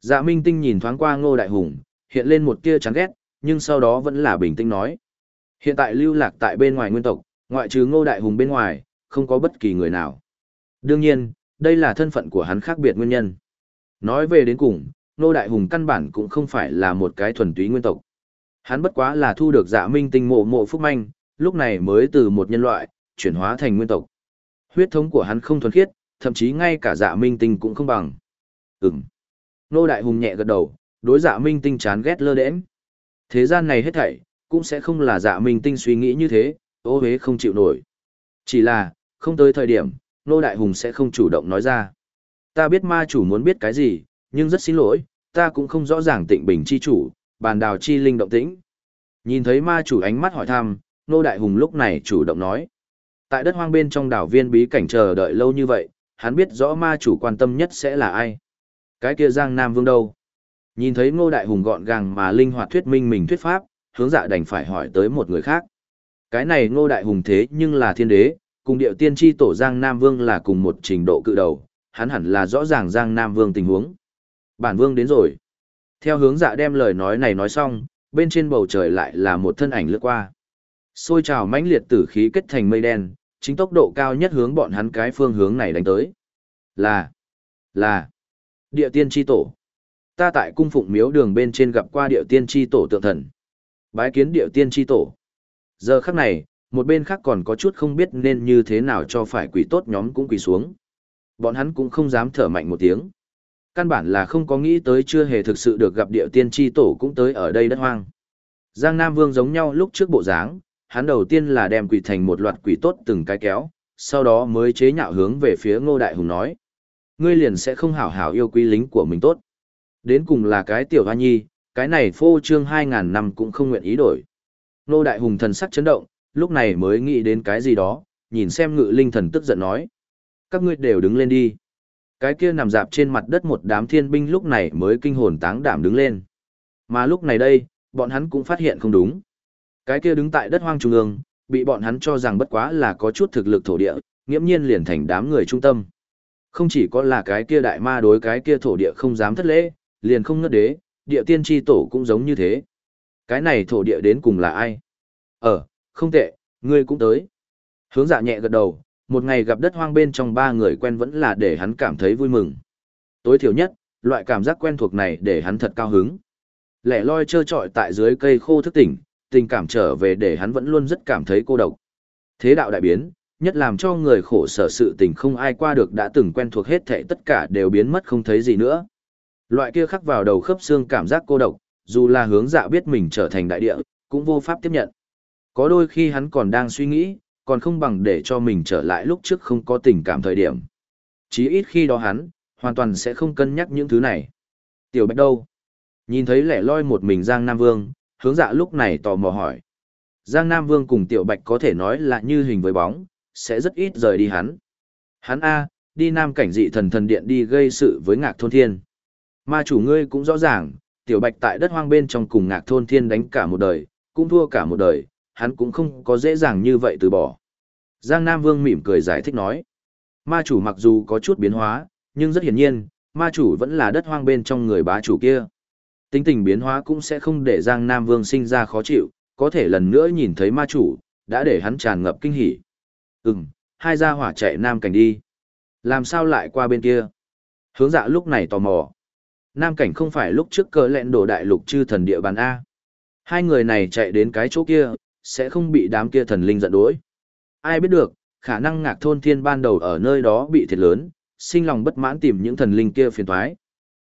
Dạ Minh Tinh nhìn thoáng qua Ngô Đại Hùng, hiện lên một tia chán ghét, nhưng sau đó vẫn là bình tĩnh nói. Hiện tại lưu lạc tại bên ngoài nguyên tộc, ngoại trừ Ngô Đại Hùng bên ngoài, không có bất kỳ người nào. Đương nhiên, đây là thân phận của hắn khác biệt nguyên nhân. Nói về đến cùng, Ngô Đại Hùng căn bản cũng không phải là một cái thuần túy nguyên tộc. Hắn bất quá là thu được dạ minh tinh mộ mộ phúc manh, lúc này mới từ một nhân loại, chuyển hóa thành nguyên tộc. Huyết thống của hắn không thuần khiết, thậm chí ngay cả dạ minh tinh cũng không bằng. Ừm. Ngô Đại Hùng nhẹ gật đầu, đối dạ minh tinh chán ghét lơ đễnh. Thế gian này hết thảy, cũng sẽ không là dạ minh tinh suy nghĩ như thế, ô huế không chịu nổi. Chỉ là, không tới thời điểm, Nô Đại Hùng sẽ không chủ động nói ra. Ta biết ma chủ muốn biết cái gì, nhưng rất xin lỗi, ta cũng không rõ ràng tịnh bình chi chủ, bàn đào chi linh động tĩnh. Nhìn thấy ma chủ ánh mắt hỏi thăm, Nô Đại Hùng lúc này chủ động nói. Tại đất hoang bên trong đảo viên bí cảnh chờ đợi lâu như vậy, hắn biết rõ ma chủ quan tâm nhất sẽ là ai. Cái kia Giang Nam Vương đâu? Nhìn thấy Ngô Đại Hùng gọn gàng mà linh hoạt thuyết minh mình thuyết pháp, hướng dạ đành phải hỏi tới một người khác. Cái này Ngô Đại Hùng thế nhưng là thiên đế, cùng điệu tiên tri tổ Giang Nam Vương là cùng một trình độ cự đầu, hắn hẳn là rõ ràng Giang Nam Vương tình huống. Bản Vương đến rồi. Theo hướng dạ đem lời nói này nói xong, bên trên bầu trời lại là một thân ảnh lướt qua. Xôi trào mãnh liệt tử khí kết thành mây đen, chính tốc độ cao nhất hướng bọn hắn cái phương hướng này đánh tới. Là, là, địa tiên tri tổ. Ta tại cung phụng miếu đường bên trên gặp qua địa tiên tri tổ tượng thần. Bái kiến địa tiên tri tổ. Giờ khắc này, một bên khác còn có chút không biết nên như thế nào cho phải quỷ tốt nhóm cũng quỳ xuống. Bọn hắn cũng không dám thở mạnh một tiếng. Căn bản là không có nghĩ tới chưa hề thực sự được gặp địa tiên tri tổ cũng tới ở đây đất hoang. Giang Nam Vương giống nhau lúc trước bộ dáng, hắn đầu tiên là đem quỷ thành một loạt quỷ tốt từng cái kéo, sau đó mới chế nhạo hướng về phía Ngô Đại Hùng nói. Ngươi liền sẽ không hảo hảo yêu quý lính của mình tốt. Đến cùng là cái tiểu hoa nhi, cái này phô trương hai ngàn năm cũng không nguyện ý đổi. Nô Đại Hùng thần sắc chấn động, lúc này mới nghĩ đến cái gì đó, nhìn xem ngự linh thần tức giận nói. Các ngươi đều đứng lên đi. Cái kia nằm dạp trên mặt đất một đám thiên binh lúc này mới kinh hồn táng đảm đứng lên. Mà lúc này đây, bọn hắn cũng phát hiện không đúng. Cái kia đứng tại đất hoang trung ương, bị bọn hắn cho rằng bất quá là có chút thực lực thổ địa, nghiễm nhiên liền thành đám người trung tâm. Không chỉ có là cái kia đại ma đối cái kia thổ địa không dám thất lễ, liền không ngất đế, địa tiên tri tổ cũng giống như thế. Cái này thổ địa đến cùng là ai? Ờ, không tệ, ngươi cũng tới. Hướng dạ nhẹ gật đầu, một ngày gặp đất hoang bên trong ba người quen vẫn là để hắn cảm thấy vui mừng. Tối thiểu nhất, loại cảm giác quen thuộc này để hắn thật cao hứng. Lẻ loi trơ trọi tại dưới cây khô thức tỉnh, tình cảm trở về để hắn vẫn luôn rất cảm thấy cô độc. Thế đạo đại biến, nhất làm cho người khổ sở sự tình không ai qua được đã từng quen thuộc hết thảy tất cả đều biến mất không thấy gì nữa. Loại kia khắc vào đầu khớp xương cảm giác cô độc, dù là hướng dạ biết mình trở thành đại địa, cũng vô pháp tiếp nhận. Có đôi khi hắn còn đang suy nghĩ, còn không bằng để cho mình trở lại lúc trước không có tình cảm thời điểm. Chí ít khi đó hắn, hoàn toàn sẽ không cân nhắc những thứ này. Tiểu Bạch đâu? Nhìn thấy lẻ loi một mình Giang Nam Vương, hướng dạ lúc này tò mò hỏi. Giang Nam Vương cùng Tiểu Bạch có thể nói là như hình với bóng, sẽ rất ít rời đi hắn. Hắn A, đi Nam cảnh dị thần thần điện đi gây sự với ngạc thôn thiên. Ma chủ ngươi cũng rõ ràng, Tiểu Bạch tại đất hoang bên trong cùng ngạc thôn thiên đánh cả một đời, cũng thua cả một đời, hắn cũng không có dễ dàng như vậy từ bỏ. Giang Nam Vương mỉm cười giải thích nói. Ma chủ mặc dù có chút biến hóa, nhưng rất hiển nhiên, ma chủ vẫn là đất hoang bên trong người bá chủ kia. Tính tình biến hóa cũng sẽ không để Giang Nam Vương sinh ra khó chịu, có thể lần nữa nhìn thấy ma chủ, đã để hắn tràn ngập kinh hỉ. Ừm, hai gia hỏa chạy Nam cảnh đi. Làm sao lại qua bên kia? Hướng dạ lúc này tò mò. Nam cảnh không phải lúc trước cờ lẹn đổ đại lục chư thần địa bàn A. Hai người này chạy đến cái chỗ kia, sẽ không bị đám kia thần linh giận dỗi. Ai biết được, khả năng ngạc thôn thiên ban đầu ở nơi đó bị thiệt lớn, sinh lòng bất mãn tìm những thần linh kia phiền toái.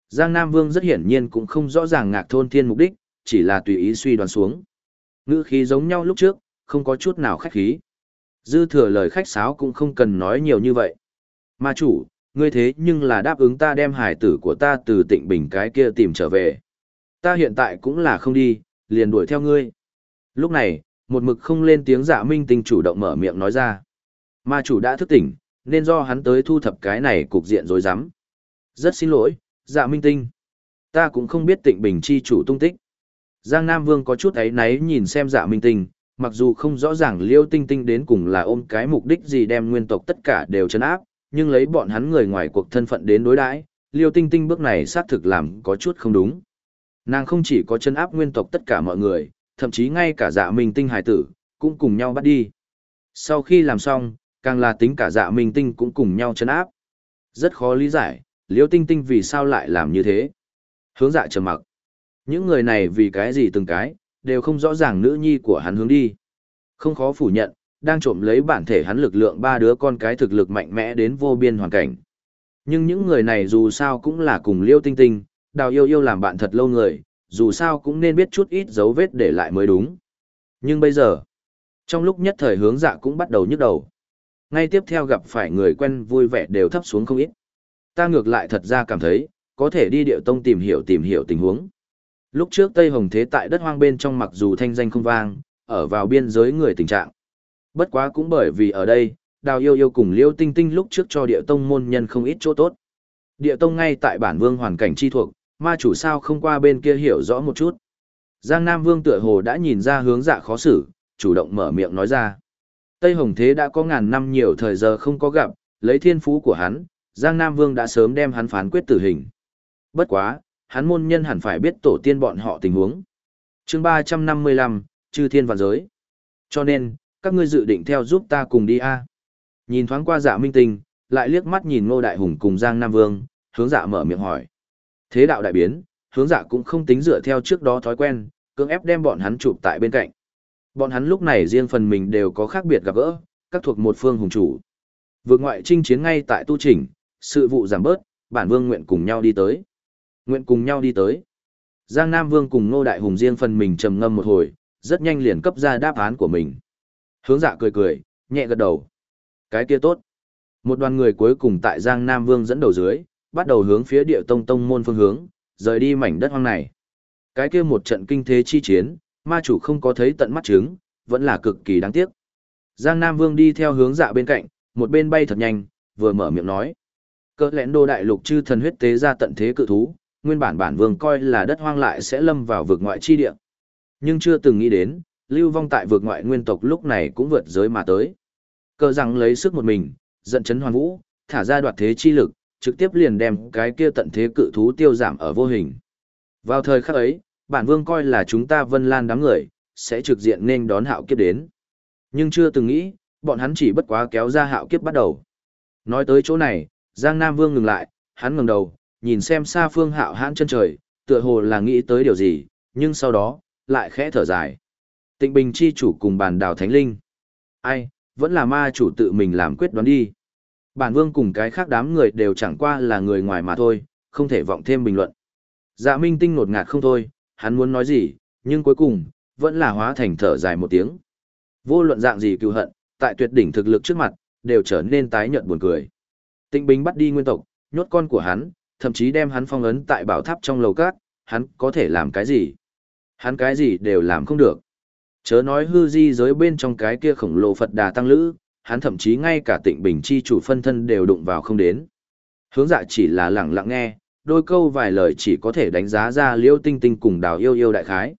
Giang Nam Vương rất hiển nhiên cũng không rõ ràng ngạc thôn thiên mục đích, chỉ là tùy ý suy đoán xuống. Ngữ khí giống nhau lúc trước, không có chút nào khách khí. Dư thừa lời khách sáo cũng không cần nói nhiều như vậy. Ma chủ, ngươi thế nhưng là đáp ứng ta đem hải tử của ta từ tịnh bình cái kia tìm trở về. Ta hiện tại cũng là không đi, liền đuổi theo ngươi. Lúc này, một mực không lên tiếng dạ minh tinh chủ động mở miệng nói ra. Ma chủ đã thức tỉnh, nên do hắn tới thu thập cái này cục diện rối rắm. Rất xin lỗi, dạ minh tinh. Ta cũng không biết tịnh bình chi chủ tung tích. Giang Nam Vương có chút ấy náy nhìn xem dạ minh tinh, mặc dù không rõ ràng liêu tinh tinh đến cùng là ôm cái mục đích gì đem nguyên tộc tất cả đều chấn áp, nhưng lấy bọn hắn người ngoài cuộc thân phận đến đối đãi, liêu tinh tinh bước này xác thực làm có chút không đúng. Nàng không chỉ có chấn áp nguyên tộc tất cả mọi người, thậm chí ngay cả dạ minh tinh hải tử, cũng cùng nhau bắt đi. Sau khi làm xong, càng là tính cả dạ minh tinh cũng cùng nhau chấn áp. Rất khó lý giải, liêu tinh tinh vì sao lại làm như thế. Hướng dạ trầm mặc. Những người này vì cái gì từng cái, đều không rõ ràng nữ nhi của hắn hướng đi. Không khó phủ nhận, đang trộm lấy bản thể hắn lực lượng ba đứa con cái thực lực mạnh mẽ đến vô biên hoàn cảnh. Nhưng những người này dù sao cũng là cùng liêu tinh tinh, đào yêu yêu làm bạn thật lâu người, dù sao cũng nên biết chút ít dấu vết để lại mới đúng. Nhưng bây giờ, trong lúc nhất thời hướng dạ cũng bắt đầu nhức đầu. Ngay tiếp theo gặp phải người quen vui vẻ đều thấp xuống không ít. Ta ngược lại thật ra cảm thấy, có thể đi điệu tông tìm hiểu tìm hiểu tình huống. Lúc trước Tây Hồng Thế tại đất hoang bên trong mặc dù thanh danh không vang, ở vào biên giới người tình trạng. Bất quá cũng bởi vì ở đây, Đào Yêu Yêu cùng Liêu Tinh Tinh lúc trước cho địa tông môn nhân không ít chỗ tốt. Địa tông ngay tại bản vương hoàn cảnh chi thuộc, ma chủ sao không qua bên kia hiểu rõ một chút. Giang Nam Vương tựa hồ đã nhìn ra hướng dạ khó xử, chủ động mở miệng nói ra. Tây Hồng Thế đã có ngàn năm nhiều thời giờ không có gặp, lấy thiên phú của hắn, Giang Nam Vương đã sớm đem hắn phán quyết tử hình. Bất quá, hắn môn nhân hẳn phải biết tổ tiên bọn họ tình huống. chương 355, Chư Thiên Vạn Giới. Cho nên, các ngươi dự định theo giúp ta cùng đi a Nhìn thoáng qua dạ minh tinh, lại liếc mắt nhìn ngô đại hùng cùng Giang Nam Vương, hướng dạ mở miệng hỏi. Thế đạo đại biến, hướng dạ cũng không tính dựa theo trước đó thói quen, cưỡng ép đem bọn hắn chụp tại bên cạnh. Bọn hắn lúc này riêng phần mình đều có khác biệt gặp gỡ, các thuộc một phương hùng chủ. Vượt ngoại chinh chiến ngay tại tu trình, sự vụ giảm bớt, bản vương nguyện cùng nhau đi tới. Nguyện cùng nhau đi tới. Giang Nam Vương cùng Ngô Đại Hùng riêng phần mình trầm ngâm một hồi, rất nhanh liền cấp ra đáp án của mình. Hướng dạ cười cười, nhẹ gật đầu. Cái kia tốt. Một đoàn người cuối cùng tại Giang Nam Vương dẫn đầu dưới, bắt đầu hướng phía địa tông tông môn phương hướng, rời đi mảnh đất hoang này. Cái kia một trận kinh thế chi chiến, ma chủ không có thấy tận mắt chứng, vẫn là cực kỳ đáng tiếc. Giang Nam Vương đi theo hướng dạ bên cạnh, một bên bay thật nhanh, vừa mở miệng nói. Cỡ lẽn đô đại lục chư thần huyết tế ra tận thế cự thú, nguyên bản bản vương coi là đất hoang lại sẽ lâm vào vực ngoại chi địa. Nhưng chưa từng nghĩ đến, lưu vong tại vượt ngoại nguyên tộc lúc này cũng vượt giới mà tới. Cờ rằng lấy sức một mình, giận chấn hoàn vũ, thả ra đoạt thế chi lực, trực tiếp liền đem cái kia tận thế cự thú tiêu giảm ở vô hình. Vào thời khắc ấy, bản vương coi là chúng ta vân lan đám người, sẽ trực diện nên đón hạo kiếp đến. Nhưng chưa từng nghĩ, bọn hắn chỉ bất quá kéo ra hạo kiếp bắt đầu. Nói tới chỗ này, Giang Nam Vương ngừng lại, hắn ngẩng đầu, nhìn xem xa phương hạo hãn chân trời, tựa hồ là nghĩ tới điều gì, nhưng sau đó, lại khẽ thở dài. Tịnh Bình chi chủ cùng bàn đào thánh linh. Ai, vẫn là ma chủ tự mình làm quyết đoán đi. Bản vương cùng cái khác đám người đều chẳng qua là người ngoài mà thôi, không thể vọng thêm bình luận. Dạ minh tinh nột ngạt không thôi, hắn muốn nói gì, nhưng cuối cùng, vẫn là hóa thành thở dài một tiếng. Vô luận dạng gì cựu hận, tại tuyệt đỉnh thực lực trước mặt, đều trở nên tái nhợt buồn cười. Tịnh Bình bắt đi nguyên tộc, nhốt con của hắn, thậm chí đem hắn phong ấn tại bảo tháp trong lầu cát, hắn có thể làm cái gì? Hắn cái gì đều làm không được. Chớ nói hư di giới bên trong cái kia khổng lồ Phật đà tăng lữ, hắn thậm chí ngay cả tịnh bình chi chủ phân thân đều đụng vào không đến. Hướng dạ chỉ là lặng lặng nghe, đôi câu vài lời chỉ có thể đánh giá ra liêu tinh tinh cùng đào yêu yêu đại khái.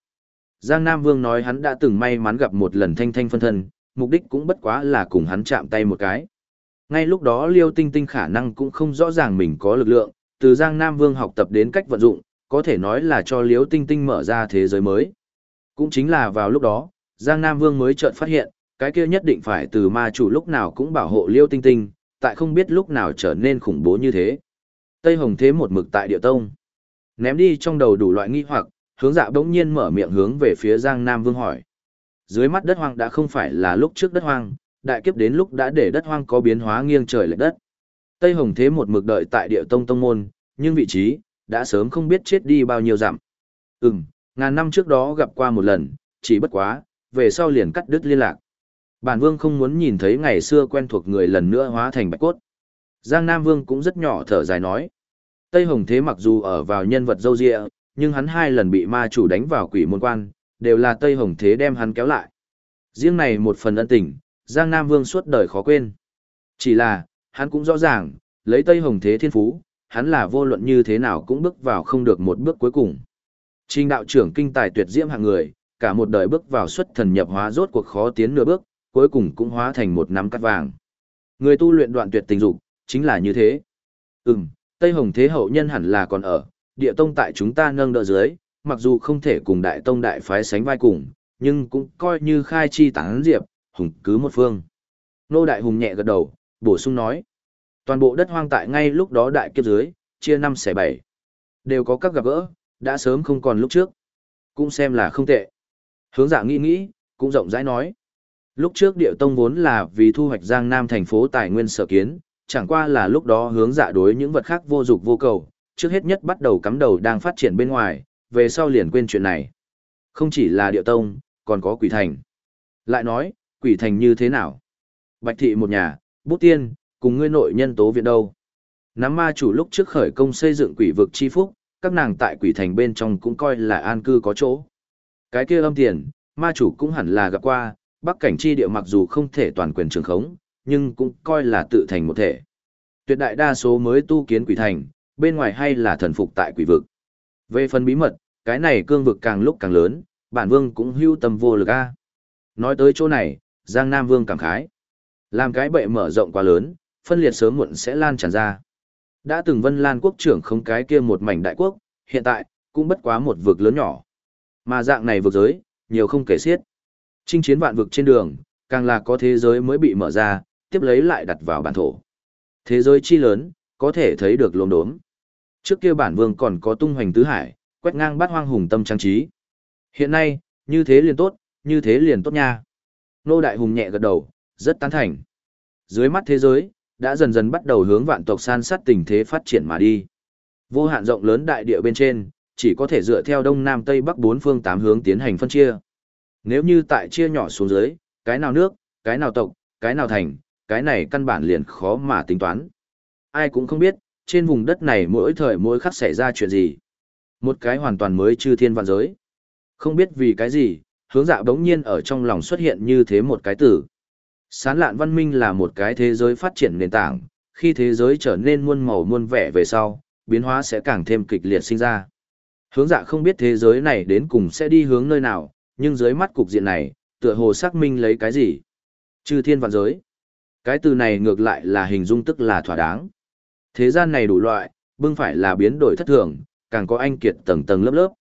Giang Nam Vương nói hắn đã từng may mắn gặp một lần thanh thanh phân thân, mục đích cũng bất quá là cùng hắn chạm tay một cái. Ngay lúc đó liêu tinh tinh khả năng cũng không rõ ràng mình có lực lượng, từ Giang Nam Vương học tập đến cách vận dụng, có thể nói là cho liêu tinh tinh mở ra thế giới mới. Cũng chính là vào lúc đó, Giang Nam Vương mới chợt phát hiện, cái kia nhất định phải từ ma chủ lúc nào cũng bảo hộ liêu tinh tinh, tại không biết lúc nào trở nên khủng bố như thế. Tây Hồng Thế một mực tại địa tông. Ném đi trong đầu đủ loại nghi hoặc, hướng dạ bỗng nhiên mở miệng hướng về phía Giang Nam Vương hỏi. Dưới mắt đất hoang đã không phải là lúc trước đất hoang, đại kiếp đến lúc đã để đất hoang có biến hóa nghiêng trời lệch đất. Tây Hồng Thế một mực đợi tại địa tông tông môn, nhưng vị trí, đã sớm không biết chết đi bao nhiêu dặm. Ừm, ngàn năm trước đó gặp qua một lần, chỉ bất quá, về sau liền cắt đứt liên lạc. Bản vương không muốn nhìn thấy ngày xưa quen thuộc người lần nữa hóa thành bạch cốt. Giang Nam Vương cũng rất nhỏ thở dài nói. Tây Hồng Thế mặc dù ở vào nhân vật dâu dịa, nhưng hắn hai lần bị ma chủ đánh vào quỷ môn quan, đều là Tây Hồng Thế đem hắn kéo lại. Riêng này một phần ân tình, Giang Nam Vương suốt đời khó quên. Chỉ là, hắn cũng rõ ràng, lấy Tây Hồng Thế thiên phú, hắn là vô luận như thế nào cũng bước vào không được một bước cuối cùng. Trình đạo trưởng kinh tài tuyệt diễm hạng người, cả một đời bước vào xuất thần nhập hóa rốt cuộc khó tiến nửa bước, cuối cùng cũng hóa thành một nắm cắt vàng. Người tu luyện đoạn tuyệt tình dục, chính là như thế. Ừm, Tây Hồng Thế hậu nhân hẳn là còn ở, địa tông tại chúng ta nâng đỡ dưới, mặc dù không thể cùng đại tông đại phái sánh vai cùng, nhưng cũng coi như khai chi tán diệp, hùng cứ một phương. Nô Đại Hùng nhẹ gật đầu, bổ sung nói. Toàn bộ đất hoang tại ngay lúc đó đại kiếp dưới, chia năm xẻ bảy. Đều có các gặp gỡ, đã sớm không còn lúc trước. Cũng xem là không tệ. Hướng dạ nghĩ nghĩ, cũng rộng rãi nói. Lúc trước địa tông vốn là vì thu hoạch Giang Nam thành phố tài nguyên sở kiến, chẳng qua là lúc đó hướng dạ đối những vật khác vô dục vô cầu, trước hết nhất bắt đầu cắm đầu đang phát triển bên ngoài, về sau liền quên chuyện này. Không chỉ là địa tông, còn có quỷ thành. Lại nói, quỷ thành như thế nào? Bạch thị một nhà, bút tiên, cùng ngươi nội nhân tố viện đâu? Nắm ma chủ lúc trước khởi công xây dựng quỷ vực chi phúc, các nàng tại quỷ thành bên trong cũng coi là an cư có chỗ. Cái kia âm tiền, ma chủ cũng hẳn là gặp qua, bắc cảnh chi địa mặc dù không thể toàn quyền trường khống, nhưng cũng coi là tự thành một thể. Tuyệt đại đa số mới tu kiến quỷ thành, bên ngoài hay là thần phục tại quỷ vực. Về phần bí mật, cái này cương vực càng lúc càng lớn, bản vương cũng hưu tâm vô lực a. Nói tới chỗ này, Giang Nam Vương cảm khái. Làm cái bệ mở rộng quá lớn, phân liệt sớm muộn sẽ lan tràn ra. Đã từng Vân Lan quốc trưởng không cái kia một mảnh đại quốc, hiện tại, cũng bất quá một vực lớn nhỏ. Mà dạng này vực giới, nhiều không kể xiết. Chinh chiến vạn vực trên đường, càng là có thế giới mới bị mở ra, tiếp lấy lại đặt vào bản thổ. Thế giới chi lớn, có thể thấy được lốm đốm. Trước kia bản vương còn có tung hoành tứ hải, quét ngang bát hoang hùng tâm trang trí. Hiện nay, như thế liền tốt, như thế liền tốt nha. Nô Đại Hùng nhẹ gật đầu, rất tán thành. Dưới mắt thế giới, đã dần dần bắt đầu hướng vạn tộc san sát tình thế phát triển mà đi. Vô hạn rộng lớn đại địa bên trên, chỉ có thể dựa theo đông nam tây bắc bốn phương tám hướng tiến hành phân chia. Nếu như tại chia nhỏ xuống dưới, cái nào nước, cái nào tộc, cái nào thành, cái này căn bản liền khó mà tính toán. Ai cũng không biết, trên vùng đất này mỗi thời mỗi khắc xảy ra chuyện gì. Một cái hoàn toàn mới chư thiên vạn giới. Không biết vì cái gì, hướng dạ bỗng nhiên ở trong lòng xuất hiện như thế một cái từ. Sán lạn văn minh là một cái thế giới phát triển nền tảng, khi thế giới trở nên muôn màu muôn vẻ về sau, biến hóa sẽ càng thêm kịch liệt sinh ra. Hướng dạ không biết thế giới này đến cùng sẽ đi hướng nơi nào, nhưng dưới mắt cục diện này, tựa hồ xác minh lấy cái gì? Chư thiên vạn giới. Cái từ này ngược lại là hình dung tức là thỏa đáng. Thế gian này đủ loại, bưng phải là biến đổi thất thường, càng có anh kiệt tầng tầng lớp lớp.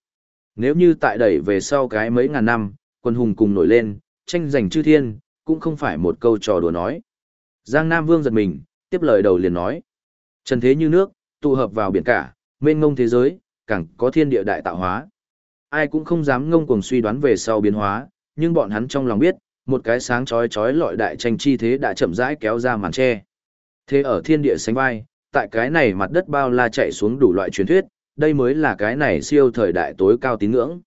Nếu như tại đẩy về sau cái mấy ngàn năm, quân hùng cùng nổi lên, tranh giành chư thiên, cũng không phải một câu trò đùa nói. Giang Nam Vương giật mình, tiếp lời đầu liền nói. Trần thế như nước, tụ hợp vào biển cả, mênh ngông thế giới, càng có thiên địa đại tạo hóa. Ai cũng không dám ngông cuồng suy đoán về sau biến hóa, nhưng bọn hắn trong lòng biết, một cái sáng chói chói lọi đại tranh chi thế đã chậm rãi kéo ra màn che. Thế ở thiên địa sánh vai, tại cái này mặt đất bao la chạy xuống đủ loại truyền thuyết, đây mới là cái này siêu thời đại tối cao tín ngưỡng.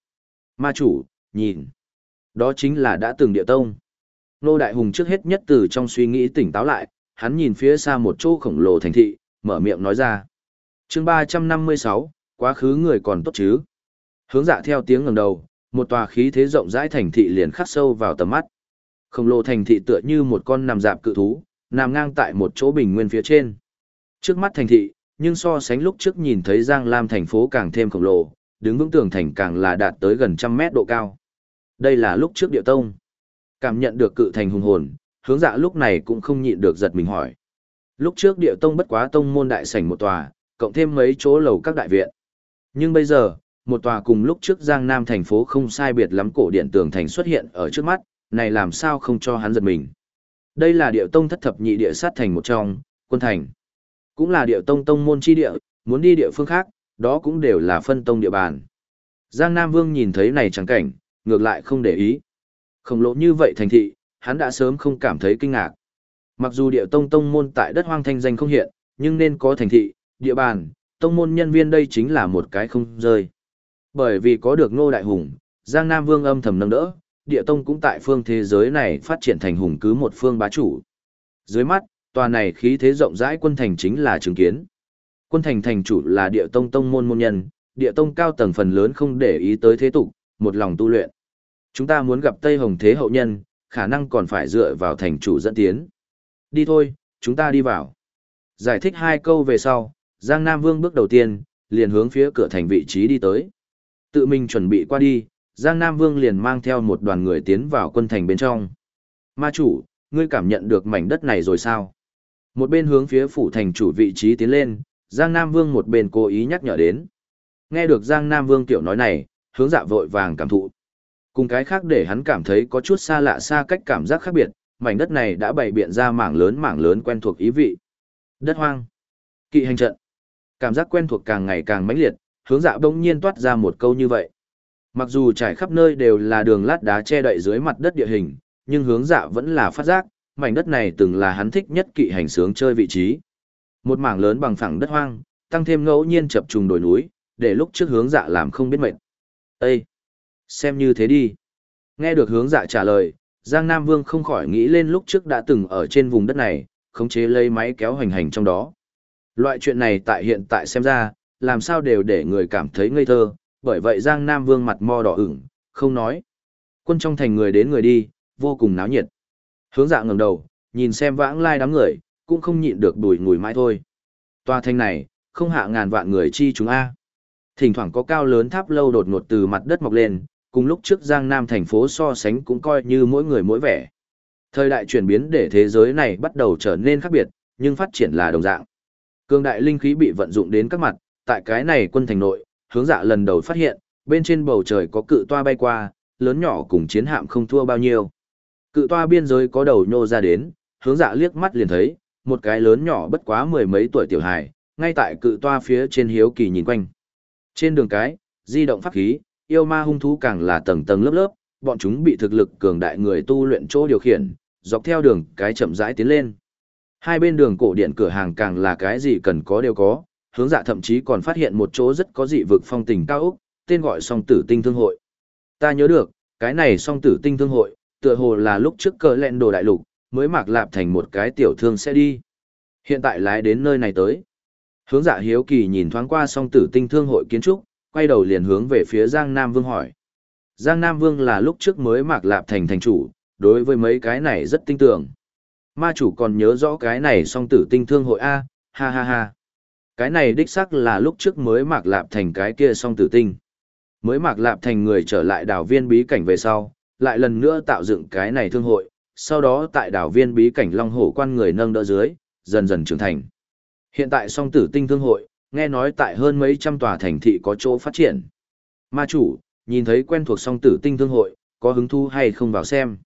Ma chủ, nhìn. Đó chính là đã từng địa tông. Nô Đại Hùng trước hết nhất từ trong suy nghĩ tỉnh táo lại, hắn nhìn phía xa một chỗ khổng lồ thành thị, mở miệng nói ra. chương 356, quá khứ người còn tốt chứ. Hướng dạ theo tiếng ngẩng đầu, một tòa khí thế rộng rãi thành thị liền khắc sâu vào tầm mắt. Khổng lồ thành thị tựa như một con nằm dạp cự thú, nằm ngang tại một chỗ bình nguyên phía trên. Trước mắt thành thị, nhưng so sánh lúc trước nhìn thấy Giang Lam thành phố càng thêm khổng lồ, đứng vững tường thành càng là đạt tới gần trăm mét độ cao. Đây là lúc trước địa tông. Cảm nhận được cự thành hùng hồn, hướng dạ lúc này cũng không nhịn được giật mình hỏi. Lúc trước địa tông bất quá tông môn đại sảnh một tòa, cộng thêm mấy chỗ lầu các đại viện. Nhưng bây giờ, một tòa cùng lúc trước Giang Nam thành phố không sai biệt lắm cổ điện tường thành xuất hiện ở trước mắt, này làm sao không cho hắn giật mình. Đây là địa tông thất thập nhị địa sát thành một trong, quân thành. Cũng là địa tông tông môn chi địa, muốn đi địa phương khác, đó cũng đều là phân tông địa bàn. Giang Nam Vương nhìn thấy này chẳng cảnh, ngược lại không để ý. Khổng lồ như vậy thành thị, hắn đã sớm không cảm thấy kinh ngạc. Mặc dù địa tông tông môn tại đất hoang thanh danh không hiện, nhưng nên có thành thị, địa bàn, tông môn nhân viên đây chính là một cái không rơi. Bởi vì có được ngô đại hùng, Giang Nam Vương âm thầm nâng đỡ, địa tông cũng tại phương thế giới này phát triển thành hùng cứ một phương bá chủ. Dưới mắt, tòa này khí thế rộng rãi quân thành chính là chứng kiến. Quân thành thành chủ là địa tông tông môn môn nhân, địa tông cao tầng phần lớn không để ý tới thế tục, một lòng tu luyện. Chúng ta muốn gặp Tây Hồng Thế hậu nhân, khả năng còn phải dựa vào thành chủ dẫn tiến. Đi thôi, chúng ta đi vào. Giải thích hai câu về sau, Giang Nam Vương bước đầu tiên, liền hướng phía cửa thành vị trí đi tới. Tự mình chuẩn bị qua đi, Giang Nam Vương liền mang theo một đoàn người tiến vào quân thành bên trong. Ma chủ, ngươi cảm nhận được mảnh đất này rồi sao? Một bên hướng phía phủ thành chủ vị trí tiến lên, Giang Nam Vương một bên cố ý nhắc nhở đến. Nghe được Giang Nam Vương tiểu nói này, hướng dạ vội vàng cảm thụ. Cùng cái khác để hắn cảm thấy có chút xa lạ xa cách cảm giác khác biệt, mảnh đất này đã bày biện ra mảng lớn mảng lớn quen thuộc ý vị. Đất hoang. Kỵ hành trận. Cảm giác quen thuộc càng ngày càng mãnh liệt, hướng dạ bỗng nhiên toát ra một câu như vậy. Mặc dù trải khắp nơi đều là đường lát đá che đậy dưới mặt đất địa hình, nhưng hướng dạ vẫn là phát giác, mảnh đất này từng là hắn thích nhất kỵ hành sướng chơi vị trí. Một mảng lớn bằng phẳng đất hoang, tăng thêm ngẫu nhiên chập trùng đồi núi, để lúc trước hướng dạ làm không biết mệt. Ê! Xem như thế đi. Nghe được hướng dạ trả lời, Giang Nam Vương không khỏi nghĩ lên lúc trước đã từng ở trên vùng đất này, khống chế lấy máy kéo hành hành trong đó. Loại chuyện này tại hiện tại xem ra, làm sao đều để người cảm thấy ngây thơ, bởi vậy Giang Nam Vương mặt mo đỏ ửng, không nói. Quân trong thành người đến người đi, vô cùng náo nhiệt. Hướng dạ ngẩng đầu, nhìn xem vãng lai đám người, cũng không nhịn được đùi ngùi mãi thôi. Tòa thành này, không hạ ngàn vạn người chi chúng A. Thỉnh thoảng có cao lớn tháp lâu đột ngột từ mặt đất mọc lên, cùng lúc trước Giang Nam thành phố so sánh cũng coi như mỗi người mỗi vẻ. Thời đại chuyển biến để thế giới này bắt đầu trở nên khác biệt, nhưng phát triển là đồng dạng. Cương đại linh khí bị vận dụng đến các mặt, tại cái này quân thành nội, hướng dạ lần đầu phát hiện, bên trên bầu trời có cự toa bay qua, lớn nhỏ cùng chiến hạm không thua bao nhiêu. Cự toa biên giới có đầu nhô ra đến, hướng dạ liếc mắt liền thấy, một cái lớn nhỏ bất quá mười mấy tuổi tiểu hài, ngay tại cự toa phía trên hiếu kỳ nhìn quanh. Trên đường cái, di động pháp khí, yêu ma hung thú càng là tầng tầng lớp lớp, bọn chúng bị thực lực cường đại người tu luyện chỗ điều khiển, dọc theo đường cái chậm rãi tiến lên. Hai bên đường cổ điện cửa hàng càng là cái gì cần có đều có, hướng dạ thậm chí còn phát hiện một chỗ rất có dị vực phong tình cao ốc, tên gọi song tử tinh thương hội. Ta nhớ được, cái này song tử tinh thương hội, tựa hồ là lúc trước cờ lẹn đồ đại lục, mới mạc lạp thành một cái tiểu thương sẽ đi. Hiện tại lái đến nơi này tới. Hướng dạ hiếu kỳ nhìn thoáng qua song tử tinh thương hội kiến trúc, quay đầu liền hướng về phía Giang Nam Vương hỏi. Giang Nam Vương là lúc trước mới mạc lạp thành thành chủ, đối với mấy cái này rất tinh tưởng. Ma chủ còn nhớ rõ cái này song tử tinh thương hội A, ha ha ha. Cái này đích xác là lúc trước mới mạc lạp thành cái kia song tử tinh. Mới mạc lạp thành người trở lại đảo viên bí cảnh về sau, lại lần nữa tạo dựng cái này thương hội, sau đó tại đảo viên bí cảnh Long Hổ quan người nâng đỡ dưới, dần dần trưởng thành. Hiện tại song tử tinh thương hội, nghe nói tại hơn mấy trăm tòa thành thị có chỗ phát triển. Ma chủ, nhìn thấy quen thuộc song tử tinh thương hội, có hứng thú hay không vào xem.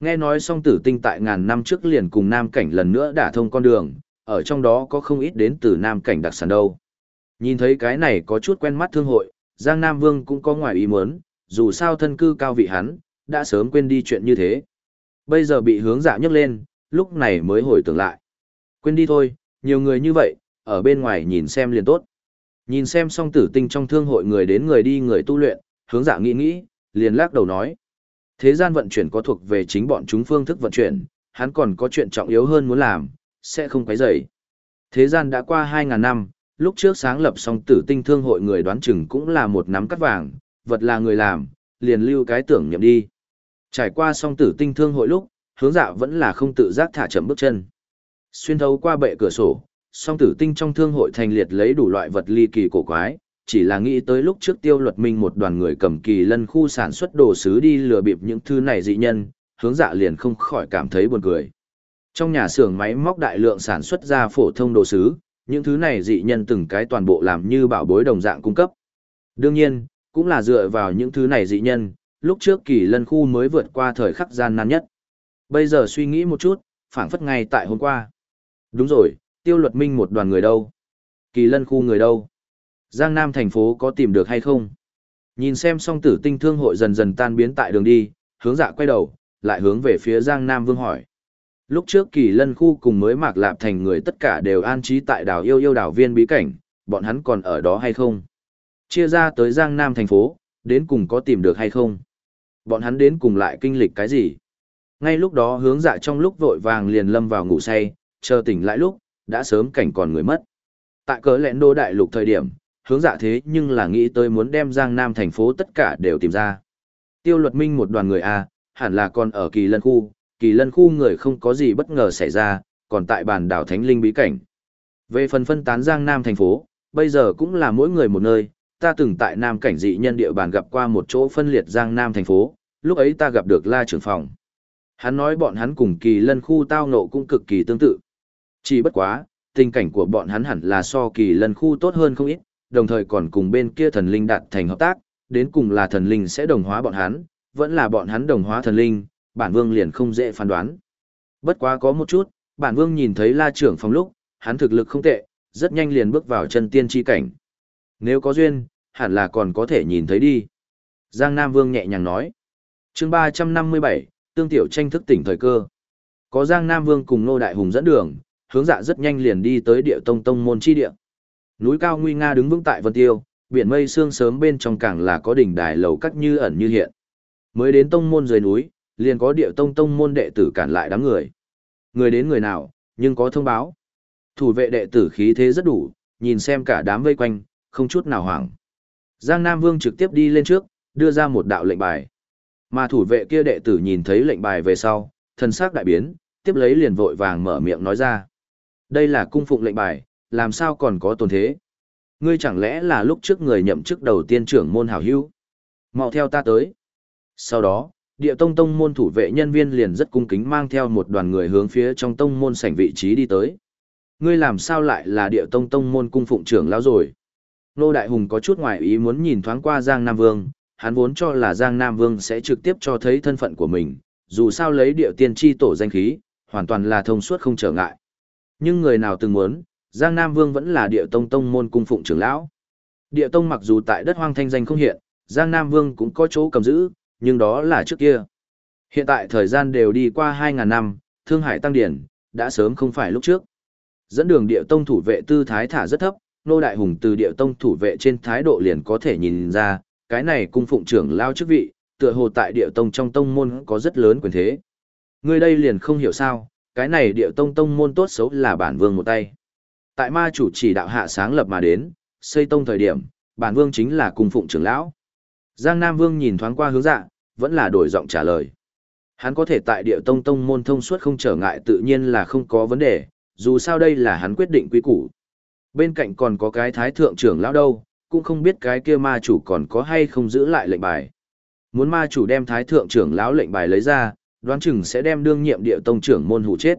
Nghe nói song tử tinh tại ngàn năm trước liền cùng Nam Cảnh lần nữa đả thông con đường, ở trong đó có không ít đến từ Nam Cảnh đặc sản đâu. Nhìn thấy cái này có chút quen mắt thương hội, Giang Nam Vương cũng có ngoài ý muốn, dù sao thân cư cao vị hắn, đã sớm quên đi chuyện như thế. Bây giờ bị hướng dạ nhấc lên, lúc này mới hồi tưởng lại. Quên đi thôi, nhiều người như vậy, ở bên ngoài nhìn xem liền tốt. Nhìn xem song tử tinh trong thương hội người đến người đi người tu luyện, hướng dạ nghĩ nghĩ, liền lắc đầu nói. Thế gian vận chuyển có thuộc về chính bọn chúng phương thức vận chuyển, hắn còn có chuyện trọng yếu hơn muốn làm, sẽ không quấy rầy. Thế gian đã qua 2.000 năm, lúc trước sáng lập song tử tinh thương hội người đoán chừng cũng là một nắm cắt vàng, vật là người làm, liền lưu cái tưởng niệm đi. Trải qua song tử tinh thương hội lúc, hướng dạ vẫn là không tự giác thả chậm bước chân. Xuyên thấu qua bệ cửa sổ, song tử tinh trong thương hội thành liệt lấy đủ loại vật ly kỳ cổ quái, chỉ là nghĩ tới lúc trước tiêu luật minh một đoàn người cầm kỳ lân khu sản xuất đồ sứ đi lừa bịp những thứ này dị nhân, hướng dạ liền không khỏi cảm thấy buồn cười. Trong nhà xưởng máy móc đại lượng sản xuất ra phổ thông đồ sứ, những thứ này dị nhân từng cái toàn bộ làm như bảo bối đồng dạng cung cấp. Đương nhiên, cũng là dựa vào những thứ này dị nhân, lúc trước kỳ lân khu mới vượt qua thời khắc gian nan nhất. Bây giờ suy nghĩ một chút, phảng phất ngay tại hôm qua. Đúng rồi, tiêu luật minh một đoàn người đâu? Kỳ lân khu người đâu? Giang Nam thành phố có tìm được hay không? Nhìn xem song tử tinh thương hội dần dần tan biến tại đường đi, hướng dạ quay đầu, lại hướng về phía Giang Nam Vương hỏi. Lúc trước kỳ lân khu cùng mới mạc lạp thành người tất cả đều an trí tại đảo yêu yêu đảo viên bí cảnh, bọn hắn còn ở đó hay không? Chia ra tới Giang Nam thành phố, đến cùng có tìm được hay không? Bọn hắn đến cùng lại kinh lịch cái gì? Ngay lúc đó hướng dạ trong lúc vội vàng liền lâm vào ngủ say, chờ tỉnh lại lúc, đã sớm cảnh còn người mất. Tại cớ lẹn đô đại lục thời điểm, hướng dạ thế nhưng là nghĩ tới muốn đem Giang Nam thành phố tất cả đều tìm ra. Tiêu luật minh một đoàn người A, hẳn là còn ở kỳ lân khu, kỳ lân khu người không có gì bất ngờ xảy ra, còn tại bản đảo Thánh Linh bí cảnh. Về phần phân tán Giang Nam thành phố, bây giờ cũng là mỗi người một nơi, ta từng tại Nam cảnh dị nhân địa bàn gặp qua một chỗ phân liệt Giang Nam thành phố, lúc ấy ta gặp được La trưởng phòng. Hắn nói bọn hắn cùng kỳ lân khu tao nộ cũng cực kỳ tương tự. Chỉ bất quá, tình cảnh của bọn hắn hẳn là so kỳ lần khu tốt hơn không ít, đồng thời còn cùng bên kia thần linh đạt thành hợp tác, đến cùng là thần linh sẽ đồng hóa bọn hắn, vẫn là bọn hắn đồng hóa thần linh, bản vương liền không dễ phán đoán. Bất quá có một chút, bản vương nhìn thấy la trưởng phòng lúc, hắn thực lực không tệ, rất nhanh liền bước vào chân tiên chi cảnh. Nếu có duyên, hẳn là còn có thể nhìn thấy đi. Giang Nam Vương nhẹ nhàng nói. chương 357, tương tiểu tranh thức tỉnh thời cơ. Có Giang Nam Vương cùng Nô Đại Hùng dẫn đường, hướng dạ rất nhanh liền đi tới địa tông tông môn chi địa. Núi cao nguy nga đứng vững tại Vân Tiêu, biển mây sương sớm bên trong càng là có đỉnh đài lầu cắt như ẩn như hiện. Mới đến tông môn dưới núi, liền có địa tông tông môn đệ tử cản lại đám người. Người đến người nào, nhưng có thông báo. Thủ vệ đệ tử khí thế rất đủ, nhìn xem cả đám vây quanh, không chút nào hoảng. Giang Nam Vương trực tiếp đi lên trước, đưa ra một đạo lệnh bài. Mà thủ vệ kia đệ tử nhìn thấy lệnh bài về sau, thần sắc đại biến, tiếp lấy liền vội vàng mở miệng nói ra. Đây là cung phụng lệnh bài, làm sao còn có tồn thế? Ngươi chẳng lẽ là lúc trước người nhậm chức đầu tiên trưởng môn hảo hữu? Mau theo ta tới. Sau đó, địa tông tông môn thủ vệ nhân viên liền rất cung kính mang theo một đoàn người hướng phía trong tông môn sảnh vị trí đi tới. Ngươi làm sao lại là địa tông tông môn cung phụng trưởng lão rồi? Nô Đại Hùng có chút ngoài ý muốn nhìn thoáng qua Giang Nam Vương, hắn vốn cho là Giang Nam Vương sẽ trực tiếp cho thấy thân phận của mình, dù sao lấy địa tiên tri tổ danh khí, hoàn toàn là thông suốt không trở ngại. Nhưng người nào từng muốn, Giang Nam Vương vẫn là địa tông tông môn cung phụng trưởng lão. Địa tông mặc dù tại đất hoang thanh danh không hiện, Giang Nam Vương cũng có chỗ cầm giữ, nhưng đó là trước kia. Hiện tại thời gian đều đi qua 2.000 năm, Thương Hải Tăng Điển, đã sớm không phải lúc trước. Dẫn đường địa tông thủ vệ tư thái thả rất thấp, nô đại hùng từ địa tông thủ vệ trên thái độ liền có thể nhìn ra, cái này cung phụng trưởng lao chức vị, tựa hồ tại địa tông trong tông môn có rất lớn quyền thế. Người đây liền không hiểu sao, cái này địa tông tông môn tốt xấu là bản vương một tay. Tại ma chủ chỉ đạo hạ sáng lập mà đến, xây tông thời điểm, bản vương chính là cung phụng trưởng lão. Giang Nam Vương nhìn thoáng qua hướng dạ, vẫn là đổi giọng trả lời. Hắn có thể tại địa tông tông môn thông suốt không trở ngại tự nhiên là không có vấn đề, dù sao đây là hắn quyết định quý củ. Bên cạnh còn có cái thái thượng trưởng lão đâu, cũng không biết cái kia ma chủ còn có hay không giữ lại lệnh bài. Muốn ma chủ đem thái thượng trưởng lão lệnh bài lấy ra, đoán chừng sẽ đem đương nhiệm địa tông trưởng môn hủ chết.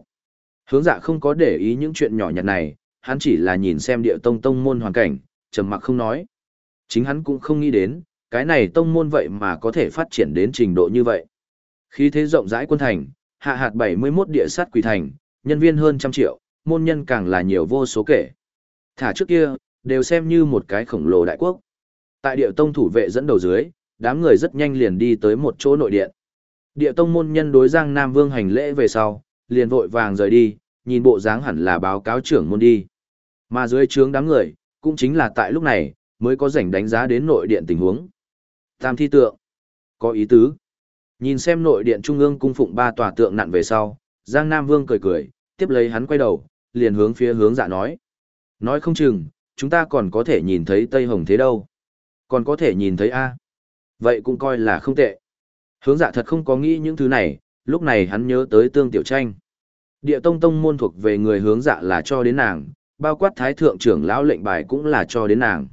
Hướng dạ không có để ý những chuyện nhỏ nhặt này, hắn chỉ là nhìn xem địa tông tông môn hoàn cảnh, trầm mặc không nói. Chính hắn cũng không nghĩ đến, cái này tông môn vậy mà có thể phát triển đến trình độ như vậy. Khí thế rộng rãi quân thành, hạ hạt 71 địa sát quỷ thành, nhân viên hơn trăm triệu, môn nhân càng là nhiều vô số kể. Thả trước kia, đều xem như một cái khổng lồ đại quốc. Tại địa tông thủ vệ dẫn đầu dưới, đám người rất nhanh liền đi tới một chỗ nội điện. Địa tông môn nhân đối Giang Nam Vương hành lễ về sau, liền vội vàng rời đi, nhìn bộ dáng hẳn là báo cáo trưởng môn đi. Mà dưới trướng đám người, cũng chính là tại lúc này, mới có rảnh đánh giá đến nội điện tình huống. Tam thi tượng. Có ý tứ. Nhìn xem nội điện trung ương cung phụng ba tòa tượng nặn về sau, Giang Nam Vương cười cười, tiếp lấy hắn quay đầu, liền hướng phía hướng dạ nói. Nói không chừng, chúng ta còn có thể nhìn thấy Tây Hồng thế đâu. Còn có thể nhìn thấy A. Vậy cũng coi là không tệ. Hướng dạ thật không có nghĩ những thứ này, lúc này hắn nhớ tới tương tiểu tranh. Địa tông tông môn thuộc về người hướng dạ là cho đến nàng, bao quát thái thượng trưởng lão lệnh bài cũng là cho đến nàng.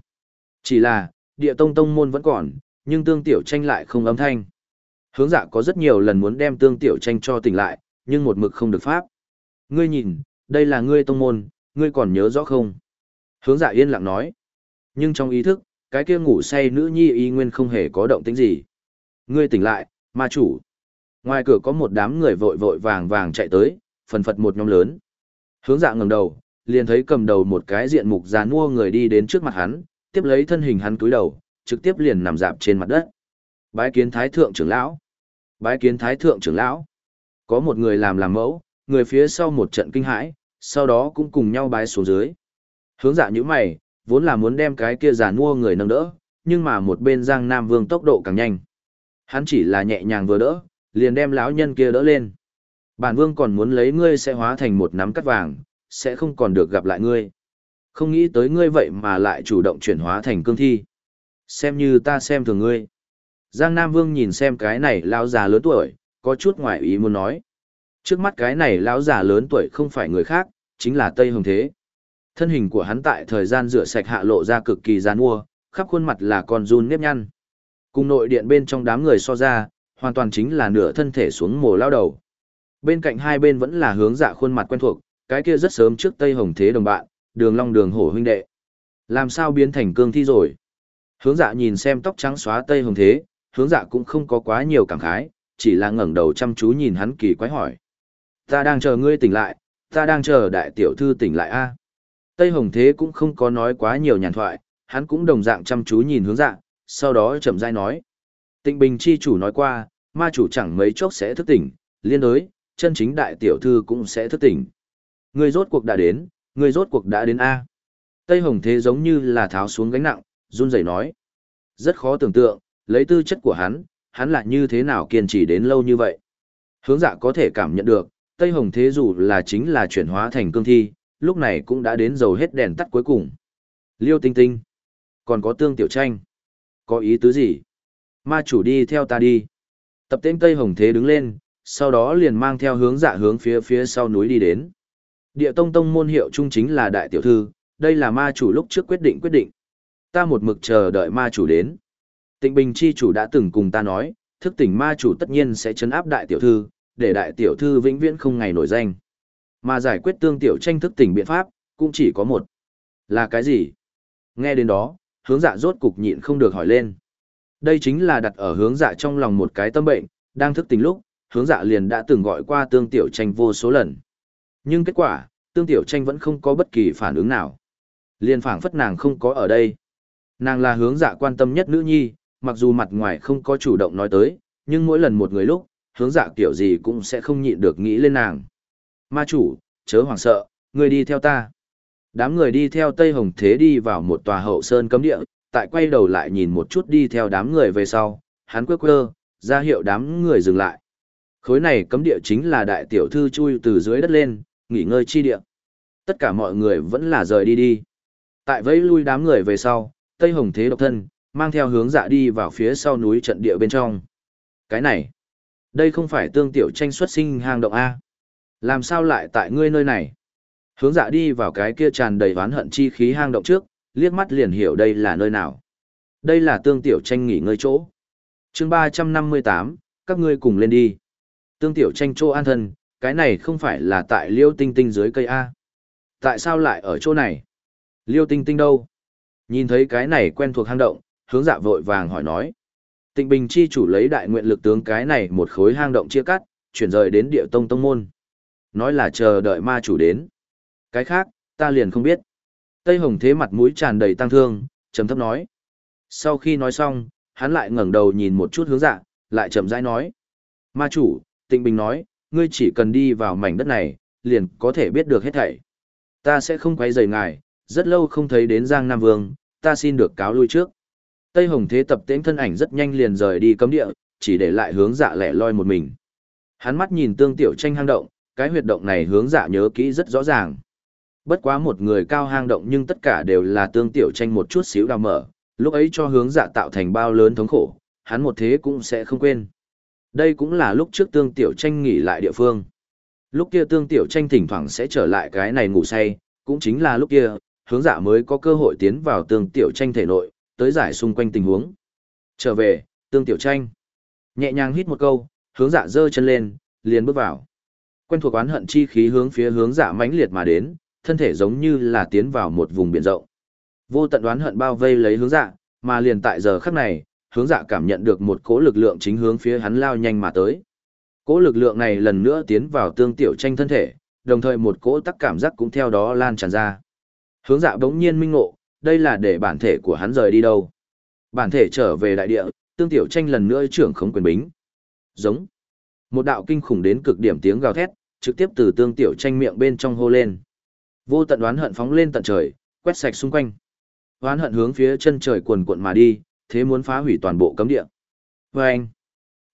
Chỉ là, địa tông tông môn vẫn còn, nhưng tương tiểu tranh lại không âm thanh. Hướng dạ có rất nhiều lần muốn đem tương tiểu tranh cho tỉnh lại, nhưng một mực không được pháp. Ngươi nhìn, đây là ngươi tông môn, ngươi còn nhớ rõ không? Hướng dạ yên lặng nói. Nhưng trong ý thức, cái kia ngủ say nữ nhi y nguyên không hề có động tĩnh gì. Ngươi tỉnh lại, ma chủ. Ngoài cửa có một đám người vội vội vàng vàng chạy tới, phần phật một nhóm lớn. Hướng dạ ngẩng đầu, liền thấy cầm đầu một cái diện mục già nua người đi đến trước mặt hắn, tiếp lấy thân hình hắn cúi đầu, trực tiếp liền nằm dạp trên mặt đất. Bái kiến thái thượng trưởng lão. Bái kiến thái thượng trưởng lão. Có một người làm làm mẫu, người phía sau một trận kinh hãi, sau đó cũng cùng nhau bái xuống dưới. Hướng dạ như mày, vốn là muốn đem cái kia già nua người nâng đỡ, nhưng mà một bên Giang Nam Vương tốc độ càng nhanh. Hắn chỉ là nhẹ nhàng vừa đỡ, liền đem lão nhân kia đỡ lên. Bản vương còn muốn lấy ngươi sẽ hóa thành một nắm cắt vàng, sẽ không còn được gặp lại ngươi. Không nghĩ tới ngươi vậy mà lại chủ động chuyển hóa thành cương thi. Xem như ta xem thường ngươi. Giang Nam Vương nhìn xem cái này lão già lớn tuổi, có chút ngoại ý muốn nói. Trước mắt cái này lão già lớn tuổi không phải người khác, chính là Tây Hồng Thế. Thân hình của hắn tại thời gian rửa sạch hạ lộ ra cực kỳ gian mua, khắp khuôn mặt là con run nếp nhăn. Cùng nội điện bên trong đám người so ra, hoàn toàn chính là nửa thân thể xuống mồ lao đầu. Bên cạnh hai bên vẫn là hướng dạ khuôn mặt quen thuộc, cái kia rất sớm trước Tây Hồng Thế đồng bạn, đường long đường hổ huynh đệ. Làm sao biến thành cương thi rồi? Hướng dạ nhìn xem tóc trắng xóa Tây Hồng Thế, hướng dạ cũng không có quá nhiều cảm khái, chỉ là ngẩng đầu chăm chú nhìn hắn kỳ quái hỏi. Ta đang chờ ngươi tỉnh lại, ta đang chờ đại tiểu thư tỉnh lại a. Tây Hồng Thế cũng không có nói quá nhiều nhàn thoại, hắn cũng đồng dạng chăm chú nhìn hướng dạ, sau đó chậm rãi nói. Tịnh Bình chi chủ nói qua, ma chủ chẳng mấy chốc sẽ thức tỉnh, liên đối, chân chính đại tiểu thư cũng sẽ thức tỉnh. Người rốt cuộc đã đến, người rốt cuộc đã đến A. Tây Hồng Thế giống như là tháo xuống gánh nặng, run rẩy nói. Rất khó tưởng tượng, lấy tư chất của hắn, hắn lại như thế nào kiên trì đến lâu như vậy. Hướng dạ có thể cảm nhận được, Tây Hồng Thế dù là chính là chuyển hóa thành cương thi, lúc này cũng đã đến dầu hết đèn tắt cuối cùng. Liêu tinh tinh. Còn có tương tiểu tranh. Có ý tứ gì? Ma chủ đi theo ta đi. Tập tên Tây Hồng Thế đứng lên, sau đó liền mang theo hướng dạ hướng phía phía sau núi đi đến. Địa tông tông môn hiệu trung chính là đại tiểu thư, đây là ma chủ lúc trước quyết định quyết định. Ta một mực chờ đợi ma chủ đến. Tịnh Bình chi chủ đã từng cùng ta nói, thức tỉnh ma chủ tất nhiên sẽ chấn áp đại tiểu thư, để đại tiểu thư vĩnh viễn không ngày nổi danh. Mà giải quyết tương tiểu tranh thức tỉnh biện pháp, cũng chỉ có một. Là cái gì? Nghe đến đó, hướng dạ rốt cục nhịn không được hỏi lên. Đây chính là đặt ở hướng dạ trong lòng một cái tâm bệnh, đang thức tỉnh lúc, hướng dạ liền đã từng gọi qua tương tiểu tranh vô số lần. Nhưng kết quả, tương tiểu tranh vẫn không có bất kỳ phản ứng nào. Liền phảng phất nàng không có ở đây. Nàng là hướng dạ quan tâm nhất nữ nhi, mặc dù mặt ngoài không có chủ động nói tới, nhưng mỗi lần một người lúc, hướng dạ kiểu gì cũng sẽ không nhịn được nghĩ lên nàng. Ma chủ, chớ hoảng sợ, người đi theo ta. Đám người đi theo Tây Hồng Thế đi vào một tòa hậu sơn cấm địa, tại quay đầu lại nhìn một chút đi theo đám người về sau, hắn quơ quơ, ra hiệu đám người dừng lại. Khối này cấm địa chính là đại tiểu thư chui từ dưới đất lên, nghỉ ngơi chi địa. Tất cả mọi người vẫn là rời đi đi. Tại vẫy lui đám người về sau, Tây Hồng Thế độc thân, mang theo hướng dạ đi vào phía sau núi trận địa bên trong. Cái này, đây không phải tương tiểu tranh xuất sinh hang động A. Làm sao lại tại ngươi nơi này? Hướng dạ đi vào cái kia tràn đầy oán hận chi khí hang động trước, liếc mắt liền hiểu đây là nơi nào. Đây là tương tiểu tranh nghỉ ngơi chỗ. chương ba trăm năm mươi tám, các ngươi cùng lên đi. Tương tiểu tranh chỗ an thân, cái này không phải là tại liêu tinh tinh dưới cây A. Tại sao lại ở chỗ này? Liêu tinh tinh đâu? Nhìn thấy cái này quen thuộc hang động, hướng dạ vội vàng hỏi nói. Tịnh Bình chi chủ lấy đại nguyện lực tướng cái này một khối hang động chia cắt, chuyển rời đến địa tông tông môn. Nói là chờ đợi ma chủ đến. Cái khác, ta liền không biết. Tây Hồng thế mặt mũi tràn đầy tăng thương, trầm thấp nói. Sau khi nói xong, hắn lại ngẩng đầu nhìn một chút hướng dạ, lại chậm rãi nói. Ma chủ, Tịnh Bình nói, ngươi chỉ cần đi vào mảnh đất này, liền có thể biết được hết thảy. Ta sẽ không quấy rầy ngài, rất lâu không thấy đến Giang Nam Vương, ta xin được cáo lui trước. Tây Hồng Thế tập tễnh thân ảnh rất nhanh liền rời đi cấm địa, chỉ để lại hướng dạ lẻ loi một mình. Hắn mắt nhìn tương tiểu tranh hang động, cái huyệt động này hướng dạ nhớ kỹ rất rõ ràng. Bất quá một người cao hang động nhưng tất cả đều là tương tiểu tranh một chút xíu đào mở, lúc ấy cho hướng dạ tạo thành bao lớn thống khổ, hắn một thế cũng sẽ không quên. Đây cũng là lúc trước tương tiểu tranh nghỉ lại địa phương. Lúc kia tương tiểu tranh thỉnh thoảng sẽ trở lại cái này ngủ say, cũng chính là lúc kia, hướng dạ mới có cơ hội tiến vào tương tiểu tranh thể nội, tới giải xung quanh tình huống. Trở về, tương tiểu tranh. Nhẹ nhàng hít một câu, hướng dạ giơ chân lên, liền bước vào. Quen thuộc oán hận chi khí hướng phía hướng dạ mãnh liệt mà đến, thân thể giống như là tiến vào một vùng biển rộng. Vô tận đoán hận bao vây lấy hướng dạ, mà liền tại giờ khắc này, hướng dạ cảm nhận được một cỗ lực lượng chính hướng phía hắn lao nhanh mà tới. Cỗ lực lượng này lần nữa tiến vào tương tiểu tranh thân thể, đồng thời một cỗ tắc cảm giác cũng theo đó lan tràn ra. Hướng dạ bỗng nhiên minh ngộ, đây là để bản thể của hắn rời đi đâu. Bản thể trở về đại địa, tương tiểu tranh lần nữa trưởng khống quyền bính. Giống. Một đạo kinh khủng đến cực điểm tiếng gào thét, trực tiếp từ tương tiểu tranh miệng bên trong hô lên. Vô tận đoán hận phóng lên tận trời, quét sạch xung quanh. Đoán hận hướng phía chân trời cuồn cuộn mà đi, thế muốn phá hủy toàn bộ cấm địa. Và anh.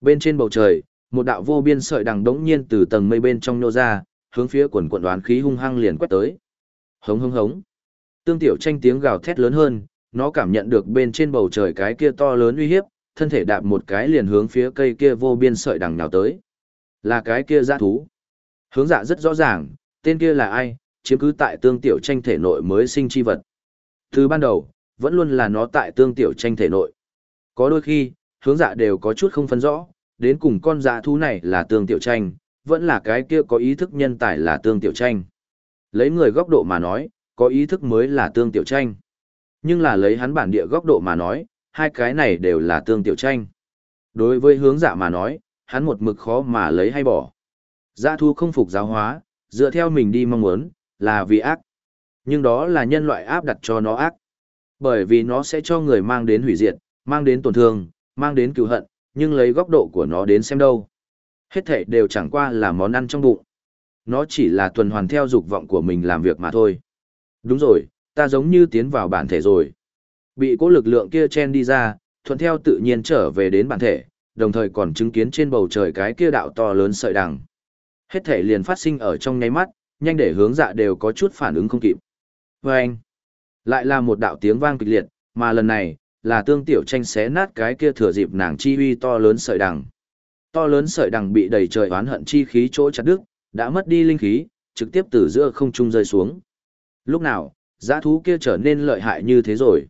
Bên trên bầu trời, một đạo vô biên sợi đằng đống nhiên từ tầng mây bên trong nô ra, hướng phía quần quận đoán khí hung hăng liền quét tới. Hống hống hống. Tương tiểu tranh tiếng gào thét lớn hơn, nó cảm nhận được bên trên bầu trời cái kia to lớn uy hiếp, thân thể đạp một cái liền hướng phía cây kia vô biên sợi đằng nào tới. Là cái kia dã thú. Hướng dạ rất rõ ràng, tên kia là ai, chiếm cứ tại tương tiểu tranh thể nội mới sinh chi vật. Từ ban đầu, vẫn luôn là nó tại tương tiểu tranh thể nội. Có đôi khi, hướng dạ đều có chút không phân rõ, đến cùng con dạ thú này là tương tiểu tranh, vẫn là cái kia có ý thức nhân tài là tương tiểu tranh. Lấy người góc độ mà nói, có ý thức mới là tương tiểu tranh. Nhưng là lấy hắn bản địa góc độ mà nói, hai cái này đều là tương tiểu tranh. Đối với hướng dạ mà nói, hắn một mực khó mà lấy hay bỏ. Dạ thu không phục giáo hóa, dựa theo mình đi mong muốn, là vì ác. Nhưng đó là nhân loại áp đặt cho nó ác. Bởi vì nó sẽ cho người mang đến hủy diệt, mang đến tổn thương, mang đến cựu hận, nhưng lấy góc độ của nó đến xem đâu. Hết thể đều chẳng qua là món ăn trong bụng. Nó chỉ là tuần hoàn theo dục vọng của mình làm việc mà thôi. Đúng rồi, ta giống như tiến vào bản thể rồi. Bị cố lực lượng kia chen đi ra, thuận theo tự nhiên trở về đến bản thể, đồng thời còn chứng kiến trên bầu trời cái kia đạo to lớn sợi đằng. Hết thể liền phát sinh ở trong nháy mắt, nhanh để hướng dạ đều có chút phản ứng không kịp. Và anh, lại là một đạo tiếng vang kịch liệt, mà lần này, là tương tiểu tranh xé nát cái kia thừa dịp nàng chi uy to lớn sợi đằng. To lớn sợi đằng bị đầy trời oán hận chi khí chỗ chặt đứt, đã mất đi linh khí, trực tiếp từ giữa không trung rơi xuống. Lúc nào, giã thú kia trở nên lợi hại như thế rồi.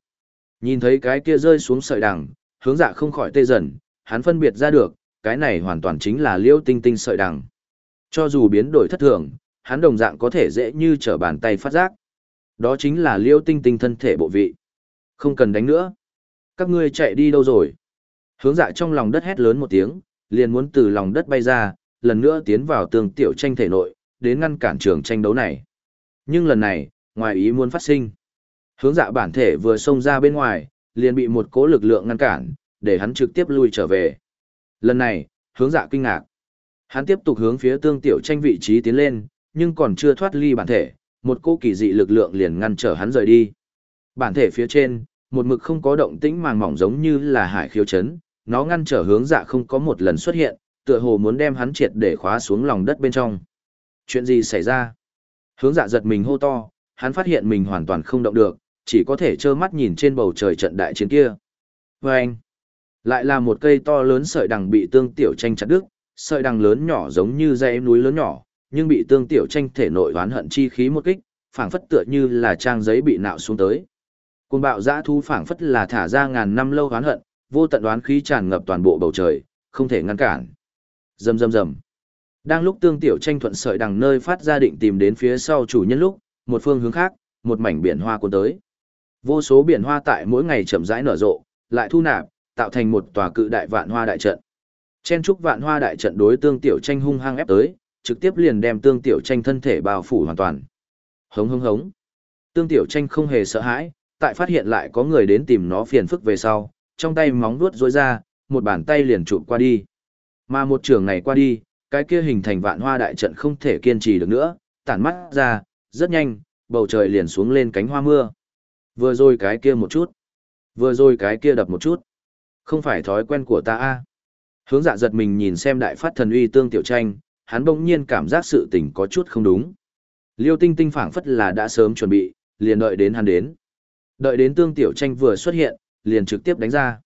Nhìn thấy cái kia rơi xuống sợi đằng, hướng dạ không khỏi tê dần, hắn phân biệt ra được, cái này hoàn toàn chính là liêu tinh tinh sợi đằng. Cho dù biến đổi thất thường, hắn đồng dạng có thể dễ như trở bàn tay phát giác. Đó chính là liêu tinh tinh thân thể bộ vị. Không cần đánh nữa. Các ngươi chạy đi đâu rồi? Hướng dạ trong lòng đất hét lớn một tiếng, liền muốn từ lòng đất bay ra, lần nữa tiến vào tường tiểu tranh thể nội, đến ngăn cản trường tranh đấu này. Nhưng lần này, ngoài ý muốn phát sinh. Hướng dạ bản thể vừa xông ra bên ngoài, liền bị một cố lực lượng ngăn cản, để hắn trực tiếp lui trở về. Lần này, hướng dạ kinh ngạc. Hắn tiếp tục hướng phía tương tiểu tranh vị trí tiến lên, nhưng còn chưa thoát ly bản thể, một cô kỳ dị lực lượng liền ngăn trở hắn rời đi. Bản thể phía trên, một mực không có động tĩnh màng mỏng giống như là hải khiếu chấn, nó ngăn trở hướng dạ không có một lần xuất hiện, tựa hồ muốn đem hắn triệt để khóa xuống lòng đất bên trong. Chuyện gì xảy ra? Hướng dạ giật mình hô to, hắn phát hiện mình hoàn toàn không động được, chỉ có thể trơ mắt nhìn trên bầu trời trận đại chiến kia. Và anh, lại là một cây to lớn sợi đằng bị tương tiểu tranh chặt đứt, sợi đằng lớn nhỏ giống như dãy núi lớn nhỏ, nhưng bị tương tiểu tranh thể nội oán hận chi khí một kích, phảng phất tựa như là trang giấy bị nạo xuống tới. Cuồng bạo dã thu phảng phất là thả ra ngàn năm lâu oán hận, vô tận oán khí tràn ngập toàn bộ bầu trời, không thể ngăn cản. Rầm rầm rầm. Đang lúc tương tiểu tranh thuận sợi đằng nơi phát ra định tìm đến phía sau chủ nhân lúc, một phương hướng khác, một mảnh biển hoa cuốn tới. Vô số biển hoa tại mỗi ngày chậm rãi nở rộ, lại thu nạp, tạo thành một tòa cự đại vạn hoa đại trận. Chen trúc vạn hoa đại trận đối tương tiểu tranh hung hăng ép tới, trực tiếp liền đem tương tiểu tranh thân thể bao phủ hoàn toàn. Hống hống hống. Tương tiểu tranh không hề sợ hãi, tại phát hiện lại có người đến tìm nó phiền phức về sau, trong tay móng vuốt rối ra, một bàn tay liền chụp qua đi. Mà một trường này qua đi, cái kia hình thành vạn hoa đại trận không thể kiên trì được nữa, tản mắt ra, rất nhanh, bầu trời liền xuống lên cánh hoa mưa. Vừa rồi cái kia một chút, vừa rồi cái kia đập một chút. Không phải thói quen của ta a. Hướng dạ giật mình nhìn xem đại phát thần uy tương tiểu tranh, hắn bỗng nhiên cảm giác sự tình có chút không đúng. Liêu tinh tinh phảng phất là đã sớm chuẩn bị, liền đợi đến hắn đến. Đợi đến tương tiểu tranh vừa xuất hiện, liền trực tiếp đánh ra.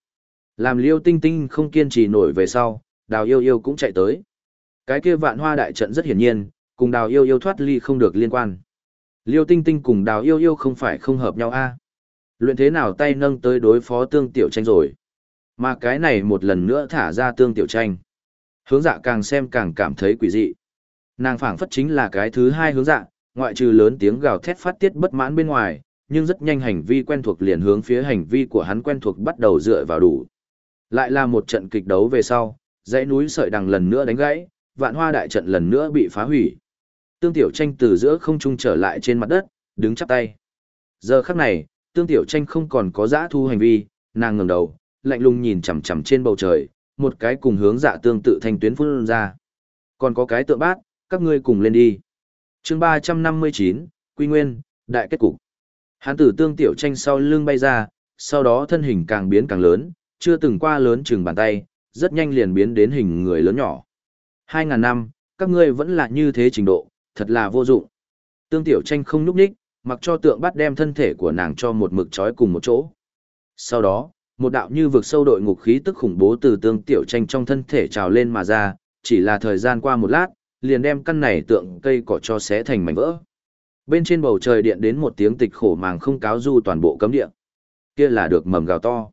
Làm liêu tinh tinh không kiên trì nổi về sau, đào yêu yêu cũng chạy tới. Cái kia vạn hoa đại trận rất hiển nhiên, cùng đào yêu yêu thoát ly không được liên quan. Liêu tinh tinh cùng đào yêu yêu không phải không hợp nhau a Luyện thế nào tay nâng tới đối phó tương tiểu tranh rồi. Mà cái này một lần nữa thả ra tương tiểu tranh. Hướng dạ càng xem càng cảm thấy quỷ dị. Nàng phảng phất chính là cái thứ hai hướng dạ, ngoại trừ lớn tiếng gào thét phát tiết bất mãn bên ngoài, nhưng rất nhanh hành vi quen thuộc liền hướng phía hành vi của hắn quen thuộc bắt đầu dựa vào đủ. Lại là một trận kịch đấu về sau, dãy núi sợi đằng lần nữa đánh gãy, vạn hoa đại trận lần nữa bị phá hủy. Tương Tiểu Tranh từ giữa không trung trở lại trên mặt đất, đứng chắp tay. Giờ khắc này, Tương Tiểu Tranh không còn có dã thu hành vi, nàng ngẩng đầu, lạnh lùng nhìn chằm chằm trên bầu trời, một cái cùng hướng dạ tương tự thành tuyến phun ra. Còn có cái tượng bát, các ngươi cùng lên đi. Chương 359, Quy Nguyên, đại kết cục. Hán tử Tương Tiểu Tranh sau lưng bay ra, sau đó thân hình càng biến càng lớn, chưa từng qua lớn chừng bàn tay, rất nhanh liền biến đến hình người lớn nhỏ. Hai ngàn năm, các ngươi vẫn là như thế trình độ, thật là vô dụng. Tương tiểu tranh không núp đích, mặc cho tượng bắt đem thân thể của nàng cho một mực trói cùng một chỗ. Sau đó, một đạo như vực sâu đội ngục khí tức khủng bố từ tương tiểu tranh trong thân thể trào lên mà ra, chỉ là thời gian qua một lát, liền đem căn này tượng cây cỏ cho xé thành mảnh vỡ. Bên trên bầu trời điện đến một tiếng tịch khổ màng không cáo du toàn bộ cấm địa. Kia là được mầm gào to.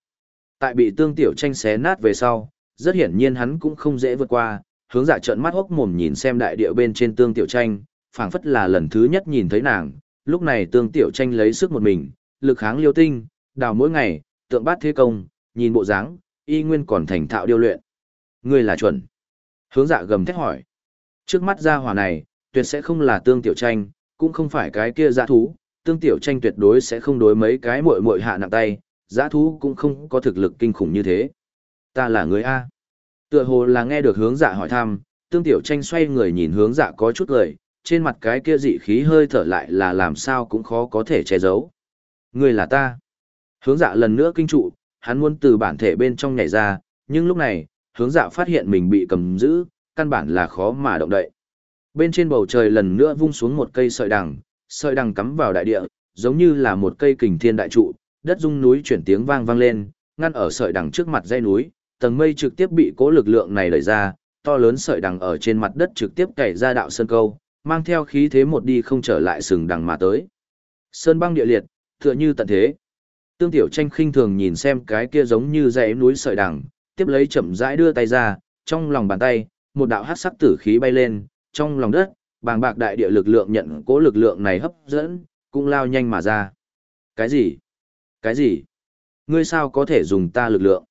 Tại bị tương tiểu tranh xé nát về sau, rất hiển nhiên hắn cũng không dễ vượt qua, hướng dạ trợn mắt hốc mồm nhìn xem đại địa bên trên tương tiểu tranh, phảng phất là lần thứ nhất nhìn thấy nàng, lúc này tương tiểu tranh lấy sức một mình, lực kháng liêu tinh, đào mỗi ngày, tượng bát thế công, nhìn bộ dáng, y nguyên còn thành thạo điêu luyện. Ngươi là chuẩn. Hướng dạ gầm thét hỏi. Trước mắt gia hỏa này, tuyệt sẽ không là tương tiểu tranh, cũng không phải cái kia dã thú, tương tiểu tranh tuyệt đối sẽ không đối mấy cái muội muội hạ nặng tay, dã thú cũng không có thực lực kinh khủng như thế. Ta là người A. Tựa hồ là nghe được hướng dạ hỏi thăm, tương tiểu tranh xoay người nhìn hướng dạ có chút lời, trên mặt cái kia dị khí hơi thở lại là làm sao cũng khó có thể che giấu. Người là ta. Hướng dạ lần nữa kinh trụ, hắn muốn từ bản thể bên trong nhảy ra, nhưng lúc này, hướng dạ phát hiện mình bị cầm giữ, căn bản là khó mà động đậy. Bên trên bầu trời lần nữa vung xuống một cây sợi đằng, sợi đằng cắm vào đại địa, giống như là một cây kình thiên đại trụ, đất rung núi chuyển tiếng vang vang lên, ngăn ở sợi đằng trước mặt dãy núi, tầng mây trực tiếp bị cố lực lượng này đẩy ra, to lớn sợi đằng ở trên mặt đất trực tiếp cày ra đạo sơn câu, mang theo khí thế một đi không trở lại sừng đằng mà tới. Sơn băng địa liệt, tựa như tận thế. Tương Tiểu Tranh khinh thường nhìn xem cái kia giống như dãy núi sợi đằng, tiếp lấy chậm rãi đưa tay ra, trong lòng bàn tay, một đạo hắc sắc tử khí bay lên, trong lòng đất, bàng bạc đại địa lực lượng nhận cố lực lượng này hấp dẫn, cũng lao nhanh mà ra. Cái gì? Cái gì? Ngươi sao có thể dùng ta lực lượng?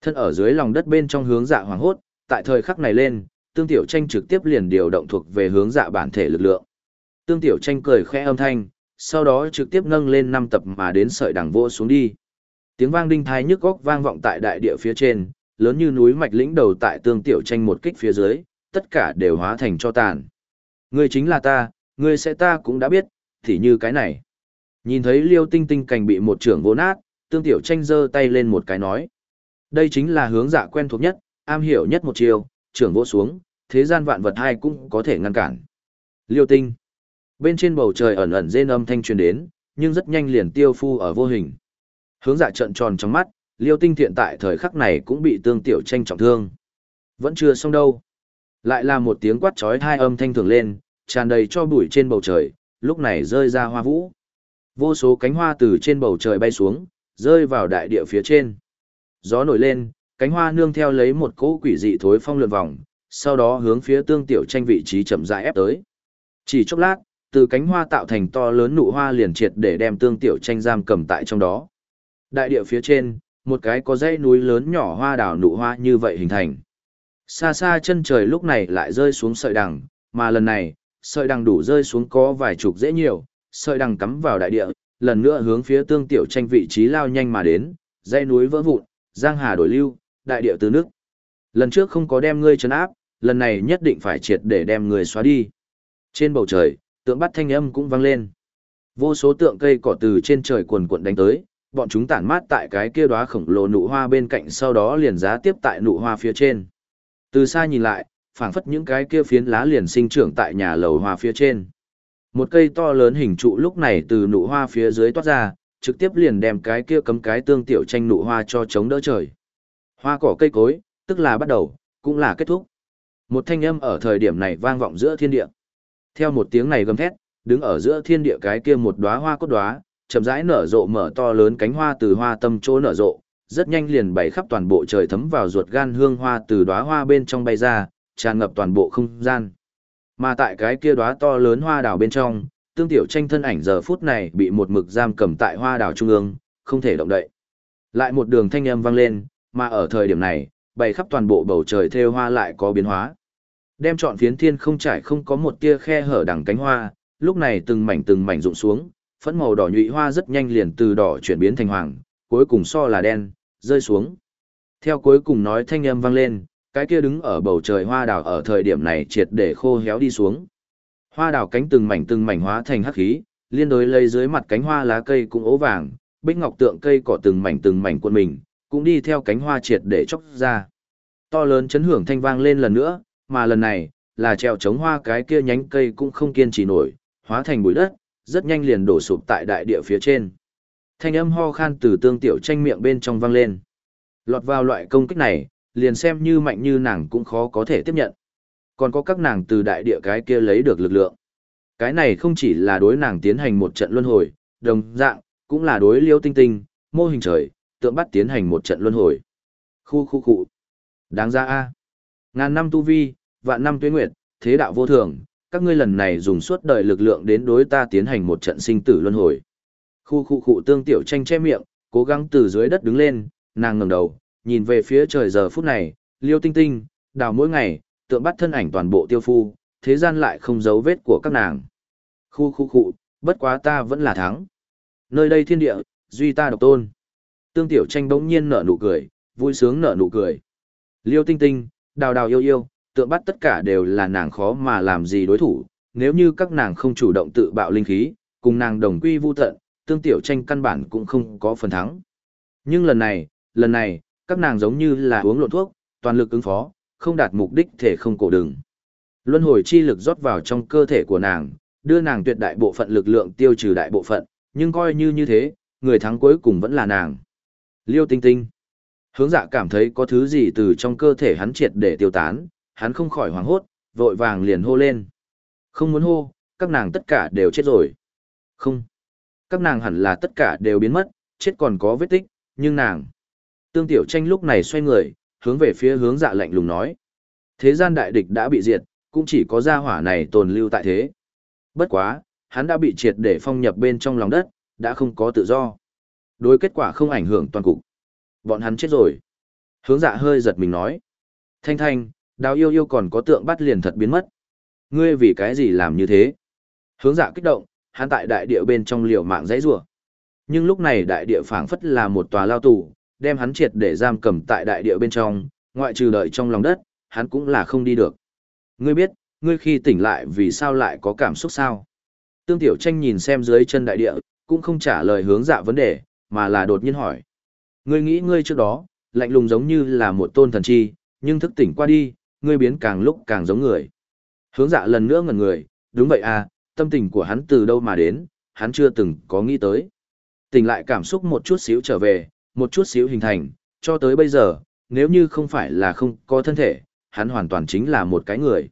Thân ở dưới lòng đất bên trong hướng dạ hoàng hốt, tại thời khắc này lên, tương tiểu tranh trực tiếp liền điều động thuộc về hướng dạ bản thể lực lượng. Tương tiểu tranh cười khẽ âm thanh, sau đó trực tiếp nâng lên năm tập mà đến sợi đằng vô xuống đi. Tiếng vang đinh thai nhức góc vang vọng tại đại địa phía trên, lớn như núi mạch lĩnh đầu tại tương tiểu tranh một kích phía dưới, tất cả đều hóa thành cho tàn. Ngươi chính là ta, ngươi sẽ ta cũng đã biết, thì như cái này. Nhìn thấy liêu tinh tinh cành bị một trưởng vô nát, tương tiểu tranh giơ tay lên một cái nói. Đây chính là hướng dạ quen thuộc nhất, am hiểu nhất một chiều, trưởng vô xuống, thế gian vạn vật hai cũng có thể ngăn cản. Liêu tinh. Bên trên bầu trời ẩn ẩn rên âm thanh truyền đến, nhưng rất nhanh liền tiêu phu ở vô hình. Hướng dạ trận tròn trong mắt, liêu tinh thiện tại thời khắc này cũng bị tương tiểu tranh trọng thương. Vẫn chưa xong đâu. Lại là một tiếng quát trói hai âm thanh thường lên, tràn đầy cho bụi trên bầu trời, lúc này rơi ra hoa vũ. Vô số cánh hoa từ trên bầu trời bay xuống, rơi vào đại địa phía trên. Gió nổi lên, cánh hoa nương theo lấy một cỗ quỷ dị thối phong lượn vòng, sau đó hướng phía tương tiểu tranh vị trí chậm rãi ép tới. Chỉ chốc lát, từ cánh hoa tạo thành to lớn nụ hoa liền triệt để đem tương tiểu tranh giam cầm tại trong đó. Đại địa phía trên, một cái có dãy núi lớn nhỏ hoa đảo nụ hoa như vậy hình thành. Xa xa chân trời lúc này lại rơi xuống sợi đằng, mà lần này, sợi đằng đủ rơi xuống có vài chục dễ nhiều, sợi đằng cắm vào đại địa, lần nữa hướng phía tương tiểu tranh vị trí lao nhanh mà đến, dãy núi vỡ vụn, giang hà đổi lưu, đại địa từ nước. Lần trước không có đem ngươi trấn áp, lần này nhất định phải triệt để đem ngươi xóa đi. Trên bầu trời, tượng bắt thanh âm cũng vang lên. Vô số tượng cây cỏ từ trên trời cuồn cuộn đánh tới, bọn chúng tản mát tại cái kia đóa khổng lồ nụ hoa bên cạnh sau đó liền giá tiếp tại nụ hoa phía trên. Từ xa nhìn lại, phảng phất những cái kia phiến lá liền sinh trưởng tại nhà lầu hoa phía trên. Một cây to lớn hình trụ lúc này từ nụ hoa phía dưới toát ra, trực tiếp liền đem cái kia cấm cái tương tiểu tranh nụ hoa cho chống đỡ trời. Hoa cỏ cây cối, tức là bắt đầu, cũng là kết thúc. Một thanh âm ở thời điểm này vang vọng giữa thiên địa. Theo một tiếng này gầm thét, đứng ở giữa thiên địa cái kia một đóa hoa cốt đóa, chậm rãi nở rộ mở to lớn cánh hoa từ hoa tâm chỗ nở rộ, rất nhanh liền bày khắp toàn bộ trời thấm vào ruột gan hương hoa từ đóa hoa bên trong bay ra, tràn ngập toàn bộ không gian. Mà tại cái kia đóa to lớn hoa đào bên trong, tương tiểu tranh thân ảnh giờ phút này bị một mực giam cầm tại hoa đào trung ương, không thể động đậy. Lại một đường thanh âm vang lên, mà ở thời điểm này, bày khắp toàn bộ bầu trời thêu hoa lại có biến hóa. Đem trọn phiến thiên không trải không có một tia khe hở đằng cánh hoa, lúc này từng mảnh từng mảnh rụng xuống, phấn màu đỏ nhụy hoa rất nhanh liền từ đỏ chuyển biến thành hoàng, cuối cùng so là đen, rơi xuống. Theo cuối cùng nói thanh âm vang lên, cái kia đứng ở bầu trời hoa đào ở thời điểm này triệt để khô héo đi xuống. Hoa đào cánh từng mảnh từng mảnh hóa thành hắc khí, liên đối lấy dưới mặt cánh hoa lá cây cũng ố vàng, bích ngọc tượng cây cỏ từng mảnh từng mảnh cuộn mình, cũng đi theo cánh hoa triệt để chóc ra. To lớn chấn hưởng thanh vang lên lần nữa, mà lần này, là trèo chống hoa cái kia nhánh cây cũng không kiên trì nổi, hóa thành bụi đất, rất nhanh liền đổ sụp tại đại địa phía trên. Thanh âm ho khan từ tương tiểu tranh miệng bên trong vang lên. Lọt vào loại công kích này, liền xem như mạnh như nàng cũng khó có thể tiếp nhận. Còn có các nàng từ đại địa cái kia lấy được lực lượng. Cái này không chỉ là đối nàng tiến hành một trận luân hồi, đồng dạng, cũng là đối liêu tinh tinh, mô hình trời, tượng bắt tiến hành một trận luân hồi. Khu khu khu. Đáng ra a Ngàn năm tu vi, vạn năm tuyết nguyệt, thế đạo vô thường, các ngươi lần này dùng suốt đời lực lượng đến đối ta tiến hành một trận sinh tử luân hồi. Khu khu khu tương tiểu tranh che miệng, cố gắng từ dưới đất đứng lên, nàng ngẩng đầu, nhìn về phía trời giờ phút này, liêu tinh tinh, đào mỗi ngày, tượng bắt thân ảnh toàn bộ tiêu phu, thế gian lại không dấu vết của các nàng. Khu khu khu, bất quá ta vẫn là thắng. Nơi đây thiên địa, duy ta độc tôn. Tương tiểu tranh bỗng nhiên nở nụ cười, vui sướng nở nụ cười. Liêu tinh tinh, đào đào yêu yêu, tượng bắt tất cả đều là nàng khó mà làm gì đối thủ, nếu như các nàng không chủ động tự bạo linh khí, cùng nàng đồng quy vu tận, tương tiểu tranh căn bản cũng không có phần thắng. Nhưng lần này, lần này, các nàng giống như là uống lộn thuốc, toàn lực ứng phó, không đạt mục đích thể không cổ đừng. Luân hồi chi lực rót vào trong cơ thể của nàng, đưa nàng tuyệt đại bộ phận lực lượng tiêu trừ đại bộ phận, nhưng coi như như thế, người thắng cuối cùng vẫn là nàng. Liêu tinh tinh. Hướng dạ cảm thấy có thứ gì từ trong cơ thể hắn triệt để tiêu tán, hắn không khỏi hoảng hốt, vội vàng liền hô lên. Không muốn hô, các nàng tất cả đều chết rồi. Không. Các nàng hẳn là tất cả đều biến mất, chết còn có vết tích, nhưng nàng. Tương tiểu tranh lúc này xoay người, hướng về phía hướng dạ lạnh lùng nói. Thế gian đại địch đã bị diệt, cũng chỉ có gia hỏa này tồn lưu tại thế. Bất quá, hắn đã bị triệt để phong nhập bên trong lòng đất, đã không có tự do. Đối kết quả không ảnh hưởng toàn cục. Bọn hắn chết rồi. Hướng dạ hơi giật mình nói. Thanh thanh, đào yêu yêu còn có tượng bắt liền thật biến mất. Ngươi vì cái gì làm như thế? Hướng dạ kích động, hắn tại đại địa bên trong liều mạng dãy rủa. Nhưng lúc này đại địa phảng phất là một tòa lao tù, đem hắn triệt để giam cầm tại đại địa bên trong, ngoại trừ đợi trong lòng đất, hắn cũng là không đi được. Ngươi biết, ngươi khi tỉnh lại vì sao lại có cảm xúc sao? Tương Tiểu Tranh nhìn xem dưới chân đại địa, cũng không trả lời hướng dạ vấn đề, mà là đột nhiên hỏi. Ngươi nghĩ ngươi trước đó, lạnh lùng giống như là một tôn thần chi, nhưng thức tỉnh qua đi, ngươi biến càng lúc càng giống người. Hướng dạ lần nữa ngẩn người, đúng vậy à, tâm tình của hắn từ đâu mà đến, hắn chưa từng có nghĩ tới. Tỉnh lại cảm xúc một chút xíu trở về, một chút xíu hình thành, cho tới bây giờ, nếu như không phải là không có thân thể, hắn hoàn toàn chính là một cái người.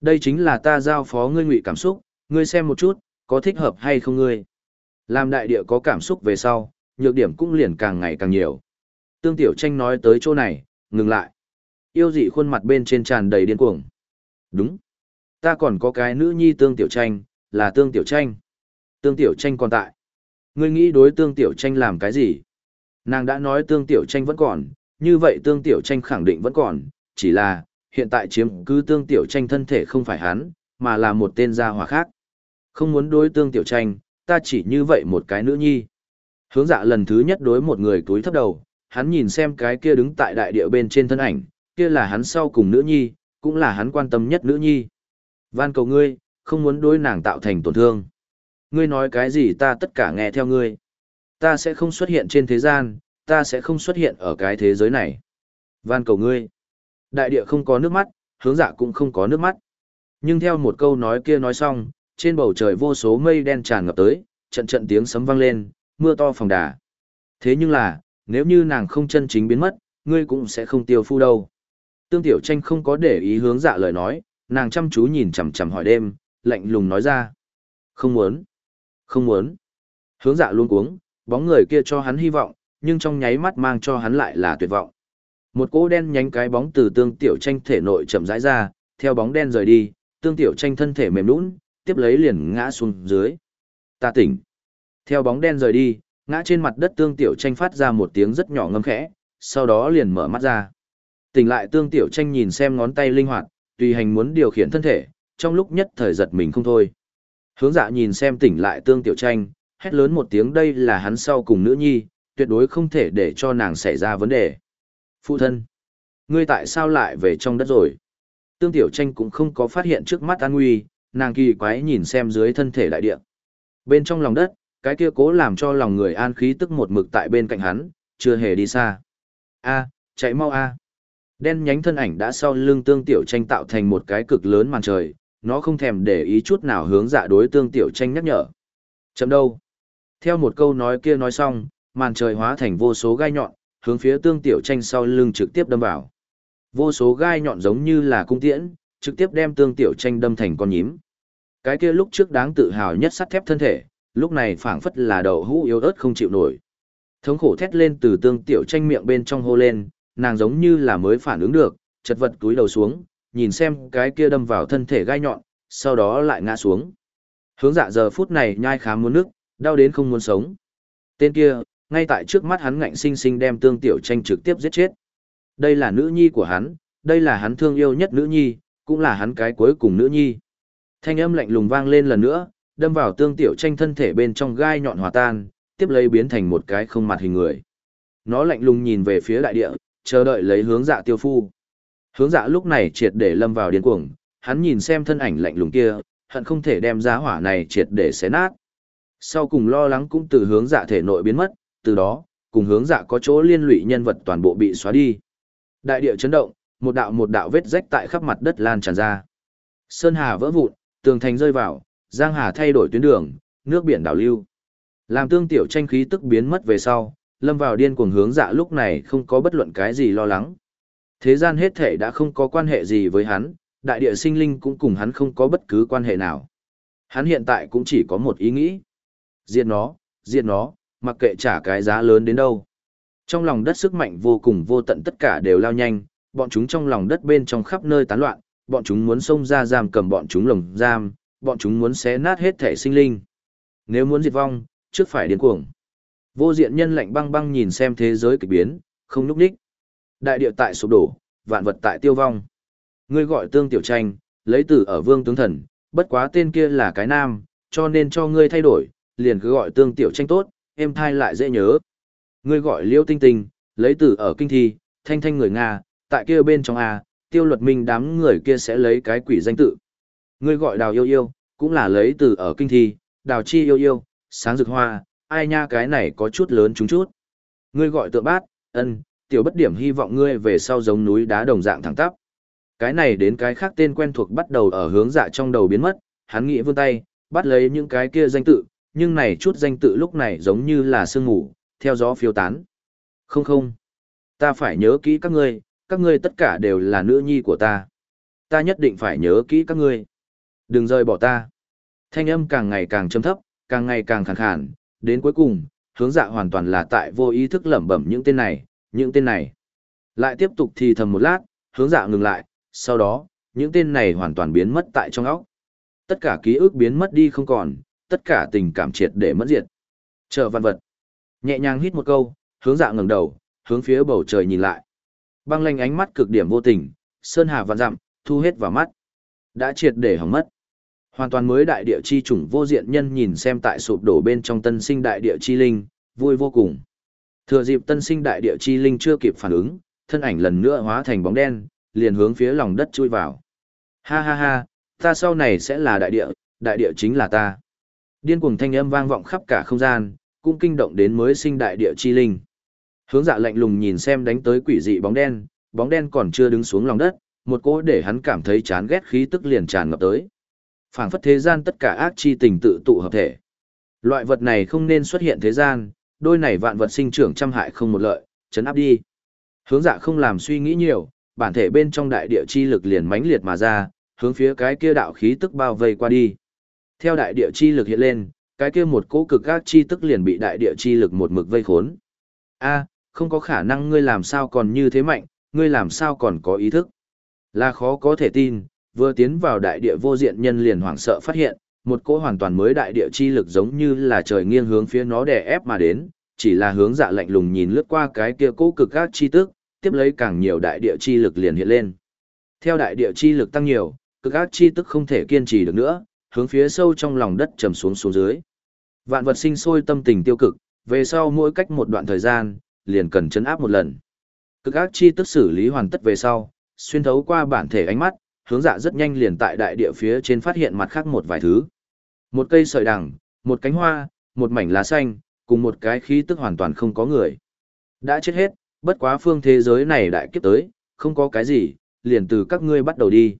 Đây chính là ta giao phó ngươi ngụy cảm xúc, ngươi xem một chút, có thích hợp hay không ngươi. Làm đại địa có cảm xúc về sau, nhược điểm cũng liền càng ngày càng nhiều. Tương Tiểu Tranh nói tới chỗ này, ngừng lại. Yêu dị khuôn mặt bên trên tràn đầy điên cuồng. Đúng. Ta còn có cái nữ nhi Tương Tiểu Tranh, là Tương Tiểu Tranh. Tương Tiểu Tranh còn tại. Ngươi nghĩ đối Tương Tiểu Tranh làm cái gì? Nàng đã nói Tương Tiểu Tranh vẫn còn, như vậy Tương Tiểu Tranh khẳng định vẫn còn, chỉ là, hiện tại chiếm cứ Tương Tiểu Tranh thân thể không phải hắn, mà là một tên gia hỏa khác. Không muốn đối Tương Tiểu Tranh, ta chỉ như vậy một cái nữ nhi. Hướng dạ lần thứ nhất đối một người túi thấp đầu, hắn nhìn xem cái kia đứng tại đại địa bên trên thân ảnh, kia là hắn sau cùng nữ nhi, cũng là hắn quan tâm nhất nữ nhi. Van cầu ngươi, không muốn đối nàng tạo thành tổn thương. Ngươi nói cái gì ta tất cả nghe theo ngươi. Ta sẽ không xuất hiện trên thế gian, ta sẽ không xuất hiện ở cái thế giới này. Van cầu ngươi. Đại địa không có nước mắt, hướng dạ cũng không có nước mắt. Nhưng theo một câu nói kia nói xong, trên bầu trời vô số mây đen tràn ngập tới, trận trận tiếng sấm vang lên, mưa to phòng đà. Thế nhưng là, nếu như nàng không chân chính biến mất, ngươi cũng sẽ không tiêu phu đâu. Tương Tiểu Tranh không có để ý hướng dạ lời nói, nàng chăm chú nhìn chằm chằm hỏi đêm, lạnh lùng nói ra. Không muốn. Không muốn. Hướng dạ luôn cuống, bóng người kia cho hắn hy vọng, nhưng trong nháy mắt mang cho hắn lại là tuyệt vọng. Một cỗ đen nhánh cái bóng từ tương tiểu tranh thể nội chậm rãi ra, theo bóng đen rời đi, tương tiểu tranh thân thể mềm nũng, tiếp lấy liền ngã xuống dưới. Ta tỉnh. Theo bóng đen rời đi, ngã trên mặt đất tương tiểu tranh phát ra một tiếng rất nhỏ ngâm khẽ, sau đó liền mở mắt ra. Tỉnh lại tương tiểu tranh nhìn xem ngón tay linh hoạt, tùy hành muốn điều khiển thân thể, trong lúc nhất thời giật mình không thôi. Hướng dạ nhìn xem tỉnh lại tương tiểu tranh, hét lớn một tiếng đây là hắn sau cùng nữ nhi, tuyệt đối không thể để cho nàng xảy ra vấn đề. Phụ thân, ngươi tại sao lại về trong đất rồi? Tương tiểu tranh cũng không có phát hiện trước mắt an nguy, nàng kỳ quái nhìn xem dưới thân thể đại địa. Bên trong lòng đất, cái kia cố làm cho lòng người an khí tức một mực tại bên cạnh hắn, chưa hề đi xa. A, chạy mau a. Đen nhánh thân ảnh đã sau lưng tương tiểu tranh tạo thành một cái cực lớn màn trời, nó không thèm để ý chút nào hướng dạ đối tương tiểu tranh nhắc nhở. Chấm đâu? Theo một câu nói kia nói xong, màn trời hóa thành vô số gai nhọn, hướng phía tương tiểu tranh sau lưng trực tiếp đâm vào. Vô số gai nhọn giống như là cung tiễn, trực tiếp đem tương tiểu tranh đâm thành con nhím. Cái kia lúc trước đáng tự hào nhất sắt thép thân thể, lúc này phảng phất là đầu hũ yếu ớt không chịu nổi. Thống khổ thét lên từ tương tiểu tranh miệng bên trong hô lên, nàng giống như là mới phản ứng được, chật vật túi đầu xuống, nhìn xem cái kia đâm vào thân thể gai nhọn, sau đó lại ngã xuống. Hướng dạ giờ phút này nhai khá muốn nước, đau đến không muốn sống. Tên kia, ngay tại trước mắt hắn ngạnh sinh sinh đem tương tiểu tranh trực tiếp giết chết. Đây là nữ nhi của hắn, đây là hắn thương yêu nhất nữ nhi, cũng là hắn cái cuối cùng nữ nhi. Thanh âm lạnh lùng vang lên lần nữa, đâm vào tương tiểu tranh thân thể bên trong gai nhọn hòa tan, tiếp lấy biến thành một cái không mặt hình người. Nó lạnh lùng nhìn về phía đại địa, chờ đợi lấy hướng dạ tiêu phu. Hướng dạ lúc này triệt để lâm vào điên cuồng, hắn nhìn xem thân ảnh lạnh lùng kia, hận không thể đem giá hỏa này triệt để xé nát. Sau cùng lo lắng cũng từ hướng dạ thể nội biến mất, từ đó, cùng hướng dạ có chỗ liên lụy nhân vật toàn bộ bị xóa đi. Đại địa chấn động, một đạo một đạo vết rách tại khắp mặt đất lan tràn ra. Sơn Hà vỡ vụn, tường thành rơi vào, Giang Hà thay đổi tuyến đường, nước biển đảo lưu. Làm tương tiểu tranh khí tức biến mất về sau, lâm vào điên cuồng hướng dạ lúc này không có bất luận cái gì lo lắng. Thế gian hết thể đã không có quan hệ gì với hắn, đại địa sinh linh cũng cùng hắn không có bất cứ quan hệ nào. Hắn hiện tại cũng chỉ có một ý nghĩ. Diệt nó, diệt nó, mặc kệ trả cái giá lớn đến đâu. Trong lòng đất sức mạnh vô cùng vô tận tất cả đều lao nhanh, bọn chúng trong lòng đất bên trong khắp nơi tán loạn, bọn chúng muốn xông ra giam cầm bọn chúng lồng giam, bọn chúng muốn xé nát hết thể sinh linh. Nếu muốn diệt vong, trước phải điên cuồng. Vô diện nhân lạnh băng băng nhìn xem thế giới kỳ biến, không núp đích. Đại địa tại sụp đổ, vạn vật tại tiêu vong. Ngươi gọi tương tiểu tranh, lấy từ ở vương tướng thần, bất quá tên kia là cái nam, cho nên cho ngươi thay đổi, liền cứ gọi tương tiểu tranh tốt, em thai lại dễ nhớ. Ngươi gọi liêu tinh tinh, lấy từ ở kinh thi, thanh thanh người Nga, tại kia bên trong A, tiêu luật minh đám người kia sẽ lấy cái quỷ danh tự. Ngươi gọi đào yêu yêu, cũng là lấy từ ở kinh thi, đào chi yêu yêu, sáng rực hoa, ai nha cái này có chút lớn chúng chút. Ngươi gọi tượng bát, ân, tiểu bất điểm hy vọng ngươi về sau giống núi đá đồng dạng thẳng tắp. Cái này đến cái khác tên quen thuộc bắt đầu ở hướng dạ trong đầu biến mất, hắn nghĩ vươn tay, bắt lấy những cái kia danh tự, nhưng này chút danh tự lúc này giống như là sương ngủ, theo gió phiêu tán. Không không, ta phải nhớ kỹ các ngươi, các ngươi tất cả đều là nữ nhi của ta. Ta nhất định phải nhớ kỹ các ngươi. Đừng rời bỏ ta. Thanh âm càng ngày càng trầm thấp, càng ngày càng khàn khàn, đến cuối cùng, hướng dạ hoàn toàn là tại vô ý thức lẩm bẩm những tên này, những tên này. Lại tiếp tục thì thầm một lát, hướng dạ ngừng lại, sau đó, những tên này hoàn toàn biến mất tại trong óc. Tất cả ký ức biến mất đi không còn, tất cả tình cảm triệt để mất diệt. Chờ văn vật. Nhẹ nhàng hít một câu, hướng dạ ngẩng đầu, hướng phía bầu trời nhìn lại. Băng lanh ánh mắt cực điểm vô tình, sơn hà vạn dặm, thu hết vào mắt. Đã triệt để hỏng mất. Hoàn toàn mới đại địa chi chủng vô diện nhân nhìn xem tại sụp đổ bên trong tân sinh đại địa chi linh, vui vô cùng. Thừa dịp tân sinh đại địa chi linh chưa kịp phản ứng, thân ảnh lần nữa hóa thành bóng đen, liền hướng phía lòng đất chui vào. Ha ha ha, ta sau này sẽ là đại địa, đại địa chính là ta. Điên cuồng thanh âm vang vọng khắp cả không gian, cũng kinh động đến mới sinh đại địa chi linh. Hướng dạ lạnh lùng nhìn xem đánh tới quỷ dị bóng đen, bóng đen còn chưa đứng xuống lòng đất, một cỗ để hắn cảm thấy chán ghét khí tức liền tràn ngập tới. Phảng phất thế gian tất cả ác chi tình tự tụ hợp thể. Loại vật này không nên xuất hiện thế gian, đôi này vạn vật sinh trưởng trăm hại không một lợi, chấn áp đi. Hướng dạ không làm suy nghĩ nhiều, bản thể bên trong đại địa chi lực liền mãnh liệt mà ra, hướng phía cái kia đạo khí tức bao vây qua đi. Theo đại địa chi lực hiện lên, cái kia một cỗ cực ác chi tức liền bị đại địa chi lực một mực vây khốn. A, không có khả năng ngươi làm sao còn như thế mạnh, ngươi làm sao còn có ý thức. Là khó có thể tin, vừa tiến vào đại địa vô diện nhân liền hoảng sợ phát hiện, một cỗ hoàn toàn mới đại địa chi lực giống như là trời nghiêng hướng phía nó đè ép mà đến, chỉ là hướng dạ lạnh lùng nhìn lướt qua cái kia cỗ cực ác chi tức, tiếp lấy càng nhiều đại địa chi lực liền hiện lên. Theo đại địa chi lực tăng nhiều, cực ác chi tức không thể kiên trì được nữa, hướng phía sâu trong lòng đất trầm xuống xuống dưới. Vạn vật sinh sôi tâm tình tiêu cực, về sau mỗi cách một đoạn thời gian, liền cần chấn áp một lần. Cực ác chi tức xử lý hoàn tất về sau, xuyên thấu qua bản thể ánh mắt, hướng dạ rất nhanh liền tại đại địa phía trên phát hiện mặt khác một vài thứ. Một cây sợi đằng, một cánh hoa, một mảnh lá xanh, cùng một cái khí tức hoàn toàn không có người. Đã chết hết, bất quá phương thế giới này đại kiếp tới, không có cái gì, liền từ các ngươi bắt đầu đi.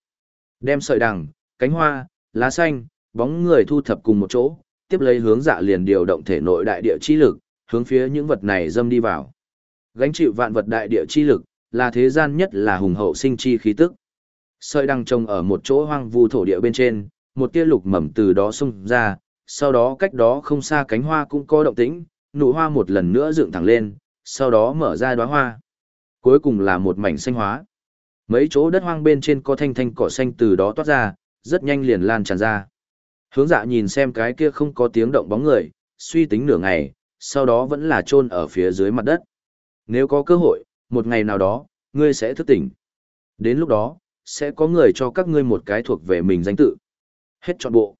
Đem sợi đằng, cánh hoa, lá xanh, bóng người thu thập cùng một chỗ, tiếp lấy hướng dạ liền điều động thể nội đại địa chi lực, hướng phía những vật này dâm đi vào. Gánh chịu vạn vật đại địa chi lực, là thế gian nhất là hùng hậu sinh chi khí tức. Sợi đằng trồng ở một chỗ hoang vu thổ địa bên trên, một tia lục mầm từ đó xung ra, sau đó cách đó không xa cánh hoa cũng có động tĩnh, nụ hoa một lần nữa dựng thẳng lên, sau đó mở ra đóa hoa. Cuối cùng là một mảnh xanh hóa. Mấy chỗ đất hoang bên trên có thanh thanh cỏ xanh từ đó toát ra, rất nhanh liền lan tràn ra. Hướng dạ nhìn xem cái kia không có tiếng động bóng người, suy tính nửa ngày, sau đó vẫn là chôn ở phía dưới mặt đất. Nếu có cơ hội, một ngày nào đó, ngươi sẽ thức tỉnh. Đến lúc đó, sẽ có người cho các ngươi một cái thuộc về mình danh tự. Hết trọn bộ.